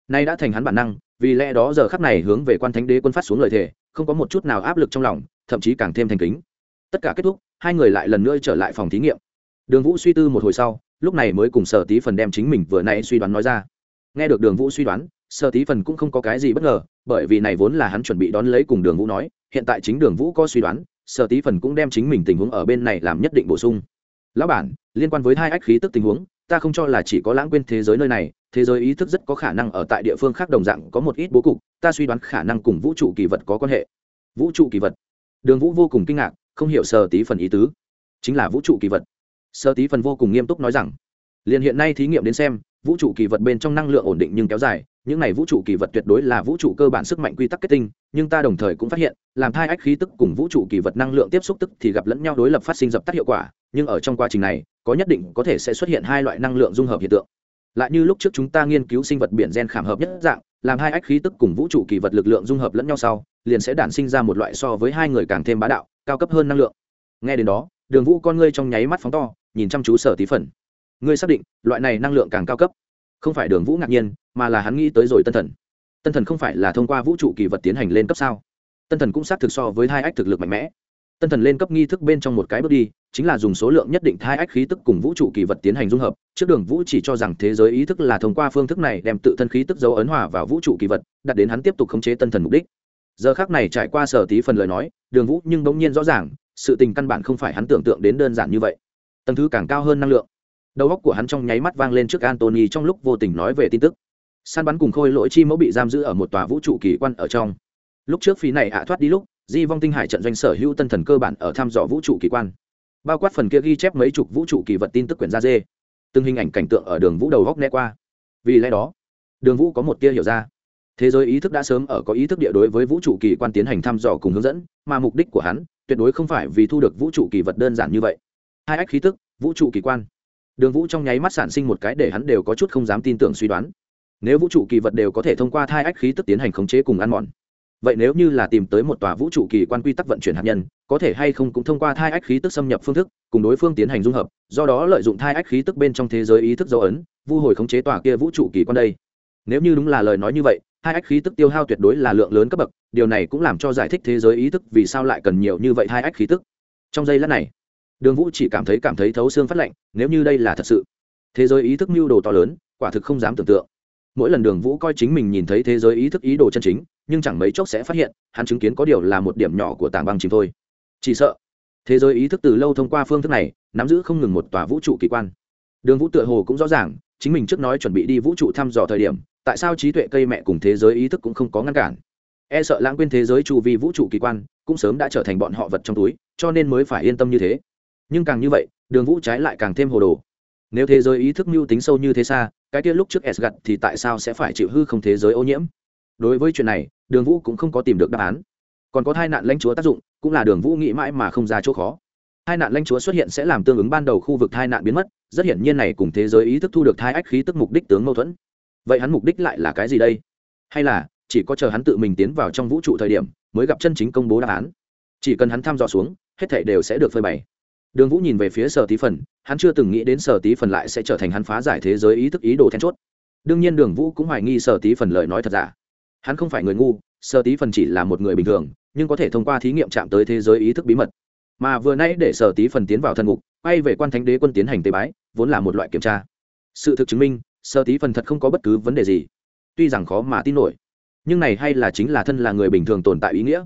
nay đã thành hắn bản năng, vì lẽ đó giờ khắc này hướng về quan thánh đế quân phát xuống lời thề, không có một chút nào áp lực trong lòng, thậm chí càng thêm thành kính. Tất cả kết thúc, hai người lại lần nữa trở lại phòng thí nghiệm. Đường vũ suy tư một hồi sau, lúc này mới cùng sở tí phần đem chính mình vừa nay suy đoán nói ra. Nghe được đường vũ suy đoán, sở tí phần cũng không có cái gì bất ngờ, bởi vì này vốn là hắn chuẩn bị đón lấy cùng đường vũ nói, hiện tại chính đường vũ có suy đoán, sở tí phần cũng đem chính mình tình huống ở bên này làm nhất định bổ sung. Lão bản, liên quan với hai ách khí tức tình huống, ta không cho là chỉ có lãng quên thế giới nơi này thế giới ý thức rất có khả năng ở tại địa phương khác đồng dạng có một ít bố cục, ta suy đoán khả năng cùng vũ trụ kỳ vật có quan hệ. Vũ trụ kỳ vật. Đường vũ vô cùng kinh ngạc, không hiểu sơ tí phần ý tứ. Chính là vũ trụ kỳ vật. Sơ tí phần vô cùng nghiêm túc nói rằng, liền hiện nay thí nghiệm đến xem, vũ trụ kỳ vật bên trong năng lượng ổn định nhưng kéo dài, những này vũ trụ kỳ vật tuyệt đối là vũ trụ cơ bản sức mạnh quy tắc kết tinh, nhưng ta đồng thời cũng phát hiện, làm thai ách khí tức cùng vũ trụ kỳ vật năng lượng tiếp xúc tức thì gặp lẫn nhau đối lập phát sinh dập tắt hiệu quả, nhưng ở trong quá trình này, có nhất định có thể sẽ xuất hiện hai loại năng lượng dung hợp hiện tượng lại như lúc trước chúng ta nghiên cứu sinh vật biển gen khảm hợp nhất dạng, làm hai ách khí tức cùng vũ trụ kỳ vật lực lượng dung hợp lẫn nhau sau, liền sẽ đản sinh ra một loại so với hai người càng thêm bá đạo, cao cấp hơn năng lượng. Nghe đến đó, đường vũ con ngươi trong nháy mắt phóng to, nhìn chăm chú sở tí phần. Ngươi xác định, loại này năng lượng càng cao cấp. Không phải đường vũ ngạc nhiên, mà là hắn nghĩ tới rồi tân thần. Tân thần không phải là thông qua vũ trụ kỳ vật tiến hành lên cấp sao? Tân thần cũng xác thực so với hai ách thực lực mạnh mẽ tân thần lên cấp nghi thức bên trong một cái bước đi, chính là dùng số lượng nhất định thai ách khí tức cùng vũ trụ kỳ vật tiến hành dung hợp. Trước đường vũ chỉ cho rằng thế giới ý thức là thông qua phương thức này đem tự thân khí tức dấu ấn hòa vào vũ trụ kỳ vật, đặt đến hắn tiếp tục khống chế tân thần mục đích. Giờ khác này trải qua sở tí phần lời nói, đường vũ nhưng bỗng nhiên rõ ràng, sự tình căn bản không phải hắn tưởng tượng đến đơn giản như vậy. Tầng thứ càng cao hơn năng lượng. Đầu óc của hắn trong nháy mắt vang lên trước antony trong lúc vô tình nói về tin tức. Săn bắn cùng khôi lỗi chi mẫu bị giam giữ ở một tòa vũ trụ kỳ quan ở trong. Lúc trước phí này ạ thoát đi lúc di vong tinh hải trận doanh sở hữu tân thần cơ bản ở thăm dò vũ trụ kỳ quan. Bao quát phần kia ghi chép mấy chục vũ trụ kỳ vật tin tức quyển ra dê. Từng hình ảnh cảnh tượng ở đường vũ đầu góc né qua. Vì lẽ đó, đường vũ có một tia hiểu ra. Thế giới ý thức đã sớm ở có ý thức địa đối với vũ trụ kỳ quan tiến hành thăm dò cùng hướng dẫn, mà mục đích của hắn tuyệt đối không phải vì thu được vũ trụ kỳ vật đơn giản như vậy. Hai ách khí tức, vũ trụ kỳ quan. Đường vũ trong nháy mắt sản sinh một cái để hắn đều có chút không dám tin tưởng suy đoán. Nếu vũ trụ kỳ vật đều có thể thông qua thai ách khí tức tiến hành khống chế cùng ăn mòn vậy nếu như là tìm tới một tòa vũ trụ kỳ quan quy tắc vận chuyển hạt nhân, có thể hay không cũng thông qua thai ách khí tức xâm nhập phương thức, cùng đối phương tiến hành dung hợp, do đó lợi dụng thai ách khí tức bên trong thế giới ý thức dấu ấn, vu hồi khống chế tòa kia vũ trụ kỳ quan đây. Nếu như đúng là lời nói như vậy hai ách khí tức tiêu hao tuyệt đối là lượng lớn cấp bậc, điều này cũng làm cho giải thích thế giới ý thức vì sao lại cần nhiều như vậy hai ách khí tức. Trong giây lát này, đường vũ chỉ cảm thấy cảm thấy thấu xương phát lạnh, nếu như đây là thật sự, thế giới ý thức mưu đồ to lớn, quả thực không dám tưởng tượng. Mỗi lần đường vũ coi chính mình nhìn thấy thế giới ý thức ý đồ chân chính nhưng chẳng mấy chốc sẽ phát hiện, hắn chứng kiến có điều là một điểm nhỏ của tảng băng chìm thôi. Chỉ sợ, thế giới ý thức từ lâu thông qua phương thức này, nắm giữ không ngừng một tòa vũ trụ kỳ quan. Đường vũ tựa hồ cũng rõ ràng, chính mình trước nói chuẩn bị đi vũ trụ thăm dò thời điểm, tại sao trí tuệ cây mẹ cùng thế giới ý thức cũng không có ngăn cản? E sợ lãng quên thế giới chu vi vũ trụ kỳ quan, cũng sớm đã trở thành bọn họ vật trong túi, cho nên mới phải yên tâm như thế. Nhưng càng như vậy, đường vũ trái lại càng thêm hồ đồ. Nếu thế giới ý thức mưu tính sâu như thế xa, cái kia lúc trước s gặt thì tại sao sẽ phải chịu hư không thế giới ô nhiễm? Đối với chuyện này đường vũ cũng không có tìm được đáp án. Còn có hai nạn lãnh chúa tác dụng, cũng là đường vũ nghĩ mãi mà không ra chỗ khó. Hai nạn lãnh chúa xuất hiện sẽ làm tương ứng ban đầu khu vực hai nạn biến mất, rất hiển nhiên này cùng thế giới ý thức thu được thai ách khí tức mục đích tướng mâu thuẫn. Vậy hắn mục đích lại là cái gì đây? Hay là chỉ có chờ hắn tự mình tiến vào trong vũ trụ thời điểm mới gặp chân chính công bố đáp án? Chỉ cần hắn thăm dò xuống, hết thể đều sẽ được phơi bày. Đường vũ nhìn về phía sở tí phần, hắn chưa từng nghĩ đến sở tí phần lại sẽ trở thành hắn phá giải thế giới ý thức ý đồ then chốt. Đương nhiên đường vũ cũng hoài nghi sở tí phần lời nói thật giả hắn không phải người ngu, sơ tí phần chỉ là một người bình thường, nhưng có thể thông qua thí nghiệm chạm tới thế giới ý thức bí mật. Mà vừa nãy để sở tí phần tiến vào thân ngục, quay về quan thánh đế quân tiến hành tế bái, vốn là một loại kiểm tra. Sự thực chứng minh sở tí phần thật không có bất cứ vấn đề gì. Tuy rằng khó mà tin nổi, nhưng này hay là chính là thân là người bình thường tồn tại ý nghĩa.